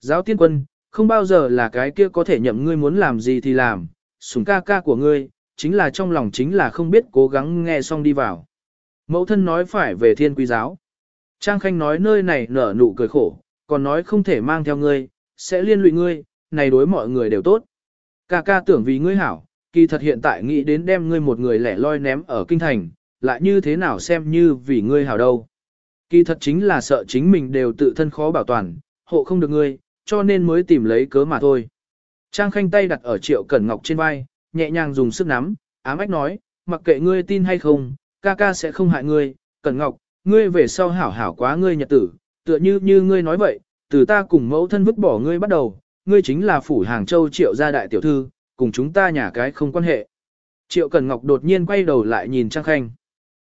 Giáo tiên quân, không bao giờ là cái kia có thể nhậm ngươi muốn làm gì thì làm, sủng ca ca của ngươi, chính là trong lòng chính là không biết cố gắng nghe xong đi vào. Mẫu thân nói phải về thiên quý giáo. Trang Khanh nói nơi này nở nụ cười khổ, còn nói không thể mang theo ngươi, sẽ liên lụy ngươi, này đối mọi người đều tốt. Ca ca tưởng vì ngươi hảo, kỳ thật hiện tại nghĩ đến đem ngươi một người lẻ loi ném ở kinh thành, lại như thế nào xem như vì ngươi hảo đâu. Kỳ thật chính là sợ chính mình đều tự thân khó bảo toàn, hộ không được ngươi, cho nên mới tìm lấy cớ mà thôi. Trang Khanh tay đặt ở Triệu Cẩn Ngọc trên vai, nhẹ nhàng dùng sức nắm, ám ách nói, mặc kệ ngươi tin hay không, ca ca sẽ không hại ngươi, Cẩn Ngọc, ngươi về sau hảo hảo quá ngươi nhật tử, tựa như như ngươi nói vậy, từ ta cùng mẫu thân vứt bỏ ngươi bắt đầu, ngươi chính là phủ hàng châu Triệu gia đại tiểu thư, cùng chúng ta nhà cái không quan hệ. Triệu Cẩn Ngọc đột nhiên quay đầu lại nhìn Trang Khanh.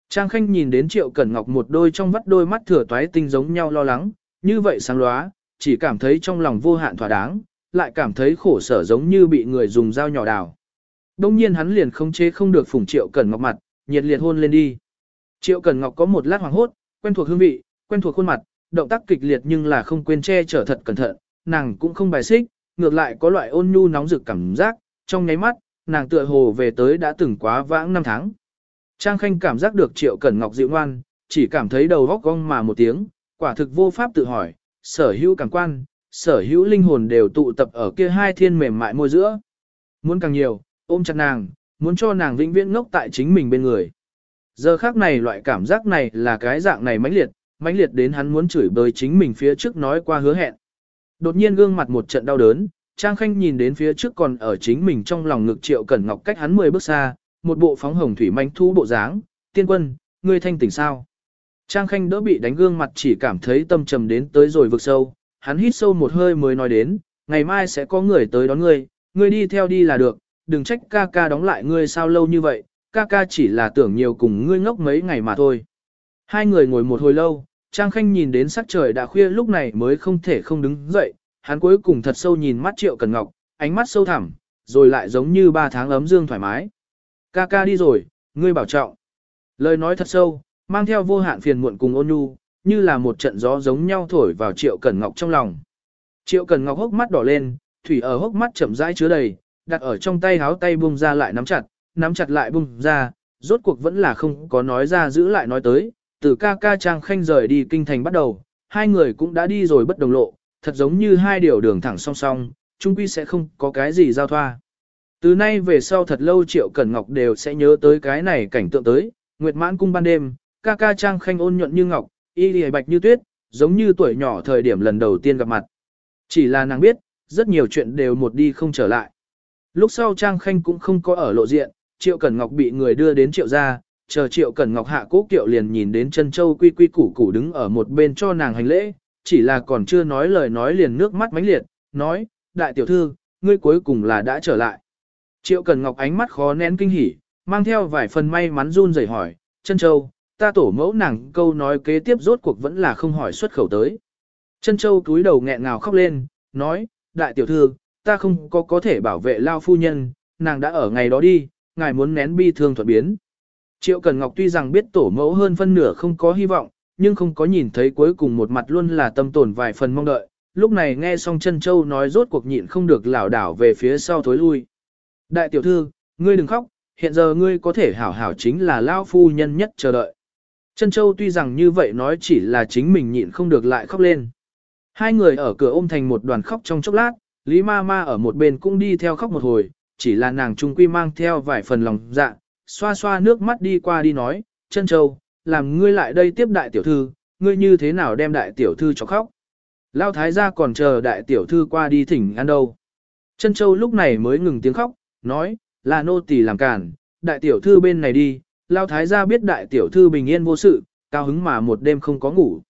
Trang Khanh nhìn đến Triệu Cẩn Ngọc một đôi trong vắt đôi mắt thừa toái tinh giống nhau lo lắng, như vậy sáng lóa, chỉ cảm thấy trong lòng vô hạn thỏa đáng, lại cảm thấy khổ sở giống như bị người dùng dao nhỏ đào. Đông nhiên hắn liền không chế không được phủng Triệu Cẩn Ngọc mặt, nhiệt liệt hôn lên đi. Triệu Cẩn Ngọc có một lát hoàng hốt, quen thuộc hương vị, quen thuộc khuôn mặt, động tác kịch liệt nhưng là không quên che chở thật cẩn thận, nàng cũng không bài xích, ngược lại có loại ôn nhu nóng rực cảm giác, trong nháy mắt, nàng tựa hồ về tới đã từng quá vãng năm tháng. Trang Khanh cảm giác được Triệu Cẩn Ngọc dịu ngoan, chỉ cảm thấy đầu góc cong mà một tiếng, quả thực vô pháp tự hỏi, sở hữu cảm quan, sở hữu linh hồn đều tụ tập ở kia hai thiên mềm mại môi giữa. Muốn càng nhiều, ôm chặt nàng, muốn cho nàng vĩnh viễn ngốc tại chính mình bên người. Giờ khác này loại cảm giác này là cái dạng này mãnh liệt, mãnh liệt đến hắn muốn chửi bới chính mình phía trước nói qua hứa hẹn. Đột nhiên gương mặt một trận đau đớn, Trang Khanh nhìn đến phía trước còn ở chính mình trong lòng ngực Triệu Cẩn Ngọc cách hắn 10 bước xa, một bộ phóng hồng thủy manh thu bộ dáng, tiên quân, ngươi thanh tỉnh sao? Trang Khanh đỡ bị đánh gương mặt chỉ cảm thấy tâm trầm đến tới rồi vực sâu, hắn hít sâu một hơi mới nói đến, ngày mai sẽ có người tới đón ngươi, ngươi đi theo đi là được, đừng trách ca ca đóng lại ngươi sao lâu như vậy, ca ca chỉ là tưởng nhiều cùng ngươi ngốc mấy ngày mà thôi. Hai người ngồi một hồi lâu, Trang Khanh nhìn đến sắc trời đã khuya lúc này mới không thể không đứng dậy, hắn cuối cùng thật sâu nhìn mắt Triệu Cần Ngọc, ánh mắt sâu thẳm, rồi lại giống như ba tháng ấm dương thoải mái. Ca ca đi rồi, ngươi bảo trọng. Lời nói thật sâu, mang theo vô hạn phiền muộn cùng ôn nhu, như là một trận gió giống nhau thổi vào Triệu Cẩn Ngọc trong lòng. Triệu Cẩn Ngọc hốc mắt đỏ lên, thủy ở hốc mắt chậm rãi chứa đầy, đặt ở trong tay háo tay bung ra lại nắm chặt, nắm chặt lại bung ra, rốt cuộc vẫn là không có nói ra giữ lại nói tới, từ ca ca trang khanh rời đi kinh thành bắt đầu, hai người cũng đã đi rồi bất đồng lộ, thật giống như hai điều đường thẳng song song, chung quy sẽ không có cái gì giao thoa. Từ nay về sau thật lâu Triệu Cẩn Ngọc đều sẽ nhớ tới cái này cảnh tượng tới, Nguyệt Mãn cung ban đêm, ca ca trang khanh ôn nhuận như ngọc, y lìa bạch như tuyết, giống như tuổi nhỏ thời điểm lần đầu tiên gặp mặt. Chỉ là nàng biết, rất nhiều chuyện đều một đi không trở lại. Lúc sau Trang Khanh cũng không có ở lộ diện, Triệu Cẩn Ngọc bị người đưa đến Triệu gia, chờ Triệu Cẩn Ngọc hạ cố kiệu liền nhìn đến chân châu quy quy củ củ đứng ở một bên cho nàng hành lễ, chỉ là còn chưa nói lời nói liền nước mắt mãnh liệt, nói, đại tiểu thư, ngươi cuối cùng là đã trở lại. Triệu Cẩn Ngọc ánh mắt khó nén kinh hỉ, mang theo vài phần may mắn run rẩy hỏi, chân châu, ta tổ mẫu nàng câu nói kế tiếp rốt cuộc vẫn là không hỏi xuất khẩu tới. Chân châu túi đầu nghẹn ngào khóc lên, nói, đại tiểu thư, ta không có có thể bảo vệ lao phu nhân, nàng đã ở ngày đó đi, ngài muốn nén bi thương thuật biến. Triệu Cần Ngọc tuy rằng biết tổ mẫu hơn phân nửa không có hy vọng, nhưng không có nhìn thấy cuối cùng một mặt luôn là tâm tồn vài phần mong đợi. Lúc này nghe xong chân châu nói rốt cuộc nhịn không được lảo đảo về phía sau thối lui. Đại tiểu thư, ngươi đừng khóc, hiện giờ ngươi có thể hảo hảo chính là lao phu nhân nhất chờ đợi. Trân châu tuy rằng như vậy nói chỉ là chính mình nhịn không được lại khóc lên. Hai người ở cửa ôm thành một đoàn khóc trong chốc lát, Lý ma ma ở một bên cũng đi theo khóc một hồi, chỉ là nàng trung quy mang theo vài phần lòng dạ, xoa xoa nước mắt đi qua đi nói, Trân châu, làm ngươi lại đây tiếp đại tiểu thư, ngươi như thế nào đem đại tiểu thư cho khóc. Lao thái gia còn chờ đại tiểu thư qua đi thỉnh ăn đâu. Trân châu lúc này mới ngừng tiếng khóc, nói, là nô tỳ làm cản, đại tiểu thư bên này đi, Lao thái gia biết đại tiểu thư bình yên vô sự, cao hứng mà một đêm không có ngủ.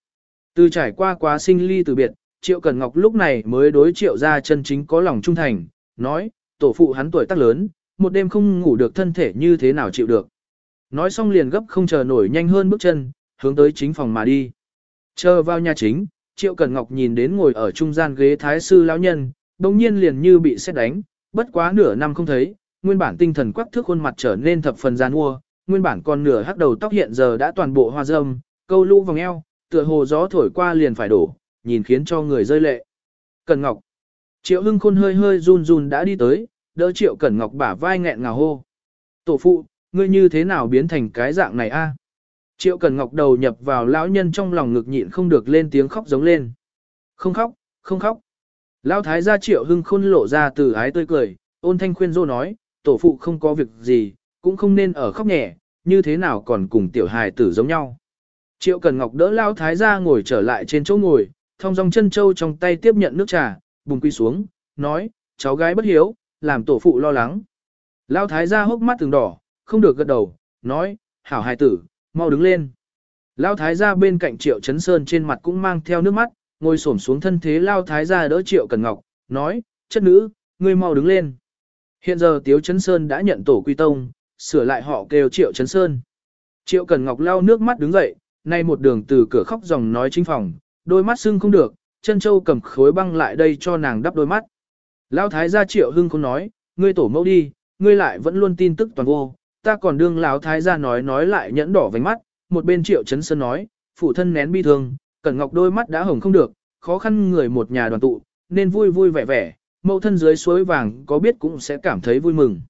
Từ trải qua quá sinh ly từ biệt, Triệu Cần Ngọc lúc này mới đối Triệu gia chân chính có lòng trung thành, nói, tổ phụ hắn tuổi tác lớn, một đêm không ngủ được thân thể như thế nào chịu được. Nói xong liền gấp không chờ nổi nhanh hơn bước chân, hướng tới chính phòng mà đi. Chờ vào nhà chính, Triệu Cần Ngọc nhìn đến ngồi ở trung gian ghế thái sư lão nhân, đồng nhiên liền như bị xét đánh, bất quá nửa năm không thấy, nguyên bản tinh thần quắc thước khuôn mặt trở nên thập phần gian ua, nguyên bản còn nửa hắc đầu tóc hiện giờ đã toàn bộ hoa râm, câu lũ vòng eo, tựa hồ gió thổi qua liền phải đổ, nhìn khiến cho người rơi lệ. Cẩn Ngọc. Triệu Hưng Khôn hơi hơi run run đã đi tới, đỡ Triệu Cẩn Ngọc bả vai nghẹn ngào hô. Tổ phụ, ngươi như thế nào biến thành cái dạng này a? Triệu Cẩn Ngọc đầu nhập vào lão nhân trong lòng ngực nhịn không được lên tiếng khóc giống lên. Không khóc, không khóc. Lão thái gia Triệu Hưng Khôn lộ ra từ ái tươi cười, ôn thanh khuyên dô nói, tổ phụ không có việc gì, cũng không nên ở khóc nhẹ, như thế nào còn cùng tiểu hài tử giống nhau. Triệu Cẩn Ngọc đỡ Lão thái gia ngồi trở lại trên chỗ ngồi, thong dòng chân châu trong tay tiếp nhận nước trà, bùng quy xuống, nói, cháu gái bất hiếu, làm tổ phụ lo lắng. Lão thái gia hốc mắt từng đỏ, không được gật đầu, nói, hảo hài tử, mau đứng lên. Lão thái gia bên cạnh Triệu Chấn Sơn trên mặt cũng mang theo nước mắt, ngồi xổm xuống thân thế Lão thái gia đỡ Triệu Cần Ngọc, nói, chất nữ, ngươi mau đứng lên. Hiện giờ Tiếu Trấn Sơn đã nhận tổ quy tông, sửa lại họ kêu Triệu Chấn Sơn. Triệu Cần Ngọc lau nước mắt đứng dậy, nay một đường từ cửa khóc dòng nói chính phòng, đôi mắt sưng không được, chân châu cầm khối băng lại đây cho nàng đắp đôi mắt. Lão thái gia Triệu Hưng không nói, ngươi tổ mẫu đi, ngươi lại vẫn luôn tin tức toàn vô, ta còn đương lão thái gia nói nói lại nhẫn đỏ vành mắt, một bên Triệu Chấn Sơn nói, phụ thân nén bi thương, Cẩn Ngọc đôi mắt đã hồng không được, khó khăn người một nhà đoàn tụ, nên vui vui vẻ vẻ, mẫu thân dưới suối vàng có biết cũng sẽ cảm thấy vui mừng.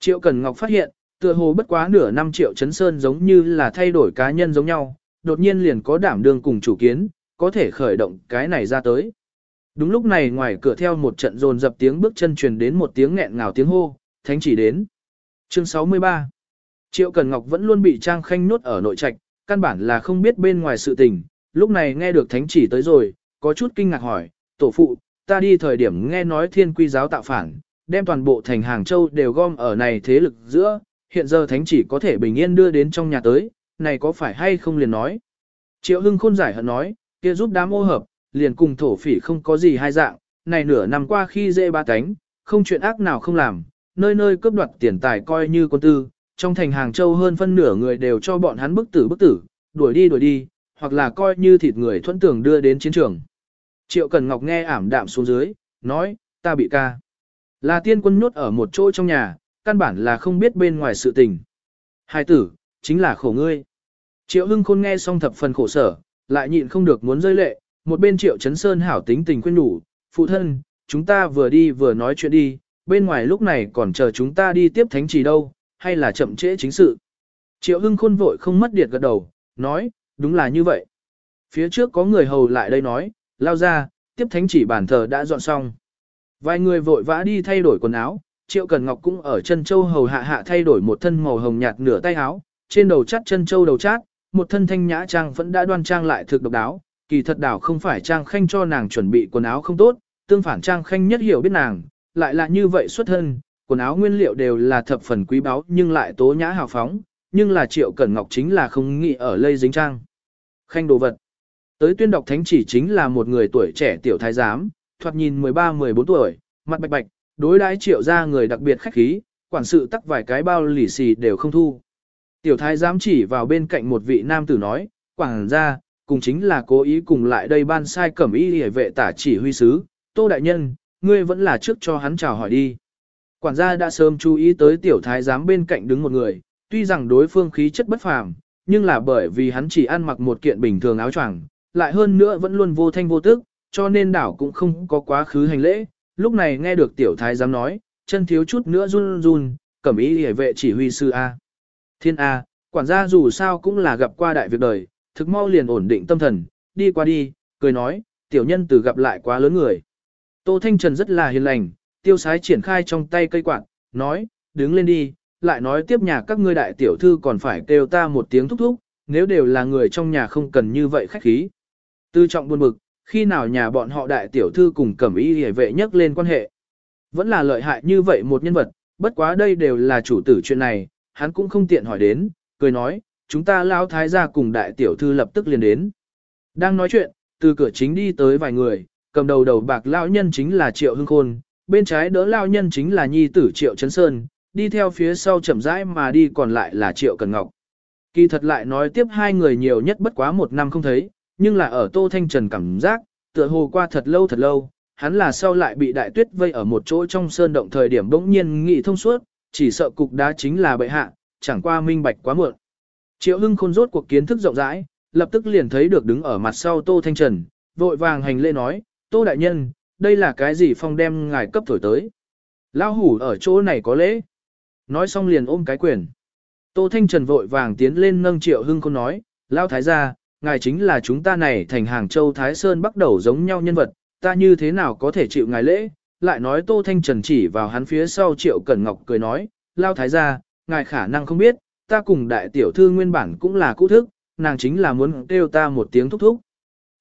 Triệu Cẩn Ngọc phát hiện, tựa hồ bất quá nửa năm Triệu Chấn Sơn giống như là thay đổi cá nhân giống nhau, đột nhiên liền có đảm đương cùng chủ kiến, có thể khởi động cái này ra tới. Đúng lúc này ngoài cửa theo một trận dồn dập tiếng bước chân truyền đến một tiếng nghẹn ngào tiếng hô, thánh chỉ đến. Chương 63 Triệu Cần Ngọc vẫn luôn bị Trang Khanh nhốt ở nội trạch, căn bản là không biết bên ngoài sự tình, lúc này nghe được thánh chỉ tới rồi, có chút kinh ngạc hỏi, tổ phụ, ta đi thời điểm nghe nói thiên quy giáo tạo phản, đem toàn bộ thành Hàng Châu đều gom ở này thế lực giữa, hiện giờ thánh chỉ có thể bình yên đưa đến trong nhà tới, này có phải hay không liền nói. Triệu Hưng khôn giải hận nói, kia giúp đám ô hợp, liền cùng thổ phỉ không có gì hai dạng, này nửa năm qua khi dễ ba cánh, không chuyện ác nào không làm, nơi nơi cướp đoạt tiền tài coi như quân tư, trong thành Hàng Châu hơn phân nửa người đều cho bọn hắn bức tử bức tử, đuổi đi đuổi đi, hoặc là coi như thịt người thuẫn tưởng đưa đến chiến trường. Triệu Cần Ngọc nghe ảm đạm xuống dưới, nói, ta bị ca. Là tiên quân nhốt ở một chỗ trong nhà, căn bản là không biết bên ngoài sự tình. Hai tử, chính là khổ ngươi. Triệu Hưng Khôn nghe xong thập phần khổ sở, lại nhịn không được muốn rơi lệ, một bên Triệu Chấn Sơn hảo tính tình khuyên nhủ, phụ thân, chúng ta vừa đi vừa nói chuyện đi, bên ngoài lúc này còn chờ chúng ta đi tiếp thánh chỉ đâu, hay là chậm trễ chính sự. Triệu Hưng Khôn vội không mất điệt gật đầu, nói, đúng là như vậy. Phía trước có người hầu lại đây nói, lao ra, tiếp thánh chỉ bản thờ đã dọn xong. Vài người vội vã đi thay đổi quần áo, Triệu Cần Ngọc cũng ở chân châu hầu hạ hạ thay đổi một thân màu hồng nhạt nửa tay áo, trên đầu chắt chân châu đầu chát, một thân thanh nhã trang vẫn đã đoan trang lại thực độc đáo, kỳ thật đảo không phải trang khanh cho nàng chuẩn bị quần áo không tốt, tương phản trang khanh nhất hiểu biết nàng, lại là như vậy xuất thân, quần áo nguyên liệu đều là thập phần quý báu nhưng lại tố nhã hào phóng, nhưng là Triệu Cẩn Ngọc chính là không nghĩ ở lây dính trang. Khanh đồ vật. Tới tuyên đọc thánh chỉ chính là một người tuổi trẻ tiểu thái giám, thoạt nhìn 13-14 tuổi, mặt bạch bạch, đối đãi Triệu ra người đặc biệt khách khí, quản sự tắc vài cái bao lì xì đều không thu. Tiểu thái giám chỉ vào bên cạnh một vị nam tử nói, quảng ra, cùng chính là cố ý cùng lại đây ban sai cẩm y hề vệ tả chỉ huy sứ, tô đại nhân, ngươi vẫn là trước cho hắn chào hỏi đi. Quản gia đã sớm chú ý tới tiểu thái giám bên cạnh đứng một người, tuy rằng đối phương khí chất bất phàm, nhưng là bởi vì hắn chỉ ăn mặc một kiện bình thường áo choàng, lại hơn nữa vẫn luôn vô thanh vô tức, cho nên đảo cũng không có quá khứ hành lễ. Lúc này nghe được tiểu thái giám nói, chân thiếu chút nữa run run, cẩm ý hề vệ chỉ huy sư A. Thiên A, quản gia dù sao cũng là gặp qua đại việc đời, thực mau liền ổn định tâm thần, đi qua đi, cười nói, tiểu nhân từ gặp lại quá lớn người. Tô Thanh Trần rất là hiền lành, tiêu sái triển khai trong tay cây quạt, nói, đứng lên đi, lại nói tiếp nhà các ngươi đại tiểu thư còn phải kêu ta một tiếng thúc thúc, nếu đều là người trong nhà không cần như vậy khách khí. Tư trọng buồn bực, khi nào nhà bọn họ đại tiểu thư cùng cẩm y hề vệ nhắc lên quan hệ. Vẫn là lợi hại như vậy một nhân vật, bất quá đây đều là chủ tử chuyện này, hắn cũng không tiện hỏi đến, cười nói, chúng ta lao thái gia cùng đại tiểu thư lập tức liền đến. Đang nói chuyện, từ cửa chính đi tới vài người, cầm đầu đầu bạc lão nhân chính là Triệu Hưng Khôn, bên trái đỡ lão nhân chính là nhi tử Triệu Trấn Sơn, đi theo phía sau chậm rãi mà đi còn lại là Triệu Cần Ngọc. Kỳ thật lại nói tiếp hai người nhiều nhất bất quá một năm không thấy, nhưng là ở Tô Thanh Trần cảm giác, tựa hồ qua thật lâu thật lâu, hắn là sau lại bị đại tuyết vây ở một chỗ trong sơn động thời điểm bỗng nhiên nghị thông suốt, chỉ sợ cục đá chính là bệ hạ, chẳng qua minh bạch quá muộn. Triệu Hưng Khôn rốt cuộc kiến thức rộng rãi, lập tức liền thấy được đứng ở mặt sau Tô Thanh Trần, vội vàng hành lễ nói, Tô Đại Nhân, đây là cái gì phong đem ngài cấp thổi tới. Lao hủ ở chỗ này có lễ. Nói xong liền ôm cái quyền. Tô Thanh Trần vội vàng tiến lên nâng triệu hưng khôn nói, Lao Thái gia, ngài chính là chúng ta này thành hàng châu Thái Sơn bắt đầu giống nhau nhân vật, ta như thế nào có thể chịu ngài lễ, lại nói Tô Thanh Trần chỉ vào hắn phía sau triệu cẩn ngọc cười nói, Lao Thái gia, ngài khả năng không biết, ta cùng đại tiểu thư nguyên bản cũng là cũ thức, nàng chính là muốn kêu ta một tiếng thúc thúc.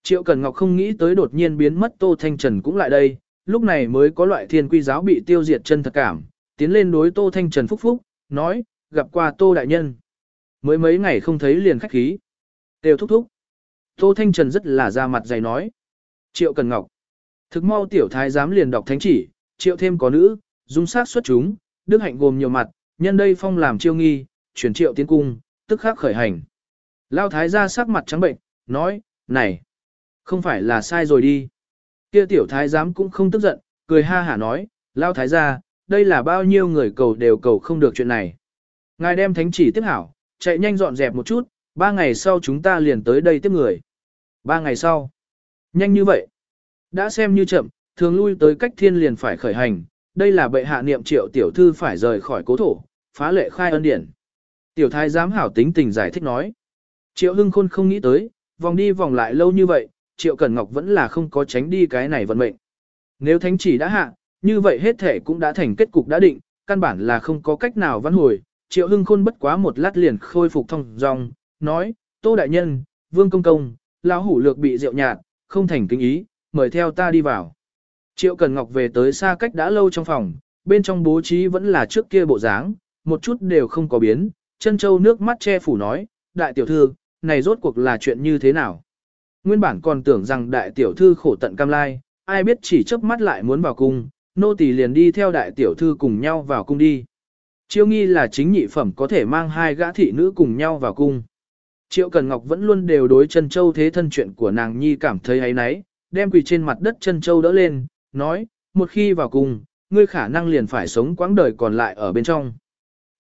Triệu Cẩn Ngọc không nghĩ tới đột nhiên biến mất Tô Thanh Trần cũng lại đây, lúc này mới có loại thiên quy giáo bị tiêu diệt chân thật cảm, tiến lên đối Tô Thanh Trần phúc phúc, nói, gặp qua Tô Đại Nhân. Mới mấy ngày không thấy liền khách khí. Đều thúc thúc. Tô Thanh Trần rất là ra mặt dày nói. Triệu Cần Ngọc. Thực mau tiểu thái giám liền đọc thánh chỉ, triệu thêm có nữ, dung sát xuất chúng, đức hạnh gồm nhiều mặt, nhân đây phong làm chiêu nghi, chuyển triệu tiến cung, tức khắc khởi hành. Lao thái ra sắc mặt trắng bệnh, nói, này, không phải là sai rồi đi. Kia tiểu thái giám cũng không tức giận, cười ha hả nói, Lao thái ra, đây là bao nhiêu người cầu đều cầu không được chuyện này. Ngài đem thánh chỉ tiếp hảo, chạy nhanh dọn dẹp một chút, ba ngày sau chúng ta liền tới đây tiếp người. Ba ngày sau. Nhanh như vậy. Đã xem như chậm, thường lui tới cách thiên liền phải khởi hành, đây là bệ hạ niệm triệu tiểu thư phải rời khỏi cố thổ, phá lệ khai ân điển. Tiểu thái giám hảo tính tình giải thích nói. Triệu hưng khôn không nghĩ tới, vòng đi vòng lại lâu như vậy, triệu cẩn ngọc vẫn là không có tránh đi cái này vận mệnh. Nếu thánh chỉ đã hạ, như vậy hết thể cũng đã thành kết cục đã định, căn bản là không có cách nào văn hồi. Triệu hưng khôn bất quá một lát liền khôi phục thông dong, nói, tô đại nhân, vương công công, lão hủ lược bị rượu nhạt, không thành kinh ý, mời theo ta đi vào. Triệu Cần Ngọc về tới xa cách đã lâu trong phòng, bên trong bố trí vẫn là trước kia bộ dáng, một chút đều không có biến, chân châu nước mắt che phủ nói, đại tiểu thư, này rốt cuộc là chuyện như thế nào? Nguyên bản còn tưởng rằng đại tiểu thư khổ tận cam lai, ai biết chỉ chớp mắt lại muốn vào cung, nô tỳ liền đi theo đại tiểu thư cùng nhau vào cung đi. Chiêu nghi là chính nhị phẩm có thể mang hai gã thị nữ cùng nhau vào cung. Triệu Cần Ngọc vẫn luôn đều đối chân châu thế thân chuyện của nàng nhi cảm thấy ấy nấy, đem quỳ trên mặt đất chân châu đỡ lên, nói, một khi vào cung, ngươi khả năng liền phải sống quãng đời còn lại ở bên trong.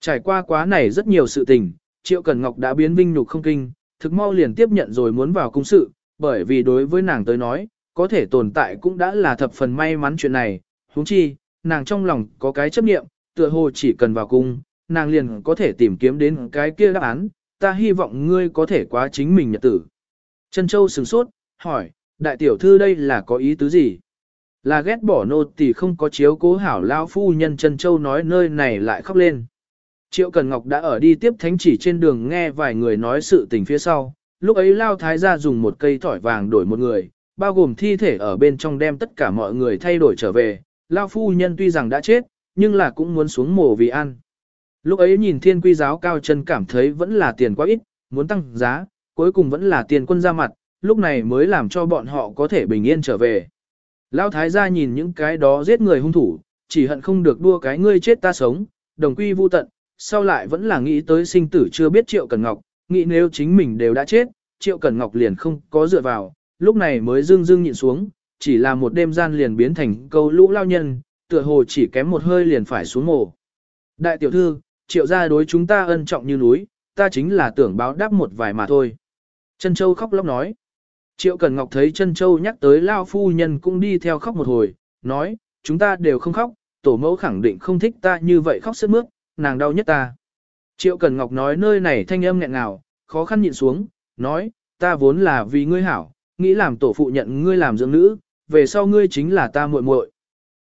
Trải qua quá này rất nhiều sự tình, Triệu Cần Ngọc đã biến vinh nhục không kinh, thực mau liền tiếp nhận rồi muốn vào cung sự, bởi vì đối với nàng tới nói, có thể tồn tại cũng đã là thập phần may mắn chuyện này, huống chi, nàng trong lòng có cái chấp niệm, tựa hồ chỉ cần vào cung, nàng liền có thể tìm kiếm đến cái kia đáp án, ta hy vọng ngươi có thể quá chính mình nhật tử. Trân Châu sửng sốt, hỏi, đại tiểu thư đây là có ý tứ gì? Là ghét bỏ nô tỳ không có chiếu cố hảo lão phu nhân Trân Châu nói nơi này lại khóc lên. Triệu Cần Ngọc đã ở đi tiếp thánh chỉ trên đường nghe vài người nói sự tình phía sau, lúc ấy Lao Thái gia dùng một cây thỏi vàng đổi một người, bao gồm thi thể ở bên trong đem tất cả mọi người thay đổi trở về. Lao phu nhân tuy rằng đã chết, nhưng là cũng muốn xuống mồ vì ăn. Lúc ấy nhìn thiên quy giáo cao chân cảm thấy vẫn là tiền quá ít, muốn tăng giá, cuối cùng vẫn là tiền quân ra mặt, lúc này mới làm cho bọn họ có thể bình yên trở về. Lão thái gia nhìn những cái đó giết người hung thủ, chỉ hận không được đua cái ngươi chết ta sống, đồng quy vu tận, sau lại vẫn là nghĩ tới sinh tử chưa biết Triệu Cẩn Ngọc, nghĩ nếu chính mình đều đã chết, Triệu Cẩn Ngọc liền không có dựa vào, lúc này mới dương dương nhịn xuống, chỉ là một đêm gian liền biến thành câu lũ lao nhân, tựa hồ chỉ kém một hơi liền phải xuống mồ. Đại tiểu thư, Triệu gia đối chúng ta ân trọng như núi, ta chính là tưởng báo đáp một vài mà thôi. Trân Châu khóc lóc nói. Triệu Cần Ngọc thấy Trân Châu nhắc tới Lao Phu Nhân cũng đi theo khóc một hồi, nói, chúng ta đều không khóc, tổ mẫu khẳng định không thích ta như vậy khóc sức mướt, nàng đau nhất ta. Triệu Cần Ngọc nói nơi này thanh âm nghẹn ngào, khó khăn nhịn xuống, nói, ta vốn là vì ngươi hảo, nghĩ làm tổ phụ nhận ngươi làm dưỡng nữ, về sau ngươi chính là ta muội muội.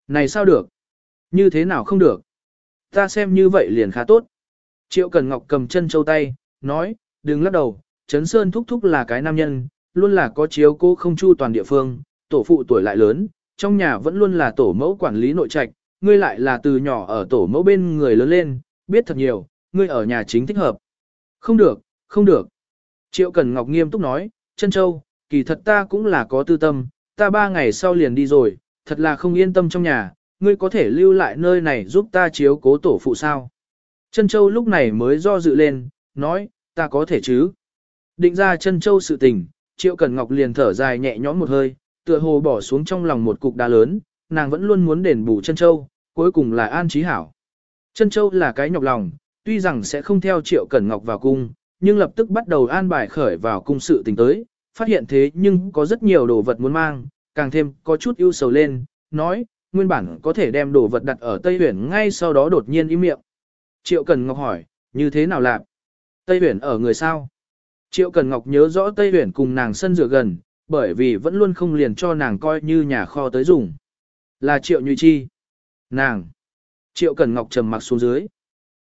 Này sao được? Như thế nào không được? Ta xem như vậy liền khá tốt. Triệu Cần Ngọc cầm chân châu tay, nói, đừng lắc đầu, Trấn Sơn thúc thúc là cái nam nhân, luôn là có chiếu cố không chu toàn địa phương, tổ phụ tuổi lại lớn, trong nhà vẫn luôn là tổ mẫu quản lý nội trạch, ngươi lại là từ nhỏ ở tổ mẫu bên người lớn lên, biết thật nhiều, ngươi ở nhà chính thích hợp. Không được, không được. Triệu Cần Ngọc nghiêm túc nói, chân châu, kỳ thật ta cũng là có tư tâm, ta ba ngày sau liền đi rồi, thật là không yên tâm trong nhà, ngươi có thể lưu lại nơi này giúp ta chiếu cố tổ phụ sao. Trân châu lúc này mới do dự lên, nói, ta có thể chứ. Định ra Trân châu sự tình, Triệu Cần Ngọc liền thở dài nhẹ nhõm một hơi, tựa hồ bỏ xuống trong lòng một cục đá lớn, nàng vẫn luôn muốn đền bù Trân châu, cuối cùng là an trí hảo. Trân châu là cái nhọc lòng, tuy rằng sẽ không theo Triệu Cẩn Ngọc vào cung, nhưng lập tức bắt đầu an bài khởi vào cung sự tình tới, phát hiện thế nhưng có rất nhiều đồ vật muốn mang, càng thêm có chút ưu sầu lên, nói, nguyên bản có thể đem đồ vật đặt ở Tây Huyền ngay sau đó đột nhiên im miệng. Triệu Cần Ngọc hỏi, như thế nào làm? Tây Huyền ở người sao? Triệu Cần Ngọc nhớ rõ Tây Huyền cùng nàng sân rửa gần, bởi vì vẫn luôn không liền cho nàng coi như nhà kho tới dùng. Là Triệu Như Chi. Nàng. Triệu Cần Ngọc trầm mặc xuống dưới.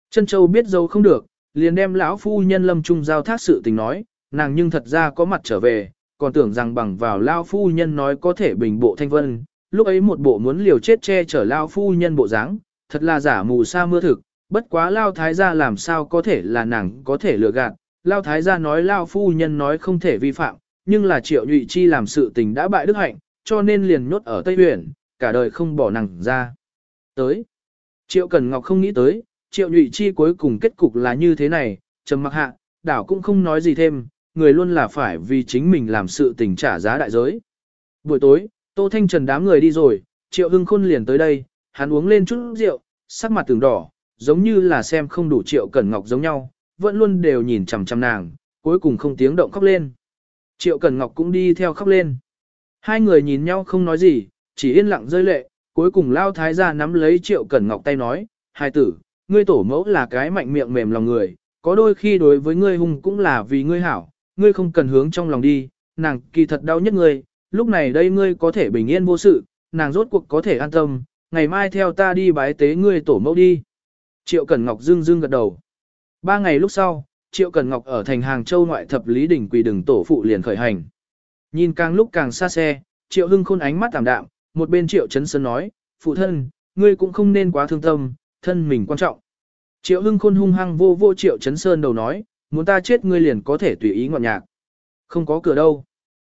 Chân Châu biết dâu không được, liền đem lão phu nhân lâm trung giao thác sự tình nói, nàng nhưng thật ra có mặt trở về, còn tưởng rằng bằng vào Lão phu nhân nói có thể bình bộ thanh vân, lúc ấy một bộ muốn liều chết che chở lao phu nhân bộ dáng, thật là giả mù sa mưa thực, bất quá lao thái gia làm sao có thể là nàng có thể lừa gạt, lao thái gia nói lao phu nhân nói không thể vi phạm, nhưng là triệu nhụy chi làm sự tình đã bại đức hạnh, cho nên liền nhốt ở Tây Huyền, cả đời không bỏ nàng ra. Tới, triệu cần ngọc không nghĩ tới, triệu nhụy chi cuối cùng kết cục là như thế này, trầm mặc hạ, đảo cũng không nói gì thêm, người luôn là phải vì chính mình làm sự tình trả giá đại giới. Buổi tối, Tô Thanh Trần đám người đi rồi, Triệu Hưng Khôn liền tới đây, hắn uống lên chút rượu, sắc mặt từng đỏ, giống như là xem không đủ Triệu Cẩn Ngọc giống nhau, vẫn luôn đều nhìn chằm chằm nàng, cuối cùng không tiếng động khóc lên. Triệu Cẩn Ngọc cũng đi theo khóc lên. Hai người nhìn nhau không nói gì, chỉ yên lặng rơi lệ, cuối cùng Lao Thái gia nắm lấy Triệu Cẩn Ngọc tay nói, hai tử, ngươi tổ mẫu là cái mạnh miệng mềm lòng người, có đôi khi đối với ngươi hung cũng là vì ngươi hảo, ngươi không cần hướng trong lòng đi, nàng kỳ thật đau nhất ngươi, lúc này đây ngươi có thể bình yên vô sự, nàng rốt cuộc có thể an tâm, ngày mai theo ta đi bái tế ngươi tổ mẫu đi. Triệu Cẩn Ngọc dương dương gật đầu. Ba ngày lúc sau, Triệu Cẩn Ngọc ở thành Hàng Châu ngoại thập lý đỉnh quỳ đừng tổ phụ liền khởi hành. Nhìn càng lúc càng xa xe, Triệu Hưng khôn ánh mắt tạm đạm, một bên Triệu Trấn Sơn nói, phụ thân, ngươi cũng không nên quá thương tâm, thân mình quan trọng. Triệu Hưng khôn hung hăng vô vô Triệu Trấn Sơn đầu nói, muốn ta chết ngươi liền có thể tùy ý ngọn nhạc. Không có cửa đâu.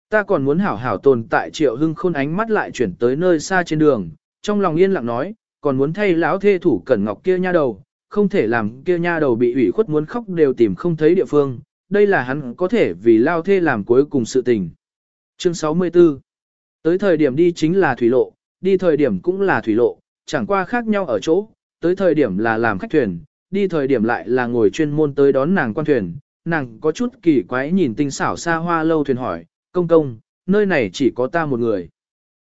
Ta còn muốn hảo hảo tồn tại Triệu Hưng khôn ánh mắt lại chuyển tới nơi xa trên đường, trong lòng yên lặng nói, còn muốn thay lão thê thủ cẩn ngọc kia nha đầu, không thể làm kia nha đầu bị ủy khuất muốn khóc đều tìm không thấy địa phương, đây là hắn có thể vì lao thê làm cuối cùng sự tình. Chương 64 Tới thời điểm đi chính là thủy lộ, đi thời điểm cũng là thủy lộ, chẳng qua khác nhau ở chỗ, tới thời điểm là làm khách thuyền, đi thời điểm lại là ngồi chuyên môn tới đón nàng quan thuyền, nàng có chút kỳ quái nhìn tinh xảo xa hoa lâu thuyền hỏi, công công, nơi này chỉ có ta một người.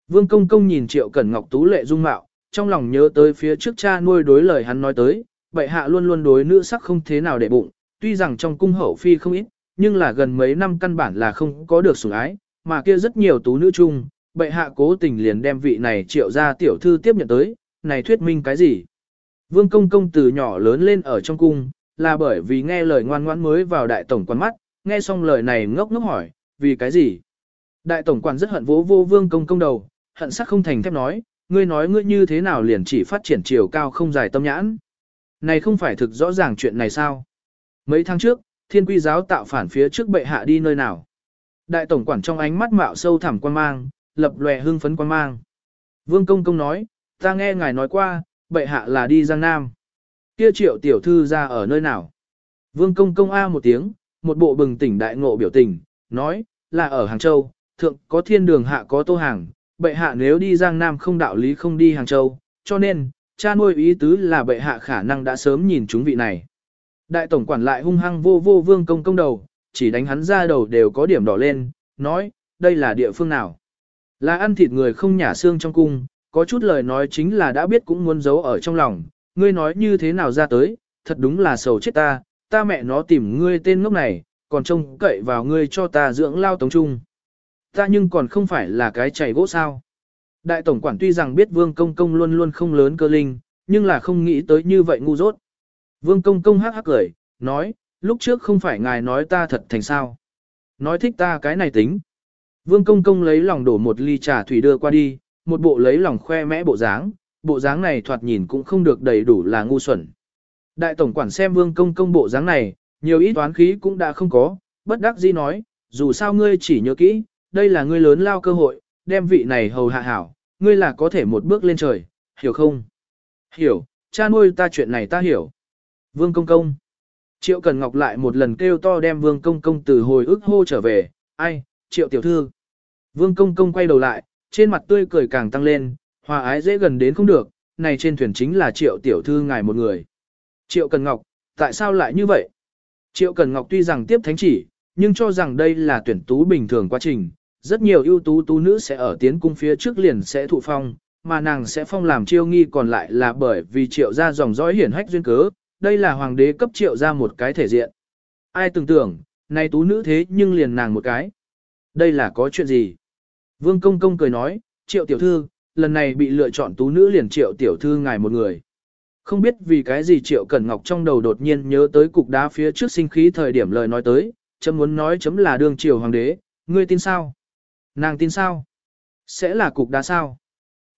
Vương công công nhìn triệu cẩn ngọc tú lệ dung mạo, trong lòng nhớ tới phía trước cha nuôi đối lời hắn nói tới, bệ hạ luôn luôn đối nữ sắc không thế nào để bụng, tuy rằng trong cung hậu phi không ít, nhưng là gần mấy năm căn bản là không có được sủng ái, mà kia rất nhiều tú nữ chung, bệ hạ cố tình liền đem vị này triệu ra tiểu thư tiếp nhận tới, này thuyết minh cái gì? Vương công công từ nhỏ lớn lên ở trong cung, là bởi vì nghe lời ngoan ngoãn mới vào đại tổng quan mắt, nghe xong lời này ngốc ngốc hỏi, vì cái gì? Đại tổng quản rất hận vỗ vô vương công công đầu, hận sắc không thành thép nói, ngươi nói ngươi như thế nào liền chỉ phát triển chiều cao không dài tâm nhãn. Này không phải thực rõ ràng chuyện này sao? Mấy tháng trước, thiên quy giáo tạo phản phía trước bệ hạ đi nơi nào? Đại tổng quản trong ánh mắt mạo sâu thẳm quan mang, lập lòe hưng phấn quan mang. Vương công công nói, ta nghe ngài nói qua, bệ hạ là đi Giang Nam. Kia triệu tiểu thư ra ở nơi nào? Vương công công A một tiếng, một bộ bừng tỉnh đại ngộ biểu tình, nói, là ở Hàng Châu, thượng có thiên đường hạ có tô hàng, bệ hạ nếu đi Giang Nam không đạo lý không đi Hàng Châu, cho nên, cha nuôi ý tứ là bệ hạ khả năng đã sớm nhìn chúng vị này. Đại tổng quản lại hung hăng vô vô vương công công đầu, chỉ đánh hắn ra đầu đều có điểm đỏ lên, nói, đây là địa phương nào? Là ăn thịt người không nhả xương trong cung, có chút lời nói chính là đã biết cũng muốn giấu ở trong lòng, ngươi nói như thế nào ra tới, thật đúng là sầu chết ta, ta mẹ nó tìm ngươi tên ngốc này, còn trông cậy vào ngươi cho ta dưỡng lao tống trung. Ta nhưng còn không phải là cái chảy gỗ sao. Đại tổng quản tuy rằng biết vương công công luôn luôn không lớn cơ linh, nhưng là không nghĩ tới như vậy ngu dốt. Vương công công hắc hắc cười, nói, lúc trước không phải ngài nói ta thật thành sao. Nói thích ta cái này tính. Vương công công lấy lòng đổ một ly trà thủy đưa qua đi, một bộ lấy lòng khoe mẽ bộ dáng, bộ dáng này thoạt nhìn cũng không được đầy đủ là ngu xuẩn. Đại tổng quản xem vương công công bộ dáng này, nhiều ít toán khí cũng đã không có, bất đắc dĩ nói, dù sao ngươi chỉ nhớ kỹ, đây là ngươi lớn lao cơ hội, đem vị này hầu hạ hảo, ngươi là có thể một bước lên trời, hiểu không? Hiểu, cha nuôi ta chuyện này ta hiểu. Vương công công. Triệu Cần Ngọc lại một lần kêu to đem Vương công công từ hồi ức hô trở về, ai, Triệu tiểu thư. Vương công công quay đầu lại, trên mặt tươi cười càng tăng lên, hòa ái dễ gần đến không được, này trên thuyền chính là triệu tiểu thư ngài một người. Triệu Cần Ngọc, tại sao lại như vậy? Triệu Cần Ngọc tuy rằng tiếp thánh chỉ, nhưng cho rằng đây là tuyển tú bình thường quá trình, rất nhiều ưu tú tú nữ sẽ ở tiến cung phía trước liền sẽ thụ phong, mà nàng sẽ phong làm chiêu nghi còn lại là bởi vì triệu ra dòng dõi hiển hách duyên cớ, đây là hoàng đế cấp triệu ra một cái thể diện. Ai tưởng tưởng, nay tú nữ thế nhưng liền nàng một cái. Đây là có chuyện gì? Vương công công cười nói, triệu tiểu thư, lần này bị lựa chọn tú nữ liền triệu tiểu thư ngài một người. Không biết vì cái gì triệu cẩn ngọc trong đầu đột nhiên nhớ tới cục đá phía trước sinh khí thời điểm lời nói tới, chấm muốn nói chấm là đương triều hoàng đế, ngươi tin sao? Nàng tin sao? Sẽ là cục đá sao?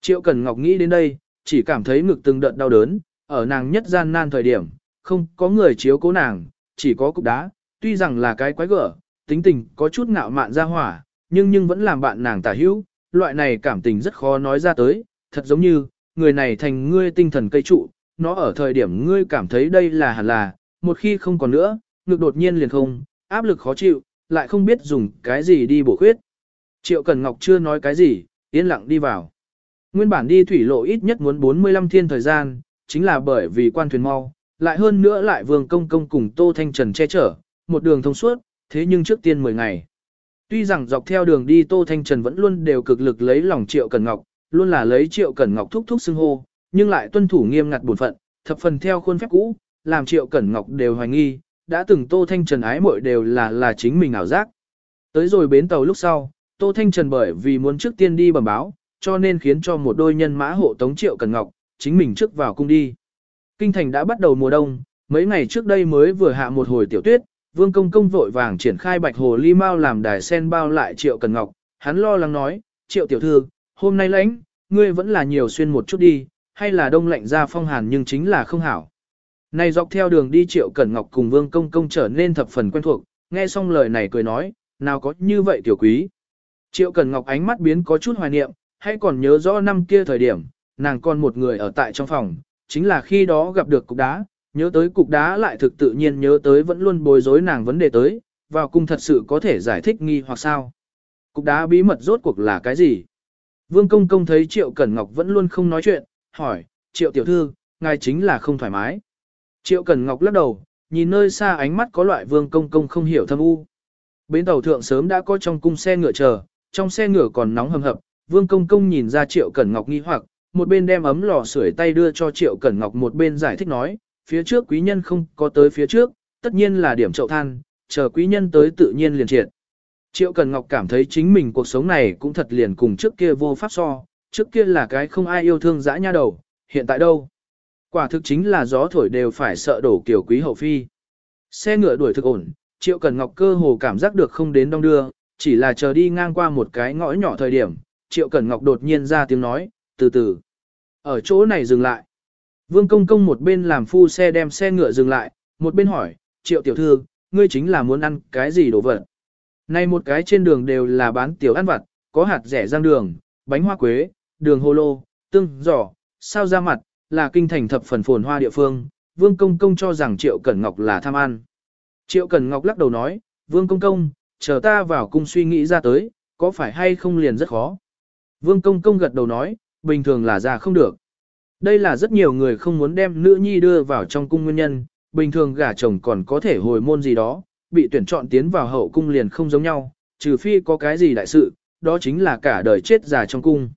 Triệu Cẩn Ngọc nghĩ đến đây, chỉ cảm thấy ngực từng đợt đau đớn, ở nàng nhất gian nan thời điểm, không có người chiếu cố nàng, chỉ có cục đá, tuy rằng là cái quái gở, tính tình có chút ngạo mạn ra hỏa, nhưng nhưng vẫn làm bạn nàng tả hữu, loại này cảm tình rất khó nói ra tới, thật giống như, người này thành ngươi tinh thần cây trụ, nó ở thời điểm ngươi cảm thấy đây là hẳn là, một khi không còn nữa, ngực đột nhiên liền không, áp lực khó chịu, lại không biết dùng cái gì đi bổ khuyết. Triệu Cần Ngọc chưa nói cái gì, yên lặng đi vào. Nguyên bản đi thủy lộ ít nhất muốn 45 thiên thời gian, chính là bởi vì quan thuyền mau, lại hơn nữa lại vương công công cùng Tô Thanh Trần che chở, một đường thông suốt, thế nhưng trước tiên 10 ngày. Tuy rằng dọc theo đường đi Tô Thanh Trần vẫn luôn đều cực lực lấy lòng Triệu Cần Ngọc, luôn là lấy Triệu Cần Ngọc thúc thúc xưng hô, nhưng lại tuân thủ nghiêm ngặt bổn phận, thập phần theo khuôn phép cũ, làm Triệu Cẩn Ngọc đều hoài nghi, đã từng Tô Thanh Trần ái muội đều là là chính mình ảo giác. Tới rồi bến tàu lúc sau, Tô Thanh Trần bởi vì muốn trước tiên đi bẩm báo, cho nên khiến cho một đôi nhân mã hộ tống Triệu Cẩn Ngọc, chính mình trước vào cung đi. Kinh thành đã bắt đầu mùa đông, mấy ngày trước đây mới vừa hạ một hồi tiểu tuyết, Vương Công Công vội vàng triển khai bạch hồ ly mau làm đài sen bao lại Triệu Cẩn Ngọc, hắn lo lắng nói, Triệu tiểu thư, hôm nay lãnh, ngươi vẫn là nhiều xuyên một chút đi, hay là đông lạnh ra phong hàn nhưng chính là không hảo. Này dọc theo đường đi Triệu Cẩn Ngọc cùng Vương Công Công trở nên thập phần quen thuộc, nghe xong lời này cười nói, nào có như vậy tiểu quý. Triệu Cẩn Ngọc ánh mắt biến có chút hoài niệm, hay còn nhớ rõ năm kia thời điểm, nàng còn một người ở tại trong phòng, chính là khi đó gặp được cục đá, nhớ tới cục đá lại thực tự nhiên nhớ tới vẫn luôn bối rối nàng vấn đề tới, vào cung thật sự có thể giải thích nghi hoặc sao. Cục đá bí mật rốt cuộc là cái gì? Vương Công Công thấy Triệu Cẩn Ngọc vẫn luôn không nói chuyện, hỏi, Triệu Tiểu Thư, ngài chính là không thoải mái. Triệu Cẩn Ngọc lắc đầu, nhìn nơi xa ánh mắt có loại Vương Công Công không hiểu thâm u. Bến tàu thượng sớm đã có trong cung xe ngựa chờ, trong xe ngựa còn nóng hầm hập, Vương Công Công nhìn ra Triệu Cẩn Ngọc nghi hoặc, một bên đem ấm lò sưởi tay đưa cho Triệu Cẩn Ngọc một bên giải thích nói, phía trước quý nhân không có tới phía trước, tất nhiên là điểm chậu than, chờ quý nhân tới tự nhiên liền triệt. Triệu Cẩn Ngọc cảm thấy chính mình cuộc sống này cũng thật liền cùng trước kia vô pháp so, trước kia là cái không ai yêu thương dã nha đầu, hiện tại đâu? Quả thực chính là gió thổi đều phải sợ đổ kiểu quý hậu phi. Xe ngựa đuổi thực ổn, Triệu Cẩn Ngọc cơ hồ cảm giác được không đến đông đưa, chỉ là chờ đi ngang qua một cái ngõ nhỏ thời điểm, Triệu Cẩn Ngọc đột nhiên ra tiếng nói, từ từ. Ở chỗ này dừng lại. Vương Công Công một bên làm phu xe đem xe ngựa dừng lại, một bên hỏi, Triệu Tiểu Thư, ngươi chính là muốn ăn cái gì đồ vật? Này một cái trên đường đều là bán tiểu ăn vặt, có hạt rẻ rang đường, bánh hoa quế, đường hồ lô, tương, giỏ, sao ra mặt, là kinh thành thập phần phồn hoa địa phương. Vương Công Công cho rằng Triệu Cẩn Ngọc là tham ăn. Triệu Cẩn Ngọc lắc đầu nói, Vương Công Công, chờ ta vào cung suy nghĩ ra tới, có phải hay không liền rất khó. Vương Công Công gật đầu nói, bình thường là ra không được. Đây là rất nhiều người không muốn đem nữ nhi đưa vào trong cung nguyên nhân, bình thường gả chồng còn có thể hồi môn gì đó, bị tuyển chọn tiến vào hậu cung liền không giống nhau, trừ phi có cái gì đại sự, đó chính là cả đời chết già trong cung.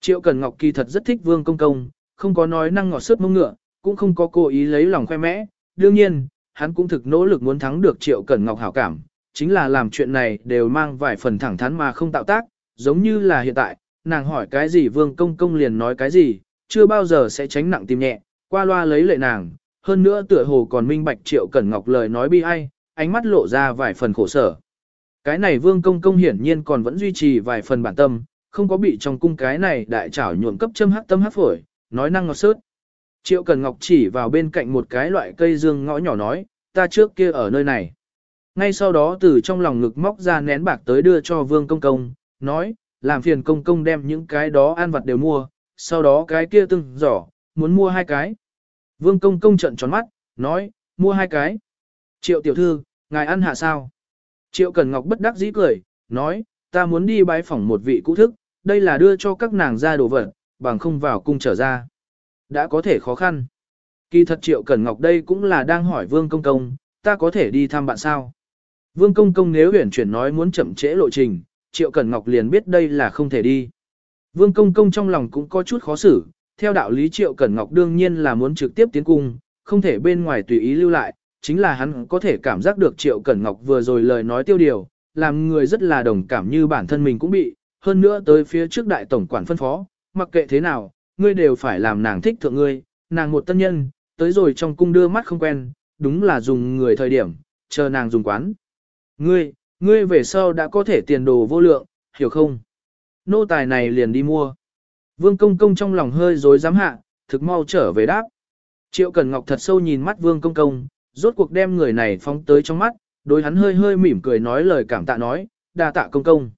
Triệu Cần Ngọc kỳ thật rất thích Vương Công Công, không có nói năng ngọt sớt mông ngựa, cũng không có cố ý lấy lòng khoe mẽ, đương nhiên, hắn cũng thực nỗ lực muốn thắng được Triệu Cẩn Ngọc hảo cảm, chính là làm chuyện này đều mang vài phần thẳng thắn mà không tạo tác, giống như là hiện tại, nàng hỏi cái gì Vương Công Công liền nói cái gì, chưa bao giờ sẽ tránh nặng tim nhẹ, qua loa lấy lệ nàng, hơn nữa tựa hồ còn minh bạch Triệu Cẩn Ngọc lời nói bi ai, ánh mắt lộ ra vài phần khổ sở. Cái này Vương Công Công hiển nhiên còn vẫn duy trì vài phần bản tâm, không có bị trong cung cái này đại trảo nhuộm cấp châm hắc tâm hắc phổi, nói năng ngọt sớt. Triệu Cẩn Ngọc chỉ vào bên cạnh một cái loại cây dương ngõ nhỏ nói, ta trước kia ở nơi này. Ngay sau đó từ trong lòng ngực móc ra nén bạc tới đưa cho Vương Công Công, nói, làm phiền Công Công đem những cái đó ăn vật đều mua, sau đó cái kia từng giỏ, muốn mua hai cái. Vương Công Công trận tròn mắt, nói, mua hai cái. Triệu tiểu thư, ngài ăn hạ sao? Triệu Cần Ngọc bất đắc dĩ cười, nói, ta muốn đi bái phỏng một vị cũ thức, đây là đưa cho các nàng ra đồ vật, bằng không vào cung trở ra. Đã có thể khó khăn. Kỳ thật Triệu Cẩn Ngọc đây cũng là đang hỏi Vương Công Công, ta có thể đi thăm bạn sao? Vương Công Công nếu huyển chuyển nói muốn chậm trễ lộ trình, Triệu Cẩn Ngọc liền biết đây là không thể đi. Vương Công Công trong lòng cũng có chút khó xử, theo đạo lý Triệu Cẩn Ngọc đương nhiên là muốn trực tiếp tiến cung, không thể bên ngoài tùy ý lưu lại, chính là hắn có thể cảm giác được Triệu Cẩn Ngọc vừa rồi lời nói tiêu điều, làm người rất là đồng cảm như bản thân mình cũng bị, hơn nữa tới phía trước đại tổng quản phân phó, mặc kệ thế nào, ngươi đều phải làm nàng thích thượng ngươi, nàng một tân nhân, tới rồi trong cung đưa mắt không quen, đúng là dùng người thời điểm, chờ nàng dùng quán. Ngươi, ngươi về sau đã có thể tiền đồ vô lượng, hiểu không? Nô tài này liền đi mua. Vương công công trong lòng hơi dối dám hạ, thực mau trở về đáp. Triệu Cần Ngọc thật sâu nhìn mắt Vương công công, rốt cuộc đem người này phóng tới trong mắt, đối hắn hơi hơi mỉm cười nói lời cảm tạ nói, đa tạ công công.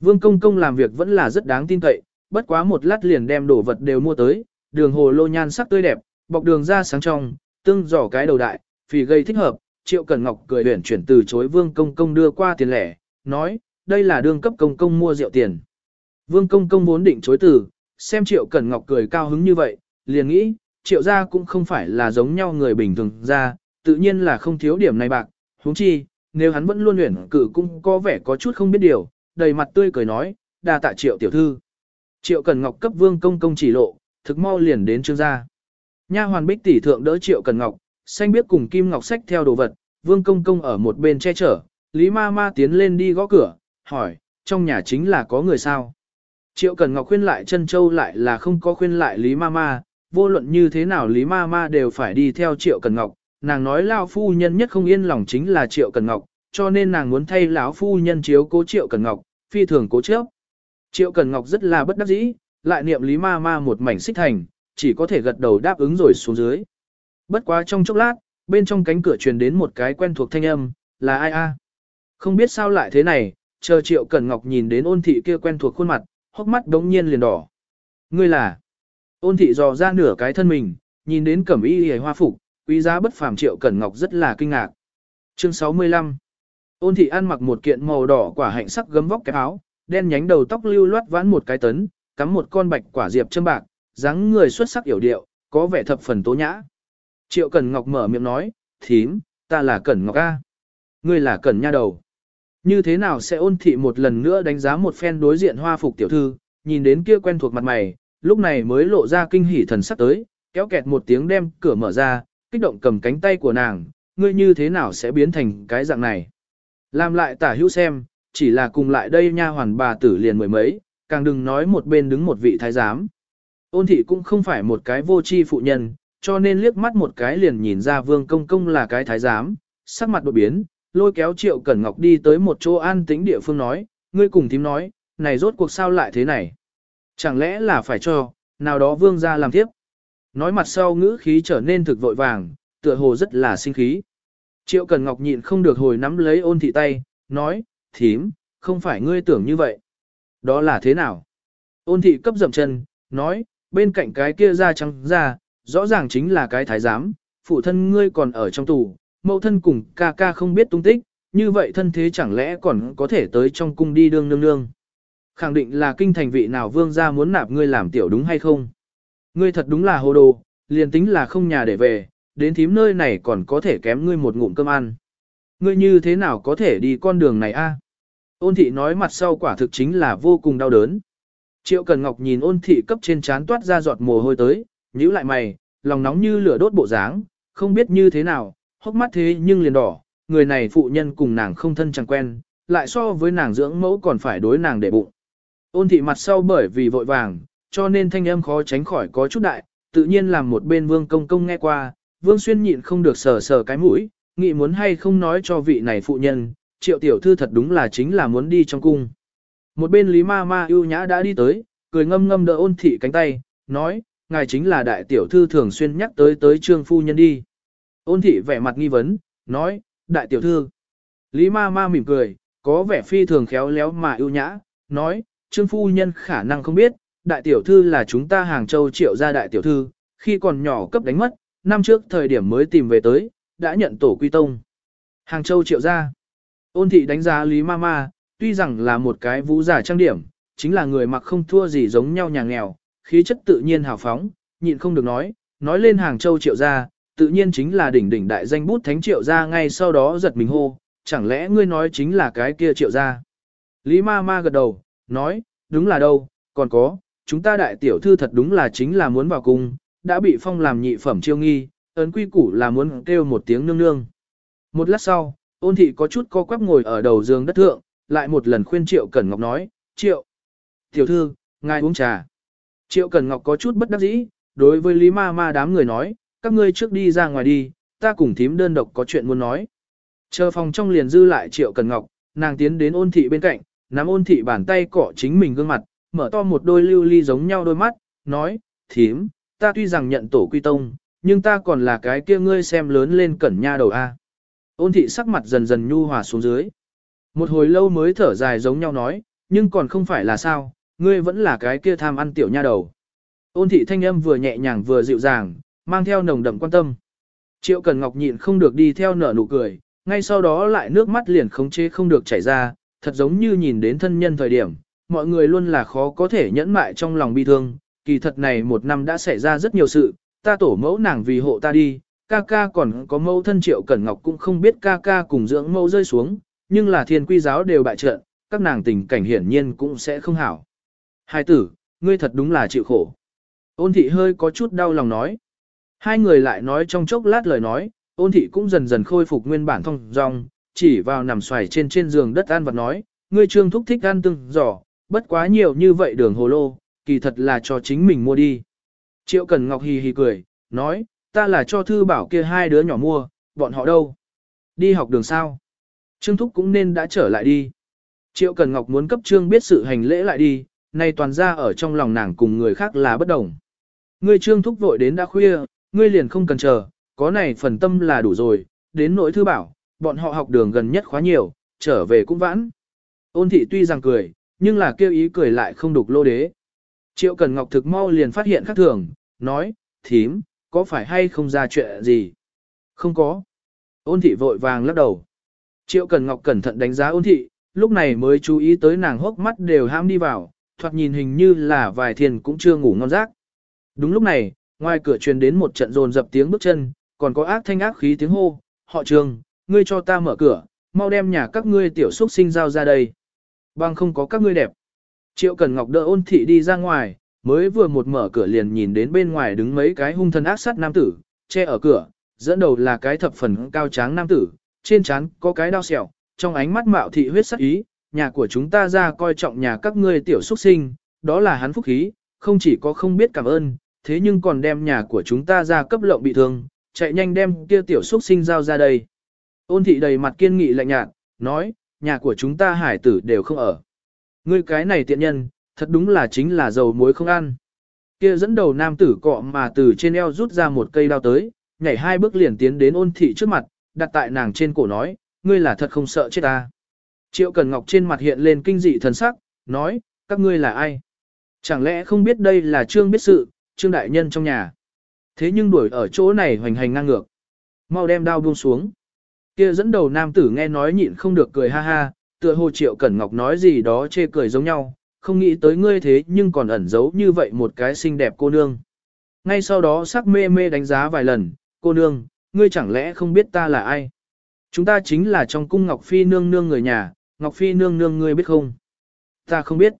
Vương công công làm việc vẫn là rất đáng tin cậy, bất quá một lát liền đem đồ vật đều mua tới, đường hồ lô nhan sắc tươi đẹp, bọc đường ra sáng trong, tương giỏ cái đầu đại, phì gây thích hợp, Triệu Cẩn Ngọc cười huyển chuyển từ chối Vương Công Công đưa qua tiền lẻ, nói, đây là đương cấp công công mua rượu tiền. Vương Công Công vốn định chối từ, xem Triệu Cẩn Ngọc cười cao hứng như vậy, liền nghĩ, Triệu gia cũng không phải là giống nhau người bình thường ra, tự nhiên là không thiếu điểm này bạc, huống chi, nếu hắn vẫn luôn luyện cử cũng có vẻ có chút không biết điều, đầy mặt tươi cười nói, đa tạ Triệu tiểu thư. Triệu Cẩn Ngọc cấp Vương Công Công chỉ lộ, thực mau liền đến trương gia. Nha hoàn Bích tỷ thượng đỡ Triệu Cẩn Ngọc, xanh biết cùng Kim Ngọc sách theo đồ vật, Vương Công Công ở một bên che chở, Lý Ma Ma tiến lên đi gõ cửa, hỏi, trong nhà chính là có người sao? Triệu Cẩn Ngọc khuyên lại chân châu lại là không có khuyên lại Lý Ma Ma, vô luận như thế nào Lý Ma Ma đều phải đi theo Triệu Cẩn Ngọc, nàng nói lão phu nhân nhất không yên lòng chính là Triệu Cẩn Ngọc, cho nên nàng muốn thay lão phu nhân chiếu cố Triệu Cẩn Ngọc, phi thường cố chấp. Triệu Cẩn Ngọc rất là bất đắc dĩ, lại niệm Lý Ma Ma một mảnh xích thành, chỉ có thể gật đầu đáp ứng rồi xuống dưới. Bất quá trong chốc lát, bên trong cánh cửa truyền đến một cái quen thuộc thanh âm, là ai a? Không biết sao lại thế này, chờ Triệu Cẩn Ngọc nhìn đến ôn thị kia quen thuộc khuôn mặt, hốc mắt đống nhiên liền đỏ. Ngươi là? Ôn thị dò ra nửa cái thân mình, nhìn đến cẩm y hề hoa phục, quý giá bất phàm Triệu Cẩn Ngọc rất là kinh ngạc. Chương 65 Ôn thị ăn mặc một kiện màu đỏ quả hạnh sắc gấm vóc cái áo, đen nhánh đầu tóc lưu loát vãn một cái tấn, cắm một con bạch quả diệp châm bạc, dáng người xuất sắc yểu điệu, có vẻ thập phần tố nhã. Triệu Cẩn Ngọc mở miệng nói, thím, ta là Cẩn Ngọc A. Ngươi là Cẩn Nha Đầu. Như thế nào sẽ ôn thị một lần nữa đánh giá một phen đối diện hoa phục tiểu thư, nhìn đến kia quen thuộc mặt mày, lúc này mới lộ ra kinh hỉ thần sắc tới, kéo kẹt một tiếng đem cửa mở ra, kích động cầm cánh tay của nàng, ngươi như thế nào sẽ biến thành cái dạng này. Làm lại tả hữu xem, chỉ là cùng lại đây nha hoàn bà tử liền mười mấy, càng đừng nói một bên đứng một vị thái giám. Ôn thị cũng không phải một cái vô tri phụ nhân, cho nên liếc mắt một cái liền nhìn ra vương công công là cái thái giám, sắc mặt đột biến, lôi kéo triệu cẩn ngọc đi tới một chỗ an tĩnh địa phương nói, ngươi cùng thím nói, này rốt cuộc sao lại thế này? Chẳng lẽ là phải cho, nào đó vương ra làm tiếp? Nói mặt sau ngữ khí trở nên thực vội vàng, tựa hồ rất là sinh khí. Triệu Cần Ngọc nhịn không được hồi nắm lấy ôn thị tay, nói, thím, không phải ngươi tưởng như vậy. Đó là thế nào? Ôn thị cấp dậm chân, nói, bên cạnh cái kia da trắng da, rõ ràng chính là cái thái giám, phụ thân ngươi còn ở trong tù, mẫu thân cùng ca ca không biết tung tích, như vậy thân thế chẳng lẽ còn có thể tới trong cung đi đương nương nương. Khẳng định là kinh thành vị nào vương gia muốn nạp ngươi làm tiểu đúng hay không? Ngươi thật đúng là hồ đồ, liền tính là không nhà để về, đến thím nơi này còn có thể kém ngươi một ngụm cơm ăn. Ngươi như thế nào có thể đi con đường này a? Ôn thị nói mặt sau quả thực chính là vô cùng đau đớn. Triệu Cần Ngọc nhìn ôn thị cấp trên chán toát ra giọt mồ hôi tới, nhíu lại mày, lòng nóng như lửa đốt bộ dáng, không biết như thế nào, hốc mắt thế nhưng liền đỏ, người này phụ nhân cùng nàng không thân chẳng quen, lại so với nàng dưỡng mẫu còn phải đối nàng để bụng. Ôn thị mặt sau bởi vì vội vàng, cho nên thanh âm khó tránh khỏi có chút đại, tự nhiên làm một bên vương công công nghe qua, vương xuyên nhịn không được sờ sờ cái mũi, nghĩ muốn hay không nói cho vị này phụ nhân, triệu tiểu thư thật đúng là chính là muốn đi trong cung. Một bên Lý Ma Ma ưu nhã đã đi tới, cười ngâm ngâm đỡ ôn thị cánh tay, nói, ngài chính là đại tiểu thư thường xuyên nhắc tới tới trương phu nhân đi. Ôn thị vẻ mặt nghi vấn, nói, đại tiểu thư. Lý Ma Ma mỉm cười, có vẻ phi thường khéo léo mà ưu nhã, nói, trương phu nhân khả năng không biết, đại tiểu thư là chúng ta hàng châu triệu gia đại tiểu thư, khi còn nhỏ cấp đánh mất, năm trước thời điểm mới tìm về tới, đã nhận tổ quy tông. Hàng châu triệu gia. Ôn thị đánh giá Lý Ma Ma, tuy rằng là một cái vũ giả trang điểm, chính là người mặc không thua gì giống nhau nhà nghèo, khí chất tự nhiên hào phóng, nhịn không được nói, nói lên hàng châu triệu gia, tự nhiên chính là đỉnh đỉnh đại danh bút thánh triệu gia ngay sau đó giật mình hô, chẳng lẽ ngươi nói chính là cái kia triệu gia. Lý ma ma gật đầu, nói, đúng là đâu, còn có, chúng ta đại tiểu thư thật đúng là chính là muốn vào cung, đã bị phong làm nhị phẩm chiêu nghi, ấn quy củ là muốn kêu một tiếng nương nương. Một lát sau, ôn thị có chút co quắp ngồi ở đầu giường đất thượng, lại một lần khuyên Triệu Cẩn Ngọc nói, Triệu, tiểu thư, ngài uống trà. Triệu Cẩn Ngọc có chút bất đắc dĩ, đối với Lý Ma Ma đám người nói, các ngươi trước đi ra ngoài đi, ta cùng thím đơn độc có chuyện muốn nói. Chờ phòng trong liền dư lại Triệu Cẩn Ngọc, nàng tiến đến ôn thị bên cạnh, nắm ôn thị bàn tay cọ chính mình gương mặt, mở to một đôi lưu ly giống nhau đôi mắt, nói, thím, ta tuy rằng nhận tổ quy tông, nhưng ta còn là cái kia ngươi xem lớn lên cẩn nha đầu A. Ôn thị sắc mặt dần dần nhu hòa xuống dưới. Một hồi lâu mới thở dài giống nhau nói, nhưng còn không phải là sao, ngươi vẫn là cái kia tham ăn tiểu nha đầu. Ôn thị thanh âm vừa nhẹ nhàng vừa dịu dàng, mang theo nồng đậm quan tâm. Triệu Cần Ngọc nhịn không được đi theo nở nụ cười, ngay sau đó lại nước mắt liền khống chế không được chảy ra, thật giống như nhìn đến thân nhân thời điểm, mọi người luôn là khó có thể nhẫn mại trong lòng bi thương, kỳ thật này một năm đã xảy ra rất nhiều sự, ta tổ mẫu nàng vì hộ ta đi, ca ca còn có mẫu thân Triệu Cẩn Ngọc cũng không biết ca ca cùng dưỡng mẫu rơi xuống, nhưng là thiên quy giáo đều bại trận, các nàng tình cảnh hiển nhiên cũng sẽ không hảo. Hai tử, ngươi thật đúng là chịu khổ. Ôn thị hơi có chút đau lòng nói. Hai người lại nói trong chốc lát lời nói, ôn thị cũng dần dần khôi phục nguyên bản thông dong, chỉ vào nằm xoài trên trên giường đất ăn vật nói, ngươi trương thúc thích ăn từng giỏ, bất quá nhiều như vậy đường hồ lô, kỳ thật là cho chính mình mua đi. Triệu Cần Ngọc hì hì cười, nói, ta là cho thư bảo kia hai đứa nhỏ mua, bọn họ đâu? Đi học đường sao? Trương Thúc cũng nên đã trở lại đi. Triệu Cần Ngọc muốn cấp Trương biết sự hành lễ lại đi, nay toàn ra ở trong lòng nàng cùng người khác là bất đồng. Ngươi Trương Thúc vội đến đã khuya, ngươi liền không cần chờ, có này phần tâm là đủ rồi, đến nỗi thư bảo, bọn họ học đường gần nhất khóa nhiều, trở về cũng vãn. Ôn thị tuy rằng cười, nhưng là kêu ý cười lại không đục lô đế. Triệu Cần Ngọc thực mau liền phát hiện khác thường, nói, thím, có phải hay không ra chuyện gì? Không có. Ôn thị vội vàng lắc đầu. Triệu Cần Ngọc cẩn thận đánh giá ôn thị, lúc này mới chú ý tới nàng hốc mắt đều ham đi vào, thoạt nhìn hình như là vài thiền cũng chưa ngủ ngon giấc. Đúng lúc này, ngoài cửa truyền đến một trận rồn dập tiếng bước chân, còn có ác thanh ác khí tiếng hô, họ trường, ngươi cho ta mở cửa, mau đem nhà các ngươi tiểu xuất sinh giao ra đây. Bằng không có các ngươi đẹp. Triệu Cần Ngọc đỡ ôn thị đi ra ngoài, mới vừa một mở cửa liền nhìn đến bên ngoài đứng mấy cái hung thân ác sát nam tử, che ở cửa, dẫn đầu là cái thập phần cao tráng nam tử, trên trán có cái đao sẹo, trong ánh mắt mạo thị huyết sắc ý, nhà của chúng ta ra coi trọng nhà các ngươi tiểu xuất sinh, đó là hắn phúc khí, không chỉ có không biết cảm ơn, thế nhưng còn đem nhà của chúng ta ra cấp lộng bị thương, chạy nhanh đem kia tiểu xuất sinh giao ra đây. Ôn thị đầy mặt kiên nghị lạnh nhạt, nói, nhà của chúng ta hải tử đều không ở. Ngươi cái này tiện nhân, thật đúng là chính là dầu muối không ăn. Kia dẫn đầu nam tử cọ mà từ trên eo rút ra một cây đao tới, nhảy hai bước liền tiến đến ôn thị trước mặt, đặt tại nàng trên cổ nói, ngươi là thật không sợ chết ta. Triệu Cần Ngọc trên mặt hiện lên kinh dị thần sắc, nói, các ngươi là ai? Chẳng lẽ không biết đây là Trương biết sự, Trương Đại Nhân trong nhà. Thế nhưng đuổi ở chỗ này hoành hành ngang ngược. Mau đem đao buông xuống. Kia dẫn đầu nam tử nghe nói nhịn không được cười ha ha, tựa hồ Triệu Cẩn Ngọc nói gì đó chê cười giống nhau, không nghĩ tới ngươi thế nhưng còn ẩn giấu như vậy một cái xinh đẹp cô nương. Ngay sau đó sắc mê mê đánh giá vài lần, cô nương, ngươi chẳng lẽ không biết ta là ai? Chúng ta chính là trong cung Ngọc Phi nương nương người nhà, Ngọc Phi nương nương ngươi biết không? Ta không biết.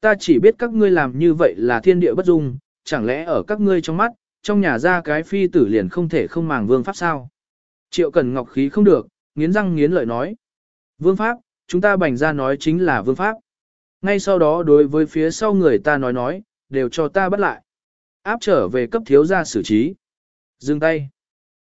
Ta chỉ biết các ngươi làm như vậy là thiên địa bất dung, chẳng lẽ ở các ngươi trong mắt, trong nhà ra cái phi tử liền không thể không màng vương pháp sao? Triệu Cần Ngọc khí không được, nghiến răng nghiến lợi nói. Vương pháp, chúng ta bành ra nói chính là vương pháp. Ngay sau đó đối với phía sau người ta nói nói, đều cho ta bắt lại. Áp trở về cấp thiếu gia xử trí. Dừng tay.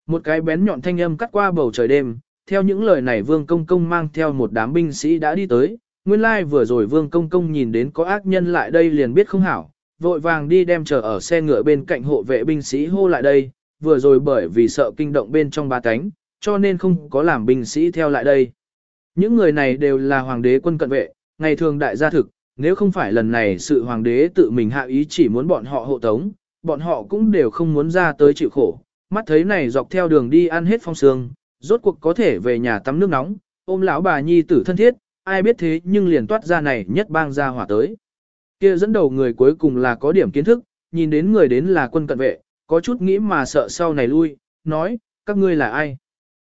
Một cái bén nhọn thanh âm cắt qua bầu trời đêm, theo những lời này Vương Công Công mang theo một đám binh sĩ đã đi tới. Nguyên lai like vừa rồi Vương Công Công nhìn đến có ác nhân lại đây liền biết không hảo, vội vàng đi đem chờ ở xe ngựa bên cạnh hộ vệ binh sĩ hô lại đây, vừa rồi bởi vì sợ kinh động bên trong ba cánh, cho nên không có làm binh sĩ theo lại đây. Những người này đều là hoàng đế quân cận vệ, ngày thường đại gia thực, nếu không phải lần này sự hoàng đế tự mình hạ ý chỉ muốn bọn họ hộ tống, bọn họ cũng đều không muốn ra tới chịu khổ. Mắt thấy này dọc theo đường đi ăn hết phong sương, rốt cuộc có thể về nhà tắm nước nóng, ôm lão bà nhi tử thân thiết, ai biết thế nhưng liền toát ra này nhất bang ra hỏa tới. Kia dẫn đầu người cuối cùng là có điểm kiến thức, nhìn đến người đến là quân cận vệ, có chút nghĩ mà sợ sau này lui, nói, các ngươi là ai?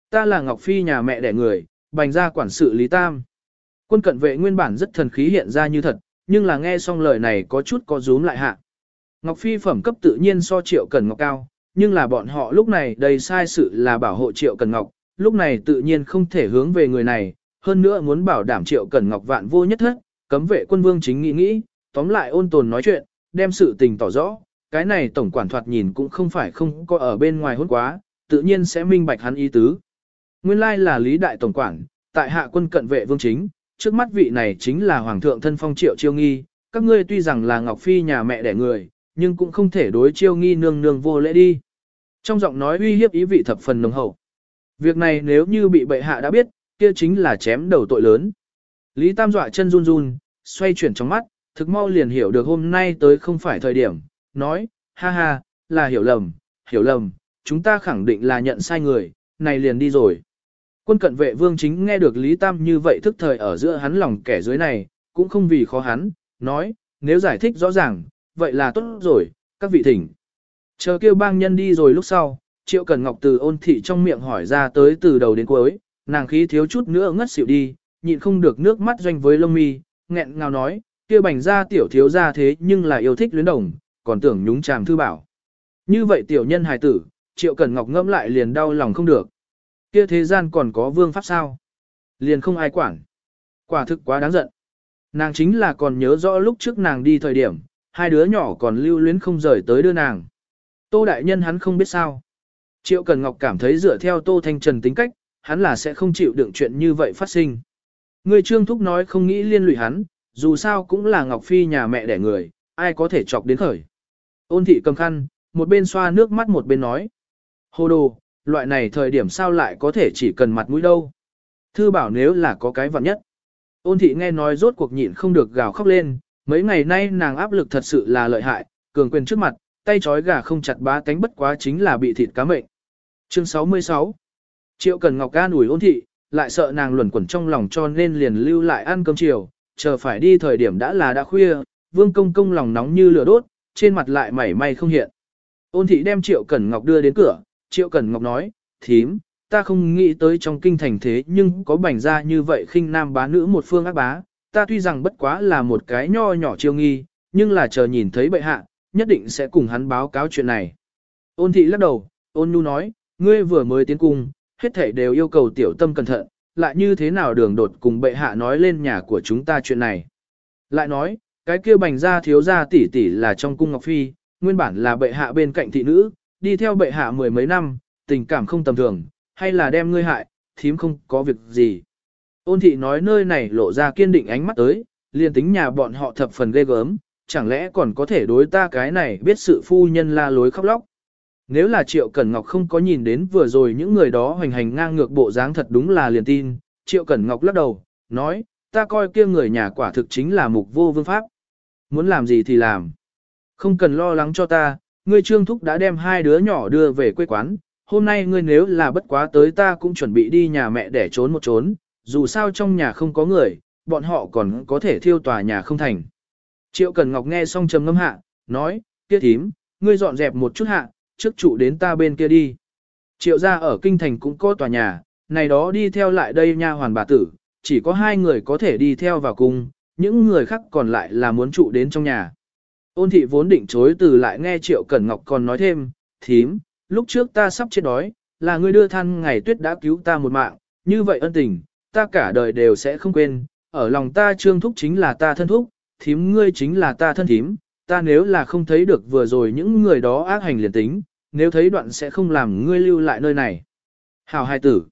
Ta là Ngọc Phi nhà mẹ đẻ người, bành gia quản sự Lý Tam. Quân cận vệ nguyên bản rất thần khí hiện ra như thật, nhưng là nghe xong lời này có chút có rúm lại hạ. Ngọc Phi phẩm cấp tự nhiên so Triệu Cần Ngọc cao, nhưng là bọn họ lúc này đầy sai sự là bảo hộ Triệu Cần Ngọc, lúc này tự nhiên không thể hướng về người này, hơn nữa muốn bảo đảm Triệu Cần Ngọc vạn vô nhất thất, cấm vệ quân vương chính nghĩ nghĩ, tóm lại ôn tồn nói chuyện, đem sự tình tỏ rõ, cái này tổng quản thoạt nhìn cũng không phải không có ở bên ngoài hôn quá, tự nhiên sẽ minh bạch hắn ý tứ. Nguyên lai là Lý Đại Tổng quản, tại hạ quân cận vệ vương chính, trước mắt vị này chính là Hoàng thượng thân phong triệu chiêu nghi, các ngươi tuy rằng là Ngọc Phi nhà mẹ đẻ người, nhưng cũng không thể đối chiêu nghi nương nương vô lễ đi. Trong giọng nói uy hiếp ý vị thập phần nồng hậu. Việc này nếu như bị bệ hạ đã biết, kia chính là chém đầu tội lớn. Lý Tam dọa chân run run, xoay chuyển trong mắt, thực mau liền hiểu được hôm nay tới không phải thời điểm, nói, ha ha, là hiểu lầm, hiểu lầm, chúng ta khẳng định là nhận sai người, này liền đi rồi. Quân cận vệ vương chính nghe được Lý Tam như vậy thức thời ở giữa hắn lòng kẻ dưới này, cũng không vì khó hắn, nói, nếu giải thích rõ ràng, vậy là tốt rồi, các vị thỉnh. Chờ kêu bang nhân đi rồi lúc sau, Triệu Cần Ngọc từ ôn thị trong miệng hỏi ra tới từ đầu đến cuối, nàng khí thiếu chút nữa ngất xỉu đi, nhịn không được nước mắt doanh với lông mi, nghẹn ngào nói, kia bành ra tiểu thiếu ra thế nhưng là yêu thích luyến đồng, còn tưởng nhúng chàm thư bảo. Như vậy tiểu nhân hài tử, Triệu Cần Ngọc ngẫm lại liền đau lòng không được. Kia thế gian còn có vương pháp sao? Liền không ai quản. Quả thực quá đáng giận. Nàng chính là còn nhớ rõ lúc trước nàng đi thời điểm, hai đứa nhỏ còn lưu luyến không rời tới đưa nàng. Tô đại nhân hắn không biết sao. Triệu Cần Ngọc cảm thấy dựa theo Tô Thanh Trần tính cách, hắn là sẽ không chịu đựng chuyện như vậy phát sinh. Người Trương Thúc nói không nghĩ liên lụy hắn, dù sao cũng là Ngọc Phi nhà mẹ đẻ người, ai có thể chọc đến khởi. Ôn thị cầm khăn, một bên xoa nước mắt một bên nói. Hồ đồ, loại này thời điểm sao lại có thể chỉ cần mặt mũi đâu. Thư bảo nếu là có cái vặn nhất. Ôn thị nghe nói rốt cuộc nhịn không được gào khóc lên, mấy ngày nay nàng áp lực thật sự là lợi hại, cường quyền trước mặt, tay trói gà không chặt bá cánh bất quá chính là bị thịt cá mệnh. Chương 66 Triệu Cần Ngọc ca ủi ôn thị, lại sợ nàng luẩn quẩn trong lòng cho nên liền lưu lại ăn cơm chiều, chờ phải đi thời điểm đã là đã khuya, vương công công lòng nóng như lửa đốt, trên mặt lại mảy may không hiện. Ôn thị đem Triệu Cẩn Ngọc đưa đến cửa, Triệu Cẩn Ngọc nói, thím, ta không nghĩ tới trong kinh thành thế nhưng có bảnh ra như vậy khinh nam bá nữ một phương ác bá, ta tuy rằng bất quá là một cái nho nhỏ chiêu nghi, nhưng là chờ nhìn thấy bệ hạ, nhất định sẽ cùng hắn báo cáo chuyện này. Ôn thị lắc đầu, ôn nhu nói, ngươi vừa mới tiến cung, hết thảy đều yêu cầu tiểu tâm cẩn thận, lại như thế nào đường đột cùng bệ hạ nói lên nhà của chúng ta chuyện này. Lại nói, cái kia bành ra thiếu gia tỷ tỷ là trong cung Ngọc Phi, nguyên bản là bệ hạ bên cạnh thị nữ, đi theo bệ hạ mười mấy năm, tình cảm không tầm thường, hay là đem ngươi hại, thím không có việc gì. Ôn thị nói nơi này lộ ra kiên định ánh mắt tới, liền tính nhà bọn họ thập phần ghê gớm, chẳng lẽ còn có thể đối ta cái này biết sự phu nhân la lối khóc lóc. Nếu là Triệu Cẩn Ngọc không có nhìn đến vừa rồi những người đó hoành hành ngang ngược bộ dáng thật đúng là liền tin, Triệu Cẩn Ngọc lắc đầu, nói, ta coi kia người nhà quả thực chính là mục vô vương pháp. Muốn làm gì thì làm. Không cần lo lắng cho ta, ngươi trương thúc đã đem hai đứa nhỏ đưa về quê quán, hôm nay ngươi nếu là bất quá tới ta cũng chuẩn bị đi nhà mẹ để trốn một trốn, dù sao trong nhà không có người, bọn họ còn có thể thiêu tòa nhà không thành. Triệu Cần Ngọc nghe xong trầm ngâm hạ, nói, kia thím, ngươi dọn dẹp một chút hạ, trước trụ đến ta bên kia đi. Triệu gia ở kinh thành cũng có tòa nhà, này đó đi theo lại đây nha hoàn bà tử, chỉ có hai người có thể đi theo vào cung, những người khác còn lại là muốn trụ đến trong nhà. Ôn thị vốn định chối từ lại nghe Triệu Cẩn Ngọc còn nói thêm, thím, lúc trước ta sắp chết đói, là ngươi đưa than ngày tuyết đã cứu ta một mạng, như vậy ân tình, ta cả đời đều sẽ không quên, ở lòng ta trương thúc chính là ta thân thúc, thím ngươi chính là ta thân thím, ta nếu là không thấy được vừa rồi những người đó ác hành liền tính, nếu thấy đoạn sẽ không làm ngươi lưu lại nơi này. Hào hai tử.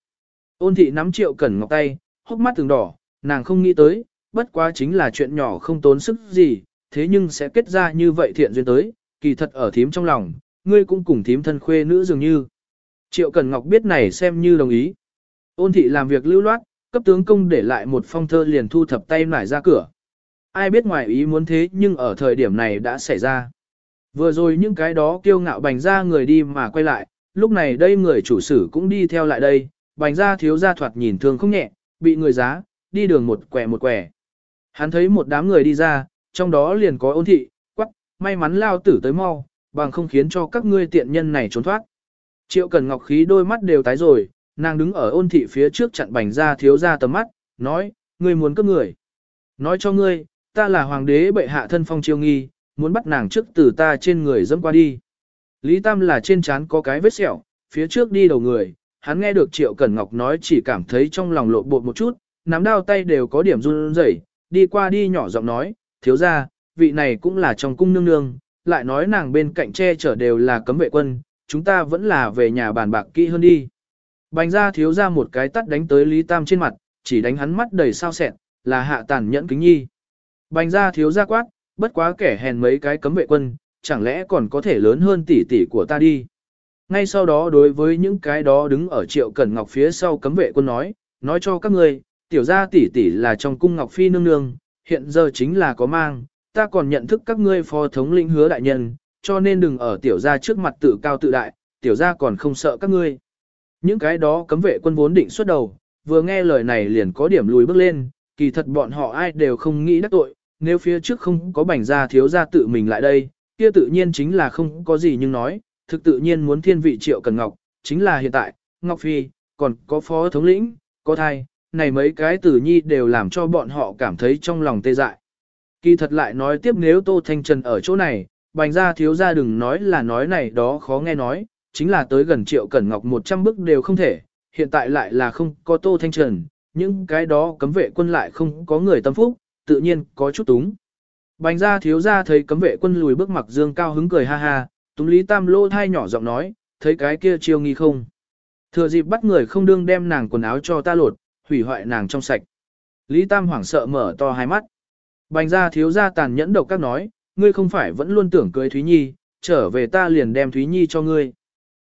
Ôn thị nắm triệu cẩn ngọc tay, hốc mắt từng đỏ, nàng không nghĩ tới, bất quá chính là chuyện nhỏ không tốn sức gì, thế nhưng sẽ kết ra như vậy thiện duyên tới, kỳ thật ở thím trong lòng, ngươi cũng cùng thím thân khuê nữ dường như. Triệu Cần Ngọc biết này xem như đồng ý. Ôn thị làm việc lưu loát, cấp tướng công để lại một phong thơ liền thu thập tay nải ra cửa. Ai biết ngoài ý muốn thế nhưng ở thời điểm này đã xảy ra. Vừa rồi những cái đó kiêu ngạo bành ra người đi mà quay lại, lúc này đây người chủ sử cũng đi theo lại đây, bành ra thiếu gia thoạt nhìn thương không nhẹ, bị người giá, đi đường một quẻ một quẻ. Hắn thấy một đám người đi ra, trong đó liền có ôn thị, quắc, may mắn lao tử tới mau, bằng không khiến cho các ngươi tiện nhân này trốn thoát. Triệu Cần Ngọc khí đôi mắt đều tái rồi, nàng đứng ở ôn thị phía trước chặn bành ra thiếu ra tầm mắt, nói, ngươi muốn cướp người. Nói cho ngươi, ta là hoàng đế bệ hạ thân phong chiêu nghi, muốn bắt nàng trước từ ta trên người dẫm qua đi. Lý Tam là trên trán có cái vết sẹo, phía trước đi đầu người, hắn nghe được Triệu Cẩn Ngọc nói chỉ cảm thấy trong lòng lộ bột một chút, nắm đao tay đều có điểm run rẩy, đi qua đi nhỏ giọng nói, thiếu ra, vị này cũng là trong cung nương nương, lại nói nàng bên cạnh che chở đều là cấm vệ quân, chúng ta vẫn là về nhà bàn bạc kỹ hơn đi. Bành ra thiếu ra một cái tắt đánh tới Lý Tam trên mặt, chỉ đánh hắn mắt đầy sao sẹn, là hạ tàn nhẫn kính nhi. Bành ra thiếu ra quát, bất quá kẻ hèn mấy cái cấm vệ quân, chẳng lẽ còn có thể lớn hơn tỷ tỷ của ta đi. Ngay sau đó đối với những cái đó đứng ở triệu cẩn ngọc phía sau cấm vệ quân nói, nói cho các người, tiểu gia tỷ tỷ là trong cung ngọc phi nương nương, hiện giờ chính là có mang, ta còn nhận thức các ngươi phó thống lĩnh hứa đại nhân, cho nên đừng ở tiểu gia trước mặt tự cao tự đại, tiểu gia còn không sợ các ngươi. Những cái đó cấm vệ quân vốn định xuất đầu, vừa nghe lời này liền có điểm lùi bước lên, kỳ thật bọn họ ai đều không nghĩ đắc tội, nếu phía trước không có bảnh gia thiếu gia tự mình lại đây, kia tự nhiên chính là không có gì nhưng nói, thực tự nhiên muốn thiên vị triệu cần ngọc, chính là hiện tại, Ngọc Phi, còn có phó thống lĩnh, có thai, này mấy cái tử nhi đều làm cho bọn họ cảm thấy trong lòng tê dại. Kỳ thật lại nói tiếp nếu Tô Thanh Trần ở chỗ này, bành gia thiếu gia đừng nói là nói này đó khó nghe nói, chính là tới gần triệu cẩn ngọc 100 bước đều không thể, hiện tại lại là không có Tô Thanh Trần, những cái đó cấm vệ quân lại không có người tâm phúc, tự nhiên có chút túng. Bành gia thiếu gia thấy cấm vệ quân lùi bước mặc dương cao hứng cười ha ha, túng lý tam lô thai nhỏ giọng nói, thấy cái kia chiêu nghi không. Thừa dịp bắt người không đương đem nàng quần áo cho ta lột, hủy hoại nàng trong sạch. Lý tam hoảng sợ mở to hai mắt. Bành gia thiếu gia tàn nhẫn độc các nói, ngươi không phải vẫn luôn tưởng cưới Thúy Nhi, trở về ta liền đem Thúy Nhi cho ngươi.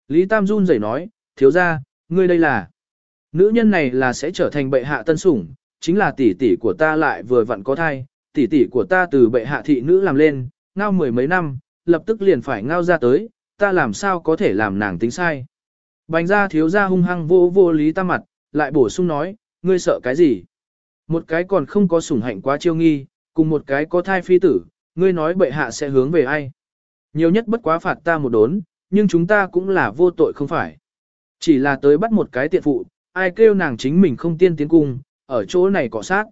Lý Tam run rẩy nói, thiếu gia, ngươi đây là. Nữ nhân này là sẽ trở thành bệ hạ tân sủng, chính là tỷ tỷ của ta lại vừa vặn có thai, tỷ tỷ của ta từ bệ hạ thị nữ làm lên, ngao mười mấy năm, lập tức liền phải ngao ra tới, ta làm sao có thể làm nàng tính sai. Bành gia thiếu gia hung hăng vô vô lý tam mặt, lại bổ sung nói, ngươi sợ cái gì? Một cái còn không có sủng hạnh quá chiêu nghi, cùng một cái có thai phi tử, ngươi nói bệ hạ sẽ hướng về ai? Nhiều nhất bất quá phạt ta một đốn, nhưng chúng ta cũng là vô tội không phải. Chỉ là tới bắt một cái tiện phụ, ai kêu nàng chính mình không tiên tiến cung, ở chỗ này cọ sát.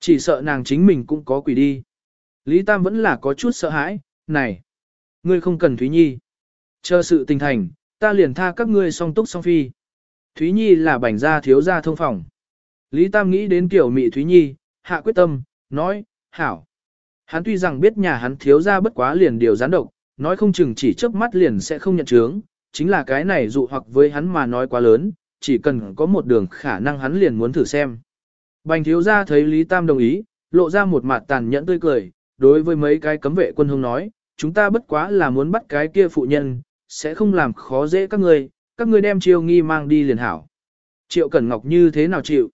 Chỉ sợ nàng chính mình cũng có quỷ đi. Lý Tam vẫn là có chút sợ hãi, này, ngươi không cần Thúy Nhi. Chờ sự tình thành, ta liền tha các ngươi song túc song phi. Thúy Nhi là bảnh gia thiếu gia thông phòng. Lý Tam nghĩ đến kiểu mị Thúy Nhi, hạ quyết tâm, nói, hảo. Hắn tuy rằng biết nhà hắn thiếu gia bất quá liền điều gián độc, nói không chừng chỉ chớp mắt liền sẽ không nhận chướng, chính là cái này dụ hoặc với hắn mà nói quá lớn, chỉ cần có một đường khả năng hắn liền muốn thử xem. Bành thiếu gia thấy Lý Tam đồng ý, lộ ra một mặt tàn nhẫn tươi cười, đối với mấy cái cấm vệ quân hùng nói, chúng ta bất quá là muốn bắt cái kia phụ nhân, sẽ không làm khó dễ các ngươi, các ngươi đem chiêu nghi mang đi liền hảo. Triệu Cẩn Ngọc như thế nào chịu?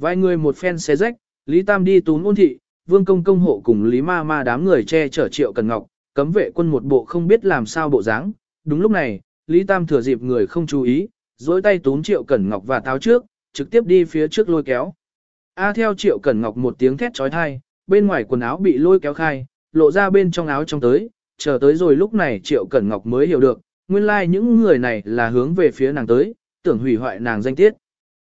Vài người một phen xé rách, Lý Tam đi tún ôn thị, Vương Công Công hộ cùng Lý Ma Ma đám người che chở Triệu Cẩn Ngọc, cấm vệ quân một bộ không biết làm sao bộ dáng. Đúng lúc này, Lý Tam thừa dịp người không chú ý, dối tay tún Triệu Cẩn Ngọc và táo trước, trực tiếp đi phía trước lôi kéo. A theo Triệu Cẩn Ngọc một tiếng thét trói thai, bên ngoài quần áo bị lôi kéo khai, lộ ra bên trong áo trong tới, chờ tới rồi lúc này Triệu Cẩn Ngọc mới hiểu được, nguyên lai like những người này là hướng về phía nàng tới, tưởng hủy hoại nàng danh tiết.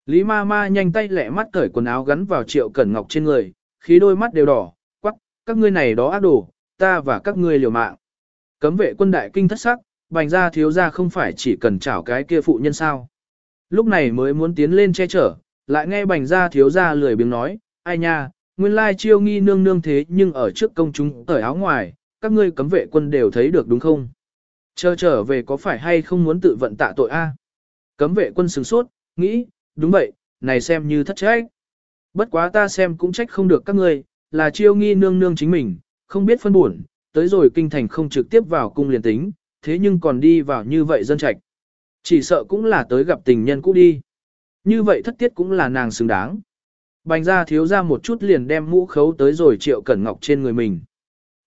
Lý ma ma nhanh tay lẹ mắt cởi quần áo gắn vào Triệu Cẩn Ngọc trên người, khí đôi mắt đều đỏ, quắc, các ngươi này đó ác đồ, ta và các ngươi liều mạng. Cấm vệ quân đại kinh thất sắc, bành ra thiếu ra không phải chỉ cần chảo cái kia phụ nhân sao. Lúc này mới muốn tiến lên che chở, lại nghe bành ra thiếu ra lười biếng nói, ai nha, nguyên lai chiêu nghi nương nương thế nhưng ở trước công chúng cởi áo ngoài, các ngươi cấm vệ quân đều thấy được đúng không? Chờ trở về có phải hay không muốn tự vận tạ tội a? Cấm vệ quân sửng sốt, nghĩ, đúng vậy, này xem như thất trách. Bất quá ta xem cũng trách không được các ngươi, là chiêu nghi nương nương chính mình, không biết phân buồn, tới rồi kinh thành không trực tiếp vào cung liền tính, thế nhưng còn đi vào như vậy dân trạch. Chỉ sợ cũng là tới gặp tình nhân cũ đi. Như vậy thất tiết cũng là nàng xứng đáng. Bành ra thiếu ra một chút liền đem mũ khấu tới rồi triệu cẩn ngọc trên người mình.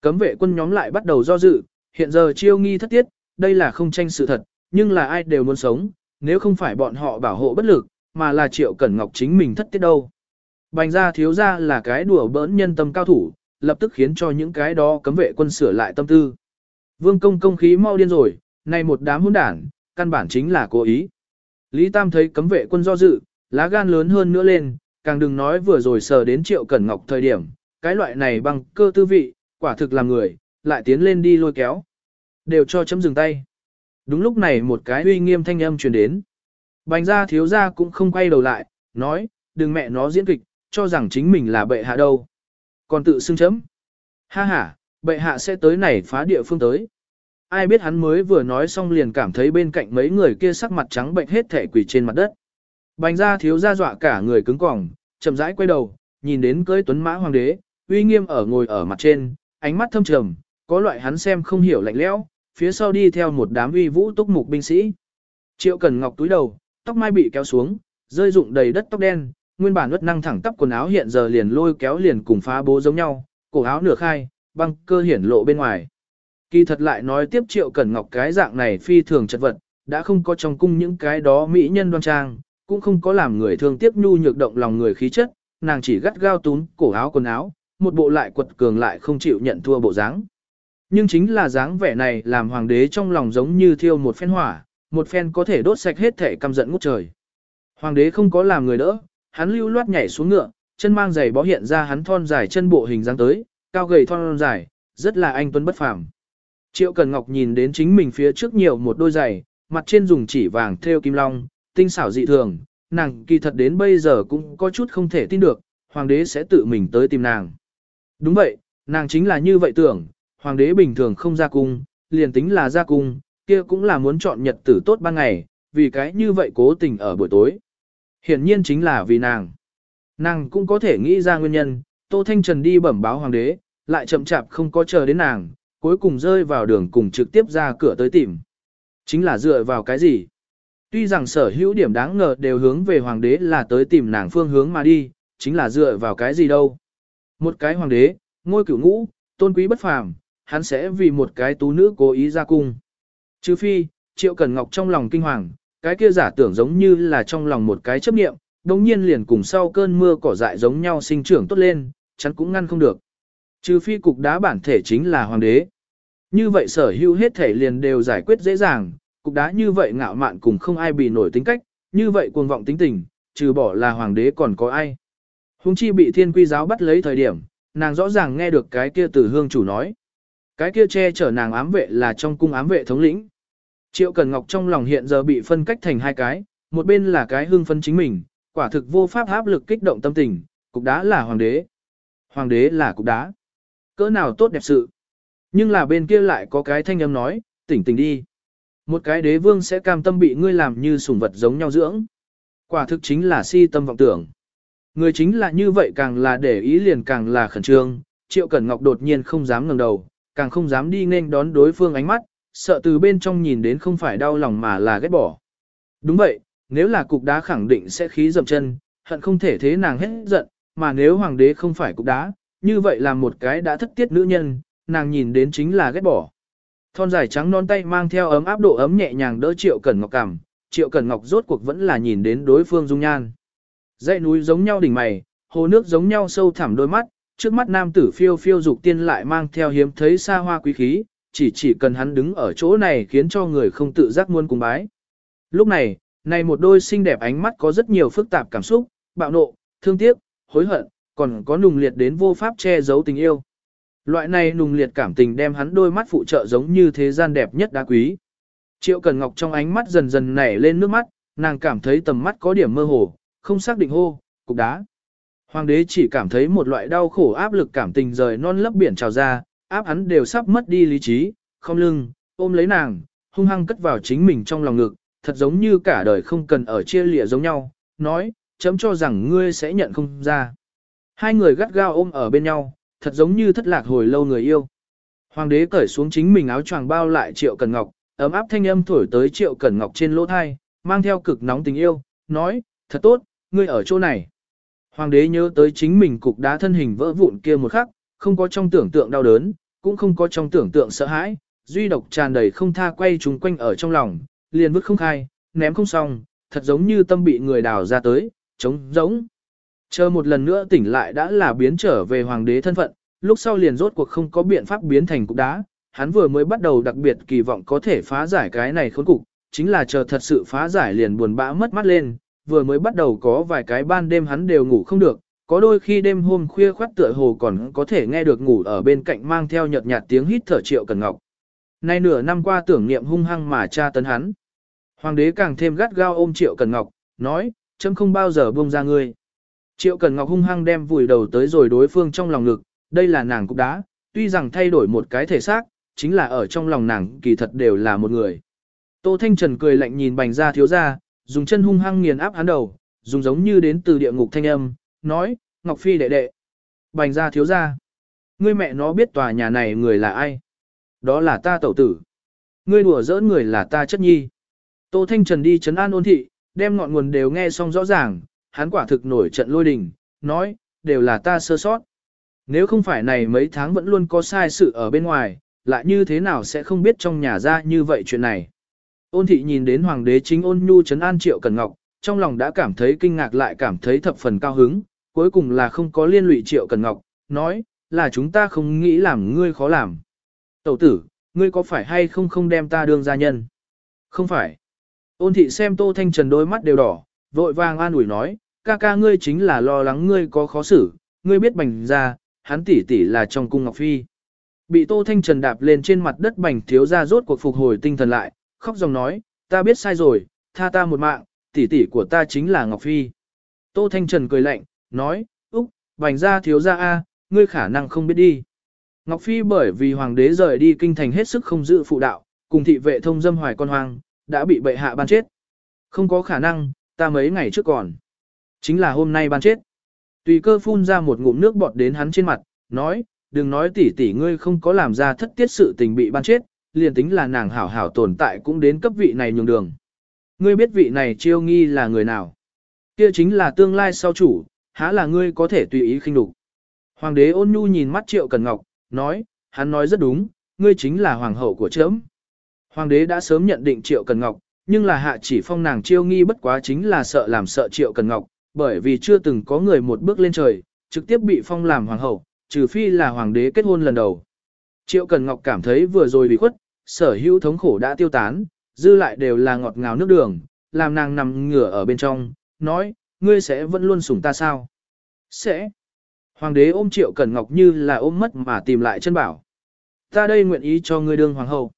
Cấm vệ quân nhóm lại bắt đầu do dự, hiện giờ chiêu nghi thất tiết, đây là không tranh sự thật, nhưng là ai đều muốn sống, nếu không phải bọn họ bảo hộ bất lực, mà là triệu cẩn ngọc chính mình thất tiết đâu. Bành ra thiếu ra là cái đùa bỡn nhân tâm cao thủ, lập tức khiến cho những cái đó cấm vệ quân sửa lại tâm tư. Vương công công khí mau điên rồi, này một đám hỗn đản, căn bản chính là cố ý. Lý Tam thấy cấm vệ quân do dự, lá gan lớn hơn nữa lên, càng đừng nói vừa rồi sờ đến Triệu Cẩn Ngọc thời điểm, cái loại này bằng cơ tư vị, quả thực làm người, lại tiến lên đi lôi kéo. Đều cho chấm dừng tay. Đúng lúc này một cái uy nghiêm thanh âm truyền đến. Bành gia thiếu gia cũng không quay đầu lại, nói, đừng mẹ nó diễn kịch, cho rằng chính mình là bệ hạ đâu. Còn tự xưng chấm. Ha ha, bệ hạ sẽ tới này phá địa phương tới. Ai biết hắn mới vừa nói xong liền cảm thấy bên cạnh mấy người kia sắc mặt trắng bệnh hết thể quỷ trên mặt đất. Bành gia thiếu gia dọa cả người cứng cỏng, chậm rãi quay đầu, nhìn đến cưới tuấn mã hoàng đế, uy nghiêm ở ngồi ở mặt trên, ánh mắt thâm trầm, có loại hắn xem không hiểu lạnh lẽo, phía sau đi theo một đám uy vũ túc mục binh sĩ. Triệu Cần Ngọc túi đầu, tóc mai bị kéo xuống, rơi rụng đầy đất tóc đen, nguyên bản ướt năng thẳng tắp quần áo hiện giờ liền lôi kéo liền cùng phá bố giống nhau, cổ áo nửa khai, băng cơ hiển lộ bên ngoài. Kỳ thật lại nói tiếp Triệu Cẩn Ngọc cái dạng này phi thường chật vật, đã không có trong cung những cái đó mỹ nhân đoan trang, cũng không có làm người thương tiếp nhu nhược động lòng người khí chất, nàng chỉ gắt gao tún cổ áo quần áo, một bộ lại quật cường lại không chịu nhận thua bộ dáng. Nhưng chính là dáng vẻ này làm hoàng đế trong lòng giống như thiêu một phen hỏa, một phen có thể đốt sạch hết thể căm giận ngút trời. Hoàng đế không có làm người đỡ, hắn lưu loát nhảy xuống ngựa, chân mang giày bó hiện ra hắn thon dài chân bộ hình dáng tới, cao gầy thon dài, rất là anh tuấn bất phàm. Triệu Cần Ngọc nhìn đến chính mình phía trước nhiều một đôi giày, mặt trên dùng chỉ vàng thêu kim long, tinh xảo dị thường, nàng kỳ thật đến bây giờ cũng có chút không thể tin được, hoàng đế sẽ tự mình tới tìm nàng. Đúng vậy, nàng chính là như vậy tưởng, hoàng đế bình thường không ra cung, liền tính là ra cung, kia cũng là muốn chọn nhật tử tốt ban ngày, vì cái như vậy cố tình ở buổi tối. Hiển nhiên chính là vì nàng. Nàng cũng có thể nghĩ ra nguyên nhân, Tô Thanh Trần đi bẩm báo hoàng đế, lại chậm chạp không có chờ đến nàng, cuối cùng rơi vào đường cùng trực tiếp ra cửa tới tìm. Chính là dựa vào cái gì? Tuy rằng sở hữu điểm đáng ngờ đều hướng về hoàng đế là tới tìm nàng phương hướng mà đi, chính là dựa vào cái gì đâu. Một cái hoàng đế, ngôi cửu ngũ, tôn quý bất phàm, hắn sẽ vì một cái tú nữ cố ý ra cung chứ phi, Triệu Cần Ngọc trong lòng kinh hoàng, cái kia giả tưởng giống như là trong lòng một cái chấp niệm, đồng nhiên liền cùng sau cơn mưa cỏ dại giống nhau sinh trưởng tốt lên, chắn cũng ngăn không được. Trừ phi cục đá bản thể chính là hoàng đế. Như vậy sở hữu hết thể liền đều giải quyết dễ dàng, cục đá như vậy ngạo mạn cùng không ai bị nổi tính cách, như vậy cuồng vọng tính tình, trừ bỏ là hoàng đế còn có ai. Hùng chi bị thiên quy giáo bắt lấy thời điểm, nàng rõ ràng nghe được cái kia từ hương chủ nói. Cái kia che chở nàng ám vệ là trong cung ám vệ thống lĩnh. Triệu Cần Ngọc trong lòng hiện giờ bị phân cách thành hai cái, một bên là cái hương phân chính mình, quả thực vô pháp áp lực kích động tâm tình, cục đá là hoàng đế. Hoàng đế là cục đá. Cỡ nào tốt đẹp sự. Nhưng là bên kia lại có cái thanh âm nói, tỉnh tỉnh đi. Một cái đế vương sẽ cam tâm bị ngươi làm như sủng vật giống nhau dưỡng. Quả thực chính là si tâm vọng tưởng. Người chính là như vậy càng là để ý liền càng là khẩn trương, Triệu Cẩn Ngọc đột nhiên không dám ngẩng đầu, càng không dám đi nên đón đối phương ánh mắt, sợ từ bên trong nhìn đến không phải đau lòng mà là ghét bỏ. Đúng vậy, nếu là cục đá khẳng định sẽ khí dậm chân, hận không thể thế nàng hết giận, mà nếu hoàng đế không phải cục đá, như vậy là một cái đã thất tiết nữ nhân, nàng nhìn đến chính là ghét bỏ. Thon dài trắng non tay mang theo ấm áp độ ấm nhẹ nhàng đỡ Triệu Cẩn Ngọc cảm, Triệu Cẩn Ngọc rốt cuộc vẫn là nhìn đến đối phương dung nhan. Dãy núi giống nhau đỉnh mày, hồ nước giống nhau sâu thẳm đôi mắt, trước mắt nam tử phiêu phiêu dục tiên lại mang theo hiếm thấy xa hoa quý khí, chỉ chỉ cần hắn đứng ở chỗ này khiến cho người không tự giác muôn cùng bái. Lúc này, này một đôi xinh đẹp ánh mắt có rất nhiều phức tạp cảm xúc, bạo nộ, thương tiếc, hối hận, còn có nùng liệt đến vô pháp che giấu tình yêu. Loại này nùng liệt cảm tình đem hắn đôi mắt phụ trợ giống như thế gian đẹp nhất đá quý. Triệu Cần Ngọc trong ánh mắt dần dần nảy lên nước mắt, nàng cảm thấy tầm mắt có điểm mơ hồ, không xác định hô, cục đá. Hoàng đế chỉ cảm thấy một loại đau khổ áp lực cảm tình rời non lấp biển trào ra, áp hắn đều sắp mất đi lý trí, không lưng, ôm lấy nàng, hung hăng cất vào chính mình trong lòng ngực, thật giống như cả đời không cần ở chia lịa giống nhau, nói, chấm cho rằng ngươi sẽ nhận không ra. Hai người gắt gao ôm ở bên nhau, thật giống như thất lạc hồi lâu người yêu. Hoàng đế cởi xuống chính mình áo choàng bao lại Triệu Cẩn Ngọc, ấm áp thanh âm thổi tới Triệu Cẩn Ngọc trên lỗ thai, mang theo cực nóng tình yêu, nói, thật tốt, ngươi ở chỗ này. Hoàng đế nhớ tới chính mình cục đá thân hình vỡ vụn kia một khắc, không có trong tưởng tượng đau đớn, cũng không có trong tưởng tượng sợ hãi, duy độc tràn đầy không tha quay trúng quanh ở trong lòng, liền vứt không khai, ném không xong, thật giống như tâm bị người đào ra tới, trống giống. Chờ một lần nữa tỉnh lại đã là biến trở về hoàng đế thân phận, lúc sau liền rốt cuộc không có biện pháp biến thành cục đá, hắn vừa mới bắt đầu đặc biệt kỳ vọng có thể phá giải cái này khốn cục, chính là chờ thật sự phá giải liền buồn bã mất mắt lên, vừa mới bắt đầu có vài cái ban đêm hắn đều ngủ không được, Có đôi khi đêm hôm khuya khoát tựa hồ còn có thể nghe được ngủ ở bên cạnh mang theo nhợt nhạt tiếng hít thở Triệu Cần Ngọc. Nay nửa năm qua tưởng niệm hung hăng mà cha tấn hắn. Hoàng đế càng thêm gắt gao ôm Triệu Cần Ngọc, nói, chấm không bao giờ buông ra ngươi. Triệu Cần Ngọc hung hăng đem vùi đầu tới rồi đối phương trong lòng ngực, đây là nàng cục đá, tuy rằng thay đổi một cái thể xác, chính là ở trong lòng nàng kỳ thật đều là một người. Tô Thanh Trần cười lạnh nhìn bành ra thiếu ra, dùng chân hung hăng nghiền áp hắn đầu, dùng giống như đến từ địa ngục thanh âm, nói, Ngọc Phi đệ đệ. Bành ra thiếu ra. Ngươi mẹ nó biết tòa nhà này người là ai? Đó là ta tẩu tử. Ngươi đùa giỡn người là ta chất nhi. Tô Thanh Trần đi chấn an ôn thị, đem ngọn nguồn đều nghe xong rõ ràng, hắn quả thực nổi trận lôi đình, nói, đều là ta sơ sót. Nếu không phải này mấy tháng vẫn luôn có sai sự ở bên ngoài, lại như thế nào sẽ không biết trong nhà ra như vậy chuyện này. Ôn thị nhìn đến hoàng đế chính ôn nhu chấn an triệu cần ngọc, trong lòng đã cảm thấy kinh ngạc lại cảm thấy thập phần cao hứng, cuối cùng là không có liên lụy triệu cần ngọc, nói, là chúng ta không nghĩ làm ngươi khó làm. Tẩu tử, ngươi có phải hay không không đem ta đương gia nhân? Không phải. Ôn thị xem Tô Thanh Trần đôi mắt đều đỏ, vội vàng an ủi nói, ca ca ngươi chính là lo lắng ngươi có khó xử, ngươi biết bành ra, hắn tỷ tỷ là trong cung Ngọc Phi. Bị Tô Thanh Trần đạp lên trên mặt đất bành thiếu ra rốt cuộc phục hồi tinh thần lại, khóc dòng nói, ta biết sai rồi, tha ta một mạng, tỷ tỷ của ta chính là Ngọc Phi. Tô Thanh Trần cười lạnh, nói, Úc, bành ra thiếu ra A, ngươi khả năng không biết đi. Ngọc Phi bởi vì hoàng đế rời đi kinh thành hết sức không giữ phụ đạo, cùng thị vệ thông dâm hoài con hoàng đã bị bệ hạ ban chết. Không có khả năng, ta mấy ngày trước còn. Chính là hôm nay ban chết. Tùy cơ phun ra một ngụm nước bọt đến hắn trên mặt, nói, đừng nói tỷ tỷ ngươi không có làm ra thất tiết sự tình bị ban chết, liền tính là nàng hảo hảo tồn tại cũng đến cấp vị này nhường đường. Ngươi biết vị này chiêu nghi là người nào? Kia chính là tương lai sau chủ, há là ngươi có thể tùy ý khinh đục. Hoàng đế ôn nhu nhìn mắt triệu cần ngọc, nói, hắn nói rất đúng, ngươi chính là hoàng hậu của trẫm. Hoàng đế đã sớm nhận định triệu cần ngọc, nhưng là hạ chỉ phong nàng chiêu nghi bất quá chính là sợ làm sợ triệu cần ngọc, bởi vì chưa từng có người một bước lên trời, trực tiếp bị phong làm hoàng hậu, trừ phi là hoàng đế kết hôn lần đầu. Triệu Cần Ngọc cảm thấy vừa rồi bị khuất, sở hữu thống khổ đã tiêu tán, dư lại đều là ngọt ngào nước đường, làm nàng nằm ngửa ở bên trong, nói, ngươi sẽ vẫn luôn sủng ta sao? Sẽ. Hoàng đế ôm Triệu Cần Ngọc như là ôm mất mà tìm lại chân bảo. Ta đây nguyện ý cho ngươi đương hoàng hậu.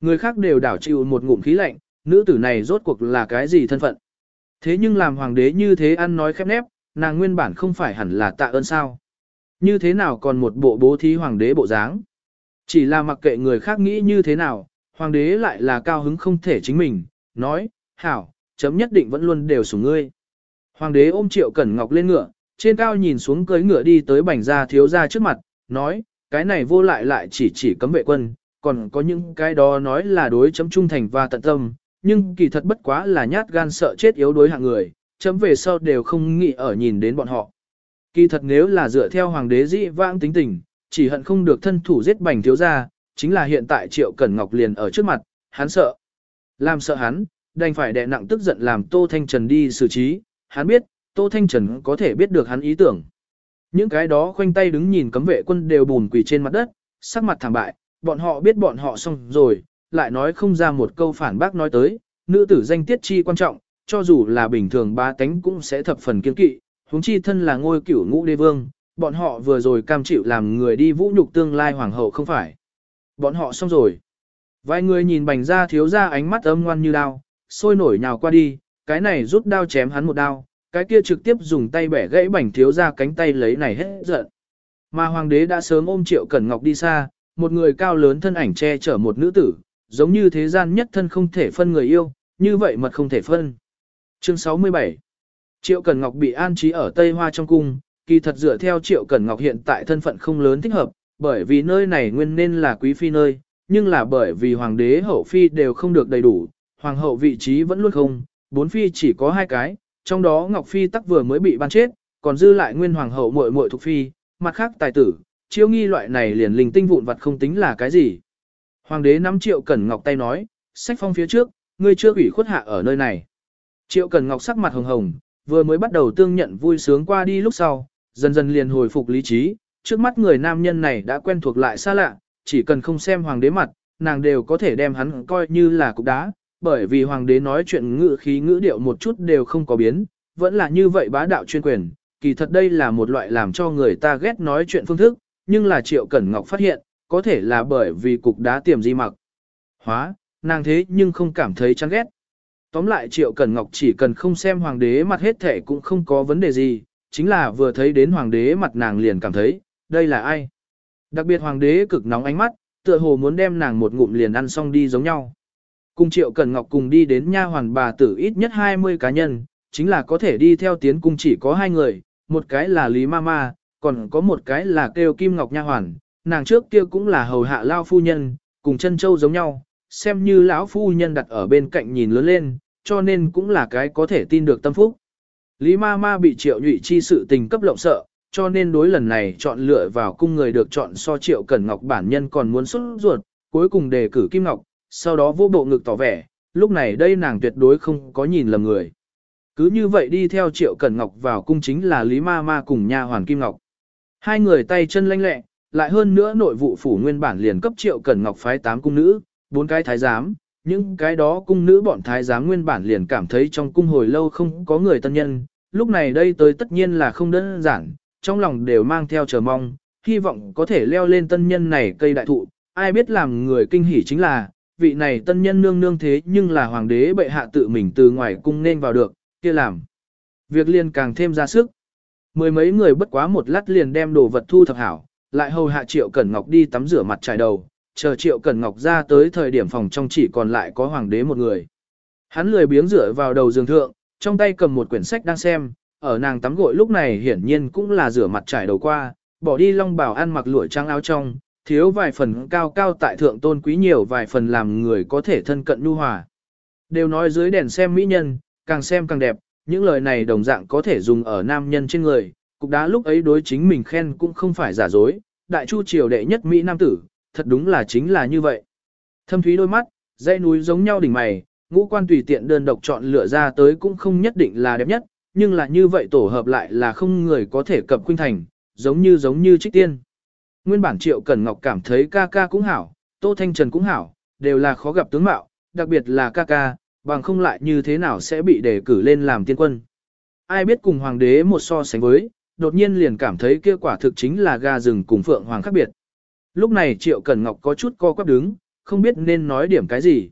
Người khác đều đảo chịu một ngụm khí lạnh, nữ tử này rốt cuộc là cái gì thân phận. Thế nhưng làm hoàng đế như thế ăn nói khép nép, nàng nguyên bản không phải hẳn là tạ ơn sao. Như thế nào còn một bộ bố thí hoàng đế bộ dáng. Chỉ là mặc kệ người khác nghĩ như thế nào, hoàng đế lại là cao hứng không thể chính mình, nói, hảo, chấm nhất định vẫn luôn đều sủng ngươi. Hoàng đế ôm triệu cẩn ngọc lên ngựa, trên cao nhìn xuống cưới ngựa đi tới bành gia thiếu gia trước mặt, nói, cái này vô lại lại chỉ chỉ cấm vệ quân, còn có những cái đó nói là đối chấm trung thành và tận tâm, nhưng kỳ thật bất quá là nhát gan sợ chết yếu đối hạng người, chấm về sau đều không nghĩ ở nhìn đến bọn họ. Kỳ thật nếu là dựa theo hoàng đế dĩ vãng tính tình, chỉ hận không được thân thủ giết bành thiếu gia, chính là hiện tại Triệu Cẩn Ngọc liền ở trước mặt, hắn sợ. Làm sợ hắn, đành phải đè nặng tức giận làm Tô Thanh Trần đi xử trí, hắn biết, Tô Thanh Trần có thể biết được hắn ý tưởng. Những cái đó khoanh tay đứng nhìn cấm vệ quân đều bùn quỳ trên mặt đất, sắc mặt thảm bại, bọn họ biết bọn họ xong rồi, lại nói không ra một câu phản bác nói tới, nữ tử danh tiết chi quan trọng, cho dù là bình thường ba tánh cũng sẽ thập phần kiên kỵ, huống chi thân là ngôi cửu ngũ đế vương, bọn họ vừa rồi cam chịu làm người đi vũ nhục tương lai hoàng hậu không phải. Bọn họ xong rồi. Vài người nhìn bành ra thiếu ra ánh mắt âm ngoan như đao, sôi nổi nhào qua đi, cái này rút đao chém hắn một đao, cái kia trực tiếp dùng tay bẻ gãy bành thiếu ra cánh tay lấy này hết giận. Mà hoàng đế đã sớm ôm triệu cẩn ngọc đi xa, một người cao lớn thân ảnh che chở một nữ tử, giống như thế gian nhất thân không thể phân người yêu, như vậy mật không thể phân. Chương 67 Triệu Cẩn Ngọc bị an trí ở Tây Hoa trong cung, kỳ thật dựa theo Triệu Cẩn Ngọc hiện tại thân phận không lớn thích hợp, bởi vì nơi này nguyên nên là quý phi nơi, nhưng là bởi vì hoàng đế hậu phi đều không được đầy đủ, hoàng hậu vị trí vẫn luôn không, bốn phi chỉ có hai cái, trong đó Ngọc phi tắc vừa mới bị ban chết, còn dư lại nguyên hoàng hậu muội muội thuộc phi, mặt khác tài tử, chiêu nghi loại này liền linh tinh vụn vặt không tính là cái gì. Hoàng đế nắm Triệu Cẩn Ngọc tay nói, sách phong phía trước, ngươi chưa ủy khuất hạ ở nơi này. Triệu Cẩn Ngọc sắc mặt hồng hồng, vừa mới bắt đầu tương nhận vui sướng qua đi lúc sau, dần dần liền hồi phục lý trí, trước mắt người nam nhân này đã quen thuộc lại xa lạ, chỉ cần không xem hoàng đế mặt, nàng đều có thể đem hắn coi như là cục đá, bởi vì hoàng đế nói chuyện ngữ khí ngữ điệu một chút đều không có biến, vẫn là như vậy bá đạo chuyên quyền, kỳ thật đây là một loại làm cho người ta ghét nói chuyện phương thức, nhưng là Triệu Cẩn Ngọc phát hiện, có thể là bởi vì cục đá tiềm di mặc. Hóa, nàng thế nhưng không cảm thấy chán ghét. Tóm lại Triệu Cẩn Ngọc chỉ cần không xem hoàng đế mặt hết thể cũng không có vấn đề gì, chính là vừa thấy đến hoàng đế mặt nàng liền cảm thấy, đây là ai. Đặc biệt hoàng đế cực nóng ánh mắt, tựa hồ muốn đem nàng một ngụm liền ăn xong đi giống nhau. Cùng Triệu Cẩn Ngọc cùng đi đến nha hoàn bà tử ít nhất 20 cá nhân, chính là có thể đi theo tiến cung chỉ có hai người, một cái là Lý Mama, còn có một cái là kêu Kim Ngọc nha hoàn, nàng trước kia cũng là hầu hạ lao phu nhân, cùng chân châu giống nhau, xem như lão phu nhân đặt ở bên cạnh nhìn lớn lên, cho nên cũng là cái có thể tin được tâm phúc. Lý ma ma bị triệu nhụy chi sự tình cấp lộng sợ, cho nên đối lần này chọn lựa vào cung người được chọn so triệu cẩn ngọc bản nhân còn muốn xuất ruột, cuối cùng đề cử Kim Ngọc, sau đó vô bộ ngực tỏ vẻ, lúc này đây nàng tuyệt đối không có nhìn lầm người. Cứ như vậy đi theo triệu cẩn ngọc vào cung chính là Lý ma ma cùng nha hoàn Kim Ngọc. Hai người tay chân lanh lẹ, lại hơn nữa nội vụ phủ nguyên bản liền cấp triệu cẩn ngọc phái tám cung nữ, bốn cái thái giám, những cái đó cung nữ bọn thái giám nguyên bản liền cảm thấy trong cung hồi lâu không có người tân nhân, lúc này đây tới tất nhiên là không đơn giản, trong lòng đều mang theo chờ mong, hy vọng có thể leo lên tân nhân này cây đại thụ, ai biết làm người kinh hỉ chính là, vị này tân nhân nương nương thế nhưng là hoàng đế bệ hạ tự mình từ ngoài cung nên vào được, kia làm. Việc liền càng thêm ra sức. Mười mấy người bất quá một lát liền đem đồ vật thu thập hảo, lại hầu hạ Triệu Cẩn Ngọc đi tắm rửa mặt trải đầu, chờ Triệu Cẩn Ngọc ra tới thời điểm phòng trong chỉ còn lại có hoàng đế một người. Hắn lười biếng rửa vào đầu giường thượng, trong tay cầm một quyển sách đang xem, ở nàng tắm gội lúc này hiển nhiên cũng là rửa mặt trải đầu qua, bỏ đi long bào ăn mặc lụa trang áo trong, thiếu vài phần cao cao tại thượng tôn quý nhiều vài phần làm người có thể thân cận nhu hòa. Đều nói dưới đèn xem mỹ nhân, càng xem càng đẹp, những lời này đồng dạng có thể dùng ở nam nhân trên người, cục đá lúc ấy đối chính mình khen cũng không phải giả dối, đại chu triều đệ nhất Mỹ Nam tử, thật đúng là chính là như vậy. Thâm thúy đôi mắt, dãy núi giống nhau đỉnh mày, ngũ quan tùy tiện đơn độc chọn lựa ra tới cũng không nhất định là đẹp nhất, nhưng là như vậy tổ hợp lại là không người có thể cập khuynh thành, giống như giống như trích tiên. Nguyên bản Triệu Cẩn Ngọc cảm thấy ca ca cũng hảo, Tô Thanh Trần cũng hảo, đều là khó gặp tướng mạo, đặc biệt là ca ca, bằng không lại như thế nào sẽ bị đề cử lên làm tiên quân. Ai biết cùng hoàng đế một so sánh với, đột nhiên liền cảm thấy kia quả thực chính là gà rừng cùng phượng hoàng khác biệt. Lúc này Triệu Cẩn Ngọc có chút co quắp đứng, không biết nên nói điểm cái gì.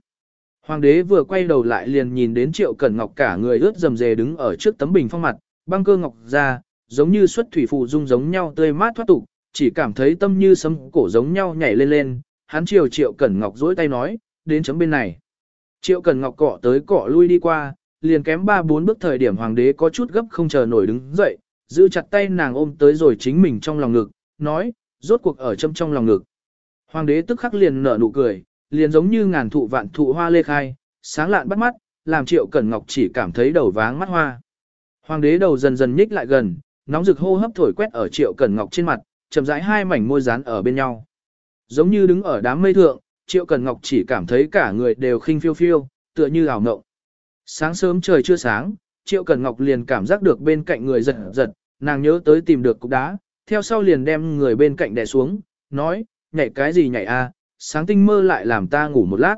Hoàng đế vừa quay đầu lại liền nhìn đến Triệu Cẩn Ngọc cả người ướt dầm dề đứng ở trước tấm bình phong mặt, băng cơ ngọc ra, giống như xuất thủy phụ dung giống nhau tươi mát thoát tục, chỉ cảm thấy tâm như sấm cổ giống nhau nhảy lên lên, hắn chiều Triệu Cẩn Ngọc dối tay nói, đến chấm bên này. Triệu Cẩn Ngọc cọ tới cọ lui đi qua, liền kém ba bốn bước thời điểm hoàng đế có chút gấp không chờ nổi đứng dậy, giữ chặt tay nàng ôm tới rồi chính mình trong lòng ngực, nói, rốt cuộc ở châm trong lòng ngực. Hoàng đế tức khắc liền nở nụ cười, liền giống như ngàn thụ vạn thụ hoa lê khai, sáng lạn bắt mắt, làm Triệu Cẩn Ngọc chỉ cảm thấy đầu váng mắt hoa. Hoàng đế đầu dần dần nhích lại gần, nóng rực hô hấp thổi quét ở Triệu Cẩn Ngọc trên mặt, chậm rãi hai mảnh môi dán ở bên nhau. Giống như đứng ở đám mây thượng, Triệu Cẩn Ngọc chỉ cảm thấy cả người đều khinh phiêu phiêu, tựa như ảo ngộng. Sáng sớm trời chưa sáng, Triệu Cẩn Ngọc liền cảm giác được bên cạnh người giật giật, nàng nhớ tới tìm được cục đá, theo sau liền đem người bên cạnh đè xuống, nói, nhảy cái gì nhảy a, sáng tinh mơ lại làm ta ngủ một lát.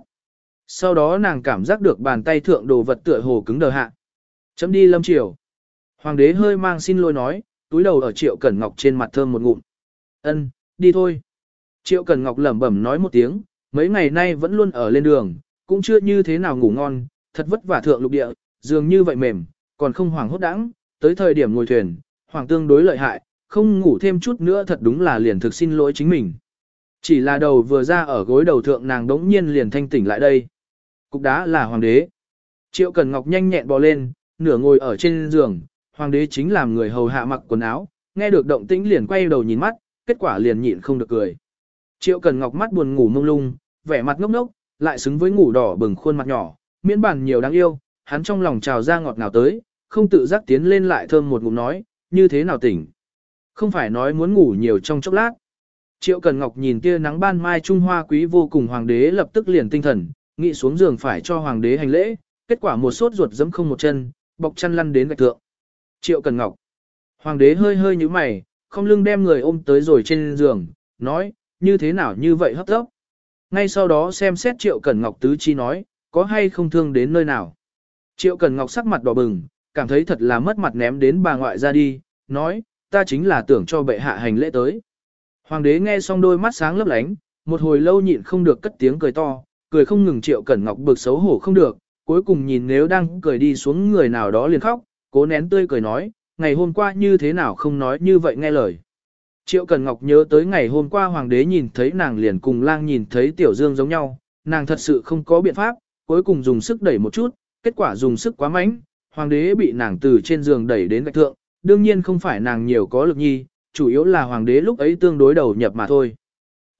Sau đó nàng cảm giác được bàn tay thượng đồ vật tựa hồ cứng đờ hạ. Chấm đi lâm triều. Hoàng đế hơi mang xin lỗi nói, túi đầu ở Triệu Cẩn Ngọc trên mặt thơm một ngụm. Ân, đi thôi. Triệu Cẩn Ngọc lẩm bẩm nói một tiếng, mấy ngày nay vẫn luôn ở lên đường, cũng chưa như thế nào ngủ ngon, thật vất vả thượng lục địa, dường như vậy mềm, còn không hoàng hốt đãng, tới thời điểm ngồi thuyền, hoàng tương đối lợi hại, không ngủ thêm chút nữa thật đúng là liền thực xin lỗi chính mình. Chỉ là đầu vừa ra ở gối đầu thượng nàng đống nhiên liền thanh tỉnh lại đây. Cục đá là hoàng đế. Triệu Cần Ngọc nhanh nhẹn bò lên, nửa ngồi ở trên giường, hoàng đế chính làm người hầu hạ mặc quần áo, nghe được động tĩnh liền quay đầu nhìn mắt, kết quả liền nhịn không được cười. Triệu Cần Ngọc mắt buồn ngủ mông lung, vẻ mặt ngốc ngốc, lại xứng với ngủ đỏ bừng khuôn mặt nhỏ, miễn bản nhiều đáng yêu, hắn trong lòng trào ra ngọt ngào tới, không tự giác tiến lên lại thơm một ngụm nói, như thế nào tỉnh. Không phải nói muốn ngủ nhiều trong chốc lát. Triệu Cần Ngọc nhìn tia nắng ban mai Trung Hoa quý vô cùng hoàng đế lập tức liền tinh thần, nghĩ xuống giường phải cho hoàng đế hành lễ, kết quả một sốt ruột dẫm không một chân, bọc chăn lăn đến gạch thượng. Triệu Cần Ngọc. Hoàng đế hơi hơi như mày, không lưng đem người ôm tới rồi trên giường, nói, như thế nào như vậy hấp tốc. Ngay sau đó xem xét Triệu Cần Ngọc tứ chi nói, có hay không thương đến nơi nào. Triệu Cần Ngọc sắc mặt đỏ bừng, cảm thấy thật là mất mặt ném đến bà ngoại ra đi, nói, ta chính là tưởng cho bệ hạ hành lễ tới. Hoàng đế nghe xong đôi mắt sáng lấp lánh, một hồi lâu nhịn không được cất tiếng cười to, cười không ngừng triệu cẩn ngọc bực xấu hổ không được, cuối cùng nhìn nếu đang cười đi xuống người nào đó liền khóc, cố nén tươi cười nói, ngày hôm qua như thế nào không nói như vậy nghe lời. Triệu Cần Ngọc nhớ tới ngày hôm qua hoàng đế nhìn thấy nàng liền cùng lang nhìn thấy tiểu dương giống nhau, nàng thật sự không có biện pháp, cuối cùng dùng sức đẩy một chút, kết quả dùng sức quá mạnh, hoàng đế bị nàng từ trên giường đẩy đến gạch thượng, đương nhiên không phải nàng nhiều có lực nhi, chủ yếu là hoàng đế lúc ấy tương đối đầu nhập mà thôi.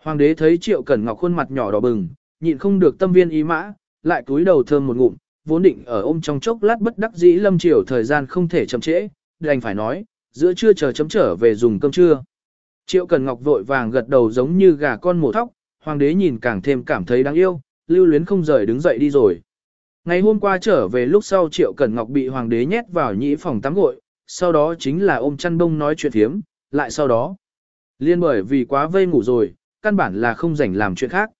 Hoàng đế thấy Triệu Cẩn Ngọc khuôn mặt nhỏ đỏ bừng, nhịn không được tâm viên ý mã, lại cúi đầu thơm một ngụm, vốn định ở ôm trong chốc lát bất đắc dĩ lâm triều thời gian không thể chậm trễ, đành phải nói, giữa trưa chờ chấm trở về dùng cơm trưa. Triệu Cần Ngọc vội vàng gật đầu giống như gà con mổ thóc, hoàng đế nhìn càng thêm cảm thấy đáng yêu, lưu luyến không rời đứng dậy đi rồi. Ngày hôm qua trở về lúc sau Triệu Cẩn Ngọc bị hoàng đế nhét vào nhĩ phòng tắm gội, sau đó chính là ôm chăn bông nói chuyện thiếm, lại sau đó. Liên bởi vì quá vây ngủ rồi, căn bản là không rảnh làm chuyện khác.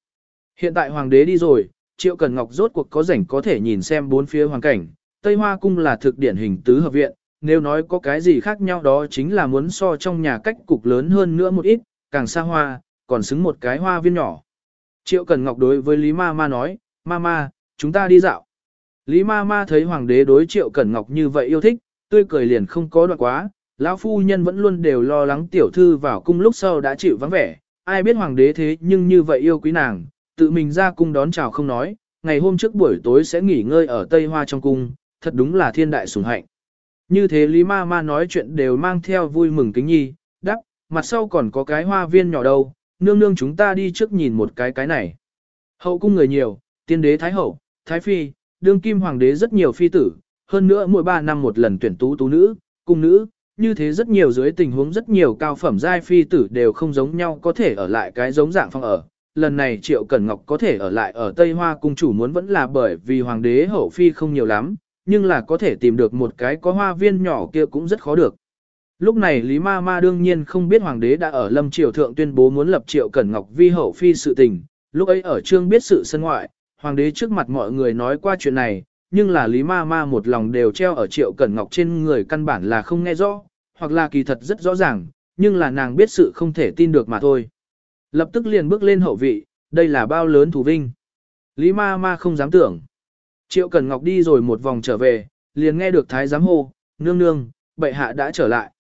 Hiện tại hoàng đế đi rồi, Triệu Cẩn Ngọc rốt cuộc có rảnh có thể nhìn xem bốn phía hoàn cảnh, Tây Hoa Cung là thực điển hình tứ hợp viện, nếu nói có cái gì khác nhau đó chính là muốn so trong nhà cách cục lớn hơn nữa một ít, càng xa hoa, còn xứng một cái hoa viên nhỏ. Triệu Cần Ngọc đối với Lý Ma Ma nói, Ma Ma, chúng ta đi dạo. Lý Ma Ma thấy hoàng đế đối Triệu Cẩn Ngọc như vậy yêu thích, tươi cười liền không có đoạn quá, lão phu nhân vẫn luôn đều lo lắng tiểu thư vào cung lúc sau đã chịu vắng vẻ, ai biết hoàng đế thế nhưng như vậy yêu quý nàng, tự mình ra cung đón chào không nói, ngày hôm trước buổi tối sẽ nghỉ ngơi ở Tây Hoa trong cung, thật đúng là thiên đại sủng hạnh. Như thế Lý Ma Ma nói chuyện đều mang theo vui mừng kính nhi, đắp, mặt sau còn có cái hoa viên nhỏ đâu, nương nương chúng ta đi trước nhìn một cái cái này. Hậu cung người nhiều, tiên đế thái hậu, thái phi, đương kim hoàng đế rất nhiều phi tử, hơn nữa mỗi ba năm một lần tuyển tú tú nữ, cung nữ, như thế rất nhiều dưới tình huống rất nhiều cao phẩm giai phi tử đều không giống nhau có thể ở lại cái giống dạng phòng ở. Lần này Triệu Cẩn Ngọc có thể ở lại ở Tây Hoa cung chủ muốn vẫn là bởi vì hoàng đế hậu phi không nhiều lắm, nhưng là có thể tìm được một cái có hoa viên nhỏ kia cũng rất khó được. Lúc này Lý Ma Ma đương nhiên không biết hoàng đế đã ở Lâm Triều Thượng tuyên bố muốn lập Triệu Cẩn Ngọc vi hậu phi sự tình, lúc ấy ở trương biết sự sân ngoại, hoàng đế trước mặt mọi người nói qua chuyện này, nhưng là Lý Ma Ma một lòng đều treo ở Triệu Cẩn Ngọc trên người căn bản là không nghe rõ, hoặc là kỳ thật rất rõ ràng, nhưng là nàng biết sự không thể tin được mà thôi. Lập tức liền bước lên hậu vị, đây là bao lớn thù vinh. Lý Ma Ma không dám tưởng. Triệu Cẩn Ngọc đi rồi một vòng trở về, liền nghe được thái giám hô, nương nương, bệ hạ đã trở lại.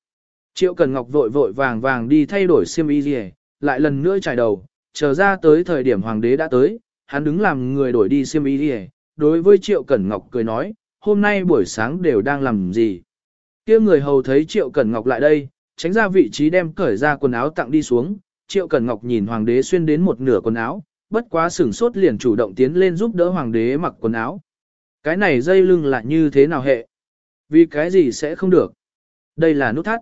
Triệu Cẩn Ngọc vội vội vàng vàng đi thay đổi xiêm y rìa lại lần nữa trải đầu, chờ ra tới thời điểm hoàng đế đã tới, hắn đứng làm người đổi đi xiêm y rìa đối với Triệu Cẩn Ngọc cười nói, hôm nay buổi sáng đều đang làm gì. kia người hầu thấy Triệu Cẩn Ngọc lại đây, tránh ra vị trí đem cởi ra quần áo tặng đi xuống, Triệu Cẩn Ngọc nhìn hoàng đế xuyên đến một nửa quần áo, bất quá sửng sốt liền chủ động tiến lên giúp đỡ hoàng đế mặc quần áo. Cái này dây lưng là như thế nào hệ? Vì cái gì sẽ không được? Đây là nút thắt.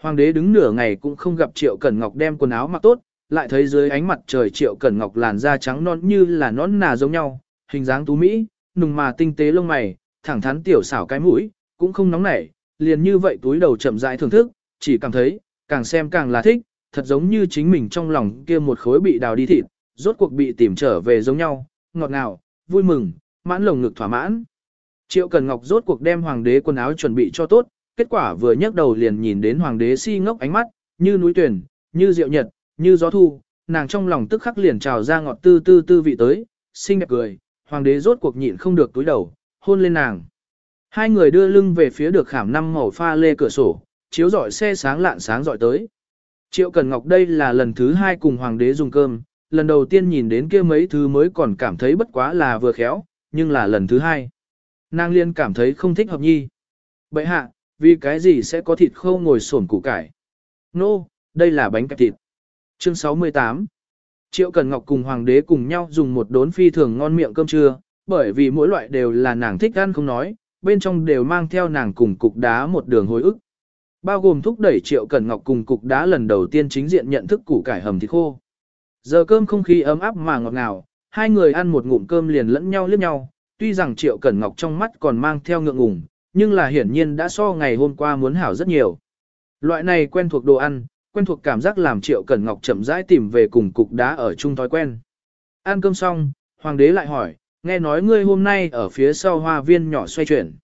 Hoàng đế đứng nửa ngày cũng không gặp Triệu Cẩn Ngọc đem quần áo mặc tốt, lại thấy dưới ánh mặt trời Triệu Cẩn Ngọc làn da trắng non như là nón nà giống nhau, hình dáng tú mỹ, nùng mà tinh tế lông mày, thẳng thắn tiểu xảo cái mũi, cũng không nóng nảy, liền như vậy túi đầu chậm rãi thưởng thức, chỉ cảm thấy, càng xem càng là thích, thật giống như chính mình trong lòng kia một khối bị đào đi thịt, rốt cuộc bị tìm trở về giống nhau, ngọt ngào, vui mừng, mãn lồng ngực thỏa mãn. Triệu Cần Ngọc rốt cuộc đem hoàng đế quần áo chuẩn bị cho tốt, kết quả vừa nhấc đầu liền nhìn đến hoàng đế si ngốc ánh mắt, như núi tuyển, như rượu nhật, như gió thu, nàng trong lòng tức khắc liền trào ra ngọt tư tư tư vị tới, xinh đẹp cười, hoàng đế rốt cuộc nhịn không được túi đầu, hôn lên nàng. Hai người đưa lưng về phía được khảm năm màu pha lê cửa sổ, chiếu rọi xe sáng lạn sáng rọi tới. Triệu Cần Ngọc đây là lần thứ hai cùng hoàng đế dùng cơm, lần đầu tiên nhìn đến kia mấy thứ mới còn cảm thấy bất quá là vừa khéo, nhưng là lần thứ hai. Nàng liên cảm thấy không thích hợp nhi. Bậy hạ, vì cái gì sẽ có thịt khô ngồi sổn củ cải? Nô, no, đây là bánh kẹp thịt. Chương 68 Triệu Cần Ngọc cùng Hoàng đế cùng nhau dùng một đốn phi thường ngon miệng cơm trưa, bởi vì mỗi loại đều là nàng thích ăn không nói, bên trong đều mang theo nàng cùng cục đá một đường hồi ức. Bao gồm thúc đẩy Triệu Cần Ngọc cùng cục đá lần đầu tiên chính diện nhận thức củ cải hầm thịt khô. Giờ cơm không khí ấm áp mà ngọt ngào, hai người ăn một ngụm cơm liền lẫn nhau liếc nhau, tuy rằng Triệu Cẩn Ngọc trong mắt còn mang theo ngượng ngùng, nhưng là hiển nhiên đã so ngày hôm qua muốn hảo rất nhiều. Loại này quen thuộc đồ ăn, quen thuộc cảm giác làm Triệu Cẩn Ngọc chậm rãi tìm về cùng cục đá ở chung thói quen. Ăn cơm xong, Hoàng đế lại hỏi, nghe nói ngươi hôm nay ở phía sau hoa viên nhỏ xoay chuyển.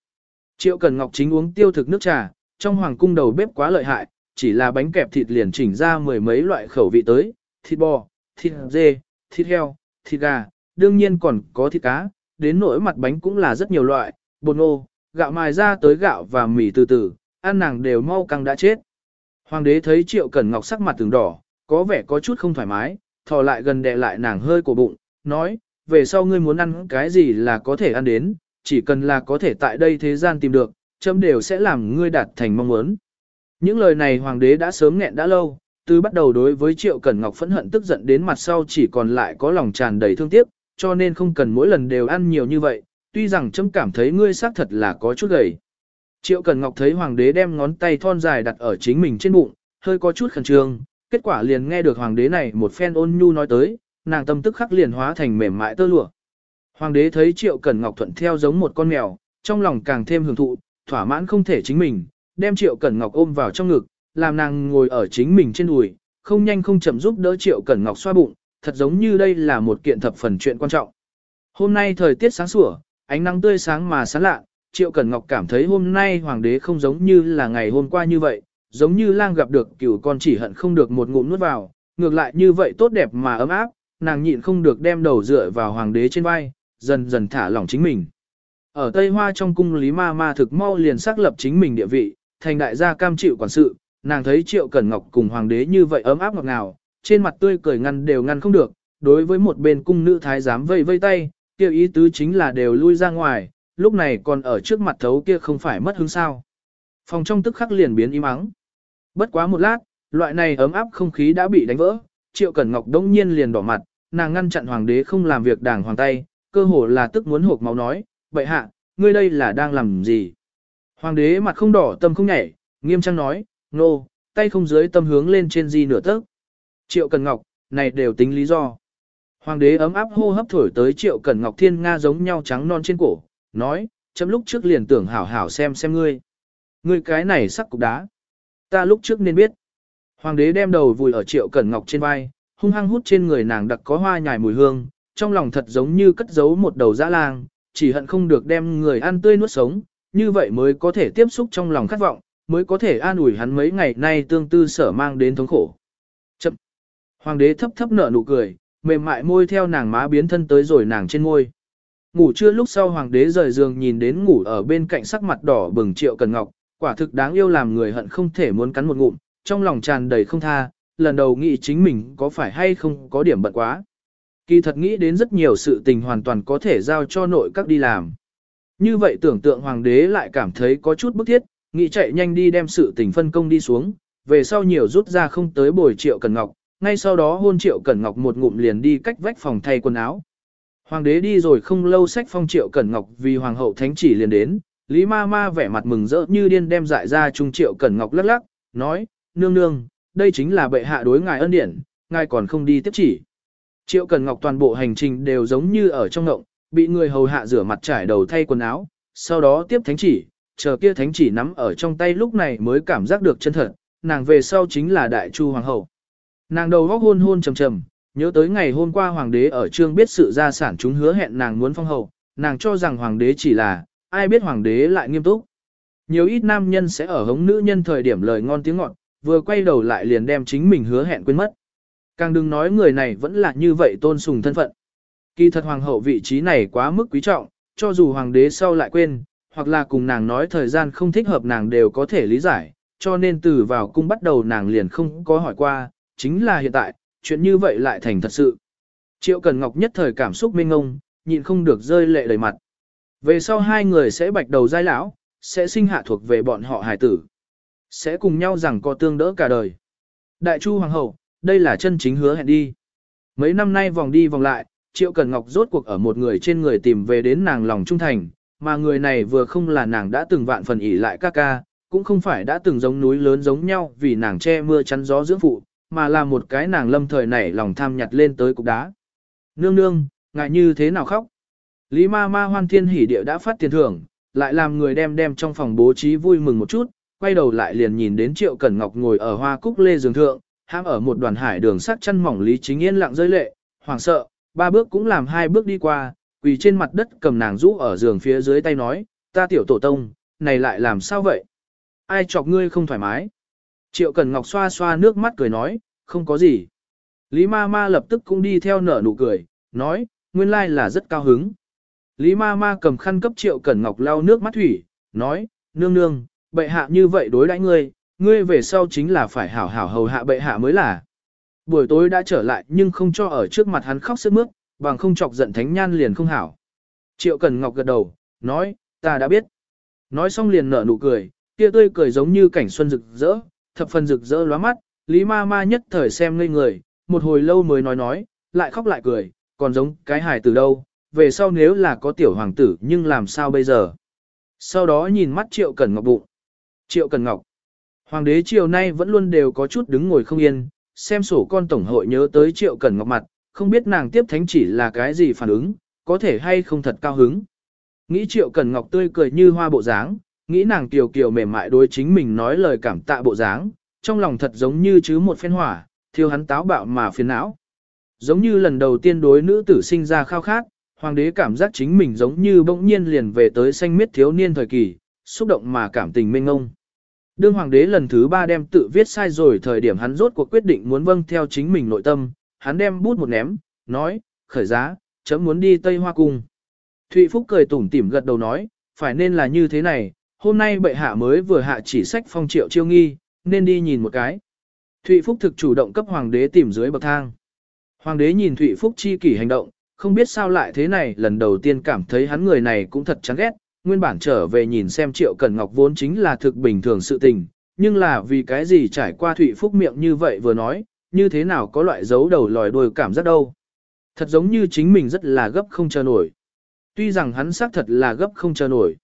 Triệu Cẩn Ngọc chính uống tiêu thực nước trà, trong hoàng cung đầu bếp quá lợi hại, chỉ là bánh kẹp thịt liền chỉnh ra mười mấy loại khẩu vị tới, thịt bò, thịt dê, thịt heo, thịt gà, đương nhiên còn có thịt cá, đến nỗi mặt bánh cũng là rất nhiều loại, bột ngô, gạo mài ra tới gạo và mì từ từ, ăn nàng đều mau căng đã chết. Hoàng đế thấy Triệu Cẩn Ngọc sắc mặt từng đỏ, có vẻ có chút không thoải mái, thò lại gần đè lại nàng hơi cổ bụng, nói, về sau ngươi muốn ăn cái gì là có thể ăn đến, chỉ cần là có thể tại đây thế gian tìm được, chấm đều sẽ làm ngươi đạt thành mong muốn. Những lời này hoàng đế đã sớm nghẹn đã lâu, từ bắt đầu đối với Triệu Cẩn Ngọc phẫn hận tức giận đến mặt sau chỉ còn lại có lòng tràn đầy thương tiếc, cho nên không cần mỗi lần đều ăn nhiều như vậy, tuy rằng chấm cảm thấy ngươi xác thật là có chút gầy. Triệu Cẩn Ngọc thấy hoàng đế đem ngón tay thon dài đặt ở chính mình trên bụng, hơi có chút khẩn trương, kết quả liền nghe được hoàng đế này một phen ôn nhu nói tới, nàng tâm tức khắc liền hóa thành mềm mại tơ lụa. Hoàng đế thấy Triệu Cẩn Ngọc thuận theo giống một con mèo, trong lòng càng thêm hưởng thụ, thỏa mãn không thể chính mình, đem Triệu Cẩn Ngọc ôm vào trong ngực, làm nàng ngồi ở chính mình trên đùi, không nhanh không chậm giúp đỡ Triệu Cẩn Ngọc xoa bụng, thật giống như đây là một kiện thập phần chuyện quan trọng. Hôm nay thời tiết sáng sủa, ánh nắng tươi sáng mà sáng lạ, Triệu Cẩn Ngọc cảm thấy hôm nay hoàng đế không giống như là ngày hôm qua như vậy, giống như lang gặp được cửu con chỉ hận không được một ngụm nuốt vào, ngược lại như vậy tốt đẹp mà ấm áp, nàng nhịn không được đem đầu dựa vào hoàng đế trên vai, dần dần thả lỏng chính mình. Ở Tây Hoa trong cung Lý Ma Ma thực mau liền xác lập chính mình địa vị, thành đại gia cam chịu quản sự, nàng thấy Triệu Cẩn Ngọc cùng hoàng đế như vậy ấm áp ngọt ngào, trên mặt tươi cười ngăn đều ngăn không được, đối với một bên cung nữ thái giám vây vây tay, kêu ý tứ chính là đều lui ra ngoài, lúc này còn ở trước mặt thấu kia không phải mất hứng sao. Phòng trong tức khắc liền biến im ắng. Bất quá một lát, loại này ấm áp không khí đã bị đánh vỡ, Triệu Cẩn Ngọc đông nhiên liền đỏ mặt, nàng ngăn chặn hoàng đế không làm việc đảng hoàng tay, cơ hồ là tức muốn hộp máu nói, vậy hạ, ngươi đây là đang làm gì? Hoàng đế mặt không đỏ tâm không nhảy, nghiêm trang nói, nô, no, tay không dưới tâm hướng lên trên gì nửa tấc. Triệu cẩn Ngọc, này đều tính lý do. Hoàng đế ấm áp hô hấp thổi tới Triệu Cẩn Ngọc Thiên Nga giống nhau trắng non trên cổ, nói, chấm lúc trước liền tưởng hảo hảo xem xem ngươi. Ngươi cái này sắc cục đá. Ta lúc trước nên biết. Hoàng đế đem đầu vùi ở Triệu Cẩn Ngọc trên vai, hung hăng hút trên người nàng đặc có hoa nhài mùi hương, trong lòng thật giống như cất giấu một đầu dã lang, chỉ hận không được đem người ăn tươi nuốt sống, như vậy mới có thể tiếp xúc trong lòng khát vọng, mới có thể an ủi hắn mấy ngày nay tương tư sở mang đến thống khổ. Chậm. Hoàng đế thấp thấp nở nụ cười, mềm mại môi theo nàng má biến thân tới rồi nàng trên môi. Ngủ trưa lúc sau hoàng đế rời giường nhìn đến ngủ ở bên cạnh sắc mặt đỏ bừng triệu cần ngọc, quả thực đáng yêu làm người hận không thể muốn cắn một ngụm, trong lòng tràn đầy không tha, lần đầu nghĩ chính mình có phải hay không có điểm bận quá. Kỳ thật nghĩ đến rất nhiều sự tình hoàn toàn có thể giao cho nội các đi làm. Như vậy tưởng tượng hoàng đế lại cảm thấy có chút bức thiết, nghĩ chạy nhanh đi đem sự tình phân công đi xuống, về sau nhiều rút ra không tới bồi triệu cần ngọc, ngay sau đó hôn triệu cẩn ngọc một ngụm liền đi cách vách phòng thay quần áo. Hoàng đế đi rồi không lâu sách phong triệu cẩn ngọc vì hoàng hậu thánh chỉ liền đến, Lý ma ma vẻ mặt mừng rỡ như điên đem dại ra trung triệu cẩn ngọc lắc lắc, nói, nương nương, đây chính là bệ hạ đối ngài ân điển, ngài còn không đi tiếp chỉ. Triệu cẩn ngọc toàn bộ hành trình đều giống như ở trong ngộng, bị người hầu hạ rửa mặt trải đầu thay quần áo, sau đó tiếp thánh chỉ, chờ kia thánh chỉ nắm ở trong tay lúc này mới cảm giác được chân thật, nàng về sau chính là đại chu hoàng hậu. Nàng đầu góc hôn hôn trầm trầm, nhớ tới ngày hôm qua hoàng đế ở trương biết sự gia sản chúng hứa hẹn nàng muốn phong hậu, nàng cho rằng hoàng đế chỉ là, ai biết hoàng đế lại nghiêm túc. Nhiều ít nam nhân sẽ ở hống nữ nhân thời điểm lời ngon tiếng ngọt, vừa quay đầu lại liền đem chính mình hứa hẹn quên mất. Càng đừng nói người này vẫn là như vậy tôn sùng thân phận. Kỳ thật hoàng hậu vị trí này quá mức quý trọng, cho dù hoàng đế sau lại quên, hoặc là cùng nàng nói thời gian không thích hợp nàng đều có thể lý giải, cho nên từ vào cung bắt đầu nàng liền không có hỏi qua, chính là hiện tại, chuyện như vậy lại thành thật sự. Triệu Cần Ngọc nhất thời cảm xúc mênh ngông, nhịn không được rơi lệ đầy mặt. Về sau hai người sẽ bạch đầu giai lão, sẽ sinh hạ thuộc về bọn họ hải tử. Sẽ cùng nhau rằng có tương đỡ cả đời. Đại Chu Hoàng hậu, đây là chân chính hứa hẹn đi. Mấy năm nay vòng đi vòng lại, Triệu Cần Ngọc rốt cuộc ở một người trên người tìm về đến nàng lòng trung thành, mà người này vừa không là nàng đã từng vạn phần ỷ lại ca ca, cũng không phải đã từng giống núi lớn giống nhau vì nàng che mưa chắn gió dưỡng phụ, mà là một cái nàng lâm thời nảy lòng tham nhặt lên tới cục đá. Nương nương, ngại như thế nào khóc? Lý ma ma hoan thiên hỉ địa đã phát tiền thưởng, lại làm người đem đem trong phòng bố trí vui mừng một chút, quay đầu lại liền nhìn đến Triệu Cẩn Ngọc ngồi ở hoa cúc lê giường thượng, ham ở một đoàn hải đường sắt chân mỏng Lý Chính Yên lặng rơi lệ, hoảng sợ, ba bước cũng làm hai bước đi qua, quỳ trên mặt đất cầm nàng rũ ở giường phía dưới tay nói, ta tiểu tổ tông, này lại làm sao vậy? Ai chọc ngươi không thoải mái? Triệu Cẩn Ngọc xoa xoa nước mắt cười nói, không có gì. Lý ma ma lập tức cũng đi theo nở nụ cười, nói, nguyên lai là rất cao hứng. Lý ma ma cầm khăn cấp Triệu Cẩn Ngọc lau nước mắt thủy, nói, nương nương, bệ hạ như vậy đối đãi ngươi, ngươi về sau chính là phải hảo hảo hầu hạ bệ hạ mới là. Buổi tối đã trở lại nhưng không cho ở trước mặt hắn khóc sướt mướt, bằng không chọc giận thánh nhan liền không hảo. Triệu Cẩn Ngọc gật đầu, nói, ta đã biết. Nói xong liền nở nụ cười, kia tươi cười giống như cảnh xuân rực rỡ, thập phần rực rỡ lóa mắt, Lý ma ma nhất thời xem ngây người, một hồi lâu mới nói nói, lại khóc lại cười, còn giống cái hài từ đâu, về sau nếu là có tiểu hoàng tử nhưng làm sao bây giờ. Sau đó nhìn mắt Triệu Cẩn Ngọc bụng. Triệu Cẩn Ngọc. Hoàng đế chiều nay vẫn luôn đều có chút đứng ngồi không yên, xem sổ con tổng hội nhớ tới Triệu Cẩn Ngọc mặt, không biết nàng tiếp thánh chỉ là cái gì phản ứng, có thể hay không thật cao hứng. Nghĩ Triệu Cẩn Ngọc tươi cười như hoa bộ dáng, nghĩ nàng kiều kiều mềm mại đối chính mình nói lời cảm tạ bộ dáng, trong lòng thật giống như chứ một phen hỏa, thiêu hắn táo bạo mà phiền não. Giống như lần đầu tiên đối nữ tử sinh ra khao khát, hoàng đế cảm giác chính mình giống như bỗng nhiên liền về tới xanh miết thiếu niên thời kỳ, xúc động mà cảm tình mênh ngông. Đương hoàng đế lần thứ ba đem tự viết sai rồi thời điểm hắn rốt cuộc quyết định muốn vâng theo chính mình nội tâm, hắn đem bút một ném, nói, khởi giá, chấm muốn đi Tây Hoa Cung. Thụy Phúc cười tủm tỉm gật đầu nói, phải nên là như thế này, hôm nay bệ hạ mới vừa hạ chỉ sách phong triệu chiêu nghi, nên đi nhìn một cái. Thụy Phúc thực chủ động cấp hoàng đế tìm dưới bậc thang. Hoàng đế nhìn Thụy Phúc chi kỷ hành động, không biết sao lại thế này, lần đầu tiên cảm thấy hắn người này cũng thật chán ghét, nguyên bản trở về nhìn xem Triệu Cẩn Ngọc vốn chính là thực bình thường sự tình, nhưng là vì cái gì trải qua Thụy Phúc miệng như vậy vừa nói, như thế nào có loại dấu đầu lòi đuôi cảm giác đâu. Thật giống như chính mình rất là gấp không chờ nổi. Tuy rằng hắn xác thật là gấp không chờ nổi.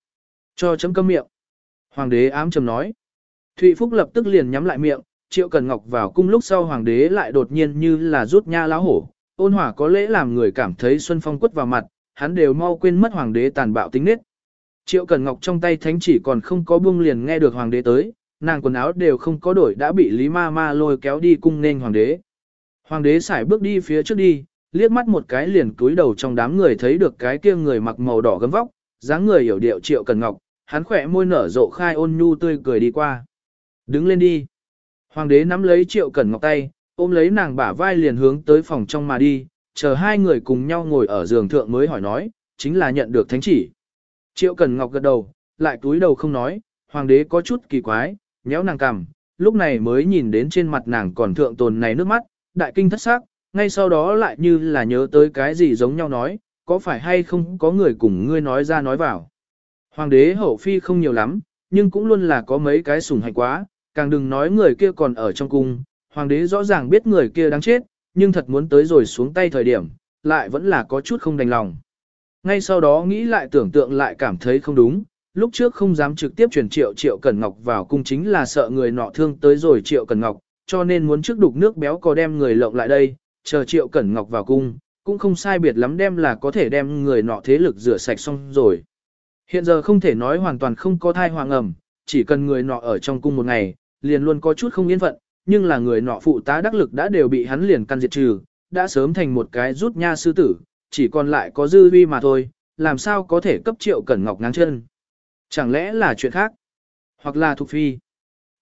Cho chấm câm miệng. Hoàng đế ám trầm nói. Thụy Phúc lập tức liền nhắm lại miệng, Triệu Cần Ngọc vào cung lúc sau hoàng đế lại đột nhiên như là rút nha láo hổ, ôn hòa có lẽ làm người cảm thấy xuân phong quất vào mặt, hắn đều mau quên mất hoàng đế tàn bạo tính nết. Triệu Cần Ngọc trong tay thánh chỉ còn không có buông liền nghe được hoàng đế tới, nàng quần áo đều không có đổi đã bị Lý Ma Ma lôi kéo đi cung nên hoàng đế. Hoàng đế xài bước đi phía trước đi, liếc mắt một cái liền cúi đầu trong đám người thấy được cái kia người mặc màu đỏ gấm vóc, dáng người hiểu điệu Triệu Cần Ngọc, hắn khỏe môi nở rộ khai ôn nhu tươi cười đi qua. Đứng lên đi. Hoàng đế nắm lấy Triệu Cẩn Ngọc tay, ôm lấy nàng bả vai liền hướng tới phòng trong mà đi, chờ hai người cùng nhau ngồi ở giường thượng mới hỏi nói, chính là nhận được thánh chỉ. Triệu Cẩn Ngọc gật đầu, lại túi đầu không nói, hoàng đế có chút kỳ quái, nhéo nàng cằm, lúc này mới nhìn đến trên mặt nàng còn thượng tồn này nước mắt, đại kinh thất xác, ngay sau đó lại như là nhớ tới cái gì giống nhau nói, có phải hay không có người cùng ngươi nói ra nói vào. Hoàng đế hậu phi không nhiều lắm, nhưng cũng luôn là có mấy cái sủng hạnh quá, càng đừng nói người kia còn ở trong cung, hoàng đế rõ ràng biết người kia đáng chết, nhưng thật muốn tới rồi xuống tay thời điểm, lại vẫn là có chút không đành lòng. Ngay sau đó nghĩ lại tưởng tượng lại cảm thấy không đúng, lúc trước không dám trực tiếp truyền triệu triệu cẩn ngọc vào cung chính là sợ người nọ thương tới rồi triệu cẩn ngọc, cho nên muốn trước đục nước béo có đem người lộng lại đây, chờ triệu cẩn ngọc vào cung, cũng không sai biệt lắm đem là có thể đem người nọ thế lực rửa sạch xong rồi. Hiện giờ không thể nói hoàn toàn không có thai hoàng ẩm, chỉ cần người nọ ở trong cung một ngày, liền luôn có chút không yên phận, nhưng là người nọ phụ tá đắc lực đã đều bị hắn liền căn diệt trừ, đã sớm thành một cái rút nha sư tử, chỉ còn lại có dư vi mà thôi, làm sao có thể cấp triệu cẩn ngọc ngang chân. Chẳng lẽ là chuyện khác? Hoặc là thuộc phi?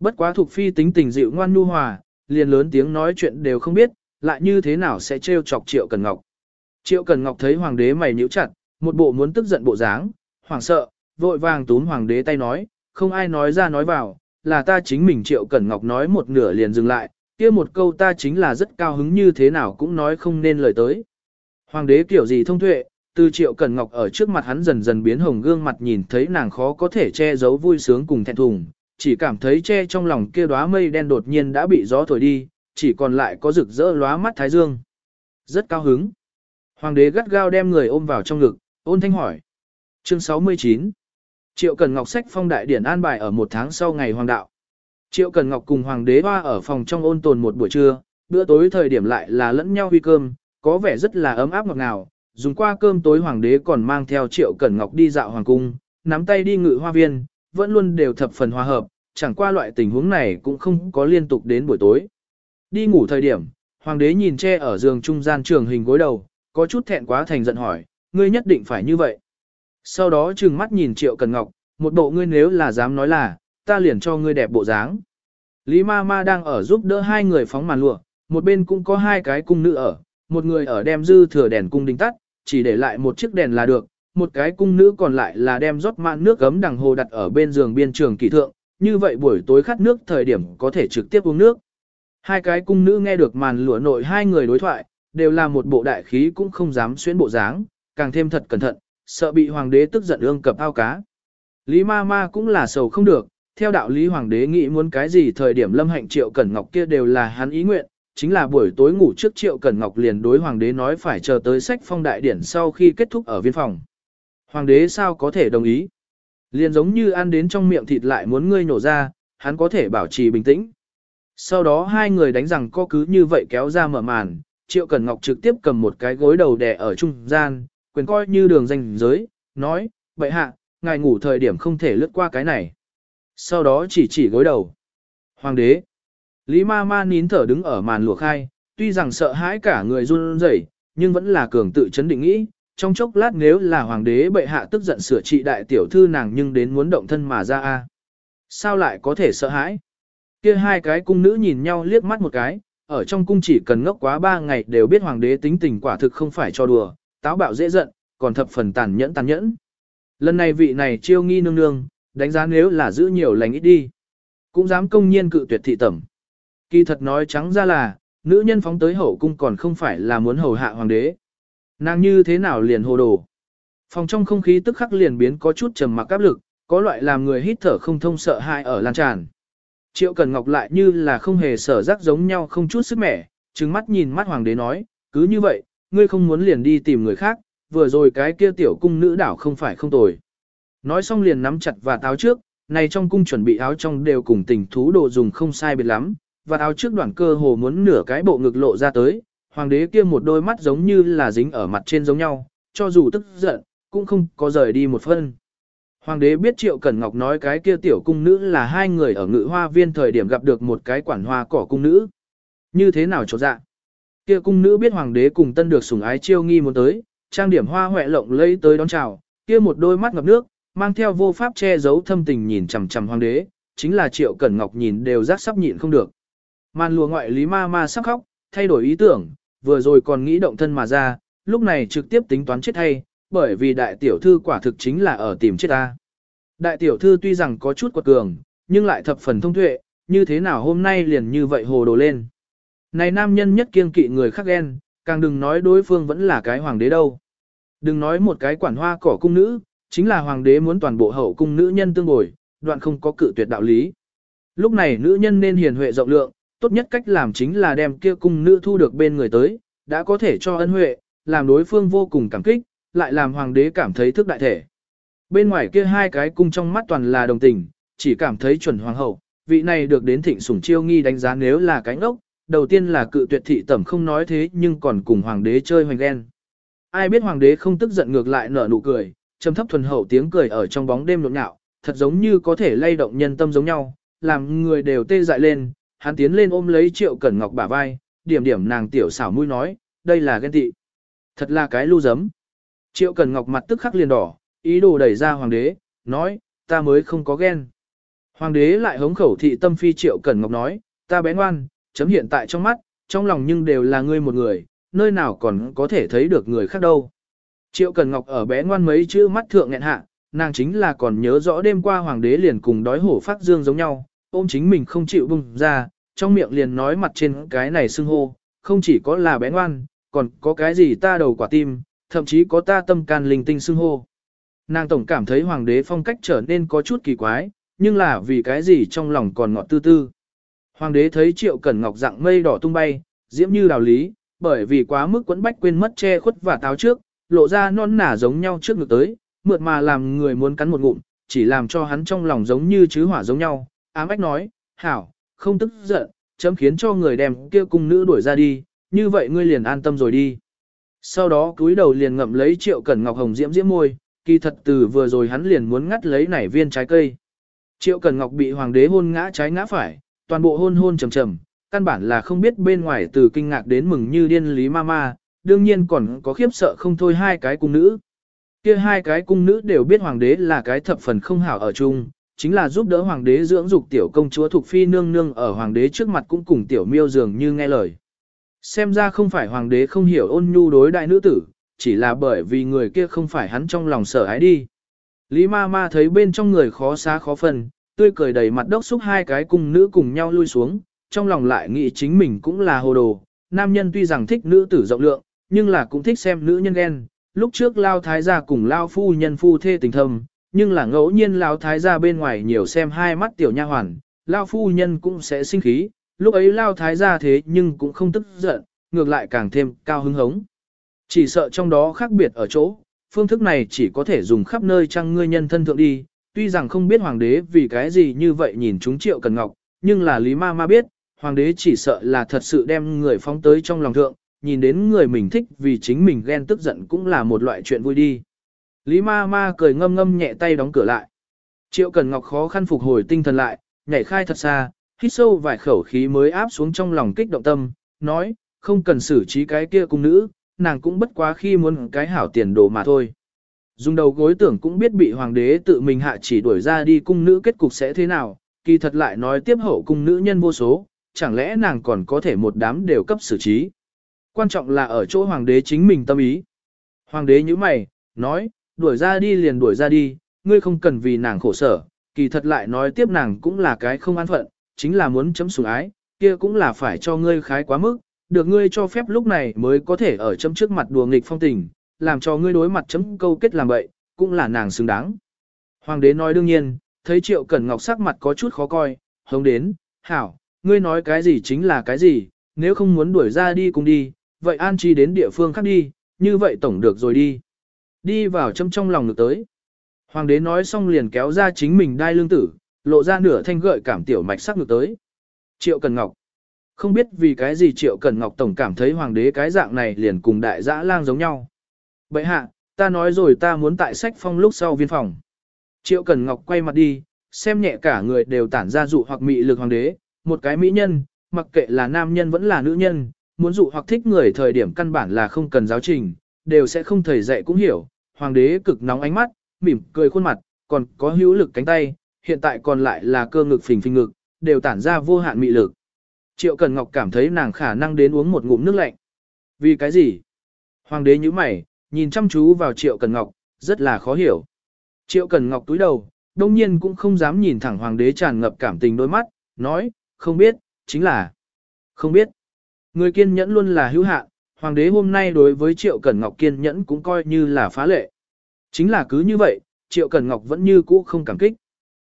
Bất quá thuộc phi tính tình dịu ngoan nu hòa, liền lớn tiếng nói chuyện đều không biết, lại như thế nào sẽ trêu chọc triệu cẩn ngọc. Triệu cẩn ngọc thấy hoàng đế mày nhíu chặt, một bộ muốn tức giận bộ dáng, hoảng sợ, vội vàng túm hoàng đế tay nói, không ai nói ra nói vào, là ta chính mình Triệu Cẩn Ngọc nói một nửa liền dừng lại, kia một câu ta chính là rất cao hứng như thế nào cũng nói không nên lời tới. Hoàng đế kiểu gì thông tuệ, từ Triệu Cẩn Ngọc ở trước mặt hắn dần dần biến hồng gương mặt nhìn thấy nàng khó có thể che giấu vui sướng cùng thẹn thùng, chỉ cảm thấy che trong lòng kia đóa mây đen đột nhiên đã bị gió thổi đi, chỉ còn lại có rực rỡ lóa mắt thái dương. Rất cao hứng. Hoàng đế gắt gao đem người ôm vào trong ngực, ôn thanh hỏi. Chương 69 Triệu Cần Ngọc sách phong đại điển an bài ở một tháng sau ngày hoàng đạo. Triệu Cần Ngọc cùng hoàng đế hoa ở phòng trong ôn tồn một buổi trưa, bữa tối thời điểm lại là lẫn nhau huy cơm, có vẻ rất là ấm áp ngọt ngào. Dùng qua cơm tối hoàng đế còn mang theo Triệu Cẩn Ngọc đi dạo hoàng cung, nắm tay đi ngự hoa viên, vẫn luôn đều thập phần hòa hợp, chẳng qua loại tình huống này cũng không có liên tục đến buổi tối. Đi ngủ thời điểm, hoàng đế nhìn che ở giường trung gian trường hình gối đầu, có chút thẹn quá thành giận hỏi, ngươi nhất định phải như vậy. Sau đó trừng mắt nhìn Triệu Cần Ngọc, một bộ ngươi nếu là dám nói là, ta liền cho ngươi đẹp bộ dáng. Lý ma ma đang ở giúp đỡ hai người phóng màn lụa, một bên cũng có hai cái cung nữ ở, một người ở đem dư thừa đèn cung đinh tắt, chỉ để lại một chiếc đèn là được, một cái cung nữ còn lại là đem rót mạn nước gấm đằng hồ đặt ở bên giường biên trường kỳ thượng, như vậy buổi tối khát nước thời điểm có thể trực tiếp uống nước. Hai cái cung nữ nghe được màn lụa nội hai người đối thoại, đều là một bộ đại khí cũng không dám xuyến bộ dáng, càng thêm thật cẩn thận, sợ bị hoàng đế tức giận ương cập ao cá. Lý ma ma cũng là sầu không được, theo đạo lý hoàng đế nghĩ muốn cái gì thời điểm lâm hạnh triệu cẩn ngọc kia đều là hắn ý nguyện, chính là buổi tối ngủ trước triệu cẩn ngọc liền đối hoàng đế nói phải chờ tới sách phong đại điển sau khi kết thúc ở viên phòng. Hoàng đế sao có thể đồng ý? Liền giống như ăn đến trong miệng thịt lại muốn ngươi nổ ra, hắn có thể bảo trì bình tĩnh. Sau đó hai người đánh rằng co cứ như vậy kéo ra mở màn, Triệu Cẩn Ngọc trực tiếp cầm một cái gối đầu đè ở trung gian, quyền coi như đường danh giới, nói, vậy hạ, ngài ngủ thời điểm không thể lướt qua cái này. Sau đó chỉ chỉ gối đầu. Hoàng đế. Lý ma ma nín thở đứng ở màn lụa khai, tuy rằng sợ hãi cả người run rẩy, nhưng vẫn là cường tự chấn định nghĩ, trong chốc lát nếu là hoàng đế bệ hạ tức giận sửa trị đại tiểu thư nàng nhưng đến muốn động thân mà ra a. Sao lại có thể sợ hãi? Kia hai cái cung nữ nhìn nhau liếc mắt một cái, ở trong cung chỉ cần ngốc quá ba ngày đều biết hoàng đế tính tình quả thực không phải cho đùa, táo bạo dễ giận, còn thập phần tàn nhẫn tàn nhẫn. Lần này vị này chiêu nghi nương nương, đánh giá nếu là giữ nhiều lành ít đi. Cũng dám công nhiên cự tuyệt thị tẩm. Kỳ thật nói trắng ra là, nữ nhân phóng tới hậu cung còn không phải là muốn hầu hạ hoàng đế. Nàng như thế nào liền hồ đồ. Phòng trong không khí tức khắc liền biến có chút trầm mặc áp lực, có loại làm người hít thở không thông sợ hãi ở lan tràn. Triệu Cần Ngọc lại như là không hề sở rắc giống nhau không chút sức mẻ, trừng mắt nhìn mắt hoàng đế nói, cứ như vậy, ngươi không muốn liền đi tìm người khác, vừa rồi cái kia tiểu cung nữ đảo không phải không tồi. Nói xong liền nắm chặt và táo trước, này trong cung chuẩn bị áo trong đều cùng tình thú đồ dùng không sai biệt lắm, và áo trước đoạn cơ hồ muốn nửa cái bộ ngực lộ ra tới, hoàng đế kia một đôi mắt giống như là dính ở mặt trên giống nhau, cho dù tức giận, cũng không có rời đi một phân. Hoàng đế biết Triệu Cẩn Ngọc nói cái kia tiểu cung nữ là hai người ở ngự hoa viên thời điểm gặp được một cái quản hoa cỏ cung nữ. Như thế nào cho dạ? Kia cung nữ biết hoàng đế cùng tân được sủng ái chiêu nghi muốn tới, trang điểm hoa hoẹ lộng lẫy tới đón chào, kia một đôi mắt ngập nước, mang theo vô pháp che giấu thâm tình nhìn chằm chằm hoàng đế, chính là Triệu Cẩn Ngọc nhìn đều rắc sắp nhịn không được. Màn lùa ngoại lý ma ma sắp khóc, thay đổi ý tưởng, vừa rồi còn nghĩ động thân mà ra, lúc này trực tiếp tính toán chết hay, bởi vì đại tiểu thư quả thực chính là ở tìm chết ta. Đại tiểu thư tuy rằng có chút quật cường, nhưng lại thập phần thông tuệ, như thế nào hôm nay liền như vậy hồ đồ lên. Này nam nhân nhất kiêng kỵ người khác ghen, càng đừng nói đối phương vẫn là cái hoàng đế đâu. Đừng nói một cái quản hoa cỏ cung nữ, chính là hoàng đế muốn toàn bộ hậu cung nữ nhân tương bồi, đoạn không có cự tuyệt đạo lý. Lúc này nữ nhân nên hiền huệ rộng lượng, tốt nhất cách làm chính là đem kia cung nữ thu được bên người tới, đã có thể cho ân huệ, làm đối phương vô cùng cảm kích, lại làm hoàng đế cảm thấy thức đại thể. Bên ngoài kia hai cái cung trong mắt toàn là đồng tình, chỉ cảm thấy chuẩn hoàng hậu, vị này được đến thịnh sủng chiêu nghi đánh giá nếu là cánh ngốc, đầu tiên là cự tuyệt thị tẩm không nói thế nhưng còn cùng hoàng đế chơi hoành ghen. Ai biết hoàng đế không tức giận ngược lại nở nụ cười, trầm thấp thuần hậu tiếng cười ở trong bóng đêm nhộn nhạo, thật giống như có thể lay động nhân tâm giống nhau, làm người đều tê dại lên, hắn tiến lên ôm lấy triệu cẩn ngọc bả vai, điểm điểm nàng tiểu xảo mũi nói, đây là ghen tị. Thật là cái lưu giấm. Triệu cẩn ngọc mặt tức khắc liền đỏ, ý đồ đẩy ra hoàng đế, nói, ta mới không có ghen. Hoàng đế lại hống khẩu thị tâm phi triệu cẩn ngọc nói, ta bé ngoan, chấm hiện tại trong mắt, trong lòng nhưng đều là ngươi một người, nơi nào còn có thể thấy được người khác đâu. Triệu Cần Ngọc ở bé ngoan mấy chữ mắt thượng nghẹn hạ, nàng chính là còn nhớ rõ đêm qua hoàng đế liền cùng đói hổ phát dương giống nhau, ôm chính mình không chịu bùng ra, trong miệng liền nói mặt trên cái này xưng hô, không chỉ có là bé ngoan, còn có cái gì ta đầu quả tim, thậm chí có ta tâm can linh tinh xưng hô. Nàng tổng cảm thấy hoàng đế phong cách trở nên có chút kỳ quái, nhưng là vì cái gì trong lòng còn ngọt tư tư. Hoàng đế thấy triệu cẩn ngọc dạng mây đỏ tung bay, diễm như đào lý, bởi vì quá mức quấn bách quên mất che khuất và táo trước, lộ ra non nả giống nhau trước ngực tới, mượt mà làm người muốn cắn một ngụm, chỉ làm cho hắn trong lòng giống như chứ hỏa giống nhau. Ám ách nói, hảo, không tức giận, chấm khiến cho người đem kia cung nữ đuổi ra đi, như vậy ngươi liền an tâm rồi đi. Sau đó cúi đầu liền ngậm lấy triệu cẩn ngọc hồng diễm diễm môi, kỳ thật từ vừa rồi hắn liền muốn ngắt lấy nảy viên trái cây. Triệu cẩn ngọc bị hoàng đế hôn ngã trái ngã phải, toàn bộ hôn hôn trầm trầm, căn bản là không biết bên ngoài từ kinh ngạc đến mừng như điên lý ma ma, đương nhiên còn có khiếp sợ không thôi hai cái cung nữ. Kia hai cái cung nữ đều biết hoàng đế là cái thập phần không hảo ở chung, chính là giúp đỡ hoàng đế dưỡng dục tiểu công chúa thuộc phi nương nương ở hoàng đế trước mặt cũng cùng tiểu miêu dường như nghe lời. Xem ra không phải hoàng đế không hiểu ôn nhu đối đại nữ tử, chỉ là bởi vì người kia không phải hắn trong lòng sợ ái đi. Lý ma ma thấy bên trong người khó xá khó phân, tươi cười đầy mặt đốc xúc hai cái cung nữ cùng nhau lui xuống, trong lòng lại nghĩ chính mình cũng là hồ đồ, nam nhân tuy rằng thích nữ tử rộng lượng, nhưng là cũng thích xem nữ nhân ghen. Lúc trước Lao Thái gia cùng Lao Phu nhân phu thê tình thâm, nhưng là ngẫu nhiên Lao Thái gia bên ngoài nhiều xem hai mắt tiểu nha hoàn, Lao Phu nhân cũng sẽ sinh khí, lúc ấy Lao Thái gia thế nhưng cũng không tức giận, ngược lại càng thêm cao hứng hống. Chỉ sợ trong đó khác biệt ở chỗ, phương thức này chỉ có thể dùng khắp nơi trăng ngươi nhân thân thượng đi, tuy rằng không biết hoàng đế vì cái gì như vậy nhìn chúng triệu cần ngọc, nhưng là Lý Ma Ma biết, hoàng đế chỉ sợ là thật sự đem người phóng tới trong lòng thượng, nhìn đến người mình thích vì chính mình ghen tức giận cũng là một loại chuyện vui đi. Lý Ma Ma cười ngâm ngâm nhẹ tay đóng cửa lại. Triệu Cần Ngọc khó khăn phục hồi tinh thần lại, nhảy khai thật xa, hít sâu vài khẩu khí mới áp xuống trong lòng kích động tâm, nói, không cần xử trí cái kia cung nữ, nàng cũng bất quá khi muốn cái hảo tiền đồ mà thôi. Dùng đầu gối tưởng cũng biết bị hoàng đế tự mình hạ chỉ đuổi ra đi cung nữ kết cục sẽ thế nào, kỳ thật lại nói tiếp hậu cung nữ nhân vô số, chẳng lẽ nàng còn có thể một đám đều cấp xử trí. Quan trọng là ở chỗ hoàng đế chính mình tâm ý. Hoàng đế như mày, nói, đuổi ra đi liền đuổi ra đi, ngươi không cần vì nàng khổ sở, kỳ thật lại nói tiếp nàng cũng là cái không an phận, chính là muốn chấm sủng ái, kia cũng là phải cho ngươi khái quá mức, được ngươi cho phép lúc này mới có thể ở chấm trước mặt đùa nghịch phong tình, làm cho ngươi đối mặt chấm câu kết làm vậy, cũng là nàng xứng đáng. Hoàng đế nói đương nhiên, thấy Triệu Cẩn Ngọc sắc mặt có chút khó coi, hống đến, hảo, ngươi nói cái gì chính là cái gì, nếu không muốn đuổi ra đi cùng đi, vậy an chi đến địa phương khác đi, như vậy tổng được rồi đi. Đi vào châm trong lòng được tới. Hoàng đế nói xong liền kéo ra chính mình đai lương tử, lộ ra nửa thanh gợi cảm tiểu mạch sắc ngược tới. Triệu Cần Ngọc. Không biết vì cái gì Triệu Cần Ngọc tổng cảm thấy hoàng đế cái dạng này liền cùng đại dã lang giống nhau. Bậy hạ, ta nói rồi ta muốn tại sách phong lúc sau viên phòng. Triệu Cần Ngọc quay mặt đi, xem nhẹ cả người đều tản ra dụ hoặc mị lực hoàng đế, một cái mỹ nhân, mặc kệ là nam nhân vẫn là nữ nhân, muốn dụ hoặc thích người thời điểm căn bản là không cần giáo trình, đều sẽ không thầy dạy cũng hiểu. Hoàng đế cực nóng ánh mắt, mỉm cười khuôn mặt, còn có hữu lực cánh tay, hiện tại còn lại là cơ ngực phình phình ngực, đều tản ra vô hạn mị lực. Triệu Cần Ngọc cảm thấy nàng khả năng đến uống một ngụm nước lạnh. Vì cái gì? Hoàng đế nhíu mày, nhìn chăm chú vào Triệu Cần Ngọc, rất là khó hiểu. Triệu Cần Ngọc túi đầu, đông nhiên cũng không dám nhìn thẳng Hoàng đế tràn ngập cảm tình đôi mắt, nói, không biết, chính là không biết. Người kiên nhẫn luôn là hữu hạn, Hoàng đế hôm nay đối với Triệu Cần Ngọc kiên nhẫn cũng coi như là phá lệ. Chính là cứ như vậy, Triệu Cần Ngọc vẫn như cũ không cảm kích.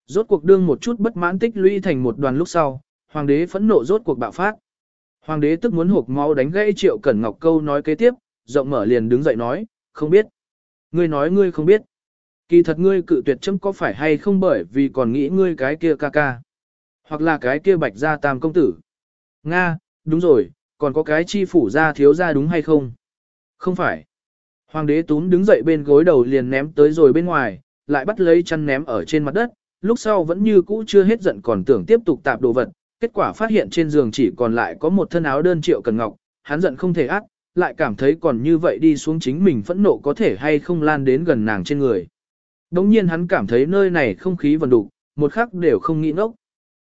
Rốt cuộc đương một chút bất mãn tích lũy thành một đoàn lúc sau, Hoàng đế phẫn nộ rốt cuộc bạo phát. Hoàng đế tức muốn hộp máu đánh gãy Triệu Cẩn Ngọc câu nói kế tiếp, rộng mở liền đứng dậy nói, không biết. Ngươi nói ngươi không biết. Kỳ thật ngươi cự tuyệt chấm có phải hay không bởi vì còn nghĩ ngươi cái kia ca ca. Hoặc là cái kia bạch gia tam công tử. Nga, đúng rồi, còn có cái chi phủ gia thiếu gia đúng hay không? Không phải. Hoàng đế túm đứng dậy bên gối đầu liền ném tới rồi bên ngoài, lại bắt lấy chăn ném ở trên mặt đất, lúc sau vẫn như cũ chưa hết giận còn tưởng tiếp tục tạp đồ vật, kết quả phát hiện trên giường chỉ còn lại có một thân áo đơn triệu cần ngọc, hắn giận không thể ác, lại cảm thấy còn như vậy đi xuống chính mình phẫn nộ có thể hay không lan đến gần nàng trên người. Đống nhiên hắn cảm thấy nơi này không khí vần đục, một khắc đều không nghĩ ngốc.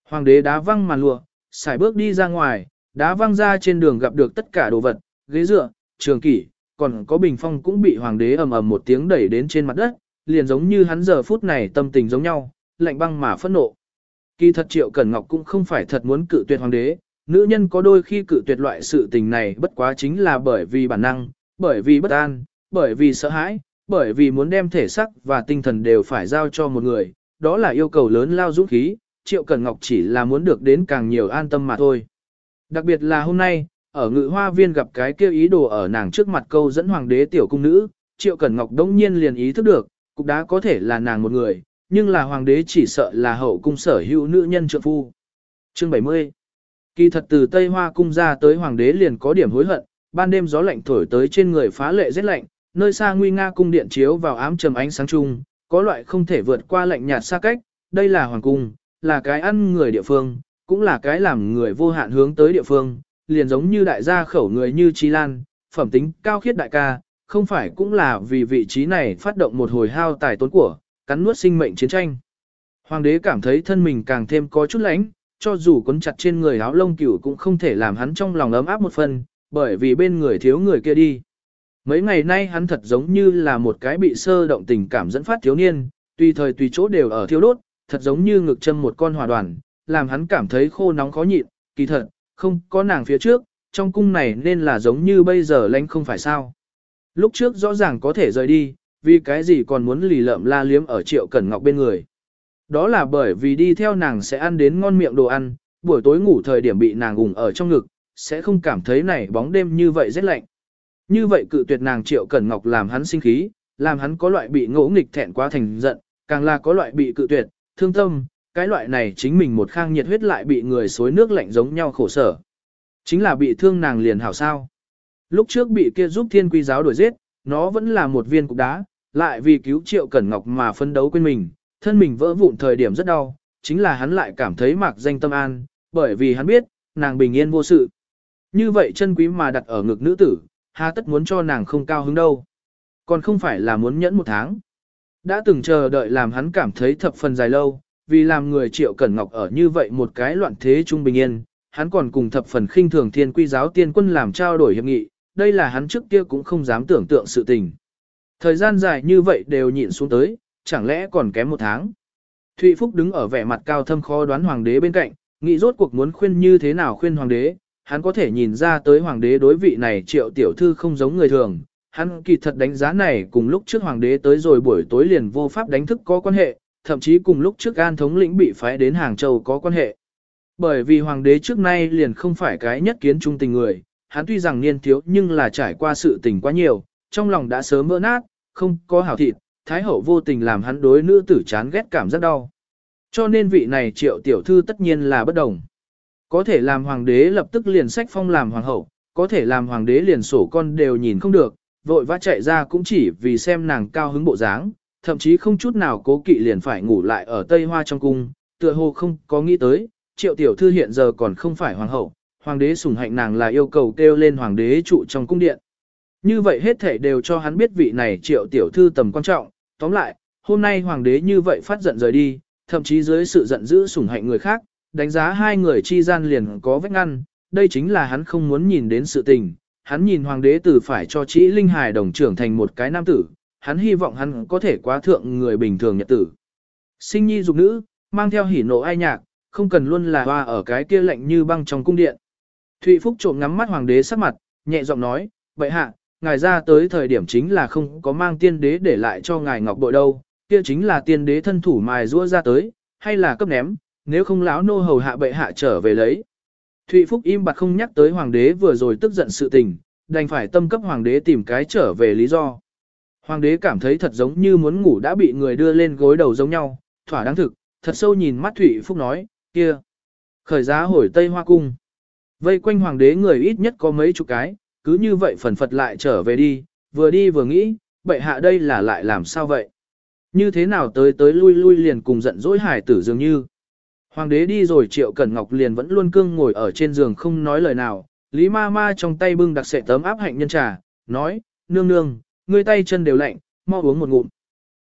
Hoàng đế đá văng màn lụa, xài bước đi ra ngoài, đá văng ra trên đường gặp được tất cả đồ vật, ghế dựa, trường kỷ, còn có bình phong cũng bị hoàng đế ầm ầm một tiếng đẩy đến trên mặt đất, liền giống như hắn giờ phút này tâm tình giống nhau, lạnh băng mà phẫn nộ. Kỳ thật Triệu Cẩn Ngọc cũng không phải thật muốn cự tuyệt hoàng đế, nữ nhân có đôi khi cự tuyệt loại sự tình này bất quá chính là bởi vì bản năng, bởi vì bất an, bởi vì sợ hãi, bởi vì muốn đem thể xác và tinh thần đều phải giao cho một người, đó là yêu cầu lớn lao dũng khí, Triệu Cẩn Ngọc chỉ là muốn được đến càng nhiều an tâm mà thôi. Đặc biệt là hôm nay, ở ngự hoa viên gặp cái kêu ý đồ ở nàng trước mặt câu dẫn hoàng đế tiểu cung nữ, Triệu Cẩn Ngọc đông nhiên liền ý thức được, cục đá có thể là nàng một người, nhưng là hoàng đế chỉ sợ là hậu cung sở hữu nữ nhân trượng phu. Chương 70 Kỳ thật từ Tây Hoa cung ra tới hoàng đế liền có điểm hối hận, ban đêm gió lạnh thổi tới trên người phá lệ rét lạnh, nơi xa nguy nga cung điện chiếu vào ám trầm ánh sáng chung, có loại không thể vượt qua lạnh nhạt xa cách, đây là hoàng cung, là cái ăn người địa phương, cũng là cái làm người vô hạn hướng tới địa phương, liền giống như đại gia khẩu người như Chi Lan, phẩm tính cao khiết đại ca, không phải cũng là vì vị trí này phát động một hồi hao tài tốn của, cắn nuốt sinh mệnh chiến tranh. Hoàng đế cảm thấy thân mình càng thêm có chút lạnh, cho dù quấn chặt trên người áo lông cửu cũng không thể làm hắn trong lòng ấm áp một phần, bởi vì bên người thiếu người kia đi. Mấy ngày nay hắn thật giống như là một cái bị sơ động tình cảm dẫn phát thiếu niên, tùy thời tùy chỗ đều ở thiếu đốt, thật giống như ngực châm một con hỏa đoàn, làm hắn cảm thấy khô nóng khó nhịn, kỳ thật, không có nàng phía trước, trong cung này nên là giống như bây giờ lánh không phải sao. Lúc trước rõ ràng có thể rời đi, vì cái gì còn muốn lì lợm la liếm ở triệu cẩn ngọc bên người. Đó là bởi vì đi theo nàng sẽ ăn đến ngon miệng đồ ăn, buổi tối ngủ thời điểm bị nàng gùng ở trong ngực, sẽ không cảm thấy này bóng đêm như vậy rất lạnh. Như vậy cự tuyệt nàng triệu cẩn ngọc làm hắn sinh khí, làm hắn có loại bị ngỗ nghịch thẹn quá thành giận, càng là có loại bị cự tuyệt, thương tâm, cái loại này chính mình một khang nhiệt huyết lại bị người xối nước lạnh giống nhau khổ sở. Chính là bị thương nàng liền hảo sao. Lúc trước bị kia giúp thiên quy giáo đuổi giết, nó vẫn là một viên cục đá, lại vì cứu triệu cẩn ngọc mà phân đấu quên mình, thân mình vỡ vụn thời điểm rất đau, chính là hắn lại cảm thấy mạc danh tâm an, bởi vì hắn biết, nàng bình yên vô sự. Như vậy chân quý mà đặt ở ngực nữ tử, hà tất muốn cho nàng không cao hứng đâu. Còn không phải là muốn nhẫn một tháng. Đã từng chờ đợi làm hắn cảm thấy thập phần dài lâu, vì làm người triệu cẩn ngọc ở như vậy một cái loạn thế trung bình yên, hắn còn cùng thập phần khinh thường thiên quy giáo tiên quân làm trao đổi hiệp nghị, đây là hắn trước kia cũng không dám tưởng tượng sự tình. Thời gian dài như vậy đều nhịn xuống tới, chẳng lẽ còn kém một tháng. Thụy Phúc đứng ở vẻ mặt cao thâm khó đoán hoàng đế bên cạnh, nghĩ rốt cuộc muốn khuyên như thế nào khuyên hoàng đế, hắn có thể nhìn ra tới hoàng đế đối vị này triệu tiểu thư không giống người thường, hắn kỳ thật đánh giá này cùng lúc trước hoàng đế tới rồi buổi tối liền vô pháp đánh thức có quan hệ, thậm chí cùng lúc trước an thống lĩnh bị phái đến Hàng Châu có quan hệ. Bởi vì hoàng đế trước nay liền không phải cái nhất kiến trung tình người, hắn tuy rằng niên thiếu nhưng là trải qua sự tình quá nhiều, trong lòng đã sớm mỡ nát, không có hảo thịt, thái hậu vô tình làm hắn đối nữ tử chán ghét cảm rất đau. Cho nên vị này triệu tiểu thư tất nhiên là bất đồng. Có thể làm hoàng đế lập tức liền sách phong làm hoàng hậu, có thể làm hoàng đế liền sổ con đều nhìn không được, vội vã chạy ra cũng chỉ vì xem nàng cao hứng bộ dáng, thậm chí không chút nào cố kỵ liền phải ngủ lại ở Tây Hoa trong cung, tựa hồ không có nghĩ tới, triệu tiểu thư hiện giờ còn không phải hoàng hậu, hoàng đế sủng hạnh nàng là yêu cầu kêu lên hoàng đế trụ trong cung điện. Như vậy hết thể đều cho hắn biết vị này triệu tiểu thư tầm quan trọng, tóm lại, hôm nay hoàng đế như vậy phát giận rời đi, thậm chí dưới sự giận dữ sủng hạnh người khác, đánh giá hai người chi gian liền có vết ngăn, đây chính là hắn không muốn nhìn đến sự tình. Hắn nhìn hoàng đế từ phải cho chỉ linh hài đồng trưởng thành một cái nam tử, hắn hy vọng hắn có thể quá thượng người bình thường nhật tử. Sinh nhi dục nữ, mang theo hỉ nộ ai nhạc, không cần luôn là hoa ở cái kia lạnh như băng trong cung điện. Thụy Phúc trộm ngắm mắt hoàng đế sắc mặt, nhẹ giọng nói, vậy hạ, ngài ra tới thời điểm chính là không có mang tiên đế để lại cho ngài ngọc bội đâu, kia chính là tiên đế thân thủ mài rũa ra tới, hay là cấp ném, nếu không lão nô hầu hạ bệ hạ trở về lấy. Thụy Phúc im bặt không nhắc tới hoàng đế vừa rồi tức giận sự tình, đành phải tâm cấp hoàng đế tìm cái trở về lý do. Hoàng đế cảm thấy thật giống như muốn ngủ đã bị người đưa lên gối đầu giống nhau, thỏa đáng thực, thật sâu nhìn mắt Thụy Phúc nói, kia, khởi giá hồi Tây Hoa Cung. Vây quanh hoàng đế người ít nhất có mấy chục cái, cứ như vậy phần phật lại trở về đi, vừa đi vừa nghĩ, bệ hạ đây là lại làm sao vậy? Như thế nào tới tới lui lui liền cùng giận dỗi hải tử dường như. Hoàng đế đi rồi triệu cẩn ngọc liền vẫn luôn cương ngồi ở trên giường không nói lời nào, Lý ma ma trong tay bưng đặc sệ tấm áp hạnh nhân trà, nói, nương nương, ngươi tay chân đều lạnh, mau uống một ngụm.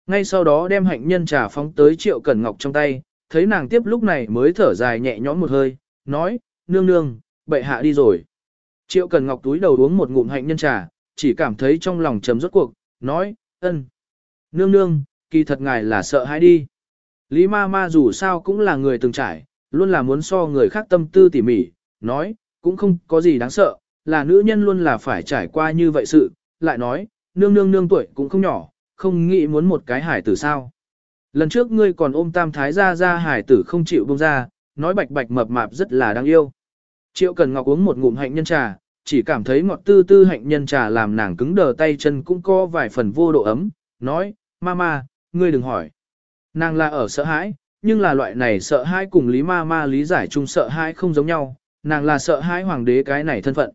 Ngay sau đó đem hạnh nhân trà phóng tới triệu cẩn ngọc trong tay, thấy nàng tiếp lúc này mới thở dài nhẹ nhõm một hơi, nói, nương nương, bệ hạ đi rồi. Triệu Cần Ngọc túi đầu uống một ngụm hạnh nhân trà, chỉ cảm thấy trong lòng chấm rốt cuộc, nói, ân. Nương nương, kỳ thật ngài là sợ hãi đi. Lý ma ma dù sao cũng là người từng trải, luôn là muốn so người khác tâm tư tỉ mỉ, nói, cũng không có gì đáng sợ, là nữ nhân luôn là phải trải qua như vậy sự, lại nói, nương nương nương tuổi cũng không nhỏ, không nghĩ muốn một cái hải tử sao. Lần trước ngươi còn ôm tam thái ra ra hải tử không chịu buông ra, nói bạch bạch mập mạp rất là đáng yêu. Triệu Cần Ngọc uống một ngụm hạnh nhân trà, chỉ cảm thấy ngọt tư tư hạnh nhân trà làm nàng cứng đờ tay chân cũng có vài phần vô độ ấm, nói, Mama, ngươi đừng hỏi. Nàng là ở sợ hãi, nhưng là loại này sợ hãi cùng Lý Mama lý giải chung sợ hãi không giống nhau, nàng là sợ hãi hoàng đế cái này thân phận.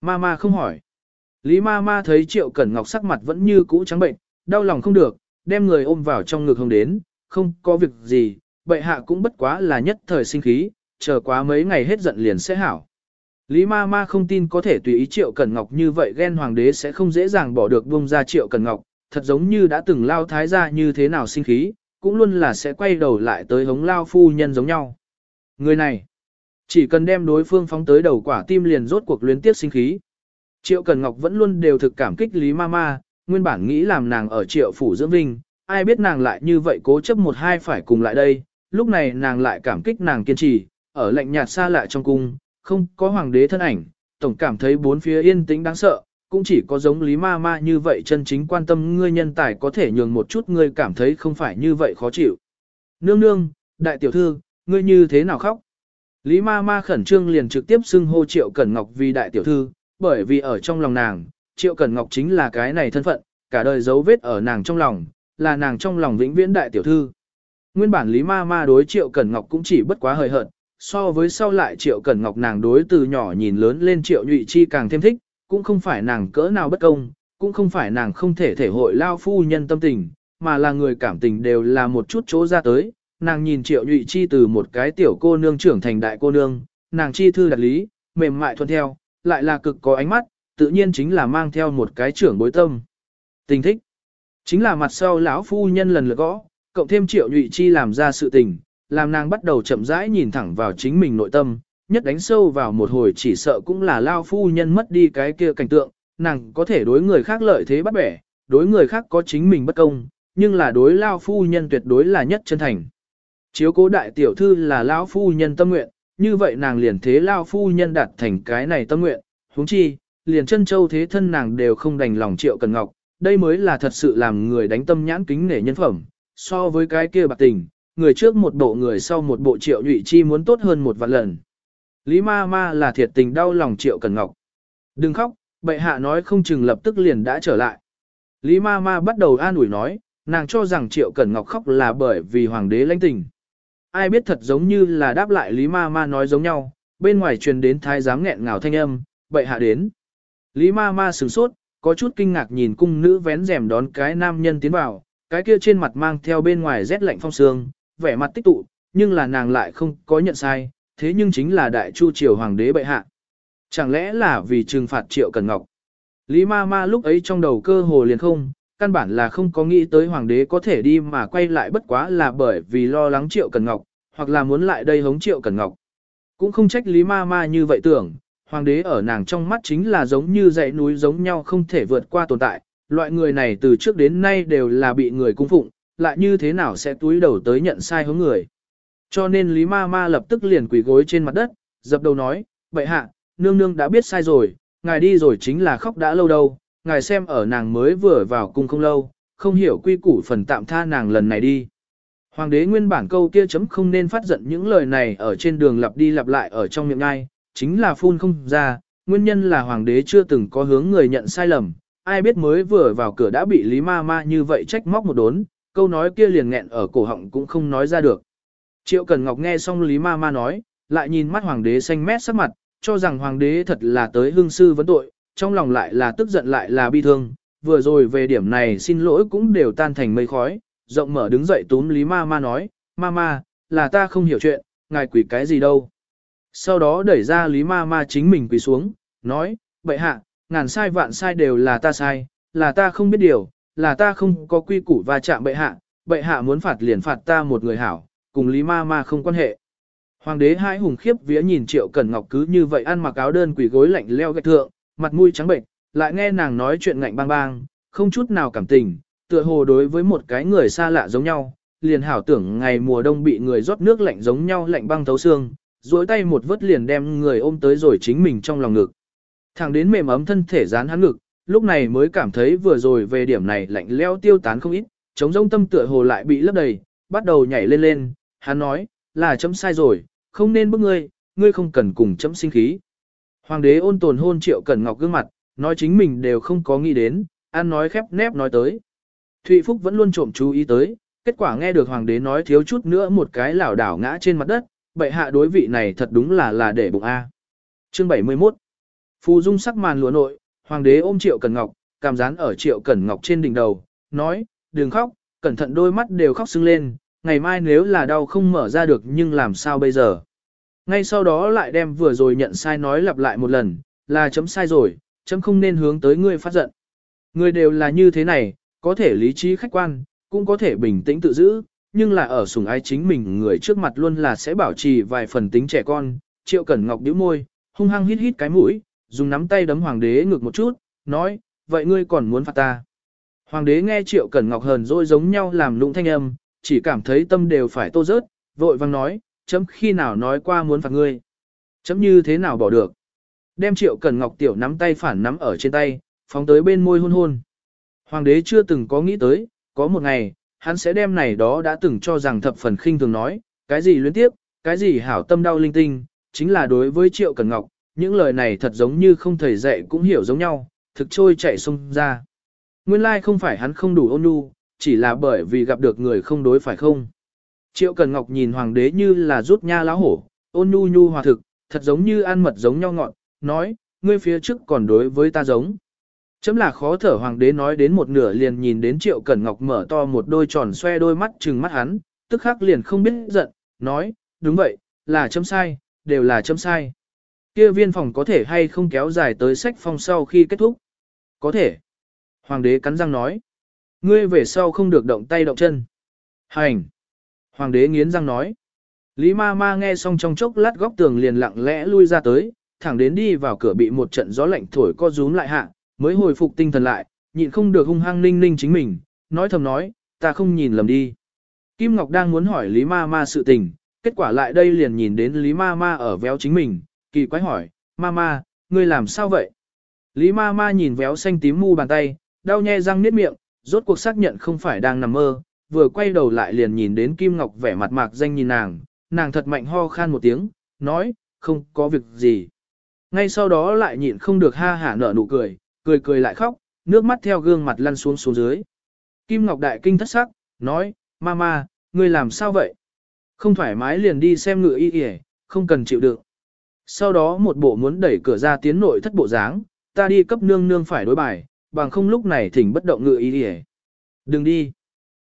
Mama không hỏi. Lý Mama thấy Triệu Cẩn Ngọc sắc mặt vẫn như cũ trắng bệnh, đau lòng không được, đem người ôm vào trong ngực hông đến, không có việc gì, bệ hạ cũng bất quá là nhất thời sinh khí, chờ quá mấy ngày hết giận liền sẽ hảo. Lý ma ma không tin có thể tùy ý Triệu Cẩn Ngọc như vậy ghen hoàng đế sẽ không dễ dàng bỏ được buông ra Triệu Cẩn Ngọc, thật giống như đã từng lao thái gia như thế nào sinh khí, cũng luôn là sẽ quay đầu lại tới hống lao phu nhân giống nhau. Người này, chỉ cần đem đối phương phóng tới đầu quả tim liền rốt cuộc luyến tiếp sinh khí. Triệu Cần Ngọc vẫn luôn đều thực cảm kích Lý Mama, nguyên bản nghĩ làm nàng ở triệu phủ dưỡng vinh, ai biết nàng lại như vậy cố chấp một hai phải cùng lại đây, lúc này nàng lại cảm kích nàng kiên trì, ở lạnh nhạt xa lại trong cung, không có hoàng đế thân ảnh, tổng cảm thấy bốn phía yên tĩnh đáng sợ, cũng chỉ có giống Lý Ma Ma như vậy chân chính quan tâm ngươi nhân tài có thể nhường một chút ngươi cảm thấy không phải như vậy khó chịu. Nương nương, đại tiểu thư, ngươi như thế nào khóc? Lý Ma Ma khẩn trương liền trực tiếp xưng hô Triệu Cẩn Ngọc vì đại tiểu thư, bởi vì ở trong lòng nàng, Triệu Cẩn Ngọc chính là cái này thân phận, cả đời dấu vết ở nàng trong lòng, là nàng trong lòng vĩnh viễn đại tiểu thư. Nguyên bản Lý Ma Ma đối Triệu Cẩn Ngọc cũng chỉ bất quá hời hợt, so với sau lại Triệu Cẩn Ngọc nàng đối từ nhỏ nhìn lớn lên Triệu Nhụy Chi càng thêm thích, cũng không phải nàng cỡ nào bất công, cũng không phải nàng không thể thể hội lao phu nhân tâm tình, mà là người cảm tình đều là một chút chỗ ra tới. Nàng nhìn Triệu Nhụy Chi từ một cái tiểu cô nương trưởng thành đại cô nương, nàng chi thư đặt lý, mềm mại thuận theo, lại là cực có ánh mắt, tự nhiên chính là mang theo một cái trưởng bối tâm. Tình thích. Chính là mặt sau lão phu nhân lần lượt gõ, cộng thêm triệu nhụy chi làm ra sự tình, làm nàng bắt đầu chậm rãi nhìn thẳng vào chính mình nội tâm, nhất đánh sâu vào một hồi chỉ sợ cũng là lao phu nhân mất đi cái kia cảnh tượng, nàng có thể đối người khác lợi thế bắt bẻ, đối người khác có chính mình bất công, nhưng là đối lao phu nhân tuyệt đối là nhất chân thành. Chiếu cố đại tiểu thư là lao phu nhân tâm nguyện, như vậy nàng liền thế lao phu nhân đạt thành cái này tâm nguyện, huống chi, liền chân châu thế thân nàng đều không đành lòng triệu cần ngọc, đây mới là thật sự làm người đánh tâm nhãn kính nể nhân phẩm, so với cái kia bạc tình, người trước một bộ người sau một bộ triệu nhụy chi muốn tốt hơn một vạn lần. Lý ma ma là thiệt tình đau lòng triệu cần ngọc. Đừng khóc, bệ hạ nói không chừng lập tức liền đã trở lại. Lý ma ma bắt đầu an ủi nói, nàng cho rằng triệu cần ngọc khóc là bởi vì hoàng đế lãnh tình. Ai biết thật giống như là đáp lại Lý ma ma nói giống nhau, bên ngoài truyền đến thái giám nghẹn ngào thanh âm, bệ hạ đến. Lý ma ma sửng sốt, có chút kinh ngạc nhìn cung nữ vén rèm đón cái nam nhân tiến vào, cái kia trên mặt mang theo bên ngoài rét lạnh phong sương, vẻ mặt tích tụ, nhưng là nàng lại không có nhận sai, thế nhưng chính là đại chu triều hoàng đế bệ hạ. Chẳng lẽ là vì trừng phạt triệu cần ngọc? Lý ma ma lúc ấy trong đầu cơ hồ liền không, căn bản là không có nghĩ tới hoàng đế có thể đi mà quay lại bất quá là bởi vì lo lắng triệu cần ngọc, hoặc là muốn lại đây hống triệu cần ngọc. Cũng không trách Lý ma ma như vậy tưởng, hoàng đế ở nàng trong mắt chính là giống như dãy núi giống nhau không thể vượt qua tồn tại, loại người này từ trước đến nay đều là bị người cung phụng, lại như thế nào sẽ túi đầu tới nhận sai hướng người. Cho nên Lý Ma Ma lập tức liền quỳ gối trên mặt đất, dập đầu nói, vậy hạ, nương nương đã biết sai rồi, ngài đi rồi chính là khóc đã lâu đâu, ngài xem ở nàng mới vừa vào cung không lâu, không hiểu quy củ phần tạm tha nàng lần này đi. Hoàng đế nguyên bản câu kia chấm không nên phát giận những lời này ở trên đường lặp đi lặp lại ở trong miệng ai, chính là phun không ra, nguyên nhân là hoàng đế chưa từng có hướng người nhận sai lầm, ai biết mới vừa vào cửa đã bị Lý Ma Ma như vậy trách móc một đốn, câu nói kia liền nghẹn ở cổ họng cũng không nói ra được. Triệu Cần Ngọc nghe xong Lý Ma Ma nói, lại nhìn mắt hoàng đế xanh mét sắc mặt, cho rằng hoàng đế thật là tới hương sư vấn tội, trong lòng lại là tức giận lại là bi thương, vừa rồi về điểm này xin lỗi cũng đều tan thành mây khói, rộng mở đứng dậy túm Lý Ma Ma nói, Ma Ma, là ta không hiểu chuyện, ngài quỷ cái gì đâu. Sau đó đẩy ra Lý Ma Ma chính mình quỳ xuống, nói, bệ hạ, ngàn sai vạn sai đều là ta sai, là ta không biết điều, là ta không có quy củ và chạm bệ hạ, bệ hạ muốn phạt liền phạt ta một người hảo, cùng Lý Ma Ma không quan hệ. Hoàng đế hai hùng khiếp vía nhìn Triệu Cẩn Ngọc cứ như vậy ăn mặc áo đơn quỷ gối lạnh leo gạch thượng, mặt mũi trắng bệnh, lại nghe nàng nói chuyện ngạnh bang bang, không chút nào cảm tình, tựa hồ đối với một cái người xa lạ giống nhau, liền hảo tưởng ngày mùa đông bị người rót nước lạnh giống nhau lạnh băng thấu xương, duỗi tay một vớt liền đem người ôm tới rồi chính mình trong lòng ngực. Thẳng đến mềm ấm thân thể dán hắn ngực, lúc này mới cảm thấy vừa rồi về điểm này lạnh leo tiêu tán không ít, chống rông tâm tựa hồ lại bị lấp đầy, bắt đầu nhảy lên lên, hắn nói, là chấm sai rồi, không nên bức ngươi, ngươi không cần cùng chấm sinh khí. Hoàng đế ôn tồn hôn triệu cẩn ngọc gương mặt, nói chính mình đều không có nghĩ đến, ăn nói khép nép nói tới. Thụy Phúc vẫn luôn trộm chú ý tới, kết quả nghe được hoàng đế nói thiếu chút nữa một cái lảo đảo ngã trên mặt đất, bệ hạ đối vị này thật đúng là là để bụng A. Chương 71 Phù dung sắc màn lụa nội, hoàng đế ôm triệu cẩn ngọc, cảm dán ở triệu cẩn ngọc trên đỉnh đầu, nói, đừng khóc, cẩn thận đôi mắt đều khóc sưng lên, ngày mai nếu là đau không mở ra được nhưng làm sao bây giờ. Ngay sau đó lại đem vừa rồi nhận sai nói lặp lại một lần, là chấm sai rồi, chấm không nên hướng tới ngươi phát giận. Người đều là như thế này, có thể lý trí khách quan, cũng có thể bình tĩnh tự giữ, nhưng là ở sủng ái chính mình người trước mặt luôn là sẽ bảo trì vài phần tính trẻ con. Triệu Cẩn Ngọc bĩu môi, hung hăng hít hít cái mũi, dùng nắm tay đấm hoàng đế ngược một chút, nói, vậy ngươi còn muốn phạt ta. Hoàng đế nghe Triệu Cẩn Ngọc hờn dỗi giống nhau làm lụng thanh âm, chỉ cảm thấy tâm đều phải tô rớt, vội vang nói, chấm khi nào nói qua muốn phạt ngươi. Chấm như thế nào bỏ được. Đem Triệu Cẩn Ngọc tiểu nắm tay phản nắm ở trên tay, phóng tới bên môi hôn hôn. Hoàng đế chưa từng có nghĩ tới, có một ngày, hắn sẽ đem này đó đã từng cho rằng thập phần khinh thường nói, cái gì luyến tiếp, cái gì hảo tâm đau linh tinh, chính là đối với Triệu Cẩn Ngọc, những lời này thật giống như không thầy dạy cũng hiểu giống nhau, thực trôi chạy sông ra. Nguyên lai like không phải hắn không đủ ôn nhu, chỉ là bởi vì gặp được người không đối phải không. Triệu Cần Ngọc nhìn hoàng đế như là rút nha lá hổ, ôn nhu nhu hòa thực, thật giống như ăn mật giống nhau ngọn, nói, ngươi phía trước còn đối với ta giống. Chấm là khó thở hoàng đế nói đến một nửa liền nhìn đến Triệu Cẩn Ngọc mở to một đôi tròn xoe đôi mắt trừng mắt hắn, tức khắc liền không biết giận, nói, đúng vậy, là chấm sai, đều là chấm sai. Kia viên phòng có thể hay không kéo dài tới sách phong sau khi kết thúc? Có thể. Hoàng đế cắn răng nói. Ngươi về sau không được động tay động chân. Hành. Hoàng đế nghiến răng nói. Lý ma ma nghe xong trong chốc lát góc tường liền lặng lẽ lui ra tới, thẳng đến đi vào cửa bị một trận gió lạnh thổi co rúm lại hạ, mới hồi phục tinh thần lại, nhịn không được hung hăng ninh ninh chính mình, nói thầm nói, ta không nhìn lầm đi. Kim Ngọc đang muốn hỏi Lý ma ma sự tình, kết quả lại đây liền nhìn đến Lý ma ma ở véo chính mình, kỳ quái hỏi, Mama, ngươi làm sao vậy? Lý Mama nhìn véo xanh tím mu bàn tay, đau nhe răng niết miệng, rốt cuộc xác nhận không phải đang nằm mơ, vừa quay đầu lại liền nhìn đến Kim Ngọc vẻ mặt mạc danh nhìn nàng, nàng thật mạnh ho khan một tiếng, nói, không có việc gì. Ngay sau đó lại nhịn không được ha hả nở nụ cười, cười cười lại khóc, nước mắt theo gương mặt lăn xuống xuống dưới. Kim Ngọc đại kinh thất sắc, nói, Mama, ngươi làm sao vậy? Không thoải mái liền đi xem ngựa y yể, không cần chịu đựng. Sau đó một bộ muốn đẩy cửa ra tiến nội thất bộ dáng, ta đi cấp nương nương phải đối bài, bằng không lúc này thỉnh bất động ngự ý đi Đừng đi.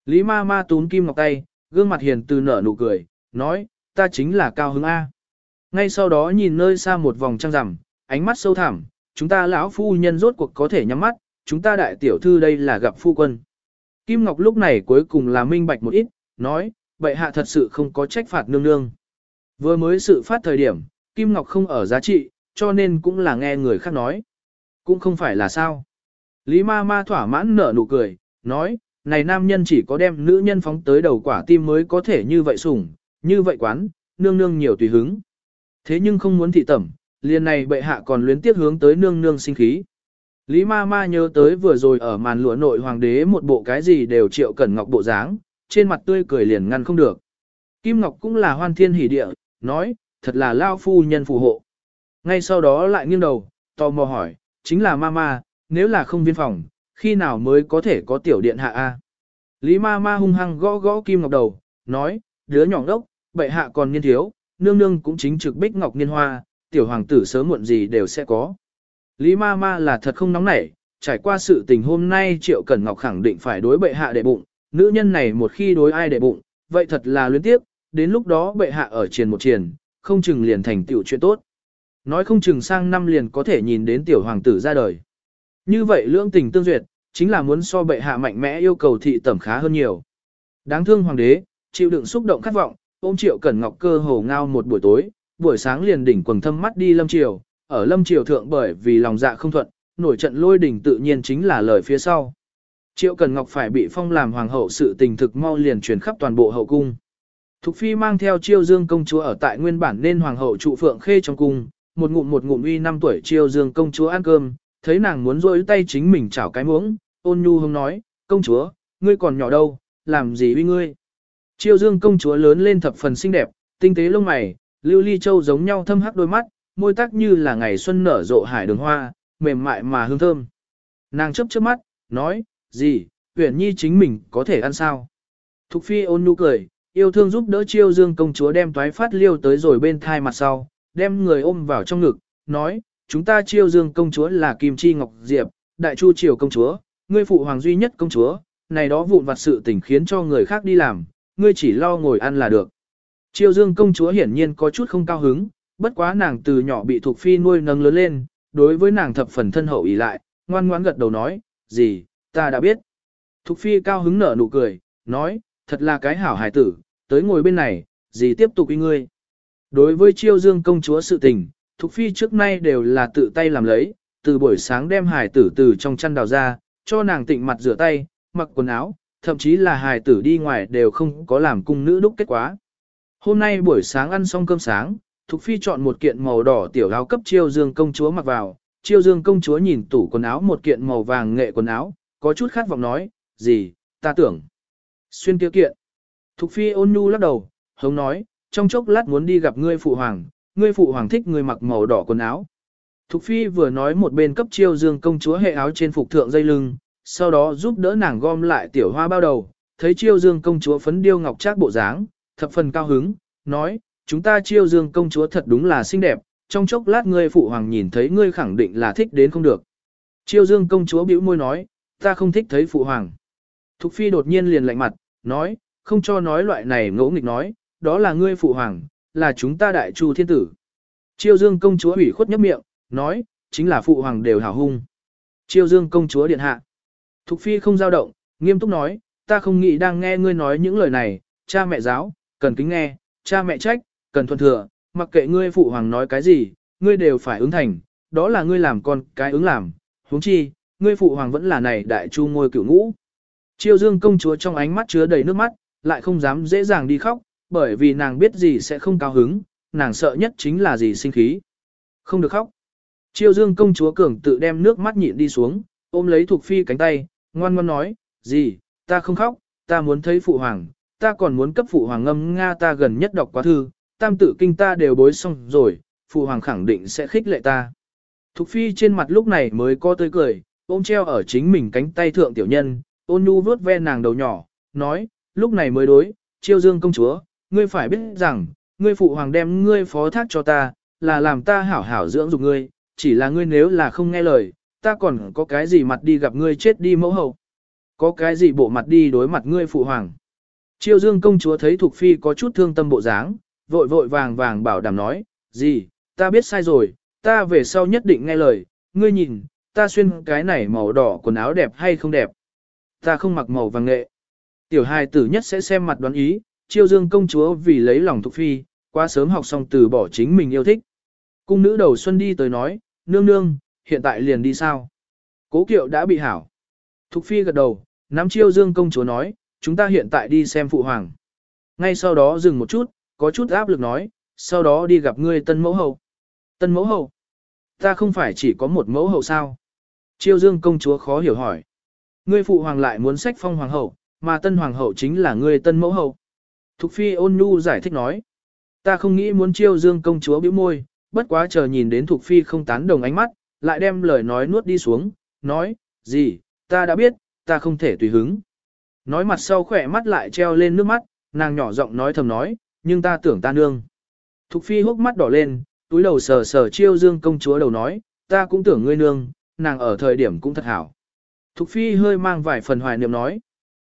Lý ma ma tún Kim Ngọc tay, gương mặt hiền từ nở nụ cười, nói, ta chính là cao hứng A. Ngay sau đó nhìn nơi xa một vòng trăng rằm, ánh mắt sâu thẳm, chúng ta lão phu nhân rốt cuộc có thể nhắm mắt, chúng ta đại tiểu thư đây là gặp phu quân. Kim Ngọc lúc này cuối cùng là minh bạch một ít, nói, vậy hạ thật sự không có trách phạt nương nương. Vừa mới sự phát thời điểm, Kim Ngọc không ở giá trị, cho nên cũng là nghe người khác nói. Cũng không phải là sao. Lý ma ma thỏa mãn nở nụ cười, nói, này nam nhân chỉ có đem nữ nhân phóng tới đầu quả tim mới có thể như vậy sủng, như vậy quán, nương nương nhiều tùy hứng. Thế nhưng không muốn thị tẩm, liền này bệ hạ còn luyến tiếc hướng tới nương nương sinh khí. Lý ma ma nhớ tới vừa rồi ở màn lụa nội hoàng đế một bộ cái gì đều triệu cẩn ngọc bộ dáng, trên mặt tươi cười liền ngăn không được. Kim Ngọc cũng là hoan thiên hỷ địa, nói, thật là lao phu nhân phù hộ. Ngay sau đó lại nghiêng đầu, tò mò hỏi, chính là Mama, nếu là không viên phòng, khi nào mới có thể có tiểu điện hạ A. Lý Mama hung hăng gõ gõ Kim Ngọc đầu, nói, đứa nhỏ đốc, bệ hạ còn niên thiếu, nương nương cũng chính trực bích ngọc niên hoa, tiểu hoàng tử sớm muộn gì đều sẽ có. Lý ma ma là thật không nóng nảy, trải qua sự tình hôm nay Triệu Cẩn Ngọc khẳng định phải đối bệ hạ đệ bụng, nữ nhân này một khi đối ai đệ bụng, vậy thật là luyến tiếp, đến lúc đó bệ hạ ở triền một triền, không chừng liền thành tiểu chuyện tốt. Nói không chừng sang năm liền có thể nhìn đến tiểu hoàng tử ra đời. Như vậy lưỡng tình tương duyệt, chính là muốn so bệ hạ mạnh mẽ yêu cầu thị tẩm khá hơn nhiều. Đáng thương hoàng đế, chịu đựng xúc động khát vọng, ôm Triệu Cẩn Ngọc cơ hồ ngao một buổi tối, buổi sáng liền đỉnh quần thâm mắt đi Lâm Triều, ở Lâm Triều thượng bởi vì lòng dạ không thuận, nổi trận lôi đỉnh tự nhiên chính là lời phía sau. Triệu Cẩn Ngọc phải bị phong làm hoàng hậu sự tình thực mau liền truyền khắp toàn bộ hậu cung. Thục Phi mang theo Chiêu Dương công chúa ở tại nguyên bản nên hoàng hậu trụ phượng khê trong cung, một ngụm một ngụm uy năm tuổi Chiêu Dương công chúa ăn cơm, thấy nàng muốn rỗi tay chính mình chảo cái muỗng, ôn nhu hông nói, công chúa, ngươi còn nhỏ đâu, làm gì uy ngươi. Chiêu Dương công chúa lớn lên thập phần xinh đẹp, tinh tế lông mày, lưu ly châu giống nhau thâm hắc đôi mắt, môi tắc như là ngày xuân nở rộ hải đường hoa, mềm mại mà hương thơm. Nàng chấp chớp mắt, nói, gì, Uyển Nhi chính mình có thể ăn sao? Thục Phi ôn nhu cười, yêu thương giúp đỡ Chiêu Dương công chúa đem toái phát liêu tới rồi bên thai mặt sau, đem người ôm vào trong ngực, nói, chúng ta Chiêu Dương công chúa là Kim Chi Ngọc Diệp, Đại Chu Triều công chúa, ngươi phụ hoàng duy nhất công chúa, này đó vụn vặt sự tình khiến cho người khác đi làm, ngươi chỉ lo ngồi ăn là được. Chiêu Dương công chúa hiển nhiên có chút không cao hứng, bất quá nàng từ nhỏ bị thuộc phi nuôi nâng lớn lên, đối với nàng thập phần thân hậu ý lại, ngoan ngoãn gật đầu nói, gì, ta đã biết. Thục phi cao hứng nở nụ cười, nói, thật là cái hảo hài tử, tới ngồi bên này, gì tiếp tục ý ngươi. Đối với chiêu dương công chúa sự tình, Thục Phi trước nay đều là tự tay làm lấy, từ buổi sáng đem hài tử từ trong chăn đào ra, cho nàng tịnh mặt rửa tay, mặc quần áo, thậm chí là hài tử đi ngoài đều không có làm cung nữ đúc kết quá. Hôm nay buổi sáng ăn xong cơm sáng, Thục Phi chọn một kiện màu đỏ tiểu áo cấp chiêu dương công chúa mặc vào, chiêu dương công chúa nhìn tủ quần áo một kiện màu vàng nghệ quần áo, có chút khát vọng nói, gì, ta tưởng. Xuyên tiêu kiện. Thục Phi ôn nhu lắc đầu, hống nói, trong chốc lát muốn đi gặp ngươi phụ hoàng, ngươi phụ hoàng thích ngươi mặc màu đỏ quần áo. Thục Phi vừa nói một bên cấp chiêu dương công chúa hệ áo trên phục thượng dây lưng, sau đó giúp đỡ nàng gom lại tiểu hoa bao đầu, thấy chiêu dương công chúa phấn điêu ngọc trác bộ dáng, thập phần cao hứng, nói, chúng ta chiêu dương công chúa thật đúng là xinh đẹp, trong chốc lát ngươi phụ hoàng nhìn thấy ngươi khẳng định là thích đến không được. Chiêu dương công chúa bĩu môi nói, ta không thích thấy phụ hoàng. Thục phi đột nhiên liền lạnh mặt, nói, không cho nói loại này ngỗ nghịch nói, đó là ngươi phụ hoàng, là chúng ta đại chu thiên tử. Chiêu dương công chúa ủy khuất nhấp miệng, nói, chính là phụ hoàng đều hào hung. Chiêu dương công chúa điện hạ. Thục phi không dao động, nghiêm túc nói, ta không nghĩ đang nghe ngươi nói những lời này, cha mẹ giáo, cần kính nghe, cha mẹ trách, cần thuận thừa, mặc kệ ngươi phụ hoàng nói cái gì, ngươi đều phải ứng thành, đó là ngươi làm con cái ứng làm, huống chi, ngươi phụ hoàng vẫn là này đại chu ngôi cựu ngũ. Chiêu dương công chúa trong ánh mắt chứa đầy nước mắt, lại không dám dễ dàng đi khóc, bởi vì nàng biết gì sẽ không cao hứng, nàng sợ nhất chính là gì sinh khí. Không được khóc. Chiêu dương công chúa cường tự đem nước mắt nhịn đi xuống, ôm lấy thuộc phi cánh tay, ngoan ngoan nói, gì, ta không khóc, ta muốn thấy phụ hoàng, ta còn muốn cấp phụ hoàng ngâm Nga ta gần nhất đọc quá thư, tam tử kinh ta đều bối xong rồi, phụ hoàng khẳng định sẽ khích lệ ta. Thục phi trên mặt lúc này mới có tươi cười, ôm treo ở chính mình cánh tay thượng tiểu nhân, ôn nhu vuốt ve nàng đầu nhỏ, nói, lúc này mới đối, chiêu dương công chúa, ngươi phải biết rằng, ngươi phụ hoàng đem ngươi phó thác cho ta, là làm ta hảo hảo dưỡng dục ngươi, chỉ là ngươi nếu là không nghe lời, ta còn có cái gì mặt đi gặp ngươi chết đi mẫu hậu. Có cái gì bộ mặt đi đối mặt ngươi phụ hoàng. Chiêu dương công chúa thấy Thục Phi có chút thương tâm bộ dáng, vội vội vàng vàng bảo đảm nói, gì, ta biết sai rồi, ta về sau nhất định nghe lời, ngươi nhìn, ta xuyên cái này màu đỏ quần áo đẹp hay không đẹp. Ta không mặc màu vàng nghệ. Tiểu hài tử nhất sẽ xem mặt đoán ý, chiêu dương công chúa vì lấy lòng Thục Phi, quá sớm học xong từ bỏ chính mình yêu thích. Cung nữ đầu xuân đi tới nói, nương nương, hiện tại liền đi sao? Cố kiệu đã bị hảo. Thục Phi gật đầu, nắm chiêu dương công chúa nói, chúng ta hiện tại đi xem phụ hoàng. Ngay sau đó dừng một chút, có chút áp lực nói, sau đó đi gặp ngươi tân mẫu hậu. Tân mẫu hậu? Ta không phải chỉ có một mẫu hậu sao? Chiêu dương công chúa khó hiểu hỏi. Ngươi phụ hoàng lại muốn sách phong hoàng hậu, mà tân hoàng hậu chính là ngươi tân mẫu hậu. Thục phi ôn nhu giải thích nói. Ta không nghĩ muốn chiêu dương công chúa bĩu môi, bất quá chờ nhìn đến Thục phi không tán đồng ánh mắt, lại đem lời nói nuốt đi xuống, nói, gì, ta đã biết, ta không thể tùy hứng. Nói mặt sau khỏe mắt lại treo lên nước mắt, nàng nhỏ giọng nói thầm nói, nhưng ta tưởng ta nương. Thục phi hốc mắt đỏ lên, túi đầu sờ sờ chiêu dương công chúa đầu nói, ta cũng tưởng ngươi nương, nàng ở thời điểm cũng thật hảo. Thục phi hơi mang vài phần hoài niệm nói,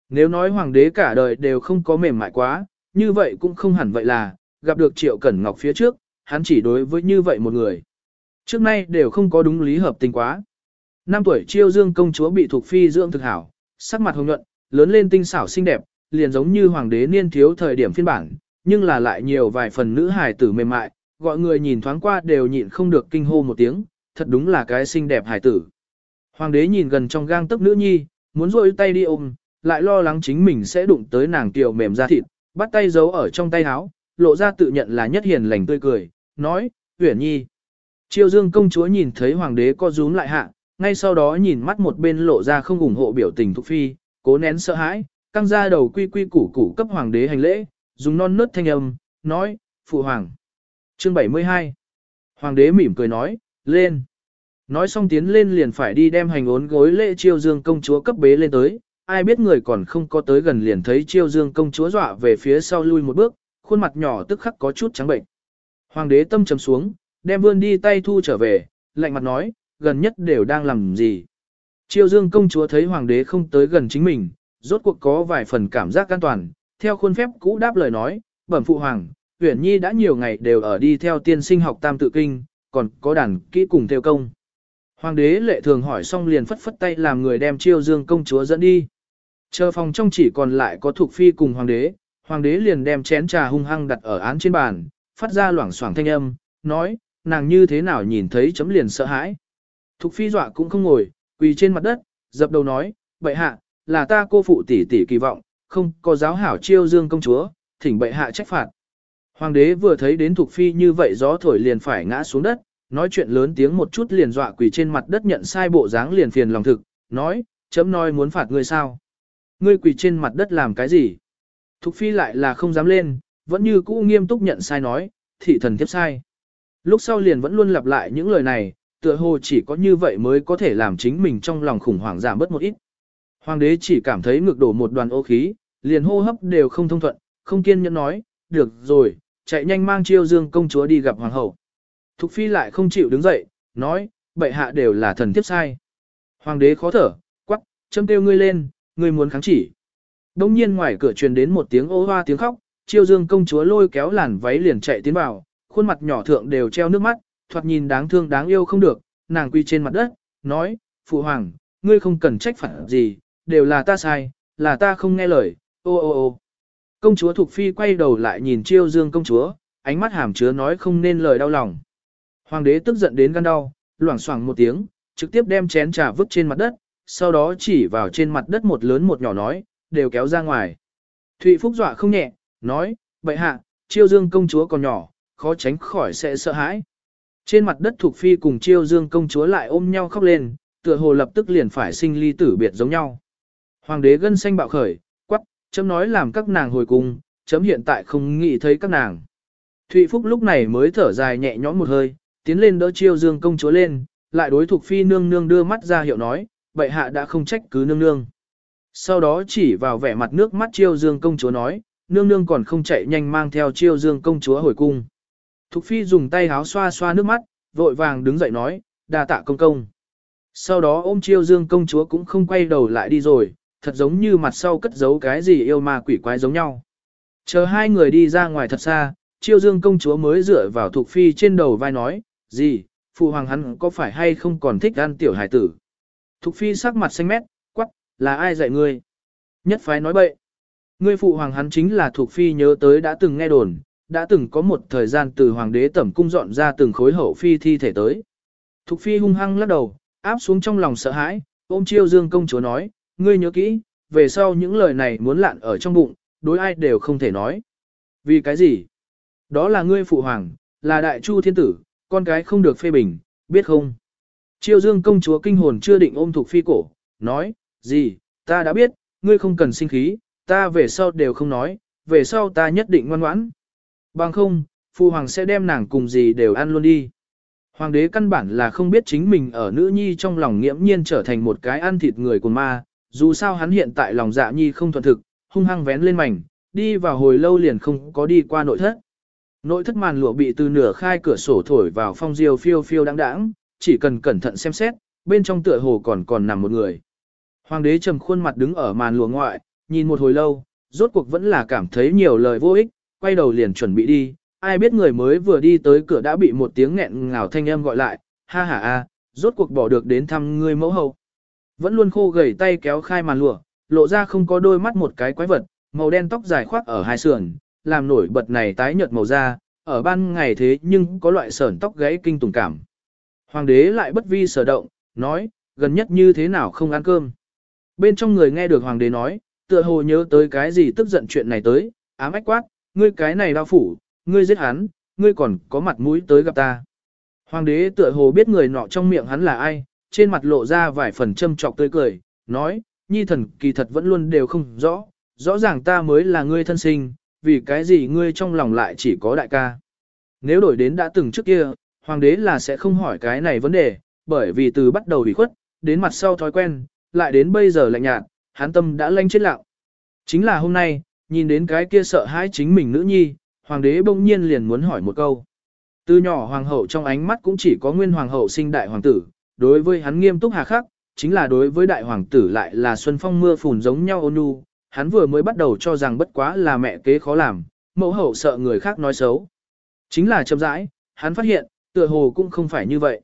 nếu nói hoàng đế cả đời đều không có mềm mại quá, như vậy cũng không hẳn vậy là, gặp được triệu cẩn ngọc phía trước, hắn chỉ đối với như vậy một người. Trước nay đều không có đúng lý hợp tình quá. Năm tuổi chiêu dương công chúa bị thuộc phi dưỡng thực hảo, sắc mặt hồng nhuận, lớn lên tinh xảo xinh đẹp, liền giống như hoàng đế niên thiếu thời điểm phiên bản, nhưng là lại nhiều vài phần nữ hài tử mềm mại, gọi người nhìn thoáng qua đều nhịn không được kinh hô một tiếng, thật đúng là cái xinh đẹp hài tử. Hoàng đế nhìn gần trong gang tấc nữ nhi, muốn rôi tay đi ôm, lại lo lắng chính mình sẽ đụng tới nàng tiểu mềm da thịt, bắt tay giấu ở trong tay áo, lộ ra tự nhận là nhất hiền lành tươi cười, nói, huyển Nhi. Triều Dương công chúa nhìn thấy hoàng đế co rúm lại hạ, ngay sau đó nhìn mắt một bên lộ ra không ủng hộ biểu tình Thục Phi, cố nén sợ hãi, căng ra đầu quy quy củ củ cấp hoàng đế hành lễ, dùng non nớt thanh âm, nói, phụ hoàng. Chương 72 Hoàng đế mỉm cười nói, lên. Nói xong tiến lên liền phải đi đem hành ốn gối lễ chiêu dương công chúa cấp bế lên tới, ai biết người còn không có tới gần liền thấy chiêu dương công chúa dọa về phía sau lui một bước, khuôn mặt nhỏ tức khắc có chút trắng bệnh. Hoàng đế tâm trầm xuống, đem vươn đi tay thu trở về, lạnh mặt nói, gần nhất đều đang làm gì. Chiêu dương công chúa thấy hoàng đế không tới gần chính mình, rốt cuộc có vài phần cảm giác an toàn, theo khuôn phép cũ đáp lời nói, bẩm phụ hoàng, huyển Nhi đã nhiều ngày đều ở đi theo tiên sinh học tam tự kinh, còn có đàn kỹ cùng theo công. Hoàng đế lệ thường hỏi xong liền phất phất tay làm người đem chiêu dương công chúa dẫn đi. Chờ phòng trong chỉ còn lại có thuộc phi cùng hoàng đế, hoàng đế liền đem chén trà hung hăng đặt ở án trên bàn, phát ra loảng xoảng thanh âm, nói, nàng như thế nào nhìn thấy chấm liền sợ hãi. Thục phi dọa cũng không ngồi, quỳ trên mặt đất, dập đầu nói, bệ hạ, là ta cô phụ tỷ tỷ kỳ vọng, không có giáo hảo chiêu dương công chúa, thỉnh bệ hạ trách phạt. Hoàng đế vừa thấy đến Thục phi như vậy gió thổi liền phải ngã xuống đất, nói chuyện lớn tiếng một chút liền dọa quỳ trên mặt đất nhận sai bộ dáng liền phiền lòng thực, nói, chấm nói muốn phạt ngươi sao? Ngươi quỳ trên mặt đất làm cái gì? Thục phi lại là không dám lên, vẫn như cũ nghiêm túc nhận sai nói, thị thần tiếp sai. Lúc sau liền vẫn luôn lặp lại những lời này, tựa hồ chỉ có như vậy mới có thể làm chính mình trong lòng khủng hoảng giảm bớt một ít. Hoàng đế chỉ cảm thấy ngược đổ một đoàn ô khí, liền hô hấp đều không thông thuận, không kiên nhẫn nói, được rồi, chạy nhanh mang chiêu dương công chúa đi gặp hoàng hậu. Thục phi lại không chịu đứng dậy, nói, bệ hạ đều là thần tiếp sai. Hoàng đế khó thở, quắc, châm kêu ngươi lên, ngươi muốn kháng chỉ. Đông nhiên ngoài cửa truyền đến một tiếng ô hoa tiếng khóc, chiêu dương công chúa lôi kéo làn váy liền chạy tiến vào, khuôn mặt nhỏ thượng đều treo nước mắt, thoạt nhìn đáng thương đáng yêu không được, nàng quy trên mặt đất, nói, phụ hoàng, ngươi không cần trách phạt gì, đều là ta sai, là ta không nghe lời, ô ô ô. Công chúa Thục Phi quay đầu lại nhìn chiêu dương công chúa, ánh mắt hàm chứa nói không nên lời đau lòng. Hoàng đế tức giận đến gan đau, loảng xoảng một tiếng, trực tiếp đem chén trà vứt trên mặt đất, sau đó chỉ vào trên mặt đất một lớn một nhỏ nói, đều kéo ra ngoài. Thụy Phúc dọa không nhẹ, nói, bệ hạ, chiêu dương công chúa còn nhỏ, khó tránh khỏi sẽ sợ hãi. Trên mặt đất thuộc phi cùng chiêu dương công chúa lại ôm nhau khóc lên, tựa hồ lập tức liền phải sinh ly tử biệt giống nhau. Hoàng đế gân xanh bạo khởi, quắc, chấm nói làm các nàng hồi cùng, chấm hiện tại không nghĩ thấy các nàng. Thụy Phúc lúc này mới thở dài nhẹ nhõm một hơi, tiến lên đỡ chiêu dương công chúa lên, lại đối thuộc phi nương nương đưa mắt ra hiệu nói, bệ hạ đã không trách cứ nương nương. Sau đó chỉ vào vẻ mặt nước mắt chiêu dương công chúa nói, nương nương còn không chạy nhanh mang theo chiêu dương công chúa hồi cung. Thục phi dùng tay háo xoa xoa nước mắt, vội vàng đứng dậy nói, đa tạ công công. Sau đó ôm chiêu dương công chúa cũng không quay đầu lại đi rồi, thật giống như mặt sau cất giấu cái gì yêu ma quỷ quái giống nhau. Chờ hai người đi ra ngoài thật xa, chiêu dương công chúa mới dựa vào thục phi trên đầu vai nói, gì, phụ hoàng hắn có phải hay không còn thích ăn tiểu hải tử. Thục phi sắc mặt xanh mét, quắc, là ai dạy ngươi? Nhất phái nói bậy. Ngươi phụ hoàng hắn chính là thuộc phi nhớ tới đã từng nghe đồn, đã từng có một thời gian từ hoàng đế tẩm cung dọn ra từng khối hậu phi thi thể tới. Thục phi hung hăng lắc đầu, áp xuống trong lòng sợ hãi, ôm chiêu dương công chúa nói, ngươi nhớ kỹ, về sau những lời này muốn lạn ở trong bụng, đối ai đều không thể nói. Vì cái gì? Đó là ngươi phụ hoàng, là đại chu thiên tử, con cái không được phê bình, biết không? Chiêu dương công chúa kinh hồn chưa định ôm thuộc phi cổ, nói, gì, ta đã biết, ngươi không cần sinh khí, ta về sau đều không nói, về sau ta nhất định ngoan ngoãn. Bằng không, phu hoàng sẽ đem nàng cùng gì đều ăn luôn đi. Hoàng đế căn bản là không biết chính mình ở nữ nhi trong lòng nghiễm nhiên trở thành một cái ăn thịt người của ma, dù sao hắn hiện tại lòng dạ nhi không thuận thực, hung hăng vén lên mảnh, đi vào hồi lâu liền không có đi qua nội thất. Nội thất màn lụa bị từ nửa khai cửa sổ thổi vào phong diêu phiêu phiêu đáng đáng, chỉ cần cẩn thận xem xét, bên trong tựa hồ còn còn nằm một người. Hoàng đế trầm khuôn mặt đứng ở màn lụa ngoại, nhìn một hồi lâu, rốt cuộc vẫn là cảm thấy nhiều lời vô ích, quay đầu liền chuẩn bị đi, ai biết người mới vừa đi tới cửa đã bị một tiếng nghẹn ngào thanh âm gọi lại, ha ha a, rốt cuộc bỏ được đến thăm người mẫu hậu. Vẫn luôn khô gầy tay kéo khai màn lụa, lộ ra không có đôi mắt một cái quái vật, màu đen tóc dài khoác ở hai sườn, làm nổi bật này tái nhợt màu da, ở ban ngày thế nhưng có loại sởn tóc gãy kinh tùng cảm. Hoàng đế lại bất vi sở động, nói, gần nhất như thế nào không ăn cơm. Bên trong người nghe được hoàng đế nói, tựa hồ nhớ tới cái gì tức giận chuyện này tới, ám ách quát, ngươi cái này đau phủ, ngươi giết hắn, ngươi còn có mặt mũi tới gặp ta. Hoàng đế tựa hồ biết người nọ trong miệng hắn là ai, trên mặt lộ ra vài phần châm trọc tươi cười, nói, nhi thần kỳ thật vẫn luôn đều không rõ, rõ ràng ta mới là ngươi thân sinh, vì cái gì ngươi trong lòng lại chỉ có đại ca. Nếu đổi đến đã từng trước kia, hoàng đế là sẽ không hỏi cái này vấn đề, bởi vì từ bắt đầu bị khuất, đến mặt sau thói quen, lại đến bây giờ lạnh nhạt, hắn tâm đã lanh chết lặng. Chính là hôm nay, nhìn đến cái kia sợ hãi chính mình nữ nhi, hoàng đế bỗng nhiên liền muốn hỏi một câu. Từ nhỏ hoàng hậu trong ánh mắt cũng chỉ có nguyên hoàng hậu sinh đại hoàng tử, đối với hắn nghiêm túc hà khắc, chính là đối với đại hoàng tử lại là xuân phong mưa phùn giống nhau ôn nhu, hắn vừa mới bắt đầu cho rằng bất quá là mẹ kế khó làm, mẫu hậu sợ người khác nói xấu. Chính là chậm rãi, hắn phát hiện, tựa hồ cũng không phải như vậy.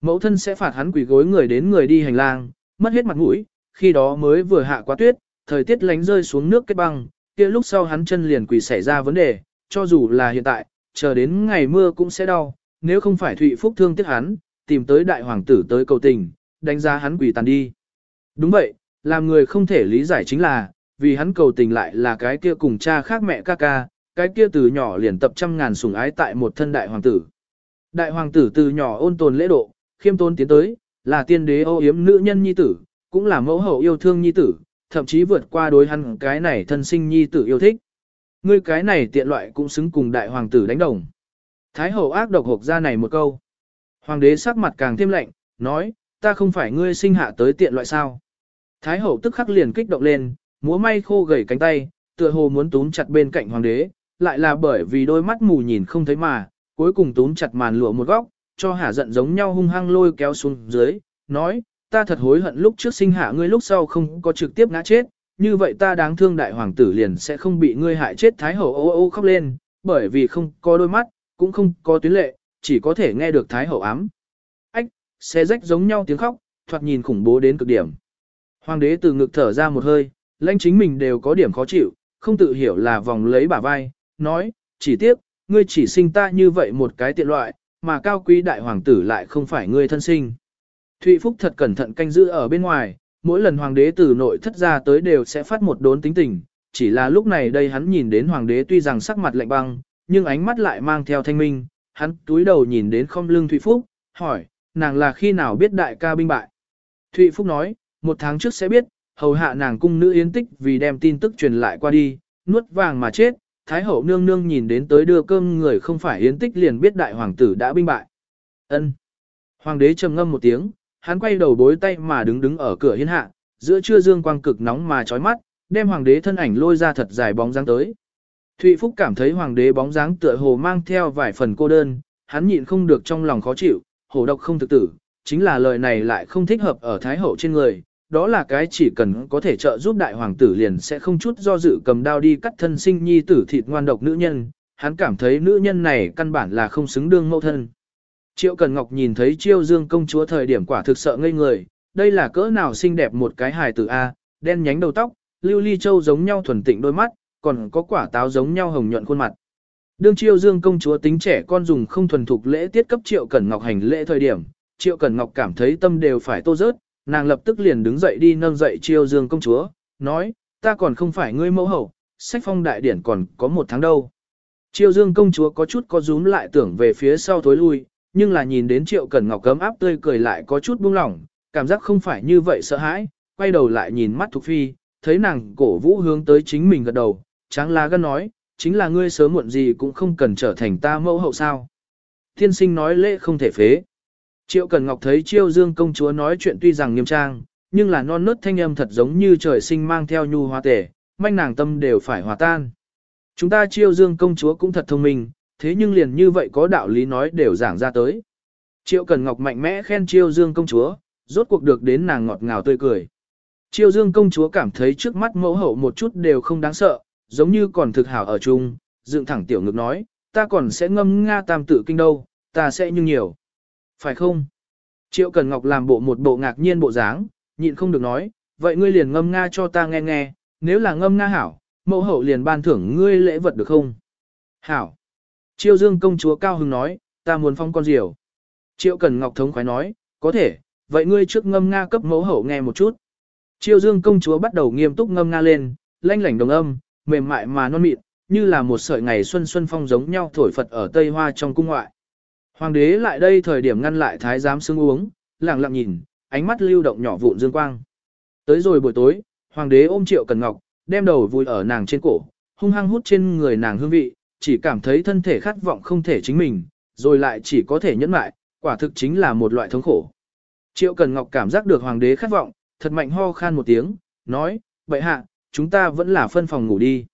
Mẫu thân sẽ phạt hắn quỷ gối người đến người đi hành lang, mất hết mặt mũi, khi đó mới vừa hạ quá tuyết, thời tiết lánh rơi xuống nước kết băng, kia lúc sau hắn chân liền quỳ xảy ra vấn đề, cho dù là hiện tại, chờ đến ngày mưa cũng sẽ đau, nếu không phải Thụy Phúc thương tiếc hắn, tìm tới đại hoàng tử tới cầu tình, đánh giá hắn quỳ tàn đi. Đúng vậy, làm người không thể lý giải chính là, vì hắn cầu tình lại là cái kia cùng cha khác mẹ ca ca, cái kia từ nhỏ liền tập trăm ngàn sủng ái tại một thân đại hoàng tử. Đại hoàng tử từ nhỏ ôn tồn lễ độ, khiêm tôn tiến tới, là tiên đế ô yếm nữ nhân nhi tử, cũng là mẫu hậu yêu thương nhi tử, thậm chí vượt qua đối hắn cái này thân sinh nhi tử yêu thích. Ngươi cái này tiện loại cũng xứng cùng đại hoàng tử đánh đồng. Thái hậu ác độc hộp ra này một câu. Hoàng đế sắc mặt càng thêm lạnh, nói, ta không phải ngươi sinh hạ tới tiện loại sao. Thái hậu tức khắc liền kích động lên, múa may khô gầy cánh tay, tựa hồ muốn túm chặt bên cạnh hoàng đế, lại là bởi vì đôi mắt mù nhìn không thấy mà, cuối cùng túm chặt màn lụa một góc, cho hả giận giống nhau hung hăng lôi kéo xuống dưới, nói, ta thật hối hận lúc trước sinh hạ ngươi lúc sau không có trực tiếp ngã chết, như vậy ta đáng thương đại hoàng tử liền sẽ không bị ngươi hại chết thái hậu ô ô khóc lên, bởi vì không có đôi mắt, cũng không có tuyến lệ, chỉ có thể nghe được thái hậu ám. Ách, xe rách giống nhau tiếng khóc, thoạt nhìn khủng bố đến cực điểm. Hoàng đế từ ngực thở ra một hơi, lãnh chính mình đều có điểm khó chịu, không tự hiểu là vòng lấy bả vai, nói, chỉ tiếc, ngươi chỉ sinh ta như vậy một cái tiện loại, mà cao quý đại hoàng tử lại không phải ngươi thân sinh. Thụy Phúc thật cẩn thận canh giữ ở bên ngoài, mỗi lần hoàng đế từ nội thất ra tới đều sẽ phát một đốn tính tình, chỉ là lúc này đây hắn nhìn đến hoàng đế tuy rằng sắc mặt lạnh băng, nhưng ánh mắt lại mang theo thanh minh, hắn túi đầu nhìn đến không lưng Thụy Phúc, hỏi, nàng là khi nào biết đại ca binh bại. Thụy Phúc nói, một tháng trước sẽ biết, hầu hạ nàng cung nữ yến tích vì đem tin tức truyền lại qua đi, nuốt vàng mà chết, Thái hậu nương nương nhìn đến tới đưa cơm người không phải yến tích liền biết đại hoàng tử đã binh bại. Ân. Hoàng đế trầm ngâm một tiếng, hắn quay đầu bối tay mà đứng đứng ở cửa hiên hạ, giữa trưa dương quang cực nóng mà chói mắt, đem hoàng đế thân ảnh lôi ra thật dài bóng dáng tới. Thụy Phúc cảm thấy hoàng đế bóng dáng tựa hồ mang theo vài phần cô đơn, hắn nhịn không được trong lòng khó chịu, hổ độc không thực tử, chính là lời này lại không thích hợp ở thái hậu trên người, đó là cái chỉ cần có thể trợ giúp đại hoàng tử liền sẽ không chút do dự cầm đao đi cắt thân sinh nhi tử thịt ngoan độc nữ nhân, hắn cảm thấy nữ nhân này căn bản là không xứng đương mẫu thân. Triệu Cần Ngọc nhìn thấy Chiêu Dương công chúa thời điểm quả thực sợ ngây người, đây là cỡ nào xinh đẹp một cái hài tử A, đen nhánh đầu tóc, lưu ly châu giống nhau thuần tịnh đôi mắt, còn có quả táo giống nhau hồng nhuận khuôn mặt. Đương Chiêu Dương công chúa tính trẻ con dùng không thuần thục lễ tiết cấp Triệu Cẩn Ngọc hành lễ thời điểm, Triệu Cẩn Ngọc cảm thấy tâm đều phải tô rớt, nàng lập tức liền đứng dậy đi nâng dậy Chiêu Dương công chúa, nói, ta còn không phải ngươi mẫu hậu, sách phong đại điển còn có một tháng đâu. Chiêu Dương công chúa có chút có rúm lại tưởng về phía sau thối lui, nhưng là nhìn đến Triệu Cẩn Ngọc cấm áp tươi cười lại có chút buông lỏng, cảm giác không phải như vậy sợ hãi, quay đầu lại nhìn mắt Thục Phi, thấy nàng cổ vũ hướng tới chính mình gật đầu, tráng lá gân nói, chính là ngươi sớm muộn gì cũng không cần trở thành ta mẫu hậu sao. Thiên sinh nói lễ không thể phế. Triệu Cẩn Ngọc thấy Chiêu Dương công chúa nói chuyện tuy rằng nghiêm trang, nhưng là non nớt thanh âm thật giống như trời sinh mang theo nhu hoa tể, manh nàng tâm đều phải hòa tan. Chúng ta Chiêu Dương công chúa cũng thật thông minh, thế nhưng liền như vậy có đạo lý nói đều giảng ra tới. Triệu Cần Ngọc mạnh mẽ khen Chiêu Dương công chúa, rốt cuộc được đến nàng ngọt ngào tươi cười. Chiêu Dương công chúa cảm thấy trước mắt mẫu hậu một chút đều không đáng sợ, giống như còn thực hảo ở chung, dựng thẳng tiểu ngực nói, ta còn sẽ ngâm Nga tam tự kinh đâu, ta sẽ nhưng nhiều. Phải không? Triệu Cần Ngọc làm bộ một bộ ngạc nhiên bộ dáng, nhịn không được nói, vậy ngươi liền ngâm Nga cho ta nghe nghe, nếu là ngâm Nga hảo, mẫu hậu liền ban thưởng ngươi lễ vật được không? Hảo. Triệu dương công chúa cao hứng nói, ta muốn phong con diều. Triệu Cần Ngọc thống khoái nói, có thể, vậy ngươi trước ngâm Nga cấp mẫu hậu nghe một chút. Triệu dương công chúa bắt đầu nghiêm túc ngâm Nga lên, lanh lảnh đồng âm, mềm mại mà non mịn, như là một sợi ngày xuân xuân phong giống nhau thổi phật ở Tây Hoa trong cung ngoại. Hoàng đế lại đây thời điểm ngăn lại thái giám sưng uống, lặng lặng nhìn, ánh mắt lưu động nhỏ vụn dương quang. Tới rồi buổi tối, hoàng đế ôm Triệu Cần Ngọc, đem đầu vùi ở nàng trên cổ, hung hăng hút trên người nàng hương vị, chỉ cảm thấy thân thể khát vọng không thể chính mình, rồi lại chỉ có thể nhẫn lại, quả thực chính là một loại thống khổ. Triệu Cần Ngọc cảm giác được hoàng đế khát vọng, thật mạnh ho khan một tiếng, nói, vậy hạ, chúng ta vẫn là phân phòng ngủ đi.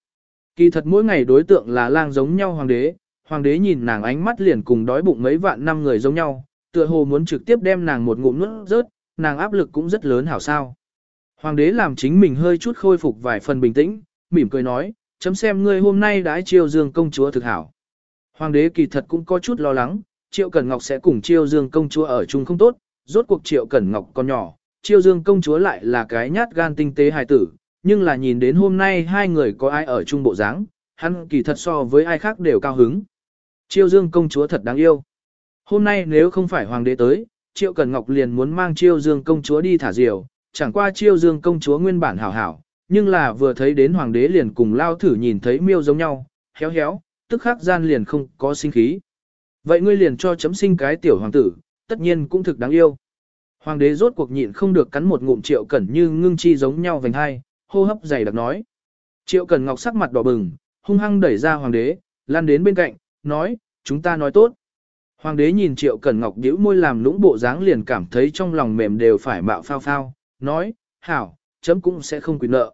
Kỳ thật mỗi ngày đối tượng là lang giống nhau hoàng đế, hoàng đế nhìn nàng ánh mắt liền cùng đói bụng mấy vạn năm người giống nhau, tựa hồ muốn trực tiếp đem nàng một ngụm nuốt rớt, nàng áp lực cũng rất lớn hảo sao. Hoàng đế làm chính mình hơi chút khôi phục vài phần bình tĩnh, mỉm cười nói, chấm xem ngươi hôm nay đã chiêu dương công chúa thực hảo. Hoàng đế kỳ thật cũng có chút lo lắng, Triệu Cẩn Ngọc sẽ cùng chiêu dương công chúa ở chung không tốt, rốt cuộc Triệu Cẩn Ngọc còn nhỏ, chiêu dương công chúa lại là cái nhát gan tinh tế hài tử, nhưng là nhìn đến hôm nay hai người có ai ở chung bộ dáng, hắn kỳ thật so với ai khác đều cao hứng. Chiêu dương công chúa thật đáng yêu. Hôm nay nếu không phải hoàng đế tới, Triệu Cần Ngọc liền muốn mang Chiêu Dương công chúa đi thả diều, chẳng qua Chiêu Dương công chúa nguyên bản hảo hảo, nhưng là vừa thấy đến hoàng đế liền cùng lao thử nhìn thấy miêu giống nhau, héo héo, tức khắc gian liền không có sinh khí. Vậy ngươi liền cho chấm sinh cái tiểu hoàng tử, tất nhiên cũng thực đáng yêu. Hoàng đế rốt cuộc nhịn không được cắn một ngụm Triệu Cẩn như ngưng chi giống nhau vành hai, hô hấp dày đặc nói. Triệu Cẩn Ngọc sắc mặt đỏ bừng, hung hăng đẩy ra hoàng đế, lan đến bên cạnh, nói, chúng ta nói tốt. Hoàng đế nhìn Triệu Cẩn Ngọc nhíu môi làm lũng bộ dáng liền cảm thấy trong lòng mềm đều phải mạo phao phao, nói, hảo, chấm cũng sẽ không quyền nợ.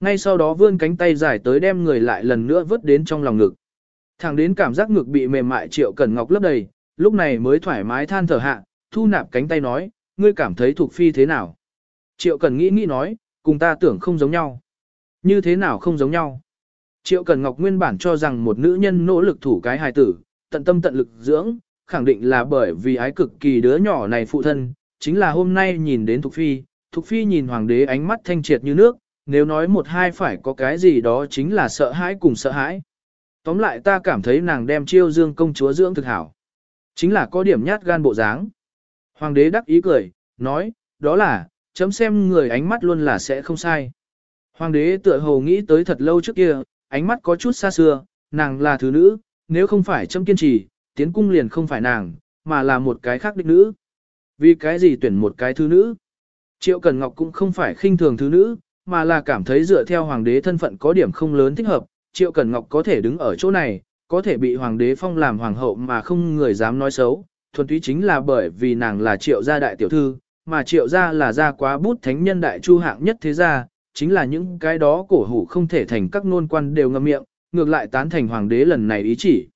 Ngay sau đó vươn cánh tay dài tới đem người lại lần nữa vớt đến trong lòng ngực. Thẳng đến cảm giác ngực bị mềm mại Triệu Cẩn Ngọc lấp đầy, lúc này mới thoải mái than thở hạ, thu nạp cánh tay nói, ngươi cảm thấy thuộc phi thế nào? Triệu Cẩn nghĩ nghĩ nói, cùng ta tưởng không giống nhau. Như thế nào không giống nhau? Triệu Cẩn Ngọc nguyên bản cho rằng một nữ nhân nỗ lực thủ cái hài tử, tận tâm tận lực dưỡng, khẳng định là bởi vì ái cực kỳ đứa nhỏ này phụ thân, chính là hôm nay nhìn đến Thục Phi, Thục Phi nhìn hoàng đế ánh mắt thanh triệt như nước, nếu nói một hai phải có cái gì đó chính là sợ hãi cùng sợ hãi. Tóm lại ta cảm thấy nàng đem chiêu dương công chúa dưỡng thực hảo. Chính là có điểm nhát gan bộ dáng. Hoàng đế đắc ý cười, nói, đó là, chấm xem người ánh mắt luôn là sẽ không sai. Hoàng đế tựa hồ nghĩ tới thật lâu trước kia, ánh mắt có chút xa xưa, nàng là thứ nữ, nếu không phải châm kiên trì, tiến cung liền không phải nàng, mà là một cái khác đích nữ. Vì cái gì tuyển một cái thứ nữ? Triệu Cần Ngọc cũng không phải khinh thường thứ nữ, mà là cảm thấy dựa theo hoàng đế thân phận có điểm không lớn thích hợp, Triệu Cần Ngọc có thể đứng ở chỗ này, có thể bị hoàng đế phong làm hoàng hậu mà không người dám nói xấu, thuần túy chính là bởi vì nàng là Triệu gia đại tiểu thư, mà Triệu gia là gia quá bút thánh nhân đại chu hạng nhất thế gia, chính là những cái đó cổ hủ không thể thành các nôn quan đều ngậm miệng, ngược lại tán thành hoàng đế lần này ý chỉ.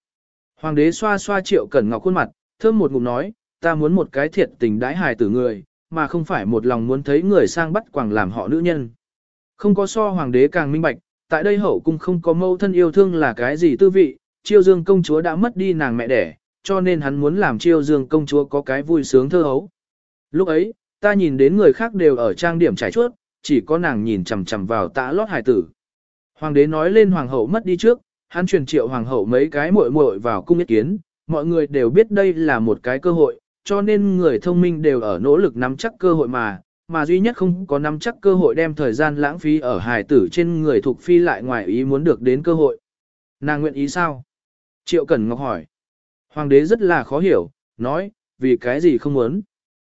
Hoàng đế xoa xoa triệu cẩn ngọc khuôn mặt, thơm một ngụm nói, ta muốn một cái thiệt tình đãi hài tử người, mà không phải một lòng muốn thấy người sang bắt quàng làm họ nữ nhân. Không có so hoàng đế càng minh bạch, tại đây hậu cung không có mâu thân yêu thương là cái gì tư vị, chiêu dương công chúa đã mất đi nàng mẹ đẻ, cho nên hắn muốn làm chiêu dương công chúa có cái vui sướng thơ hấu. Lúc ấy, ta nhìn đến người khác đều ở trang điểm trải chuốt, chỉ có nàng nhìn chằm chằm vào tã lót hài tử. Hoàng đế nói lên hoàng hậu mất đi trước, hắn truyền triệu hoàng hậu mấy cái muội muội vào cung ý kiến, mọi người đều biết đây là một cái cơ hội, cho nên người thông minh đều ở nỗ lực nắm chắc cơ hội mà, mà duy nhất không có nắm chắc cơ hội đem thời gian lãng phí ở hài tử trên người thuộc phi lại ngoài ý muốn được đến cơ hội. Nàng nguyện ý sao? Triệu Cẩn Ngọc hỏi. Hoàng đế rất là khó hiểu, nói, vì cái gì không muốn.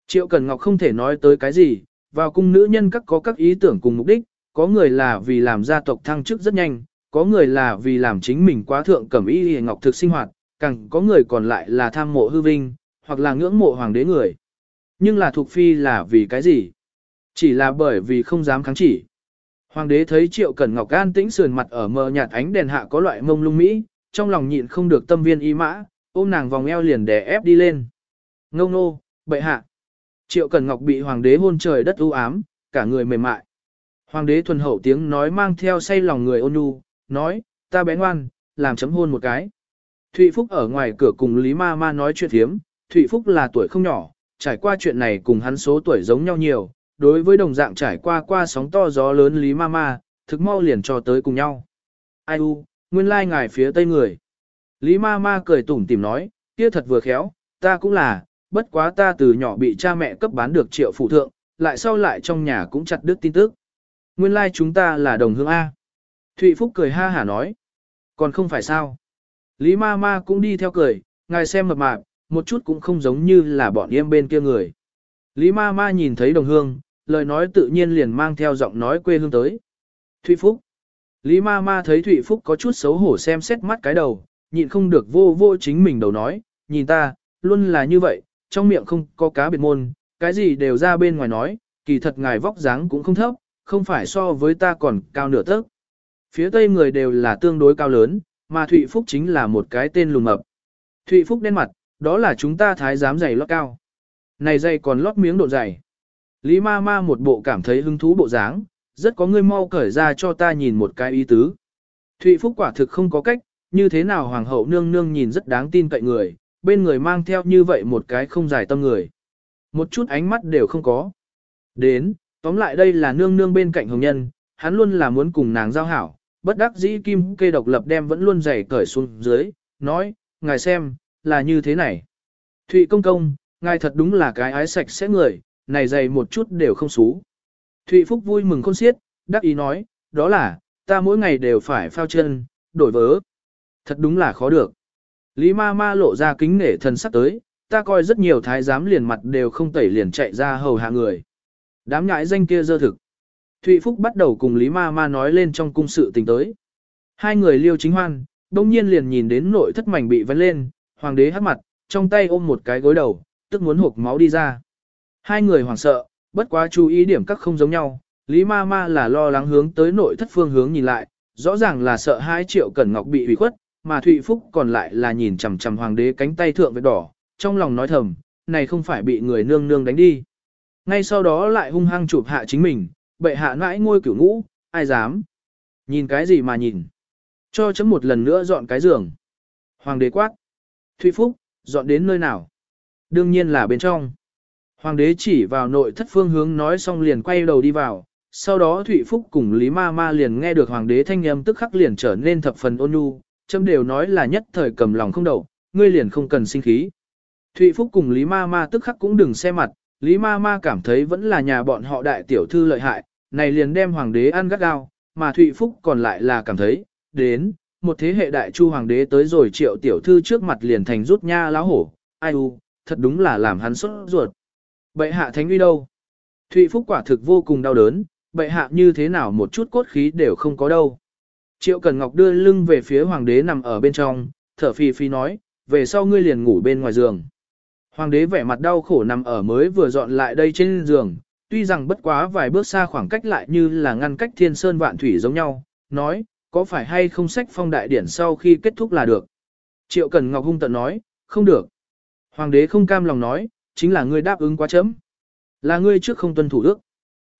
Triệu Cẩn Ngọc không thể nói tới cái gì, vào cung nữ nhân các có các ý tưởng cùng mục đích, có người là vì làm gia tộc thăng chức rất nhanh, có người là vì làm chính mình quá thượng cẩm y hề ngọc thực sinh hoạt, càng có người còn lại là tham mộ hư vinh, hoặc là ngưỡng mộ hoàng đế người. Nhưng là thuộc phi là vì cái gì? Chỉ là bởi vì không dám kháng chỉ. Hoàng đế thấy triệu cẩn ngọc an tĩnh sườn mặt ở mờ nhạt ánh đèn hạ có loại mông lung mỹ, trong lòng nhịn không được tâm viên y mã, ôm nàng vòng eo liền đè ép đi lên. Ngông nô, bệ hạ. Triệu cẩn ngọc bị hoàng đế hôn trời đất u ám, cả người mềm mại. Hoàng đế thuần hậu tiếng nói mang theo say lòng người ôn nhu, nói, ta bé ngoan, làm chấm hôn một cái. Thụy Phúc ở ngoài cửa cùng Lý Ma Ma nói chuyện thiếm, Thụy Phúc là tuổi không nhỏ, trải qua chuyện này cùng hắn số tuổi giống nhau nhiều, đối với đồng dạng trải qua qua sóng to gió lớn Lý Ma Ma, thực mau liền cho tới cùng nhau. Ai u, nguyên lai ngài phía tây người. Lý Ma Ma cười tủm tìm nói, kia thật vừa khéo, ta cũng là, bất quá ta từ nhỏ bị cha mẹ cấp bán được triệu phụ thượng, lại sau lại trong nhà cũng chặt đứt tin tức. Nguyên lai chúng ta là đồng hương A. Thụy Phúc cười ha hả nói. Còn không phải sao. Lý ma ma cũng đi theo cười, ngài xem mập mạp, một chút cũng không giống như là bọn em bên kia người. Lý ma ma nhìn thấy đồng hương, lời nói tự nhiên liền mang theo giọng nói quê hương tới. Thụy Phúc. Lý ma ma thấy Thụy Phúc có chút xấu hổ xem xét mắt cái đầu, nhịn không được vô vô chính mình đầu nói, nhìn ta, luôn là như vậy, trong miệng không có cá biệt môn, cái gì đều ra bên ngoài nói, kỳ thật ngài vóc dáng cũng không thấp, không phải so với ta còn cao nửa tấc. Phía tây người đều là tương đối cao lớn, mà Thụy Phúc chính là một cái tên lùn mập. Thụy Phúc đen mặt, đó là chúng ta thái giám giày lót cao. Này dày còn lót miếng độ dày. Lý ma ma một bộ cảm thấy hứng thú bộ dáng, rất có người mau cởi ra cho ta nhìn một cái ý tứ. Thụy Phúc quả thực không có cách, như thế nào hoàng hậu nương nương nhìn rất đáng tin cậy người, bên người mang theo như vậy một cái không giải tâm người. Một chút ánh mắt đều không có. Đến, tóm lại đây là nương nương bên cạnh hồng nhân, hắn luôn là muốn cùng nàng giao hảo, bất đắc dĩ kim kê độc lập đem vẫn luôn giày cởi xuống dưới, nói, ngài xem, là như thế này. Thụy công công, ngài thật đúng là cái ái sạch sẽ người, này giày một chút đều không xú. Thụy Phúc vui mừng khôn xiết, đắc ý nói, đó là, ta mỗi ngày đều phải phao chân, đổi vớ. Thật đúng là khó được. Lý ma ma lộ ra kính nể thần sắc tới, ta coi rất nhiều thái giám liền mặt đều không tẩy liền chạy ra hầu hạ người. Đám nhãi danh kia dơ thực. Thụy Phúc bắt đầu cùng Lý ma ma nói lên trong cung sự tình tới. Hai người liêu chính hoan, đông nhiên liền nhìn đến nội thất mảnh bị vấn lên, hoàng đế hắt mặt, trong tay ôm một cái gối đầu, tức muốn hộp máu đi ra. Hai người hoảng sợ, bất quá chú ý điểm các không giống nhau, Lý ma ma là lo lắng hướng tới nội thất phương hướng nhìn lại, rõ ràng là sợ hai triệu cẩn ngọc bị hủy khuất, mà Thụy Phúc còn lại là nhìn chằm chằm hoàng đế cánh tay thượng vết đỏ, trong lòng nói thầm, này không phải bị người nương nương đánh đi. Ngay sau đó lại hung hăng chụp hạ chính mình, bệ hạ nãi ngôi cửu ngũ, ai dám. Nhìn cái gì mà nhìn. Cho chấm một lần nữa dọn cái giường. Hoàng đế quát. Thụy Phúc, dọn đến nơi nào? Đương nhiên là bên trong. Hoàng đế chỉ vào nội thất phương hướng nói xong liền quay đầu đi vào, sau đó Thụy Phúc cùng Lý Ma Ma liền nghe được hoàng đế thanh âm tức khắc liền trở nên thập phần ôn nhu, châm đều nói là nhất thời cầm lòng không đầu, ngươi liền không cần sinh khí. Thụy Phúc cùng Lý Ma Ma tức khắc cũng đừng xe mặt, Lý Ma Ma cảm thấy vẫn là nhà bọn họ đại tiểu thư lợi hại, này liền đem hoàng đế ăn gắt gao, mà Thụy Phúc còn lại là cảm thấy, đến, một thế hệ đại chu hoàng đế tới rồi triệu tiểu thư trước mặt liền thành rút nha láo hổ, ai u, thật đúng là làm hắn sốt ruột. Bệ hạ thánh uy đâu? Thụy Phúc quả thực vô cùng đau đớn, bệ hạ như thế nào một chút cốt khí đều không có đâu. Triệu Cần Ngọc đưa lưng về phía hoàng đế nằm ở bên trong, thở phì phì nói, về sau ngươi liền ngủ bên ngoài giường. Hoàng đế vẻ mặt đau khổ nằm ở mới vừa dọn lại đây trên giường, tuy rằng bất quá vài bước xa khoảng cách lại như là ngăn cách thiên sơn vạn thủy giống nhau, nói, có phải hay không sách phong đại điển sau khi kết thúc là được. Triệu Cần Ngọc hung tận nói, không được. Hoàng đế không cam lòng nói, chính là ngươi đáp ứng quá chấm. Là ngươi trước không tuân thủ ước.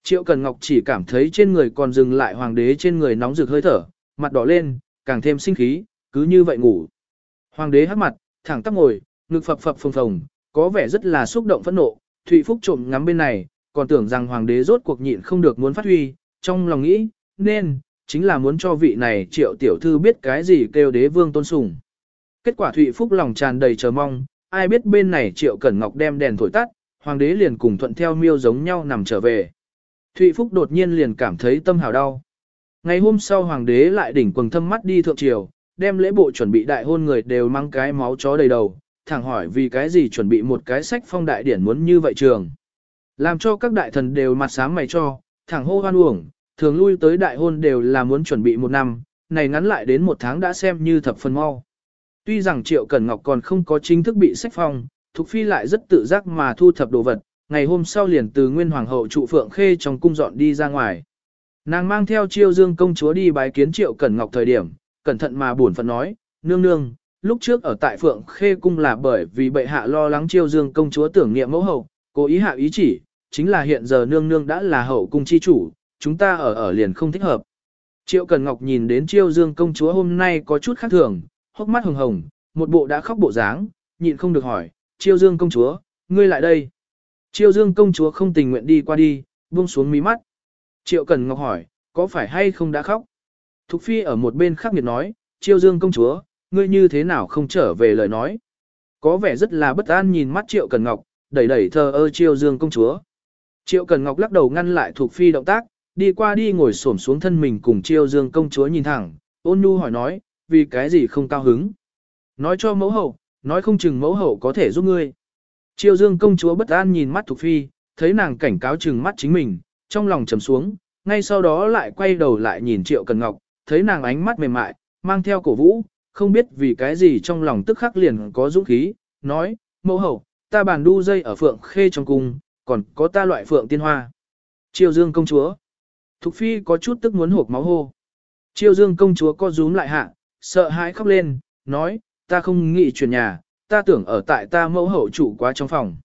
Triệu Cần Ngọc chỉ cảm thấy trên người còn dừng lại hoàng đế trên người nóng rực hơi thở, mặt đỏ lên, càng thêm sinh khí, cứ như vậy ngủ. Hoàng đế hắc mặt, thẳng tắp ngồi, ngực phập phập phồng phồng, có vẻ rất là xúc động phẫn nộ, Thụy Phúc trộm ngắm bên này, còn tưởng rằng hoàng đế rốt cuộc nhịn không được muốn phát huy, trong lòng nghĩ, nên, chính là muốn cho vị này triệu tiểu thư biết cái gì kêu đế vương tôn sùng. Kết quả Thụy Phúc lòng tràn đầy chờ mong, ai biết bên này triệu cẩn ngọc đem đèn thổi tắt, hoàng đế liền cùng thuận theo miêu giống nhau nằm trở về. Thụy Phúc đột nhiên liền cảm thấy tâm hào đau. Ngày hôm sau hoàng đế lại đỉnh quần thâm mắt đi thượng triều, đem lễ bộ chuẩn bị đại hôn người đều mang cái máu chó đầy đầu, thẳng hỏi vì cái gì chuẩn bị một cái sách phong đại điển muốn như vậy trường. Làm cho các đại thần đều mặt sáng mày cho, thẳng hô hoan uổng, thường lui tới đại hôn đều là muốn chuẩn bị một năm, này ngắn lại đến một tháng đã xem như thập phần mau. Tuy rằng Triệu Cẩn Ngọc còn không có chính thức bị sách phong, Thục Phi lại rất tự giác mà thu thập đồ vật, ngày hôm sau liền từ Nguyên Hoàng hậu trụ Phượng Khê trong cung dọn đi ra ngoài. Nàng mang theo chiêu dương công chúa đi bái kiến Triệu Cẩn Ngọc thời điểm, cẩn thận mà buồn phận nói, nương nương, lúc trước ở tại Phượng Khê cung là bởi vì bệ hạ lo lắng chiêu dương công chúa tưởng niệm mẫu hậu, cố ý hạ ý chỉ, chính là hiện giờ nương nương đã là hậu cung chi chủ, chúng ta ở ở liền không thích hợp. Triệu Cần Ngọc nhìn đến chiêu dương công chúa hôm nay có chút khác thường, hốc mắt hồng hồng, một bộ đã khóc bộ dáng, nhịn không được hỏi, chiêu dương công chúa, ngươi lại đây. Chiêu dương công chúa không tình nguyện đi qua đi, buông xuống mí mắt. Triệu Cần Ngọc hỏi, có phải hay không đã khóc? Thục Phi ở một bên khắc nghiệt nói, chiêu dương công chúa, ngươi như thế nào không trở về lời nói. Có vẻ rất là bất an nhìn mắt Triệu Cần Ngọc, đẩy đẩy thờ ơ chiêu dương công chúa. Triệu Cần Ngọc lắc đầu ngăn lại Thục Phi động tác, đi qua đi ngồi xổm xuống thân mình cùng chiêu dương công chúa nhìn thẳng, ôn nhu hỏi nói, vì cái gì không cao hứng. Nói cho mẫu hậu, nói không chừng mẫu hậu có thể giúp ngươi. Chiêu dương công chúa bất an nhìn mắt Thục Phi, thấy nàng cảnh cáo chừng mắt chính mình, trong lòng trầm xuống, ngay sau đó lại quay đầu lại nhìn Triệu Cần Ngọc, thấy nàng ánh mắt mềm mại, mang theo cổ vũ, không biết vì cái gì trong lòng tức khắc liền có dũng khí, nói, mẫu hậu, ta bàn đu dây ở phượng khê trong cung, còn có ta loại phượng tiên hoa. Triều dương công chúa. Thục phi có chút tức muốn hộp máu hô. Triều dương công chúa co rúm lại hạ, sợ hãi khóc lên, nói, ta không nghĩ chuyển nhà, ta tưởng ở tại ta mẫu hậu chủ quá trong phòng.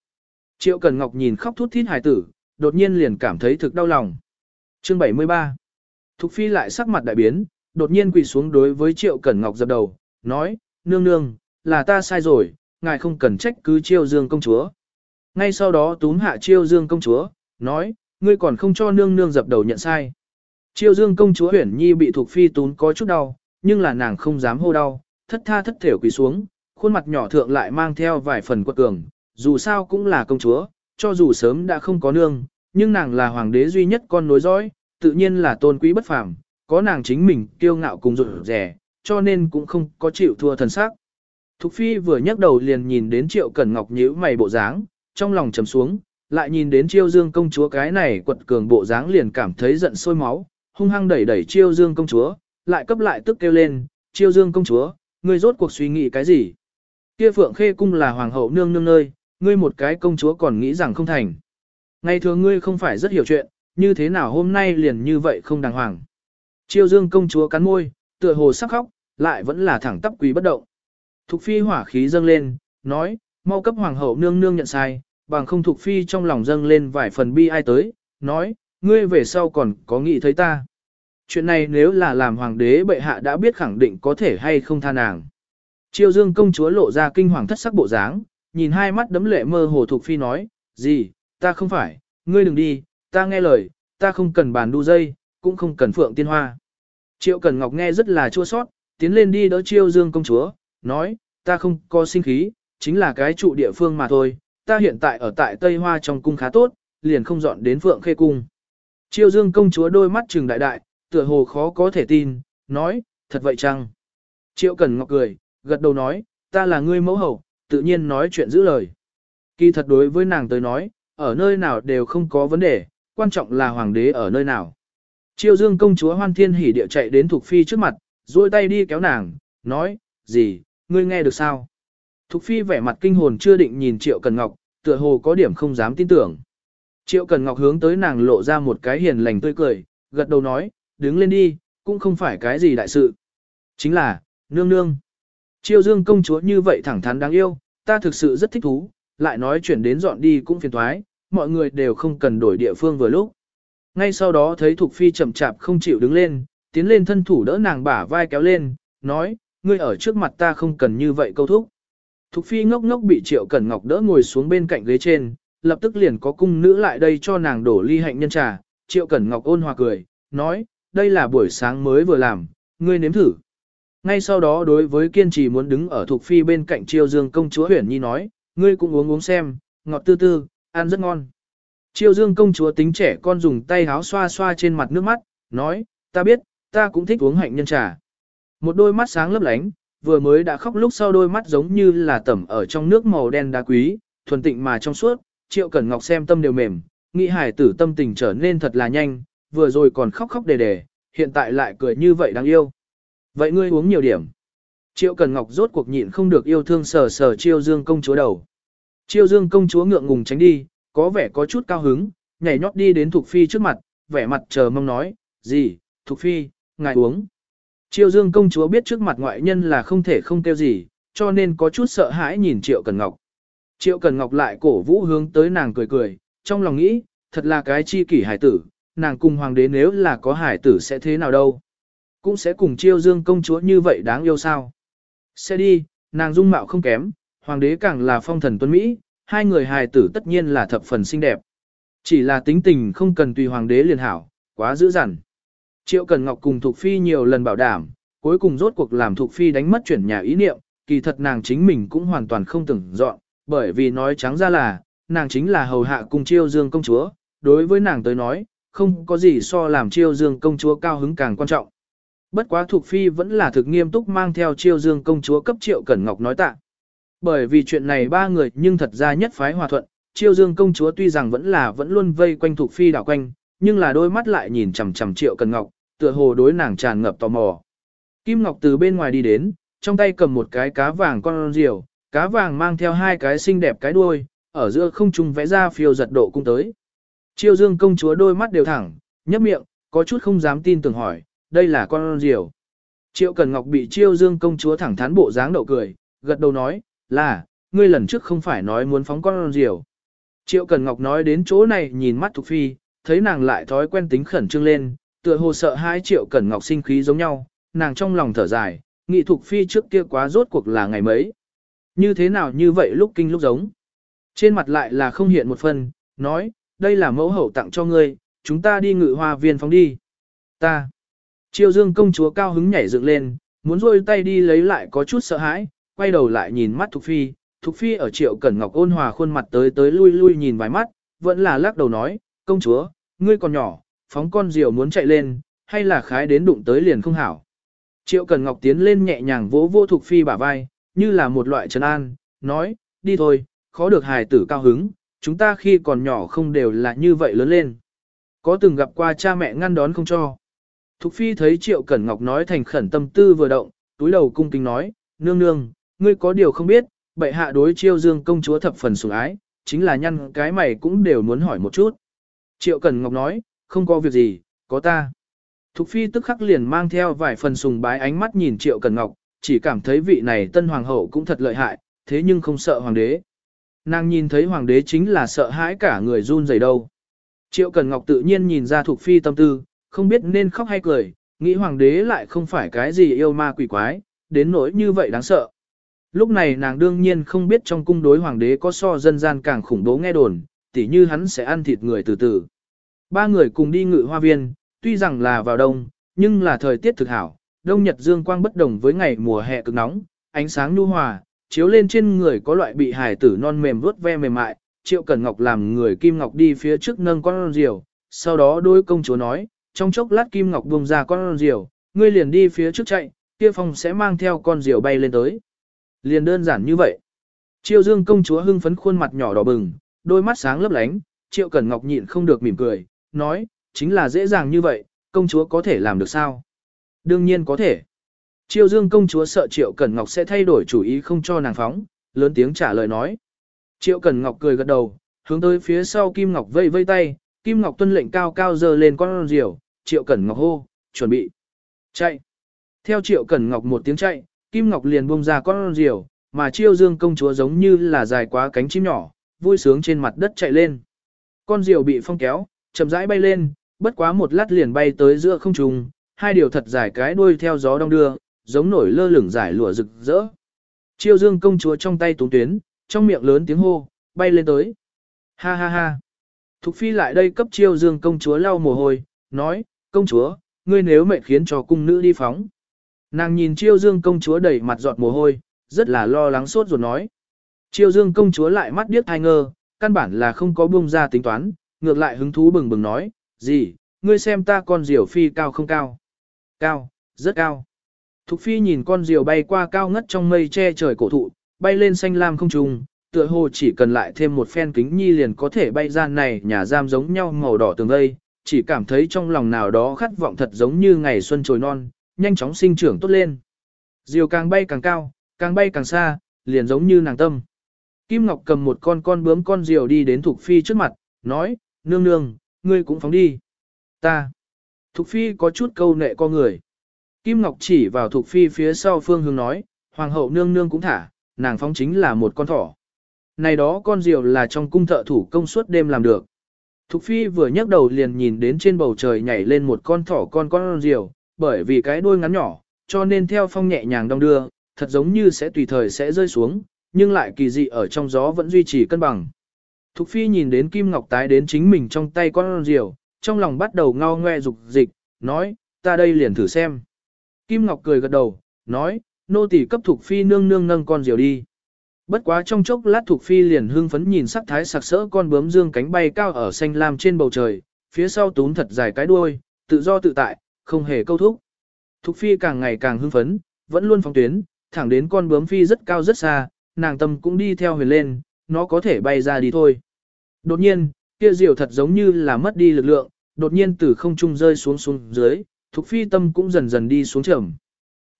Triệu Cần Ngọc nhìn khóc thút thít hài tử, đột nhiên liền cảm thấy thực đau lòng. Chương 73 Thục Phi lại sắc mặt đại biến, đột nhiên quỳ xuống đối với Triệu Cẩn Ngọc dập đầu, nói, nương nương, là ta sai rồi, ngài không cần trách cứ Chiêu Dương công chúa. Ngay sau đó túm hạ Chiêu Dương công chúa, nói, ngươi còn không cho nương nương dập đầu nhận sai. Chiêu dương công chúa huyển nhi bị Thục phi túm có chút đau, nhưng là nàng không dám hô đau, thất tha thất thểu quỳ xuống, khuôn mặt nhỏ thượng lại mang theo vài phần quật cường, dù sao cũng là công chúa, cho dù sớm đã không có nương, nhưng nàng là hoàng đế duy nhất con nối dõi, tự nhiên là tôn quý bất phàm, có nàng chính mình kiêu ngạo cùng rụt rẻ, cho nên cũng không có chịu thua thần sắc. Thục phi vừa nhấc đầu liền nhìn đến triệu cẩn ngọc nhíu mày bộ dáng, trong lòng trầm xuống, lại nhìn đến chiêu dương công chúa cái này quật cường bộ dáng liền cảm thấy giận sôi máu, hung hăng đẩy đẩy chiêu dương công chúa, lại cấp lại tức kêu lên, chiêu dương công chúa, ngươi rốt cuộc suy nghĩ cái gì? Kia phượng khê cung là hoàng hậu nương nương nơi, ngươi một cái công chúa còn nghĩ rằng không thành. Ngày thường ngươi không phải rất hiểu chuyện, như thế nào hôm nay liền như vậy không đàng hoàng. Chiêu dương công chúa cắn môi, tựa hồ sắc khóc, lại vẫn là thẳng tắp quý bất động. Thục phi hỏa khí dâng lên, nói, mau cấp hoàng hậu nương nương nhận sai, bằng không thục phi trong lòng dâng lên vài phần bi ai tới, nói, ngươi về sau còn có nghĩ thấy ta. Chuyện này nếu là làm hoàng đế bệ hạ đã biết khẳng định có thể hay không tha nàng. Chiêu dương công chúa lộ ra kinh hoàng thất sắc bộ dáng, nhìn hai mắt đấm lệ mơ hồ thục phi nói, gì, ta không phải, ngươi đừng đi, ta nghe lời, ta không cần bàn đu dây, cũng không cần phượng tiên hoa. Triệu Cần Ngọc nghe rất là chua sót, tiến lên đi đỡ chiêu dương công chúa, nói, ta không có sinh khí, chính là cái trụ địa phương mà thôi, ta hiện tại ở tại Tây Hoa trong cung khá tốt, liền không dọn đến phượng khê cung. Chiêu dương công chúa đôi mắt trừng đại đại, tựa hồ khó có thể tin, nói, thật vậy chăng? Triệu Cần Ngọc cười, gật đầu nói, ta là ngươi mẫu hậu, tự nhiên nói chuyện giữ lời. Kỳ thật đối với nàng tới nói, ở nơi nào đều không có vấn đề, quan trọng là hoàng đế ở nơi nào. Chiêu dương công chúa hoan thiên hỉ địa chạy đến Thục Phi trước mặt, duỗi tay đi kéo nàng, nói, gì, ngươi nghe được sao? Thục Phi vẻ mặt kinh hồn chưa định nhìn Triệu Cần Ngọc, tựa hồ có điểm không dám tin tưởng. Triệu Cần Ngọc hướng tới nàng lộ ra một cái hiền lành tươi cười, gật đầu nói, đứng lên đi, cũng không phải cái gì đại sự. Chính là, nương nương. Chiêu dương công chúa như vậy thẳng thắn đáng yêu, ta thực sự rất thích thú, lại nói chuyển đến dọn đi cũng phiền thoái, mọi người đều không cần đổi địa phương vừa lúc. Ngay sau đó thấy Thục Phi chậm chạp không chịu đứng lên, tiến lên thân thủ đỡ nàng bả vai kéo lên, nói, ngươi ở trước mặt ta không cần như vậy câu thúc. Thục Phi ngốc ngốc bị Triệu Cẩn Ngọc đỡ ngồi xuống bên cạnh ghế trên, lập tức liền có cung nữ lại đây cho nàng đổ ly hạnh nhân trà. Triệu Cẩn Ngọc ôn hòa cười, nói, đây là buổi sáng mới vừa làm, ngươi nếm thử. Ngay sau đó đối với kiên trì muốn đứng ở thuộc Phi bên cạnh Triều Dương công chúa Huyền Nhi nói, ngươi cũng uống uống xem, ngọt tư tư, ăn rất ngon. Triều Dương công chúa tính trẻ con dùng tay háo xoa xoa trên mặt nước mắt, nói, ta biết, ta cũng thích uống hạnh nhân trà. Một đôi mắt sáng lấp lánh, vừa mới đã khóc lúc sau đôi mắt giống như là tẩm ở trong nước màu đen đá quý, thuần tịnh mà trong suốt, Triệu Cẩn Ngọc xem tâm đều mềm, nghĩ hải tử tâm tình trở nên thật là nhanh, vừa rồi còn khóc khóc đề đề, hiện tại lại cười như vậy đáng yêu. Vậy ngươi uống nhiều điểm. Triệu Cần Ngọc rốt cuộc nhịn không được yêu thương sờ sờ Chiêu Dương công chúa đầu. Chiêu Dương công chúa ngượng ngùng tránh đi, có vẻ có chút cao hứng, nhảy nhót đi đến Thục Phi trước mặt, vẻ mặt chờ mong nói, gì, Thục Phi, ngài uống. Chiêu Dương công chúa biết trước mặt ngoại nhân là không thể không kêu gì, cho nên có chút sợ hãi nhìn Triệu Cần Ngọc. Triệu Cần Ngọc lại cổ vũ hướng tới nàng cười cười, trong lòng nghĩ, thật là cái chi kỷ hải tử, nàng cùng hoàng đế nếu là có hải tử sẽ thế nào đâu cũng sẽ cùng chiêu dương công chúa như vậy đáng yêu sao. Sẽ đi, nàng dung mạo không kém, hoàng đế càng là phong thần tuấn Mỹ, hai người hài tử tất nhiên là thập phần xinh đẹp. Chỉ là tính tình không cần tùy hoàng đế liền hảo, quá dữ dằn. Triệu Cần Ngọc cùng Thục Phi nhiều lần bảo đảm, cuối cùng rốt cuộc làm Thục Phi đánh mất chuyển nhà ý niệm, kỳ thật nàng chính mình cũng hoàn toàn không từng dọn, bởi vì nói trắng ra là, nàng chính là hầu hạ cùng chiêu dương công chúa, đối với nàng tới nói, không có gì so làm chiêu dương công chúa cao hứng càng quan trọng. Bất quá thuộc phi vẫn là thực nghiêm túc mang theo chiêu dương công chúa cấp triệu cẩn ngọc nói tạ. Bởi vì chuyện này ba người nhưng thật ra nhất phái hòa thuận, chiêu dương công chúa tuy rằng vẫn là vẫn luôn vây quanh thuộc phi đảo quanh, nhưng là đôi mắt lại nhìn chằm chằm triệu cẩn ngọc, tựa hồ đối nàng tràn ngập tò mò. Kim Ngọc từ bên ngoài đi đến, trong tay cầm một cái cá vàng con diều, cá vàng mang theo hai cái xinh đẹp cái đuôi, ở giữa không trung vẽ ra phiêu giật độ cung tới. Chiêu dương công chúa đôi mắt đều thẳng, nhấp miệng, có chút không dám tin tưởng hỏi, đây là con diều. Triệu Cần Ngọc bị chiêu dương công chúa thẳng thắn bộ dáng đậu cười, gật đầu nói, là, ngươi lần trước không phải nói muốn phóng con diều. Triệu Cần Ngọc nói đến chỗ này nhìn mắt Thục Phi, thấy nàng lại thói quen tính khẩn trương lên, tựa hồ sợ hai Triệu Cần Ngọc sinh khí giống nhau, nàng trong lòng thở dài, nghị Thục Phi trước kia quá rốt cuộc là ngày mấy. Như thế nào như vậy lúc kinh lúc giống. Trên mặt lại là không hiện một phần, nói, đây là mẫu hậu tặng cho ngươi, chúng ta đi ngự hoa viên phóng đi. Ta. Chiêu dương công chúa cao hứng nhảy dựng lên, muốn rôi tay đi lấy lại có chút sợ hãi, quay đầu lại nhìn mắt Thục Phi. Thục Phi ở triệu cẩn ngọc ôn hòa khuôn mặt tới tới lui lui nhìn vài mắt, vẫn là lắc đầu nói, công chúa, ngươi còn nhỏ, phóng con diều muốn chạy lên, hay là khái đến đụng tới liền không hảo. Triệu Cần Ngọc tiến lên nhẹ nhàng vỗ vô Thục Phi bả vai, như là một loại trấn an, nói, đi thôi, khó được hài tử cao hứng, chúng ta khi còn nhỏ không đều là như vậy lớn lên. Có từng gặp qua cha mẹ ngăn đón không cho. Thục Phi thấy Triệu Cẩn Ngọc nói thành khẩn tâm tư vừa động, túi đầu cung kính nói, nương nương, ngươi có điều không biết, bệ hạ đối chiêu dương công chúa thập phần sủng ái, chính là nhăn cái mày cũng đều muốn hỏi một chút. Triệu Cẩn Ngọc nói, không có việc gì, có ta. Thục Phi tức khắc liền mang theo vài phần sùng bái ánh mắt nhìn Triệu Cẩn Ngọc, chỉ cảm thấy vị này tân hoàng hậu cũng thật lợi hại, thế nhưng không sợ hoàng đế. Nàng nhìn thấy hoàng đế chính là sợ hãi cả người run rẩy đâu. Triệu Cẩn Ngọc tự nhiên nhìn ra Thục Phi tâm tư, không biết nên khóc hay cười, nghĩ hoàng đế lại không phải cái gì yêu ma quỷ quái, đến nỗi như vậy đáng sợ. Lúc này nàng đương nhiên không biết trong cung đối hoàng đế có so dân gian càng khủng bố nghe đồn, tỉ như hắn sẽ ăn thịt người từ từ. Ba người cùng đi ngự hoa viên, tuy rằng là vào đông, nhưng là thời tiết thực hảo, đông nhật dương quang bất đồng với ngày mùa hè cực nóng, ánh sáng nhu hòa, chiếu lên trên người có loại bị hài tử non mềm vuốt ve mềm mại, Triệu Cẩn Ngọc làm người Kim Ngọc đi phía trước nâng con diều, sau đó đôi công chúa nói, trong chốc lát Kim Ngọc buông ra con diều, ngươi liền đi phía trước chạy, kia phong sẽ mang theo con diều bay lên tới. Liền đơn giản như vậy. Triệu Dương công chúa hưng phấn khuôn mặt nhỏ đỏ bừng, đôi mắt sáng lấp lánh, Triệu Cẩn Ngọc nhịn không được mỉm cười, nói, chính là dễ dàng như vậy, công chúa có thể làm được sao? Đương nhiên có thể. Triệu Dương công chúa sợ Triệu Cẩn Ngọc sẽ thay đổi chủ ý không cho nàng phóng, lớn tiếng trả lời nói. Triệu Cẩn Ngọc cười gật đầu, hướng tới phía sau Kim Ngọc vây vây tay, Kim Ngọc tuân lệnh cao cao dơ lên con diều, Triệu Cẩn Ngọc hô, chuẩn bị, chạy. Theo Triệu Cẩn Ngọc một tiếng chạy, Kim Ngọc liền buông ra con diều, mà Chiêu Dương công chúa giống như là dài quá cánh chim nhỏ, vui sướng trên mặt đất chạy lên. Con diều bị phong kéo, chậm rãi bay lên, bất quá một lát liền bay tới giữa không trung, hai điều thật dài cái đuôi theo gió đông đưa, giống nổi lơ lửng giải lụa rực rỡ. Chiêu Dương công chúa trong tay túng tuyến, trong miệng lớn tiếng hô, bay lên tới. Ha ha ha. Thục phi lại đây cấp Chiêu Dương công chúa lau mồ hôi, nói, công chúa, ngươi nếu mệt khiến cho cung nữ đi phóng. Nàng nhìn Chiêu Dương công chúa đầy mặt giọt mồ hôi, rất là lo lắng sốt ruột nói. Chiêu Dương công chúa lại mắt điếc thai ngơ, căn bản là không có buông ra tính toán, ngược lại hứng thú bừng bừng nói, gì, ngươi xem ta con diều phi cao không cao? Cao, rất cao. Thục phi nhìn con diều bay qua cao ngất trong mây che trời cổ thụ, bay lên xanh lam không trùng, tựa hồ chỉ cần lại thêm một phen kính nhi liền có thể bay ra này nhà giam giống nhau màu đỏ tường vây, chỉ cảm thấy trong lòng nào đó khát vọng thật giống như ngày xuân trồi non, nhanh chóng sinh trưởng tốt lên. Diều càng bay càng cao, càng bay càng xa, liền giống như nàng tâm. Kim Ngọc cầm một con con bướm con diều đi đến Thục Phi trước mặt, nói, nương nương, ngươi cũng phóng đi. Ta. Thục Phi có chút câu nệ con người. Kim Ngọc chỉ vào Thục Phi phía sau phương hướng nói, Hoàng hậu nương nương cũng thả, nàng phóng chính là một con thỏ. Này đó con diều là trong cung thợ thủ công suốt đêm làm được. Thục Phi vừa nhấc đầu liền nhìn đến trên bầu trời nhảy lên một con thỏ con con diều, bởi vì cái đuôi ngắn nhỏ, cho nên theo phong nhẹ nhàng đong đưa, thật giống như sẽ tùy thời sẽ rơi xuống, nhưng lại kỳ dị ở trong gió vẫn duy trì cân bằng. Thục Phi nhìn đến Kim Ngọc tái đến chính mình trong tay con diều, trong lòng bắt đầu ngao ngoe dục dịch, nói, ta đây liền thử xem. Kim Ngọc cười gật đầu, nói, nô tỳ cấp Thục Phi nương nương nâng con diều đi. Bất quá trong chốc lát Thục Phi liền hưng phấn nhìn sắc thái sặc sỡ con bướm dương cánh bay cao ở xanh lam trên bầu trời, phía sau túm thật dài cái đuôi, tự do tự tại, không hề câu thúc. Thục Phi càng ngày càng hưng phấn, vẫn luôn phóng tuyến, thẳng đến con bướm Phi rất cao rất xa, nàng tâm cũng đi theo huyền lên, nó có thể bay ra đi thôi. Đột nhiên, kia diều thật giống như là mất đi lực lượng, đột nhiên từ không trung rơi xuống xuống dưới, Thục Phi tâm cũng dần dần đi xuống trầm.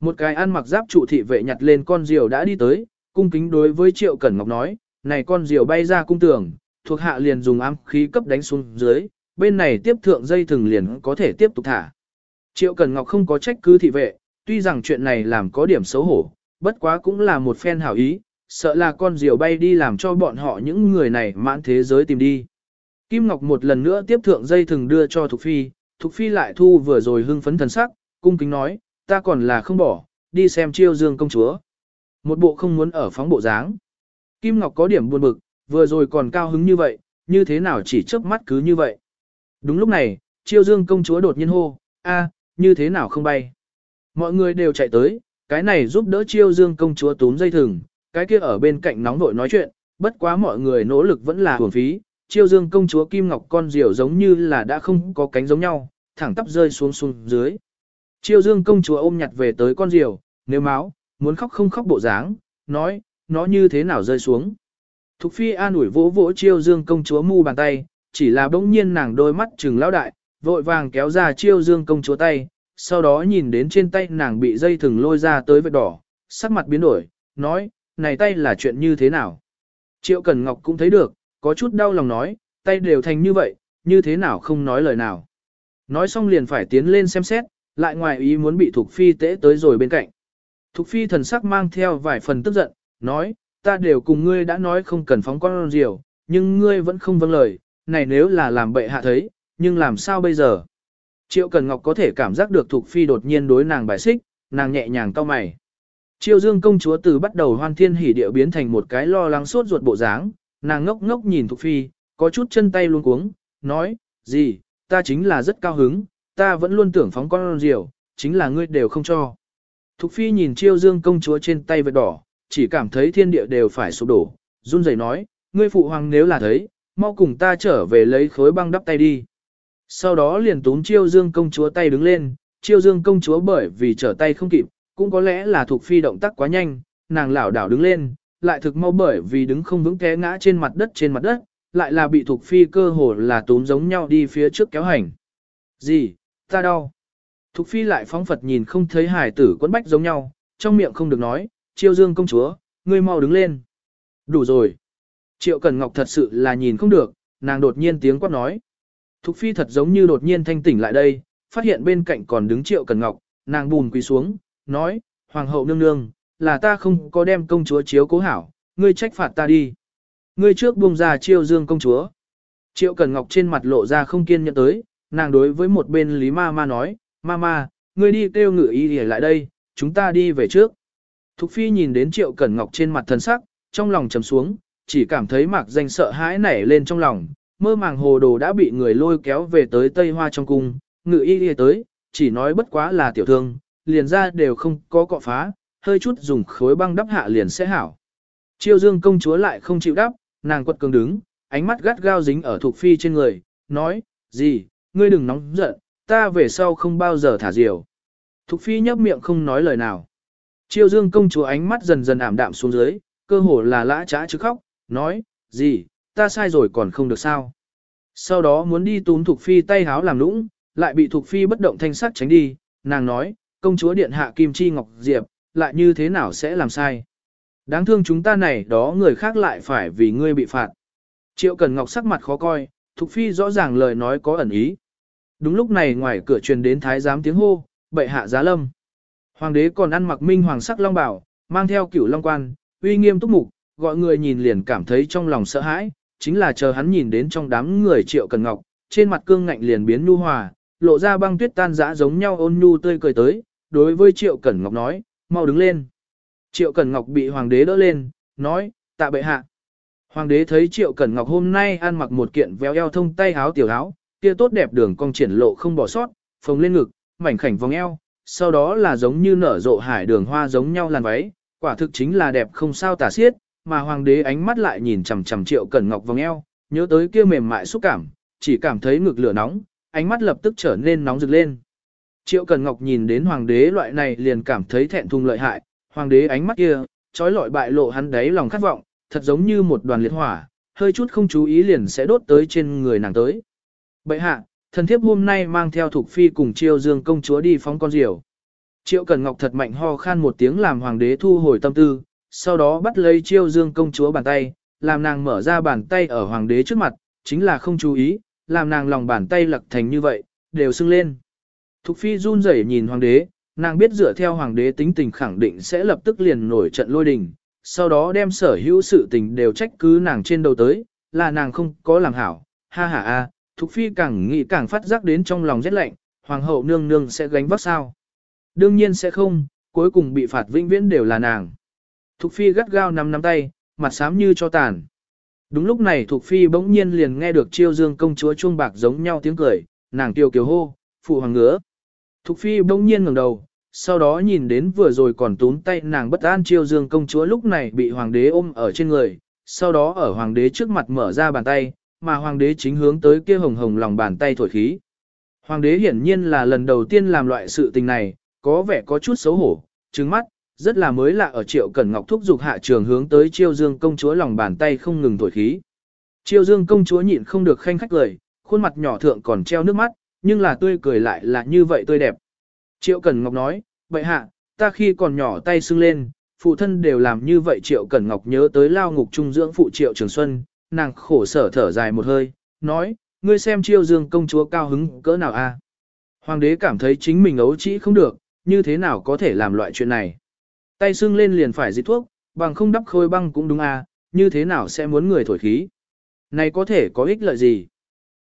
Một cái ăn mặc giáp trụ thị vệ nhặt lên con diều đã đi tới, cung kính đối với Triệu Cẩn Ngọc nói, này con diều bay ra cung tường, thuộc hạ liền dùng ám khí cấp đánh xuống dưới, bên này tiếp thượng dây thừng liền có thể tiếp tục thả. Triệu Cẩn Ngọc không có trách cứ thị vệ, tuy rằng chuyện này làm có điểm xấu hổ, bất quá cũng là một phen hảo ý, sợ là con diều bay đi làm cho bọn họ những người này mãn thế giới tìm đi. Kim Ngọc một lần nữa tiếp thượng dây thừng đưa cho Thục Phi, Thục Phi lại thu vừa rồi hưng phấn thần sắc, cung kính nói, ta còn là không bỏ, đi xem chiêu dương công chúa. Một bộ không muốn ở phóng bộ dáng. Kim Ngọc có điểm buồn bực, vừa rồi còn cao hứng như vậy, như thế nào chỉ chớp mắt cứ như vậy. Đúng lúc này, chiêu dương công chúa đột nhiên hô, a, như thế nào không bay. Mọi người đều chạy tới, cái này giúp đỡ chiêu dương công chúa túm dây thừng, cái kia ở bên cạnh nóng vội nói chuyện, bất quá mọi người nỗ lực vẫn là hưởng phí, chiêu dương công chúa Kim Ngọc con diều giống như là đã không có cánh giống nhau, thẳng tắp rơi xuống xuống dưới. Chiêu dương công chúa ôm nhặt về tới con diều, nếu máu, muốn khóc không khóc bộ dáng, nói, nó như thế nào rơi xuống. Thục phi an ủi vỗ vỗ chiêu dương công chúa mu bàn tay, chỉ là bỗng nhiên nàng đôi mắt trừng lão đại, vội vàng kéo ra chiêu dương công chúa tay, sau đó nhìn đến trên tay nàng bị dây thừng lôi ra tới vết đỏ, sắc mặt biến đổi, nói, này tay là chuyện như thế nào. Triệu Cần Ngọc cũng thấy được, có chút đau lòng nói, tay đều thành như vậy, như thế nào không nói lời nào. Nói xong liền phải tiến lên xem xét, lại ngoài ý muốn bị Thục Phi tễ tới rồi bên cạnh. Thục Phi thần sắc mang theo vài phần tức giận, nói, ta đều cùng ngươi đã nói không cần phóng con diều, nhưng ngươi vẫn không vâng lời, này nếu là làm bệ hạ thấy, nhưng làm sao bây giờ? Triệu Cần Ngọc có thể cảm giác được Thục Phi đột nhiên đối nàng bài xích, nàng nhẹ nhàng cau mày. Triệu Dương công chúa từ bắt đầu hoan thiên hỉ địa biến thành một cái lo lắng sốt ruột bộ dáng, nàng ngốc ngốc nhìn Thục Phi, có chút chân tay luôn cuống, nói, gì, ta chính là rất cao hứng, ta vẫn luôn tưởng phóng con diều, chính là ngươi đều không cho. Thục Phi nhìn chiêu Dương công chúa trên tay vật đỏ, chỉ cảm thấy thiên địa đều phải sụp đổ, run rẩy nói, ngươi phụ hoàng nếu là thấy, mau cùng ta trở về lấy khối băng đắp tay đi. Sau đó liền túm chiêu dương công chúa tay đứng lên, chiêu dương công chúa bởi vì trở tay không kịp, cũng có lẽ là thuộc phi động tác quá nhanh, nàng lảo đảo đứng lên, lại thực mau bởi vì đứng không vững té ngã trên mặt đất trên mặt đất, lại là bị thuộc phi cơ hồ là túm giống nhau đi phía trước kéo hành. Gì, ta đau. Thục phi lại phóng Phật nhìn không thấy hải tử quấn bách giống nhau, trong miệng không được nói, chiêu dương công chúa, ngươi mau đứng lên. Đủ rồi. Triệu Cần Ngọc thật sự là nhìn không được, nàng đột nhiên tiếng quát nói. Thục phi thật giống như đột nhiên thanh tỉnh lại đây, phát hiện bên cạnh còn đứng Triệu Cần Ngọc, nàng bùn quỳ xuống, nói, Hoàng hậu nương nương, là ta không có đem công chúa chiếu cố hảo, ngươi trách phạt ta đi. Ngươi trước buông ra chiêu dương công chúa. Triệu Cần Ngọc trên mặt lộ ra không kiên nhẫn tới, nàng đối với một bên Lý Ma Ma nói, Ma Ma, ngươi đi kêu ngự y để lại đây, chúng ta đi về trước. Thục Phi nhìn đến Triệu Cẩn Ngọc trên mặt thần sắc, trong lòng trầm xuống, chỉ cảm thấy mạc danh sợ hãi nảy lên trong lòng, mơ màng hồ đồ đã bị người lôi kéo về tới Tây Hoa trong cung, ngự y đi tới, chỉ nói bất quá là tiểu thương, liền ra đều không có cọ phá, hơi chút dùng khối băng đắp hạ liền sẽ hảo. Chiêu dương công chúa lại không chịu đắp, nàng quật cường đứng, ánh mắt gắt gao dính ở Thục phi trên người, nói, gì, ngươi đừng nóng giận, ta về sau không bao giờ thả diều. Thục phi nhấp miệng không nói lời nào. Chiêu dương công chúa ánh mắt dần dần ảm đạm xuống dưới, cơ hồ là lã trá chứ khóc, nói, gì, ta sai rồi còn không được sao. Sau đó muốn đi túm Thục Phi tay háo làm lũng, lại bị Thục Phi bất động thanh sắc tránh đi, nàng nói, công chúa điện hạ Kim Chi Ngọc Diệp, lại như thế nào sẽ làm sai. Đáng thương chúng ta này đó người khác lại phải vì ngươi bị phạt. Triệu Cần Ngọc sắc mặt khó coi, Thục Phi rõ ràng lời nói có ẩn ý. Đúng lúc này ngoài cửa truyền đến thái giám tiếng hô, bệ hạ giá lâm. Hoàng đế còn ăn mặc minh hoàng sắc long bảo, mang theo cửu long quan, uy nghiêm túc mục, gọi người nhìn liền cảm thấy trong lòng sợ hãi, chính là chờ hắn nhìn đến trong đám người triệu cần ngọc, trên mặt cương ngạnh liền biến nhu hòa, lộ ra băng tuyết tan dã giống nhau ôn nhu tươi cười tới, đối với triệu cẩn ngọc nói, mau đứng lên. Triệu cẩn ngọc bị hoàng đế đỡ lên, nói, tạ bệ hạ. Hoàng đế thấy triệu cẩn ngọc hôm nay ăn mặc một kiện véo eo thông tay áo tiểu áo, kia tốt đẹp đường cong triển lộ không bỏ sót, phồng lên ngực, mảnh khảnh vòng eo, sau đó là giống như nở rộ hải đường hoa giống nhau làn váy, quả thực chính là đẹp không sao tả xiết, mà hoàng đế ánh mắt lại nhìn chằm chằm triệu cẩn ngọc vòng eo, nhớ tới kia mềm mại xúc cảm, chỉ cảm thấy ngực lửa nóng, ánh mắt lập tức trở nên nóng rực lên. Triệu cẩn ngọc nhìn đến hoàng đế loại này liền cảm thấy thẹn thùng lợi hại, hoàng đế ánh mắt kia, trói lọi bại lộ hắn đáy lòng khát vọng, thật giống như một đoàn liệt hỏa, hơi chút không chú ý liền sẽ đốt tới trên người nàng tới. Bệ hạ, thần thiếp hôm nay mang theo thuộc phi cùng chiêu dương công chúa đi phóng con diều. Triệu Cẩn Ngọc thật mạnh ho khan một tiếng làm hoàng đế thu hồi tâm tư, sau đó bắt lấy chiêu dương công chúa bàn tay, làm nàng mở ra bàn tay ở hoàng đế trước mặt, chính là không chú ý, làm nàng lòng bàn tay lật thành như vậy, đều sưng lên. Thục phi run rẩy nhìn hoàng đế, nàng biết dựa theo hoàng đế tính tình khẳng định sẽ lập tức liền nổi trận lôi đình, sau đó đem sở hữu sự tình đều trách cứ nàng trên đầu tới, là nàng không có làm hảo, ha ha a, Thục phi càng nghĩ càng phát giác đến trong lòng rét lạnh, hoàng hậu nương nương sẽ gánh vác sao. Đương nhiên sẽ không, cuối cùng bị phạt vĩnh viễn đều là nàng. Thục phi gắt gao nắm nắm tay, mặt xám như cho tàn. Đúng lúc này Thục phi bỗng nhiên liền nghe được chiêu dương công chúa chuông bạc giống nhau tiếng cười, nàng tiêu kiều hô, phụ hoàng ngứa. Thục phi bỗng nhiên ngẩng đầu, sau đó nhìn đến vừa rồi còn túm tay nàng bất an chiêu dương công chúa lúc này bị hoàng đế ôm ở trên người, sau đó ở hoàng đế trước mặt mở ra bàn tay, mà hoàng đế chính hướng tới kia hồng hồng lòng bàn tay thổi khí. Hoàng đế hiển nhiên là lần đầu tiên làm loại sự tình này, có vẻ có chút xấu hổ, trứng mắt, rất là mới lạ ở triệu cẩn ngọc thúc dục hạ trường hướng tới chiêu dương công chúa lòng bàn tay không ngừng thổi khí. Chiêu dương công chúa nhịn không được khanh khách cười, khuôn mặt nhỏ thượng còn treo nước mắt, nhưng là tươi cười lại là như vậy tươi đẹp. Triệu Cẩn Ngọc nói, vậy hạ, ta khi còn nhỏ tay sưng lên, phụ thân đều làm như vậy Triệu Cẩn Ngọc nhớ tới lao ngục trung dưỡng phụ Triệu Trường Xuân, nàng khổ sở thở dài một hơi, nói, ngươi xem chiêu dương công chúa cao hứng cỡ nào a? Hoàng đế cảm thấy chính mình ấu trĩ không được, như thế nào có thể làm loại chuyện này. Tay sưng lên liền phải dịch thuốc, bằng không đắp khôi băng cũng đúng a, như thế nào sẽ muốn người thổi khí. Này có thể có ích lợi gì?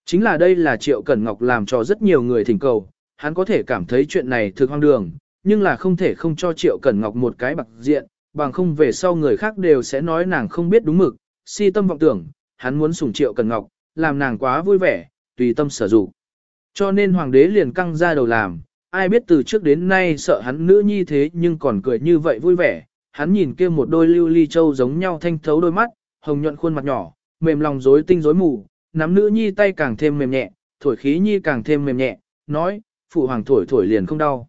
Chính là đây là Triệu Cẩn Ngọc làm cho rất nhiều người thỉnh cầu, hắn có thể cảm thấy chuyện này thực hoang đường, nhưng là không thể không cho Triệu Cẩn Ngọc một cái bạc diện, bằng không về sau người khác đều sẽ nói nàng không biết đúng mực, si tâm vọng tưởng, hắn muốn sủng Triệu cần Ngọc, làm nàng quá vui vẻ, tùy tâm sở dụng. Cho nên hoàng đế liền căng ra đầu làm, ai biết từ trước đến nay sợ hắn nữ nhi thế nhưng còn cười như vậy vui vẻ, hắn nhìn kia một đôi lưu ly châu giống nhau thanh thấu đôi mắt, hồng nhuận khuôn mặt nhỏ, mềm lòng rối tinh rối mù, nắm nữ nhi tay càng thêm mềm nhẹ, thổi khí nhi càng thêm mềm nhẹ, nói, phụ hoàng thổi thổi liền không đau.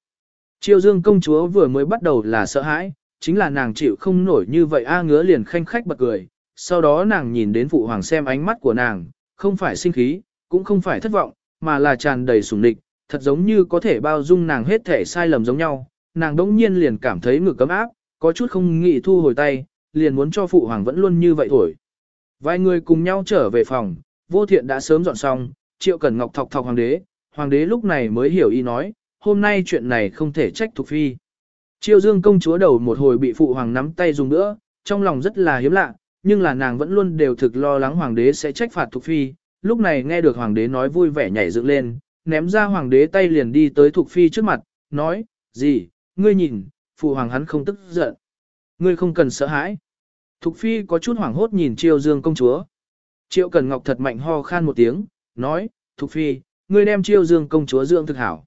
Triều dương công chúa vừa mới bắt đầu là sợ hãi, chính là nàng chịu không nổi như vậy a ngứa liền khanh khách bật cười, sau đó nàng nhìn đến phụ hoàng xem ánh mắt của nàng, không phải sinh khí, cũng không phải thất vọng, mà là tràn đầy sủng địch, thật giống như có thể bao dung nàng hết thể sai lầm giống nhau, nàng đống nhiên liền cảm thấy ngực cấm áp, có chút không nghĩ thu hồi tay, liền muốn cho phụ hoàng vẫn luôn như vậy thổi. Vài người cùng nhau trở về phòng, vô thiện đã sớm dọn xong, triệu cần ngọc thọc thọc hoàng đế, hoàng đế lúc này mới hiểu ý nói, hôm nay chuyện này không thể trách thuộc phi. Triệu dương công chúa đầu một hồi bị phụ hoàng nắm tay dùng nữa, trong lòng rất là hiếm lạ, nhưng là nàng vẫn luôn đều thực lo lắng hoàng đế sẽ trách phạt thuộc phi, lúc này nghe được hoàng đế nói vui vẻ nhảy dựng lên, ném ra hoàng đế tay liền đi tới thuộc phi trước mặt, nói, gì, ngươi nhìn, phụ hoàng hắn không tức giận. Ngươi không cần sợ hãi. Thục phi có chút hoảng hốt nhìn Triều Dương công chúa. Triệu Cần Ngọc thật mạnh ho khan một tiếng, nói, Thục phi, ngươi đem Triều Dương công chúa dưỡng thực hảo.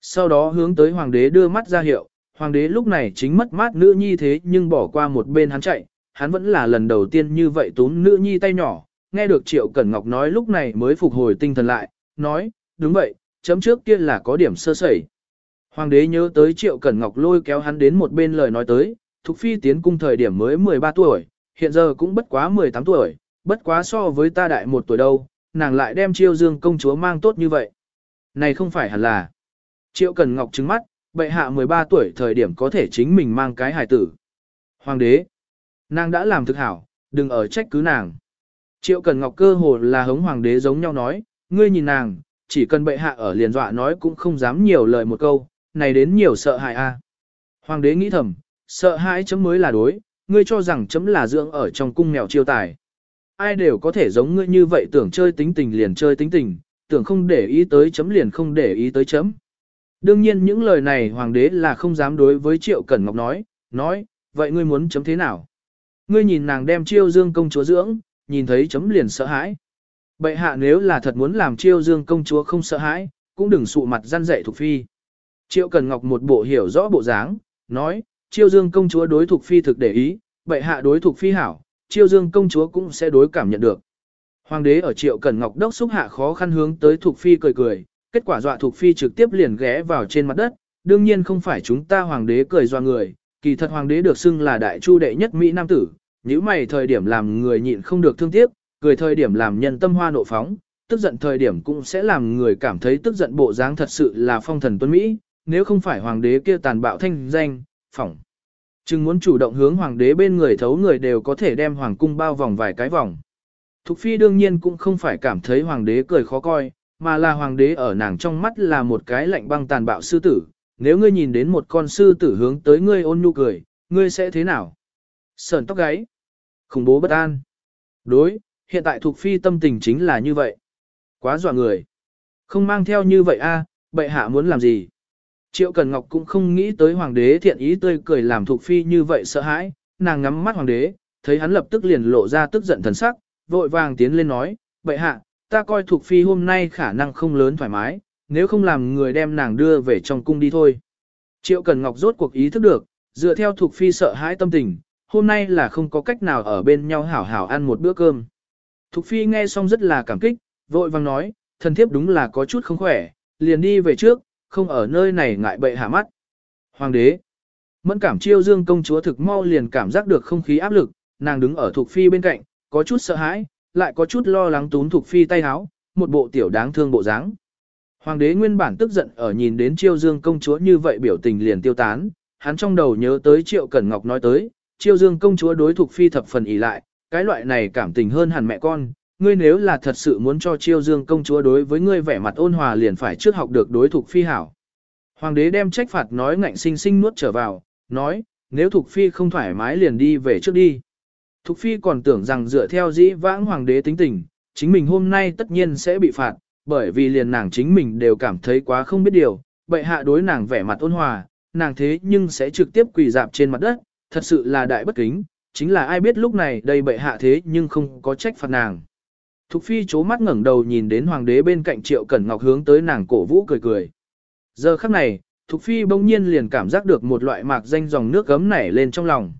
Sau đó hướng tới hoàng đế đưa mắt ra hiệu, hoàng đế lúc này chính mất mát nữ nhi thế nhưng bỏ qua một bên hắn chạy, hắn vẫn là lần đầu tiên như vậy túm nữ nhi tay nhỏ, nghe được Triệu Cẩn Ngọc nói lúc này mới phục hồi tinh thần lại, nói, đúng vậy, chấm trước kia là có điểm sơ sẩy. Hoàng đế nhớ tới Triệu Cẩn Ngọc lôi kéo hắn đến một bên lời nói tới, Thục Phi tiến cung thời điểm mới 13 tuổi, hiện giờ cũng bất quá 18 tuổi, bất quá so với ta đại một tuổi đâu, nàng lại đem chiêu dương công chúa mang tốt như vậy. Này không phải hẳn là. Triệu cẩn Ngọc trứng mắt, bệ hạ 13 tuổi thời điểm có thể chính mình mang cái hài tử. Hoàng đế, nàng đã làm thực hảo, đừng ở trách cứ nàng. Triệu Cần Ngọc cơ hồ là hống hoàng đế giống nhau nói, ngươi nhìn nàng, chỉ cần bệ hạ ở liền dọa nói cũng không dám nhiều lời một câu, này đến nhiều sợ hại a. Hoàng đế nghĩ thầm, sợ hãi chấm mới là đối, ngươi cho rằng chấm là dưỡng ở trong cung mèo chiêu tài. Ai đều có thể giống ngươi như vậy tưởng chơi tính tình liền chơi tính tình, tưởng không để ý tới chấm liền không để ý tới chấm. Đương nhiên những lời này hoàng đế là không dám đối với Triệu Cẩn Ngọc nói, nói, vậy ngươi muốn chấm thế nào? Ngươi nhìn nàng đem chiêu dương công chúa dưỡng, nhìn thấy chấm liền sợ hãi. Bệ hạ nếu là thật muốn làm chiêu dương công chúa không sợ hãi, cũng đừng sụ mặt gian dạy thuộc phi. Triệu Cần Ngọc một bộ hiểu rõ bộ dáng, nói, chiêu dương công chúa đối thuộc phi thực để ý, bệ hạ đối thuộc phi hảo, chiêu dương công chúa cũng sẽ đối cảm nhận được. Hoàng đế ở Triệu Cần Ngọc đốc xúc hạ khó khăn hướng tới thuộc phi cười cười, kết quả dọa thuộc phi trực tiếp liền ghé vào trên mặt đất, đương nhiên không phải chúng ta hoàng đế cười dọa người, kỳ thật hoàng đế được xưng là đại chu đệ nhất mỹ nam tử, nếu mày thời điểm làm người nhịn không được thương tiếc, cười thời điểm làm nhân tâm hoa nộ phóng, tức giận thời điểm cũng sẽ làm người cảm thấy tức giận bộ dáng thật sự là phong thần tuấn Mỹ, nếu không phải hoàng đế kia tàn bạo thanh danh, phỏng. Chừng muốn chủ động hướng hoàng đế bên người thấu người đều có thể đem hoàng cung bao vòng vài cái vòng. Thục phi đương nhiên cũng không phải cảm thấy hoàng đế cười khó coi, mà là hoàng đế ở nàng trong mắt là một cái lạnh băng tàn bạo sư tử. Nếu ngươi nhìn đến một con sư tử hướng tới ngươi ôn nhu cười, ngươi sẽ thế nào? Sờn tóc gáy. Khủng bố bất an. Đối, hiện tại thuộc phi tâm tình chính là như vậy. Quá dọa người. Không mang theo như vậy a, bệ hạ muốn làm gì? Triệu Cần Ngọc cũng không nghĩ tới hoàng đế thiện ý tươi cười làm thuộc phi như vậy sợ hãi, nàng ngắm mắt hoàng đế, thấy hắn lập tức liền lộ ra tức giận thần sắc, vội vàng tiến lên nói, bệ hạ, ta coi thuộc phi hôm nay khả năng không lớn thoải mái, nếu không làm người đem nàng đưa về trong cung đi thôi. Triệu Cần Ngọc rốt cuộc ý thức được, dựa theo thuộc Phi sợ hãi tâm tình, hôm nay là không có cách nào ở bên nhau hảo hảo ăn một bữa cơm. Thục Phi nghe xong rất là cảm kích, vội vang nói, thần thiếp đúng là có chút không khỏe, liền đi về trước, không ở nơi này ngại bệ hạ mắt. Hoàng đế, mẫn cảm chiêu dương công chúa thực mau liền cảm giác được không khí áp lực, nàng đứng ở Thục Phi bên cạnh, có chút sợ hãi, lại có chút lo lắng tún Thục Phi tay háo, một bộ tiểu đáng thương bộ dáng. Hoàng đế nguyên bản tức giận ở nhìn đến chiêu dương công chúa như vậy biểu tình liền tiêu tán, hắn trong đầu nhớ tới triệu cẩn ngọc nói tới, chiêu dương công chúa đối Thục Phi thập phần ỷ lại, cái loại này cảm tình hơn hẳn mẹ con, ngươi nếu là thật sự muốn cho chiêu dương công chúa đối với ngươi vẻ mặt ôn hòa liền phải trước học được đối Thục Phi hảo. Hoàng đế đem trách phạt nói ngạnh sinh sinh nuốt trở vào, nói, nếu Thục Phi không thoải mái liền đi về trước đi. Thục Phi còn tưởng rằng dựa theo dĩ vãng hoàng đế tính tình, chính mình hôm nay tất nhiên sẽ bị phạt, bởi vì liền nàng chính mình đều cảm thấy quá không biết điều, bệ hạ đối nàng vẻ mặt ôn hòa, nàng thế nhưng sẽ trực tiếp quỳ dạp trên mặt đất, thật sự là đại bất kính, chính là ai biết lúc này đây bệ hạ thế nhưng không có trách phạt nàng. Thục Phi chố mắt ngẩng đầu nhìn đến hoàng đế bên cạnh Triệu Cẩn Ngọc hướng tới nàng cổ vũ cười cười. Giờ khắc này, Thục Phi bỗng nhiên liền cảm giác được một loại mạc danh dòng nước gấm nảy lên trong lòng.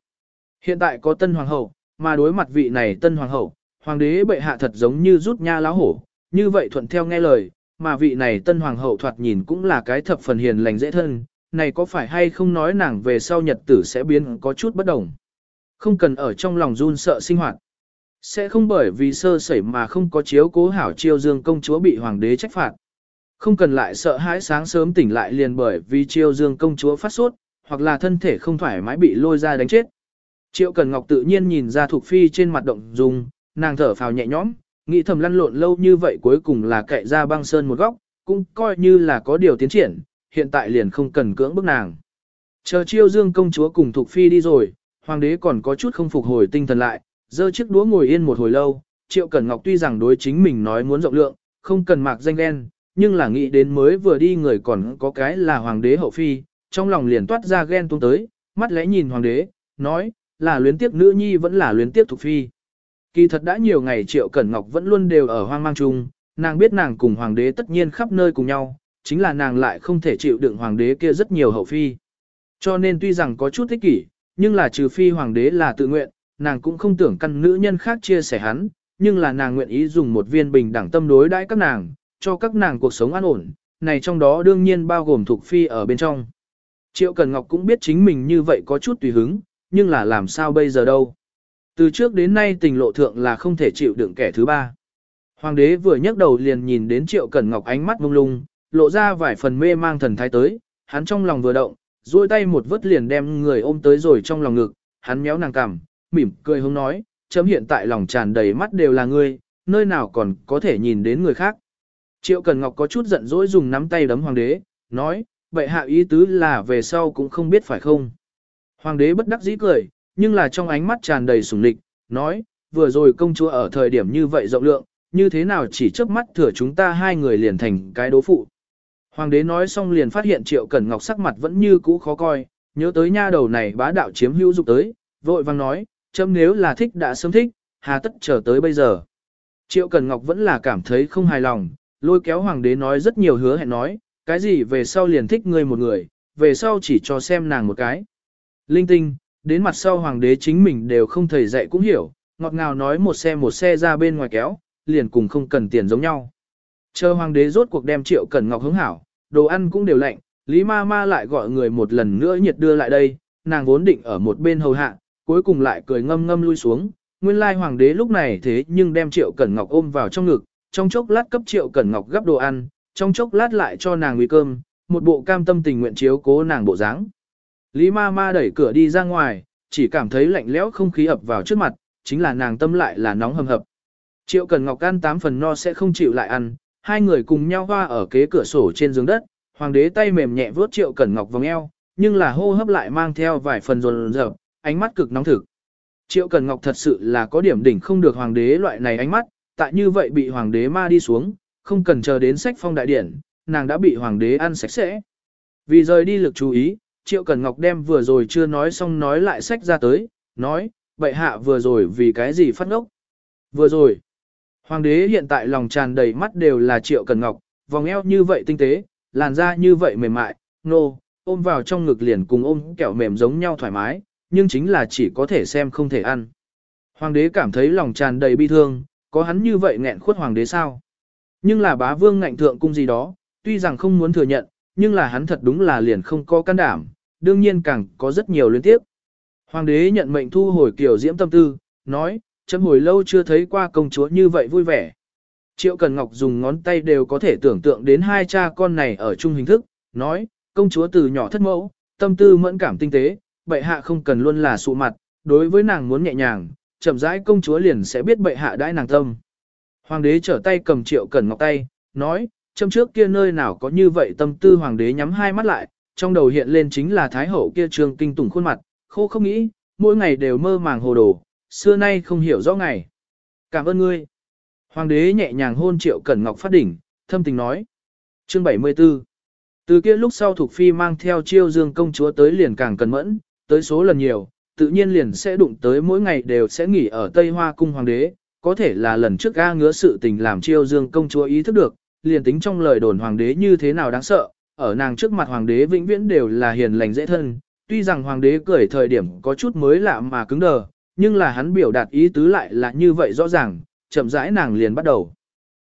Hiện tại có tân hoàng hậu, mà đối mặt vị này tân hoàng hậu, hoàng đế bệ hạ thật giống như rút nha láo hổ, như vậy thuận theo nghe lời, mà vị này tân hoàng hậu thoạt nhìn cũng là cái thập phần hiền lành dễ thân, này có phải hay không nói nàng về sau nhật tử sẽ biến có chút bất đồng. Không cần ở trong lòng run sợ sinh hoạt. Sẽ không bởi vì sơ sẩy mà không có chiếu cố hảo chiêu dương công chúa bị hoàng đế trách phạt. Không cần lại sợ hãi sáng sớm tỉnh lại liền bởi vì chiêu dương công chúa phát sốt, hoặc là thân thể không thoải mái bị lôi ra đánh chết. Triệu Cần Ngọc tự nhiên nhìn ra Thục Phi trên mặt động dung, nàng thở phào nhẹ nhõm, nghĩ thầm lăn lộn lâu như vậy cuối cùng là cậy ra băng sơn một góc, cũng coi như là có điều tiến triển, hiện tại liền không cần cưỡng bức nàng. Chờ chiêu dương công chúa cùng Thục Phi đi rồi, hoàng đế còn có chút không phục hồi tinh thần lại, giơ chiếc đũa ngồi yên một hồi lâu, Triệu Cẩn Ngọc tuy rằng đối chính mình nói muốn rộng lượng, không cần mạc danh đen, nhưng là nghĩ đến mới vừa đi người còn có cái là hoàng đế hậu phi, trong lòng liền toát ra ghen tung tới, mắt lẽ nhìn hoàng đế, nói, là luyến tiếc nữ nhi vẫn là luyến tiếc Thục Phi. Kỳ thật đã nhiều ngày Triệu Cẩn Ngọc vẫn luôn đều ở hoang mang chung, nàng biết nàng cùng hoàng đế tất nhiên khắp nơi cùng nhau, chính là nàng lại không thể chịu đựng hoàng đế kia rất nhiều hậu phi. Cho nên tuy rằng có chút thích kỷ, nhưng là trừ phi hoàng đế là tự nguyện, nàng cũng không tưởng căn nữ nhân khác chia sẻ hắn, nhưng là nàng nguyện ý dùng một viên bình đẳng tâm đối đãi các nàng, cho các nàng cuộc sống an ổn, này trong đó đương nhiên bao gồm thuộc phi ở bên trong. Triệu Cần Ngọc cũng biết chính mình như vậy có chút tùy hứng, nhưng là làm sao bây giờ đâu. Từ trước đến nay tình lộ thượng là không thể chịu đựng kẻ thứ ba. Hoàng đế vừa nhấc đầu liền nhìn đến Triệu Cẩn Ngọc ánh mắt mông lung, lộ ra vài phần mê mang thần thái tới, hắn trong lòng vừa động, duỗi tay một vớt liền đem người ôm tới rồi trong lòng ngực, hắn méo nàng cằm, mỉm cười hông nói, chấm hiện tại lòng tràn đầy mắt đều là ngươi, nơi nào còn có thể nhìn đến người khác. Triệu Cần Ngọc có chút giận dỗi dùng nắm tay đấm hoàng đế, nói, vậy hạ ý tứ là về sau cũng không biết phải không. Hoàng đế bất đắc dĩ cười, nhưng là trong ánh mắt tràn đầy sủng lịch, nói, vừa rồi công chúa ở thời điểm như vậy rộng lượng, như thế nào chỉ trước mắt thừa chúng ta hai người liền thành cái đố phụ. Hoàng đế nói xong liền phát hiện Triệu Cẩn Ngọc sắc mặt vẫn như cũ khó coi, nhớ tới nha đầu này bá đạo chiếm hữu dục tới, vội vang nói, chấm nếu là thích đã sớm thích, hà tất chờ tới bây giờ. Triệu Cẩn Ngọc vẫn là cảm thấy không hài lòng, lôi kéo hoàng đế nói rất nhiều hứa hẹn nói, cái gì về sau liền thích ngươi một người, về sau chỉ cho xem nàng một cái. Linh tinh, đến mặt sau hoàng đế chính mình đều không thầy dạy cũng hiểu, ngọt ngào nói một xe một xe ra bên ngoài kéo, liền cùng không cần tiền giống nhau. Chờ hoàng đế rốt cuộc đem triệu cẩn ngọc hứng hảo, đồ ăn cũng đều lạnh, Lý ma ma lại gọi người một lần nữa nhiệt đưa lại đây, nàng vốn định ở một bên hầu hạ, cuối cùng lại cười ngâm ngâm lui xuống, nguyên lai hoàng đế lúc này thế nhưng đem triệu cẩn ngọc ôm vào trong ngực, trong chốc lát cấp triệu cẩn ngọc gấp đồ ăn, trong chốc lát lại cho nàng uy cơm, một bộ cam tâm tình nguyện chiếu cố nàng bộ dáng. Lý ma ma đẩy cửa đi ra ngoài, chỉ cảm thấy lạnh lẽo không khí ập vào trước mặt, chính là nàng tâm lại là nóng hầm hập. Triệu Cần Ngọc ăn tám phần no sẽ không chịu lại ăn, hai người cùng nhau hoa ở kế cửa sổ trên giường đất, hoàng đế tay mềm nhẹ vuốt Triệu Cẩn Ngọc vòng eo, nhưng là hô hấp lại mang theo vài phần rồn rợp, ánh mắt cực nóng thực. Triệu Cẩn Ngọc thật sự là có điểm đỉnh không được hoàng đế loại này ánh mắt, tại như vậy bị hoàng đế ma đi xuống, không cần chờ đến sách phong đại điển, nàng đã bị hoàng đế ăn sạch sẽ. Vì rời đi lực chú ý, Triệu Cẩn Ngọc đem vừa rồi chưa nói xong nói lại sách ra tới, nói, bệ hạ vừa rồi vì cái gì phát ngốc? Vừa rồi, hoàng đế hiện tại lòng tràn đầy mắt đều là Triệu Cẩn Ngọc, vòng eo như vậy tinh tế, làn da như vậy mềm mại, nô, ôm vào trong ngực liền cùng ôm kẹo mềm giống nhau thoải mái, nhưng chính là chỉ có thể xem không thể ăn. Hoàng đế cảm thấy lòng tràn đầy bi thương, có hắn như vậy nghẹn khuất hoàng đế sao? Nhưng là bá vương ngạnh thượng cung gì đó, tuy rằng không muốn thừa nhận, nhưng là hắn thật đúng là liền không có can đảm, đương nhiên càng có rất nhiều liên tiếp. Hoàng đế nhận mệnh thu hồi kiểu diễm tâm tư, nói, chấm hồi lâu chưa thấy qua công chúa như vậy vui vẻ. Triệu Cần Ngọc dùng ngón tay đều có thể tưởng tượng đến hai cha con này ở chung hình thức, nói, công chúa từ nhỏ thất mẫu, tâm tư mẫn cảm tinh tế, bệ hạ không cần luôn là sụ mặt, đối với nàng muốn nhẹ nhàng, chậm rãi công chúa liền sẽ biết bệ hạ đãi nàng tâm. Hoàng đế trở tay cầm Triệu Cần Ngọc tay, nói, châm trước kia nơi nào có như vậy tâm tư hoàng đế nhắm hai mắt lại, trong đầu hiện lên chính là thái hậu kia trường kinh tủng khuôn mặt, khô không nghĩ, mỗi ngày đều mơ màng hồ đồ, xưa nay không hiểu rõ ngày. Cảm ơn ngươi. Hoàng đế nhẹ nhàng hôn Triệu Cẩn Ngọc phát đỉnh, thâm tình nói. Chương 74 Từ kia lúc sau Thục Phi mang theo chiêu dương công chúa tới liền càng cẩn mẫn, tới số lần nhiều, tự nhiên liền sẽ đụng tới mỗi ngày đều sẽ nghỉ ở Tây Hoa Cung Hoàng đế, có thể là lần trước ga ngứa sự tình làm chiêu dương công chúa ý thức được, liền tính trong lời đồn Hoàng đế như thế nào đáng sợ, ở nàng trước mặt Hoàng đế vĩnh viễn đều là hiền lành dễ thân, tuy rằng Hoàng đế cười thời điểm có chút mới lạ mà cứng đờ, nhưng là hắn biểu đạt ý tứ lại là như vậy rõ ràng, chậm rãi nàng liền bắt đầu.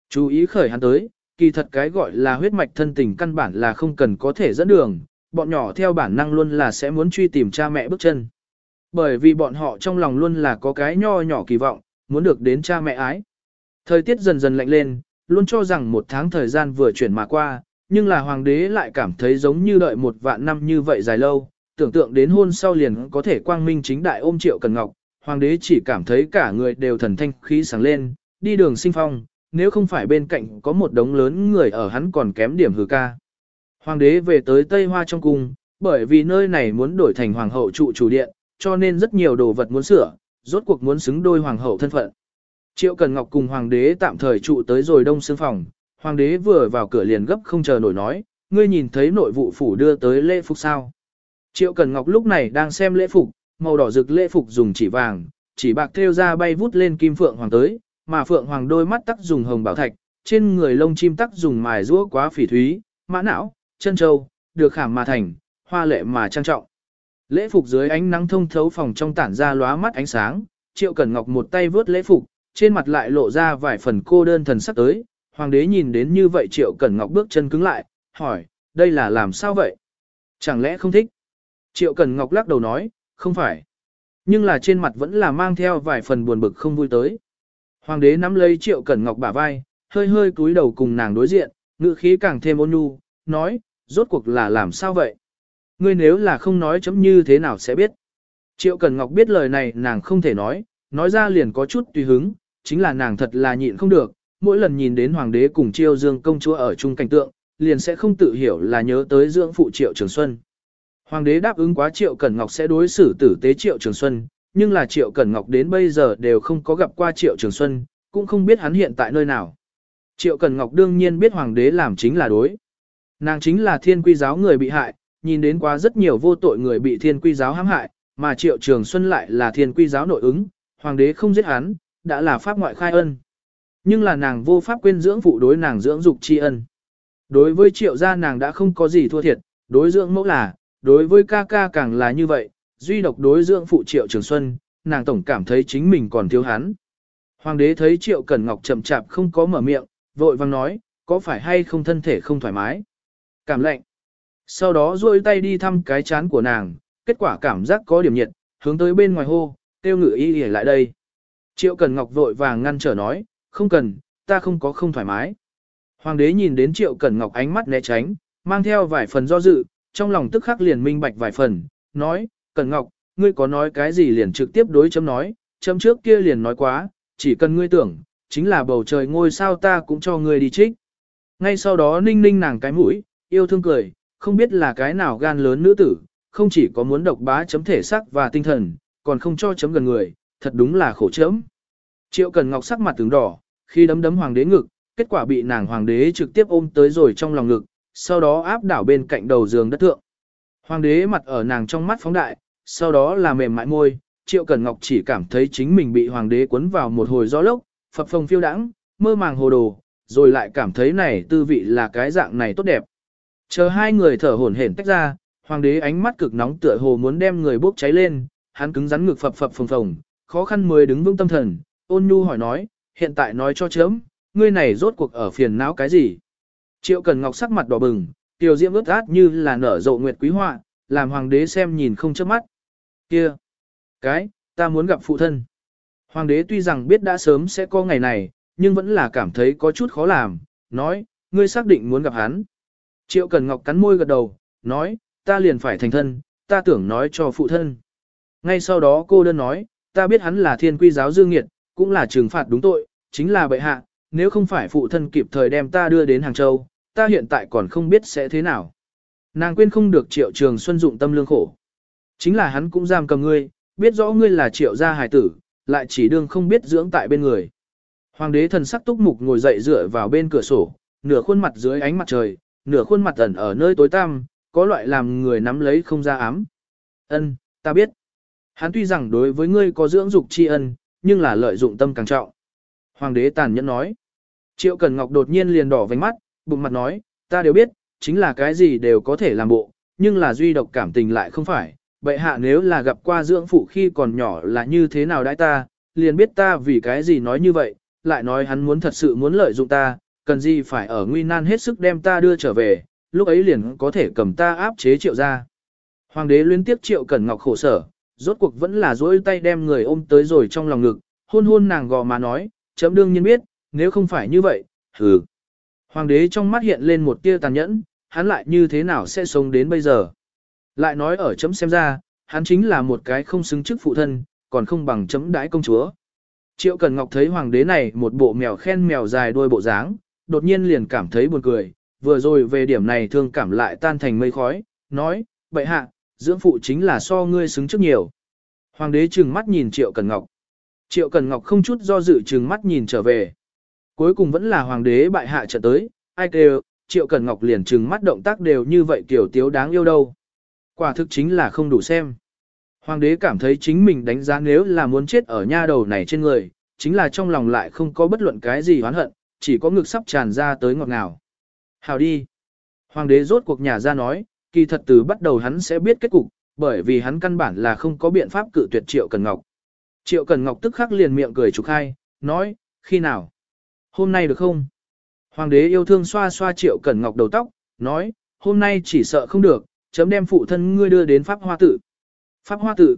Chú ý khởi hắn tới, kỳ thật cái gọi là huyết mạch thân tình căn bản là không cần có thể dẫn đường, bọn nhỏ theo bản năng luôn là sẽ muốn truy tìm cha mẹ bước chân. Bởi vì bọn họ trong lòng luôn là có cái nho nhỏ kỳ vọng, muốn được đến cha mẹ ái. Thời tiết dần dần lạnh lên, luôn cho rằng một tháng thời gian vừa chuyển mà qua, nhưng là hoàng đế lại cảm thấy giống như đợi một vạn năm như vậy dài lâu, tưởng tượng đến hôn sau liền có thể quang minh chính đại ôm triệu cần ngọc, hoàng đế chỉ cảm thấy cả người đều thần thanh khí sáng lên, đi đường sinh phong, nếu không phải bên cạnh có một đống lớn người ở hắn còn kém điểm hừ ca. Hoàng đế về tới Tây Hoa trong cung, bởi vì nơi này muốn đổi thành hoàng hậu trụ chủ điện, cho nên rất nhiều đồ vật muốn sửa, rốt cuộc muốn xứng đôi hoàng hậu thân phận. Triệu Cần Ngọc cùng hoàng đế tạm thời trụ tới rồi đông xương phòng, hoàng đế vừa vào cửa liền gấp không chờ nổi nói, ngươi nhìn thấy nội vụ phủ đưa tới lễ phục sao. Triệu Cần Ngọc lúc này đang xem lễ phục, màu đỏ rực lễ phục dùng chỉ vàng, chỉ bạc thêu ra bay vút lên kim phượng hoàng tới, mà phượng hoàng đôi mắt tắc dùng hồng bảo thạch, trên người lông chim tắc dùng mài rũa quá phỉ thúy, mã não, chân châu, được khảm mà thành, hoa lệ mà trang trọng. Lễ phục dưới ánh nắng thông thấu phòng trong tản ra lóa mắt ánh sáng, Triệu Cẩn Ngọc một tay vớt lễ phục, trên mặt lại lộ ra vài phần cô đơn thần sắc tới, hoàng đế nhìn đến như vậy Triệu Cẩn Ngọc bước chân cứng lại, hỏi, đây là làm sao vậy? Chẳng lẽ không thích? Triệu Cẩn Ngọc lắc đầu nói, không phải. Nhưng là trên mặt vẫn là mang theo vài phần buồn bực không vui tới. Hoàng đế nắm lấy Triệu Cẩn Ngọc bả vai, hơi hơi cúi đầu cùng nàng đối diện, ngữ khí càng thêm ôn nhu, nói, rốt cuộc là làm sao vậy? Ngươi nếu là không nói chấm như thế nào sẽ biết? Triệu Cẩn Ngọc biết lời này nàng không thể nói, nói ra liền có chút tùy hứng, chính là nàng thật là nhịn không được, mỗi lần nhìn đến hoàng đế cùng Triều Dương công chúa ở chung cảnh tượng, liền sẽ không tự hiểu là nhớ tới dưỡng phụ Triệu Trường Xuân. Hoàng đế đáp ứng quá Triệu Cẩn Ngọc sẽ đối xử tử tế Triệu Trường Xuân, nhưng là Triệu Cẩn Ngọc đến bây giờ đều không có gặp qua Triệu Trường Xuân, cũng không biết hắn hiện tại nơi nào. Triệu Cẩn Ngọc đương nhiên biết Hoàng đế làm chính là đối. Nàng chính là thiên quy giáo người bị hại, nhìn đến quá rất nhiều vô tội người bị thiên quy giáo hãm hại, mà Triệu Trường Xuân lại là thiên quy giáo nội ứng, Hoàng đế không giết hắn, đã là pháp ngoại khai ân. Nhưng là nàng vô pháp quên dưỡng phụ đối nàng dưỡng dục tri ân. Đối với Triệu gia nàng đã không có gì thua thiệt, đối dưỡng mẫu là, đối với ca ca càng là như vậy, duy độc đối dưỡng phụ triệu trường xuân, nàng tổng cảm thấy chính mình còn thiếu hắn. Hoàng đế thấy triệu cẩn ngọc chậm chạp không có mở miệng, vội vang nói, có phải hay không thân thể không thoải mái. Cảm lạnh. Sau đó duỗi tay đi thăm cái chán của nàng, kết quả cảm giác có điểm nhiệt, hướng tới bên ngoài hô, tiêu ngự y y lại đây. Triệu Cẩn Ngọc vội vàng ngăn trở nói, không cần, ta không có không thoải mái. Hoàng đế nhìn đến Triệu Cẩn Ngọc ánh mắt né tránh, mang theo vài phần do dự, trong lòng tức khắc liền minh bạch vài phần, nói, Cẩn Ngọc, ngươi có nói cái gì liền trực tiếp đối chấm nói, chấm trước kia liền nói quá, chỉ cần ngươi tưởng, chính là bầu trời ngôi sao ta cũng cho ngươi đi trích. Ngay sau đó ninh ninh nàng cái mũi, yêu thương cười, không biết là cái nào gan lớn nữ tử, không chỉ có muốn độc bá chấm thể sắc và tinh thần, còn không cho chấm gần người, thật đúng là khổ chấm. Triệu Cần Ngọc sắc mặt tướng đỏ, khi đấm đấm hoàng đế ngực, kết quả bị nàng hoàng đế trực tiếp ôm tới rồi trong lòng ngực, sau đó áp đảo bên cạnh đầu giường đất thượng. Hoàng đế mặt ở nàng trong mắt phóng đại, sau đó là mềm mại môi, Triệu Cẩn Ngọc chỉ cảm thấy chính mình bị hoàng đế cuốn vào một hồi gió lốc, phập phồng phiêu đãng, mơ màng hồ đồ, rồi lại cảm thấy này tư vị là cái dạng này tốt đẹp. Chờ hai người thở hổn hển tách ra, hoàng đế ánh mắt cực nóng tựa hồ muốn đem người bốc cháy lên, hắn cứng rắn ngực phập phập phồng phồng, khó khăn mới đứng vững tâm thần, ôn nhu hỏi nói, hiện tại nói cho chớm, ngươi này rốt cuộc ở phiền não cái gì? Triệu Cần Ngọc sắc mặt đỏ bừng, tiểu diễm ướt át như là nở rộ nguyệt quý họa, làm hoàng đế xem nhìn không chớp mắt. Kia, cái, ta muốn gặp phụ thân. Hoàng đế tuy rằng biết đã sớm sẽ có ngày này, nhưng vẫn là cảm thấy có chút khó làm, nói, ngươi xác định muốn gặp hắn. Triệu Cần Ngọc cắn môi gật đầu, nói, ta liền phải thành thân, ta tưởng nói cho phụ thân. Ngay sau đó cô đơn nói, ta biết hắn là thiên quy giáo dương nghiệt, cũng là trừng phạt đúng tội, chính là bệ hạ, nếu không phải phụ thân kịp thời đem ta đưa đến Hàng Châu, ta hiện tại còn không biết sẽ thế nào. Nàng quên không được triệu trường xuân dụng tâm lương khổ. Chính là hắn cũng giam cầm ngươi, biết rõ ngươi là triệu gia hài tử, lại chỉ đương không biết dưỡng tại bên người. Hoàng đế thần sắc túc mục ngồi dậy dựa vào bên cửa sổ, nửa khuôn mặt dưới ánh mặt trời, nửa khuôn mặt ẩn ở nơi tối tăm, có loại làm người nắm lấy không ra ám. Ân, ta biết. Hắn tuy rằng đối với ngươi có dưỡng dục tri ân, nhưng là lợi dụng tâm càng trọng. Hoàng đế tàn nhẫn nói. Triệu Cần Ngọc đột nhiên liền đỏ vành mắt, bụng mặt nói, ta đều biết, chính là cái gì đều có thể làm bộ, nhưng là duy độc cảm tình lại không phải. Bệ hạ nếu là gặp qua dưỡng phụ khi còn nhỏ là như thế nào đãi ta, liền biết ta vì cái gì nói như vậy, lại nói hắn muốn thật sự muốn lợi dụng ta, cần gì phải ở nguy nan hết sức đem ta đưa trở về, lúc ấy liền có thể cầm ta áp chế triệu ra. Hoàng đế liên tiếp triệu cẩn ngọc khổ sở, rốt cuộc vẫn là dỗi tay đem người ôm tới rồi trong lòng ngực, hôn hôn nàng gò má nói, chấm đương nhiên biết, nếu không phải như vậy, hừ. Hoàng đế trong mắt hiện lên một tia tàn nhẫn, hắn lại như thế nào sẽ sống đến bây giờ. Lại nói ở chấm xem ra, hắn chính là một cái không xứng chức phụ thân, còn không bằng chấm đãi công chúa. Triệu Cần Ngọc thấy hoàng đế này một bộ mèo khen mèo dài đuôi bộ dáng, đột nhiên liền cảm thấy buồn cười, vừa rồi về điểm này thương cảm lại tan thành mây khói, nói, bệ hạ, dưỡng phụ chính là so ngươi xứng trước nhiều. Hoàng đế trừng mắt nhìn Triệu Cần Ngọc. Triệu Cần Ngọc không chút do dự trừng mắt nhìn trở về. Cuối cùng vẫn là hoàng đế bại hạ trận tới, ai kêu, Triệu Cần Ngọc liền trừng mắt động tác đều như vậy kiểu tiếu đáng yêu đâu. Quả thực chính là không đủ xem. Hoàng đế cảm thấy chính mình đánh giá nếu là muốn chết ở nha đầu này trên người, chính là trong lòng lại không có bất luận cái gì oán hận, chỉ có ngực sắp tràn ra tới ngọt ngào. Hào đi. Hoàng đế rốt cuộc nhà ra nói, kỳ thật từ bắt đầu hắn sẽ biết kết cục, bởi vì hắn căn bản là không có biện pháp cự tuyệt Triệu Cần Ngọc. Triệu Cần Ngọc tức khắc liền miệng cười trục khai, nói, khi nào? Hôm nay được không? Hoàng đế yêu thương xoa xoa Triệu Cần Ngọc đầu tóc, nói, hôm nay chỉ sợ không được, chấm đem phụ thân ngươi đưa đến Pháp Hoa Tự. Pháp Hoa Tự.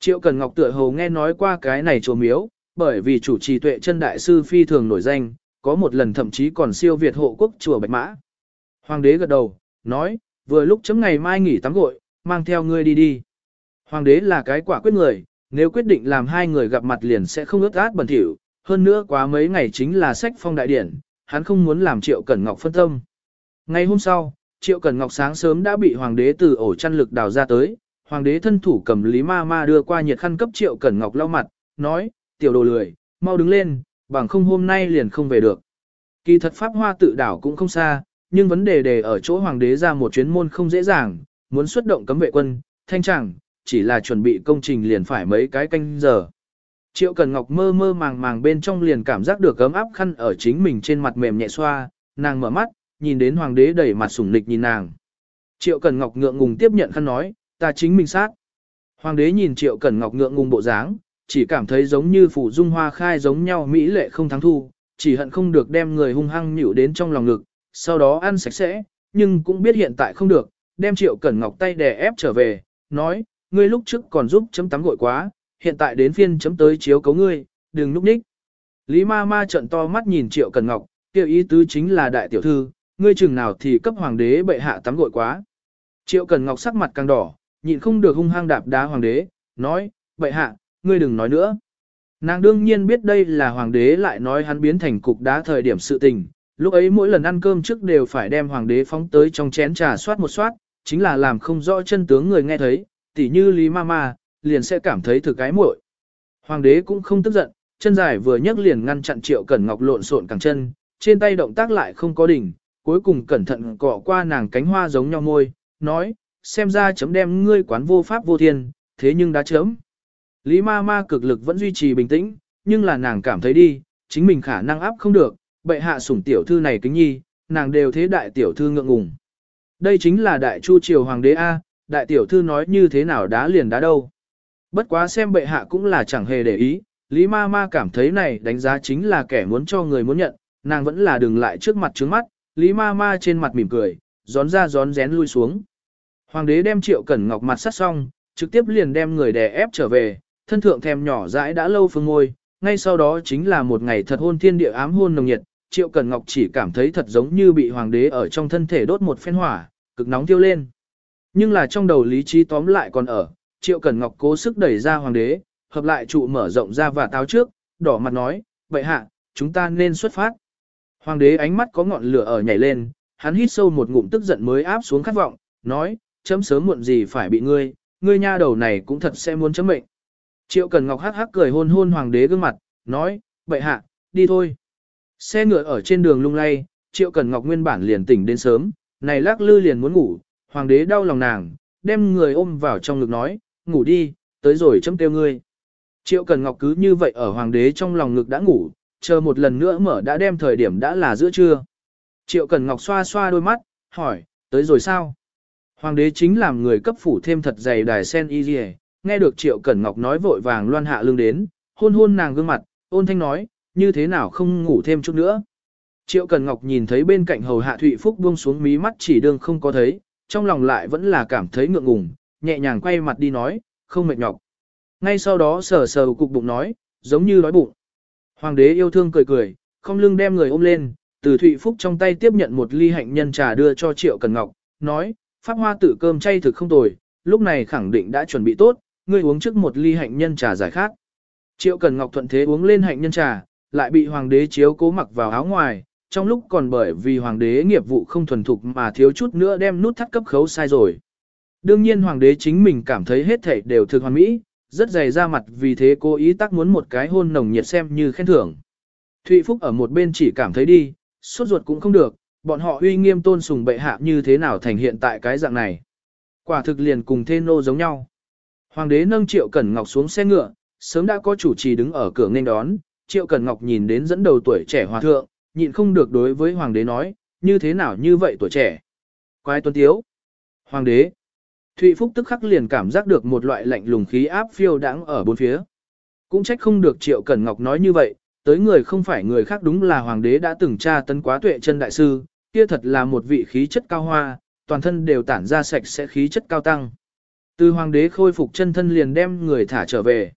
Triệu Cần Ngọc tựa hồ nghe nói qua cái này trồ miếu, bởi vì chủ trì tuệ chân đại sư phi thường nổi danh, có một lần thậm chí còn siêu việt hộ quốc chùa Bạch Mã. Hoàng đế gật đầu, nói, vừa lúc chấm ngày mai nghỉ tắm gội, mang theo ngươi đi đi. Hoàng đế là cái quả quyết người, nếu quyết định làm hai người gặp mặt liền sẽ không ước át bẩn thỉu, hơn nữa quá mấy ngày chính là sách phong đại điển, hắn không muốn làm Triệu Cẩn Ngọc phân tâm. Ngày hôm sau, Triệu Cẩn Ngọc sáng sớm đã bị hoàng đế từ ổ chăn lực đào ra tới, hoàng đế thân thủ cầm Lý Ma Ma đưa qua nhiệt khăn cấp Triệu Cẩn Ngọc lau mặt, nói, tiểu đồ lười, mau đứng lên, bằng không hôm nay liền không về được. Kỳ thật Pháp Hoa tự đảo cũng không xa, nhưng vấn đề đề ở chỗ hoàng đế ra một chuyến môn không dễ dàng, muốn xuất động cấm vệ quân, thanh chẳng, chỉ là chuẩn bị công trình liền phải mấy cái canh giờ. Triệu Cần Ngọc mơ mơ màng màng bên trong liền cảm giác được ấm áp khăn ở chính mình trên mặt mềm nhẹ xoa, nàng mở mắt, nhìn đến hoàng đế đẩy mặt sủng nịch nhìn nàng. Triệu Cần Ngọc ngượng ngùng tiếp nhận khăn nói, ta chính mình sát. Hoàng đế nhìn Triệu Cần Ngọc ngượng ngùng bộ dáng, chỉ cảm thấy giống như phủ dung hoa khai giống nhau mỹ lệ không thắng thu, chỉ hận không được đem người hung hăng nhịu đến trong lòng ngực, sau đó ăn sạch sẽ, nhưng cũng biết hiện tại không được, đem Triệu Cẩn Ngọc tay đè ép trở về, nói, ngươi lúc trước còn giúp chấm tắm gội quá, hiện tại đến phiên chấm tới chiếu cấu ngươi, đừng núp ních. Lý ma ma trận to mắt nhìn Triệu Cẩn Ngọc, kêu ý tứ chính là đại tiểu thư, ngươi chừng nào thì cấp hoàng đế bệ hạ tắm gội quá. Triệu Cẩn Ngọc sắc mặt càng đỏ, nhịn không được hung hăng đạp đá hoàng đế, nói, bệ hạ, ngươi đừng nói nữa. Nàng đương nhiên biết đây là hoàng đế lại nói hắn biến thành cục đá thời điểm sự tình, lúc ấy mỗi lần ăn cơm trước đều phải đem hoàng đế phóng tới trong chén trà soát một soát, chính là làm không rõ chân tướng người nghe thấy, tỉ như Lý Mama, liền sẽ cảm thấy thực cái muội. Hoàng đế cũng không tức giận, chân dài vừa nhấc liền ngăn chặn Triệu Cẩn Ngọc lộn xộn cẳng chân, trên tay động tác lại không có đỉnh, cuối cùng cẩn thận cọ qua nàng cánh hoa giống nhau môi, nói, xem ra chấm đem ngươi quán vô pháp vô thiên, thế nhưng đã chấm. Lý ma ma cực lực vẫn duy trì bình tĩnh, nhưng là nàng cảm thấy đi, chính mình khả năng áp không được, bệ hạ sủng tiểu thư này kính nhi, nàng đều thế đại tiểu thư ngượng ngùng. Đây chính là đại chu triều hoàng đế A, đại tiểu thư nói như thế nào đá liền đá đâu. Bất quá xem bệ hạ cũng là chẳng hề để ý, Lý ma ma cảm thấy này đánh giá chính là kẻ muốn cho người muốn nhận, nàng vẫn là đừng lại trước mặt trước mắt, Lý ma ma trên mặt mỉm cười, gión ra gión rén lui xuống. Hoàng đế đem triệu cẩn ngọc mặt sắt xong, trực tiếp liền đem người đè ép trở về, thân thượng thèm nhỏ dãi đã lâu phương ngôi, ngay sau đó chính là một ngày thật hôn thiên địa ám hôn nồng nhiệt, triệu cẩn ngọc chỉ cảm thấy thật giống như bị hoàng đế ở trong thân thể đốt một phen hỏa, cực nóng thiêu lên. Nhưng là trong đầu lý trí tóm lại còn ở, triệu cẩn ngọc cố sức đẩy ra hoàng đế, hợp lại trụ mở rộng ra và táo trước, đỏ mặt nói, vậy hạ, chúng ta nên xuất phát. Hoàng đế ánh mắt có ngọn lửa ở nhảy lên, hắn hít sâu một ngụm tức giận mới áp xuống khát vọng, nói, chấm sớm muộn gì phải bị ngươi, ngươi nha đầu này cũng thật sẽ muốn chấm mệnh. Triệu Cần Ngọc hắc hắc cười hôn hôn hoàng đế gương mặt, nói, vậy hạ, đi thôi. Xe ngựa ở trên đường lung lay, Triệu Cẩn Ngọc nguyên bản liền tỉnh đến sớm, này lắc lư liền muốn ngủ, hoàng đế đau lòng nàng, đem người ôm vào trong ngực nói, ngủ đi, tới rồi chấm tiêu ngươi. Triệu Cẩn Ngọc cứ như vậy ở hoàng đế trong lòng ngực đã ngủ, chờ một lần nữa mở đã đem thời điểm đã là giữa trưa. Triệu Cẩn Ngọc xoa xoa đôi mắt, hỏi, tới rồi sao? Hoàng đế chính làm người cấp phủ thêm thật dày đài sen y dì nghe được Triệu Cẩn Ngọc nói vội vàng loan hạ lưng đến, hôn hôn nàng gương mặt, ôn thanh nói, như thế nào không ngủ thêm chút nữa. Triệu cần Ngọc nhìn thấy bên cạnh hầu hạ Thụy Phúc buông xuống mí mắt chỉ đương không có thấy, trong lòng lại vẫn là cảm thấy ngượng ngùng, nhẹ nhàng quay mặt đi nói, không mệt nhọc. Ngay sau đó sờ sờ cục bụng nói, giống như đói bụng. Hoàng đế yêu thương cười cười, không lưng đem người ôm lên, từ Thụy Phúc trong tay tiếp nhận một ly hạnh nhân trà đưa cho Triệu cần Ngọc, nói, Pháp hoa tử cơm chay thực không tồi, lúc này khẳng định đã chuẩn bị tốt, ngươi uống trước một ly hạnh nhân trà giải khát. Triệu Cần Ngọc thuận thế uống lên hạnh nhân trà, lại bị hoàng đế chiếu cố mặc vào áo ngoài, trong lúc còn bởi vì hoàng đế nghiệp vụ không thuần thục mà thiếu chút nữa đem nút thắt cấp khấu sai rồi. Đương nhiên hoàng đế chính mình cảm thấy hết thảy đều thực hoàn mỹ, rất dày ra mặt vì thế cố ý tác muốn một cái hôn nồng nhiệt xem như khen thưởng. Thụy Phúc ở một bên chỉ cảm thấy đi, suốt ruột cũng không được, bọn họ uy nghiêm tôn sùng bệ hạ như thế nào thành hiện tại cái dạng này. Quả thực liền cùng thê nô giống nhau. Hoàng đế nâng Triệu Cẩn Ngọc xuống xe ngựa, sớm đã có chủ trì đứng ở cửa nghênh đón, Triệu Cẩn Ngọc nhìn đến dẫn đầu tuổi trẻ hòa thượng, nhịn không được đối với hoàng đế nói, như thế nào như vậy tuổi trẻ. Quái tuân tiếu. Hoàng đế. Thụy Phúc tức khắc liền cảm giác được một loại lạnh lùng khí áp phiêu đãng ở bốn phía. Cũng trách không được Triệu Cẩn Ngọc nói như vậy, tới người không phải người khác đúng là hoàng đế đã từng tra tấn quá tuệ chân đại sư, kia thật là một vị khí chất cao hoa, toàn thân đều tản ra sạch sẽ khí chất cao tăng. Từ hoàng đế khôi phục chân thân liền đem người thả trở về.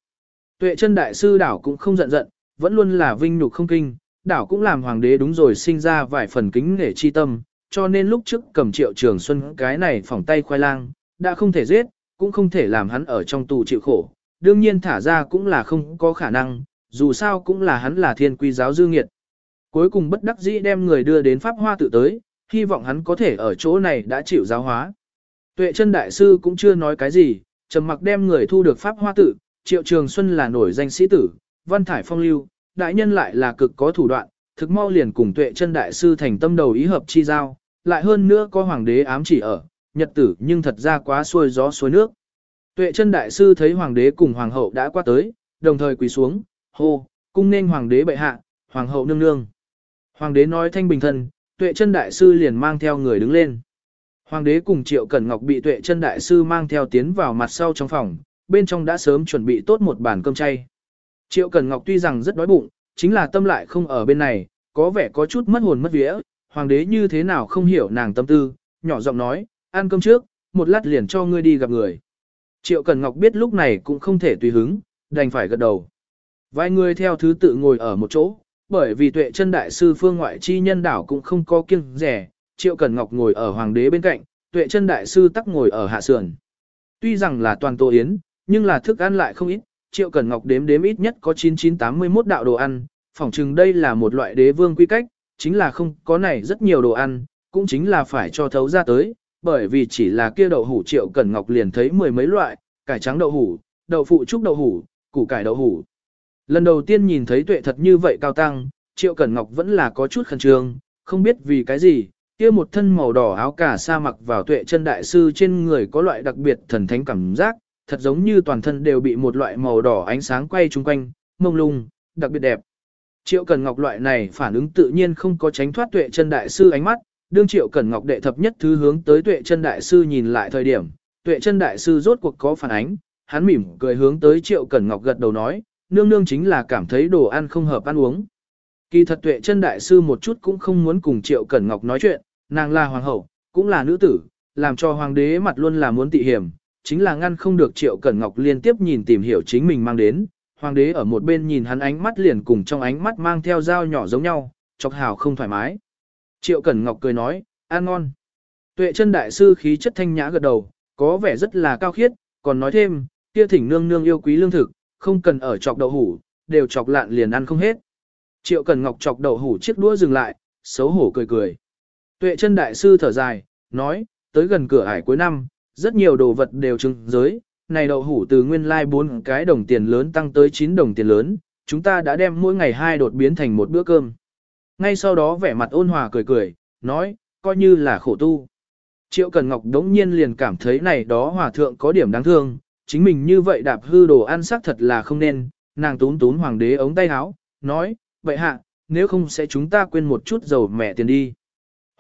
Tuệ chân đại sư đảo cũng không giận giận, vẫn luôn là vinh nhục không kinh, đảo cũng làm hoàng đế đúng rồi sinh ra vài phần kính nể chi tâm, cho nên lúc trước cầm triệu trường xuân cái này phỏng tay khoai lang, đã không thể giết, cũng không thể làm hắn ở trong tù chịu khổ, đương nhiên thả ra cũng là không có khả năng, dù sao cũng là hắn là thiên quy giáo dư nghiệt. Cuối cùng bất đắc dĩ đem người đưa đến Pháp Hoa tự tới, hy vọng hắn có thể ở chỗ này đã chịu giáo hóa. Tuệ chân đại sư cũng chưa nói cái gì, trầm mặc đem người thu được Pháp Hoa tự, Triệu Trường Xuân là nổi danh sĩ tử, văn thải phong lưu, đại nhân lại là cực có thủ đoạn, thực mau liền cùng Tuệ chân đại sư thành tâm đầu ý hợp chi giao, lại hơn nữa có hoàng đế ám chỉ ở, nhật tử nhưng thật ra quá xuôi gió xuôi nước. Tuệ chân đại sư thấy hoàng đế cùng hoàng hậu đã qua tới, đồng thời quỳ xuống, hô, cung nên hoàng đế bệ hạ, hoàng hậu nương nương. Hoàng đế nói thanh bình thân, tuệ chân đại sư liền mang theo người đứng lên. Hoàng đế cùng Triệu Cẩn Ngọc bị tuệ chân đại sư mang theo tiến vào mặt sau trong phòng, bên trong đã sớm chuẩn bị tốt một bàn cơm chay. Triệu Cẩn Ngọc tuy rằng rất đói bụng, chính là tâm lại không ở bên này, có vẻ có chút mất hồn mất vía. Hoàng đế như thế nào không hiểu nàng tâm tư, nhỏ giọng nói, ăn cơm trước, một lát liền cho ngươi đi gặp người. Triệu Cẩn Ngọc biết lúc này cũng không thể tùy hứng, đành phải gật đầu. Vài người theo thứ tự ngồi ở một chỗ, bởi vì tuệ chân đại sư phương ngoại chi nhân đảo cũng không có kiêng rẻ, Triệu Cẩn Ngọc ngồi ở hoàng đế bên cạnh, tuệ chân đại sư tắc ngồi ở hạ sườn. Tuy rằng là toàn tô yến, nhưng là thức ăn lại không ít, Triệu Cẩn Ngọc đếm đếm ít nhất có 9981 đạo đồ ăn, phỏng chừng đây là một loại đế vương quy cách, chính là không có này rất nhiều đồ ăn, cũng chính là phải cho thấu ra tới, bởi vì chỉ là kia đậu hủ Triệu Cẩn Ngọc liền thấy mười mấy loại, cải trắng đậu hủ, đậu phụ trúc đậu hủ, củ cải đậu hủ, Lần đầu tiên nhìn thấy tuệ thật như vậy cao tăng, Triệu Cẩn Ngọc vẫn là có chút khẩn trương, không biết vì cái gì, kia một thân màu đỏ áo cả sa mặc vào tuệ chân đại sư trên người có loại đặc biệt thần thánh cảm giác, thật giống như toàn thân đều bị một loại màu đỏ ánh sáng quay chung quanh, mông lung, đặc biệt đẹp. Triệu Cẩn Ngọc loại này phản ứng tự nhiên không có tránh thoát tuệ chân đại sư ánh mắt, đương Triệu Cẩn Ngọc đệ thập nhất thứ hướng tới tuệ chân đại sư nhìn lại thời điểm, tuệ chân đại sư rốt cuộc có phản ánh, hắn mỉm cười hướng tới Triệu Cẩn Ngọc gật đầu nói, nương nương chính là cảm thấy đồ ăn không hợp ăn uống. Kỳ thật tuệ chân đại sư một chút cũng không muốn cùng Triệu Cẩn Ngọc nói chuyện, nàng là hoàng hậu, cũng là nữ tử, làm cho hoàng đế mặt luôn là muốn tị hiểm, chính là ngăn không được Triệu Cẩn Ngọc liên tiếp nhìn tìm hiểu chính mình mang đến. Hoàng đế ở một bên nhìn hắn ánh mắt liền cùng trong ánh mắt mang theo dao nhỏ giống nhau, chọc hào không thoải mái. Triệu Cẩn Ngọc cười nói, ăn ngon. Tuệ chân đại sư khí chất thanh nhã gật đầu, có vẻ rất là cao khiết, còn nói thêm, kia thỉnh nương nương yêu quý lương thực, không cần ở chọc đậu hủ, đều chọc lạn liền ăn không hết. Triệu Cẩn Ngọc chọc đậu hủ chiếc đũa dừng lại, xấu hổ cười cười. Tuệ chân đại sư thở dài, nói, tới gần cửa ải cuối năm, rất nhiều đồ vật đều trưng giới, này đậu hủ từ nguyên lai like 4 cái đồng tiền lớn tăng tới 9 đồng tiền lớn, chúng ta đã đem mỗi ngày hai đột biến thành một bữa cơm. Ngay sau đó vẻ mặt ôn hòa cười cười, nói, coi như là khổ tu. Triệu Cần Ngọc đống nhiên liền cảm thấy này đó hòa thượng có điểm đáng thương, chính mình như vậy đạp hư đồ ăn xác thật là không nên, nàng tún tún hoàng đế ống tay áo, nói, vậy hạ, nếu không sẽ chúng ta quên một chút dầu mẹ tiền đi.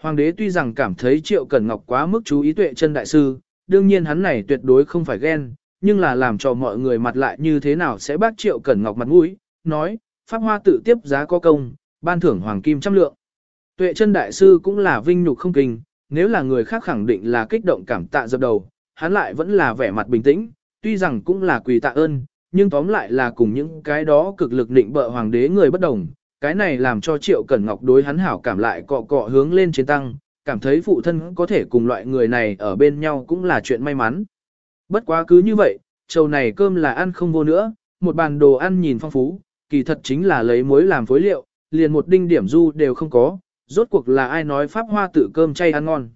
Hoàng đế tuy rằng cảm thấy Triệu Cẩn Ngọc quá mức chú ý tuệ chân đại sư, đương nhiên hắn này tuyệt đối không phải ghen, nhưng là làm cho mọi người mặt lại như thế nào sẽ bác Triệu Cẩn Ngọc mặt mũi, nói, Pháp Hoa tự tiếp giá có công, ban thưởng hoàng kim trăm lượng. Tuệ chân đại sư cũng là vinh nhục không kinh, nếu là người khác khẳng định là kích động cảm tạ dập đầu, hắn lại vẫn là vẻ mặt bình tĩnh, tuy rằng cũng là quỳ tạ ơn, nhưng tóm lại là cùng những cái đó cực lực định bợ hoàng đế người bất đồng, cái này làm cho Triệu Cẩn Ngọc đối hắn hảo cảm lại cọ cọ hướng lên trên tăng, cảm thấy phụ thân có thể cùng loại người này ở bên nhau cũng là chuyện may mắn. Bất quá cứ như vậy, trầu này cơm là ăn không vô nữa, một bàn đồ ăn nhìn phong phú, kỳ thật chính là lấy muối làm phối liệu, liền một đinh điểm du đều không có, rốt cuộc là ai nói pháp hoa tự cơm chay ăn ngon.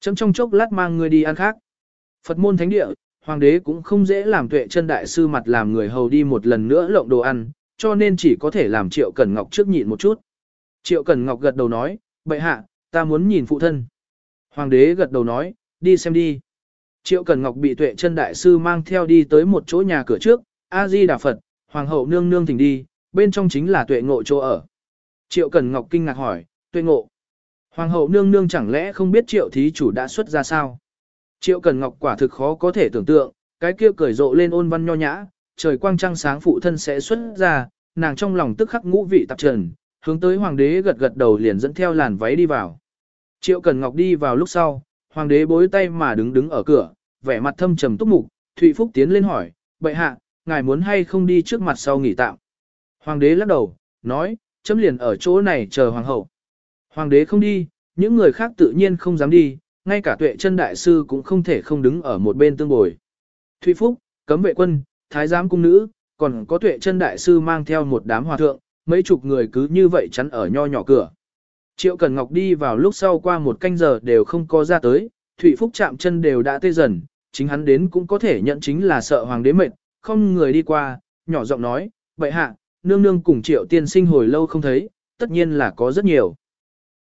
Chấm trong chốc lát mang người đi ăn khác. Phật môn thánh địa, hoàng đế cũng không dễ làm tuệ chân đại sư mặt làm người hầu đi một lần nữa lộng đồ ăn, cho nên chỉ có thể làm Triệu Cẩn Ngọc trước nhịn một chút. Triệu Cẩn Ngọc gật đầu nói, bệ hạ, ta muốn nhìn phụ thân. Hoàng đế gật đầu nói, đi xem đi. Triệu Cẩn Ngọc bị tuệ chân đại sư mang theo đi tới một chỗ nhà cửa trước, A-di Đà Phật, Hoàng hậu nương nương thỉnh đi, bên trong chính là tuệ ngộ chỗ ở. Triệu Cẩn Ngọc kinh ngạc hỏi, tuệ ngộ. Hoàng hậu nương nương chẳng lẽ không biết triệu thí chủ đã xuất ra sao? Triệu Cẩn Ngọc quả thực khó có thể tưởng tượng, cái kia cởi rộ lên ôn văn nho nhã, trời quang trăng sáng phụ thân sẽ xuất ra, nàng trong lòng tức khắc ngũ vị tạp trần, hướng tới hoàng đế gật gật đầu liền dẫn theo làn váy đi vào. Triệu Cần Ngọc đi vào lúc sau, hoàng đế bối tay mà đứng đứng ở cửa, vẻ mặt thâm trầm túc mục, Thụy Phúc tiến lên hỏi, bệ hạ, ngài muốn hay không đi trước mặt sau nghỉ tạm. Hoàng đế lắc đầu, nói, chấm liền ở chỗ này chờ hoàng hậu. Hoàng đế không đi, những người khác tự nhiên không dám đi, ngay cả tuệ chân đại sư cũng không thể không đứng ở một bên tương bồi. Thụy Phúc, cấm vệ quân, thái giám cung nữ, còn có tuệ chân đại sư mang theo một đám hòa thượng, mấy chục người cứ như vậy chắn ở nho nhỏ cửa. Triệu Cần Ngọc đi vào lúc sau qua một canh giờ đều không có ra tới, Thụy Phúc chạm chân đều đã tê dần, chính hắn đến cũng có thể nhận chính là sợ hoàng đế mệt, không người đi qua, nhỏ giọng nói, vậy hạ, nương nương cùng Triệu tiên sinh hồi lâu không thấy, tất nhiên là có rất nhiều.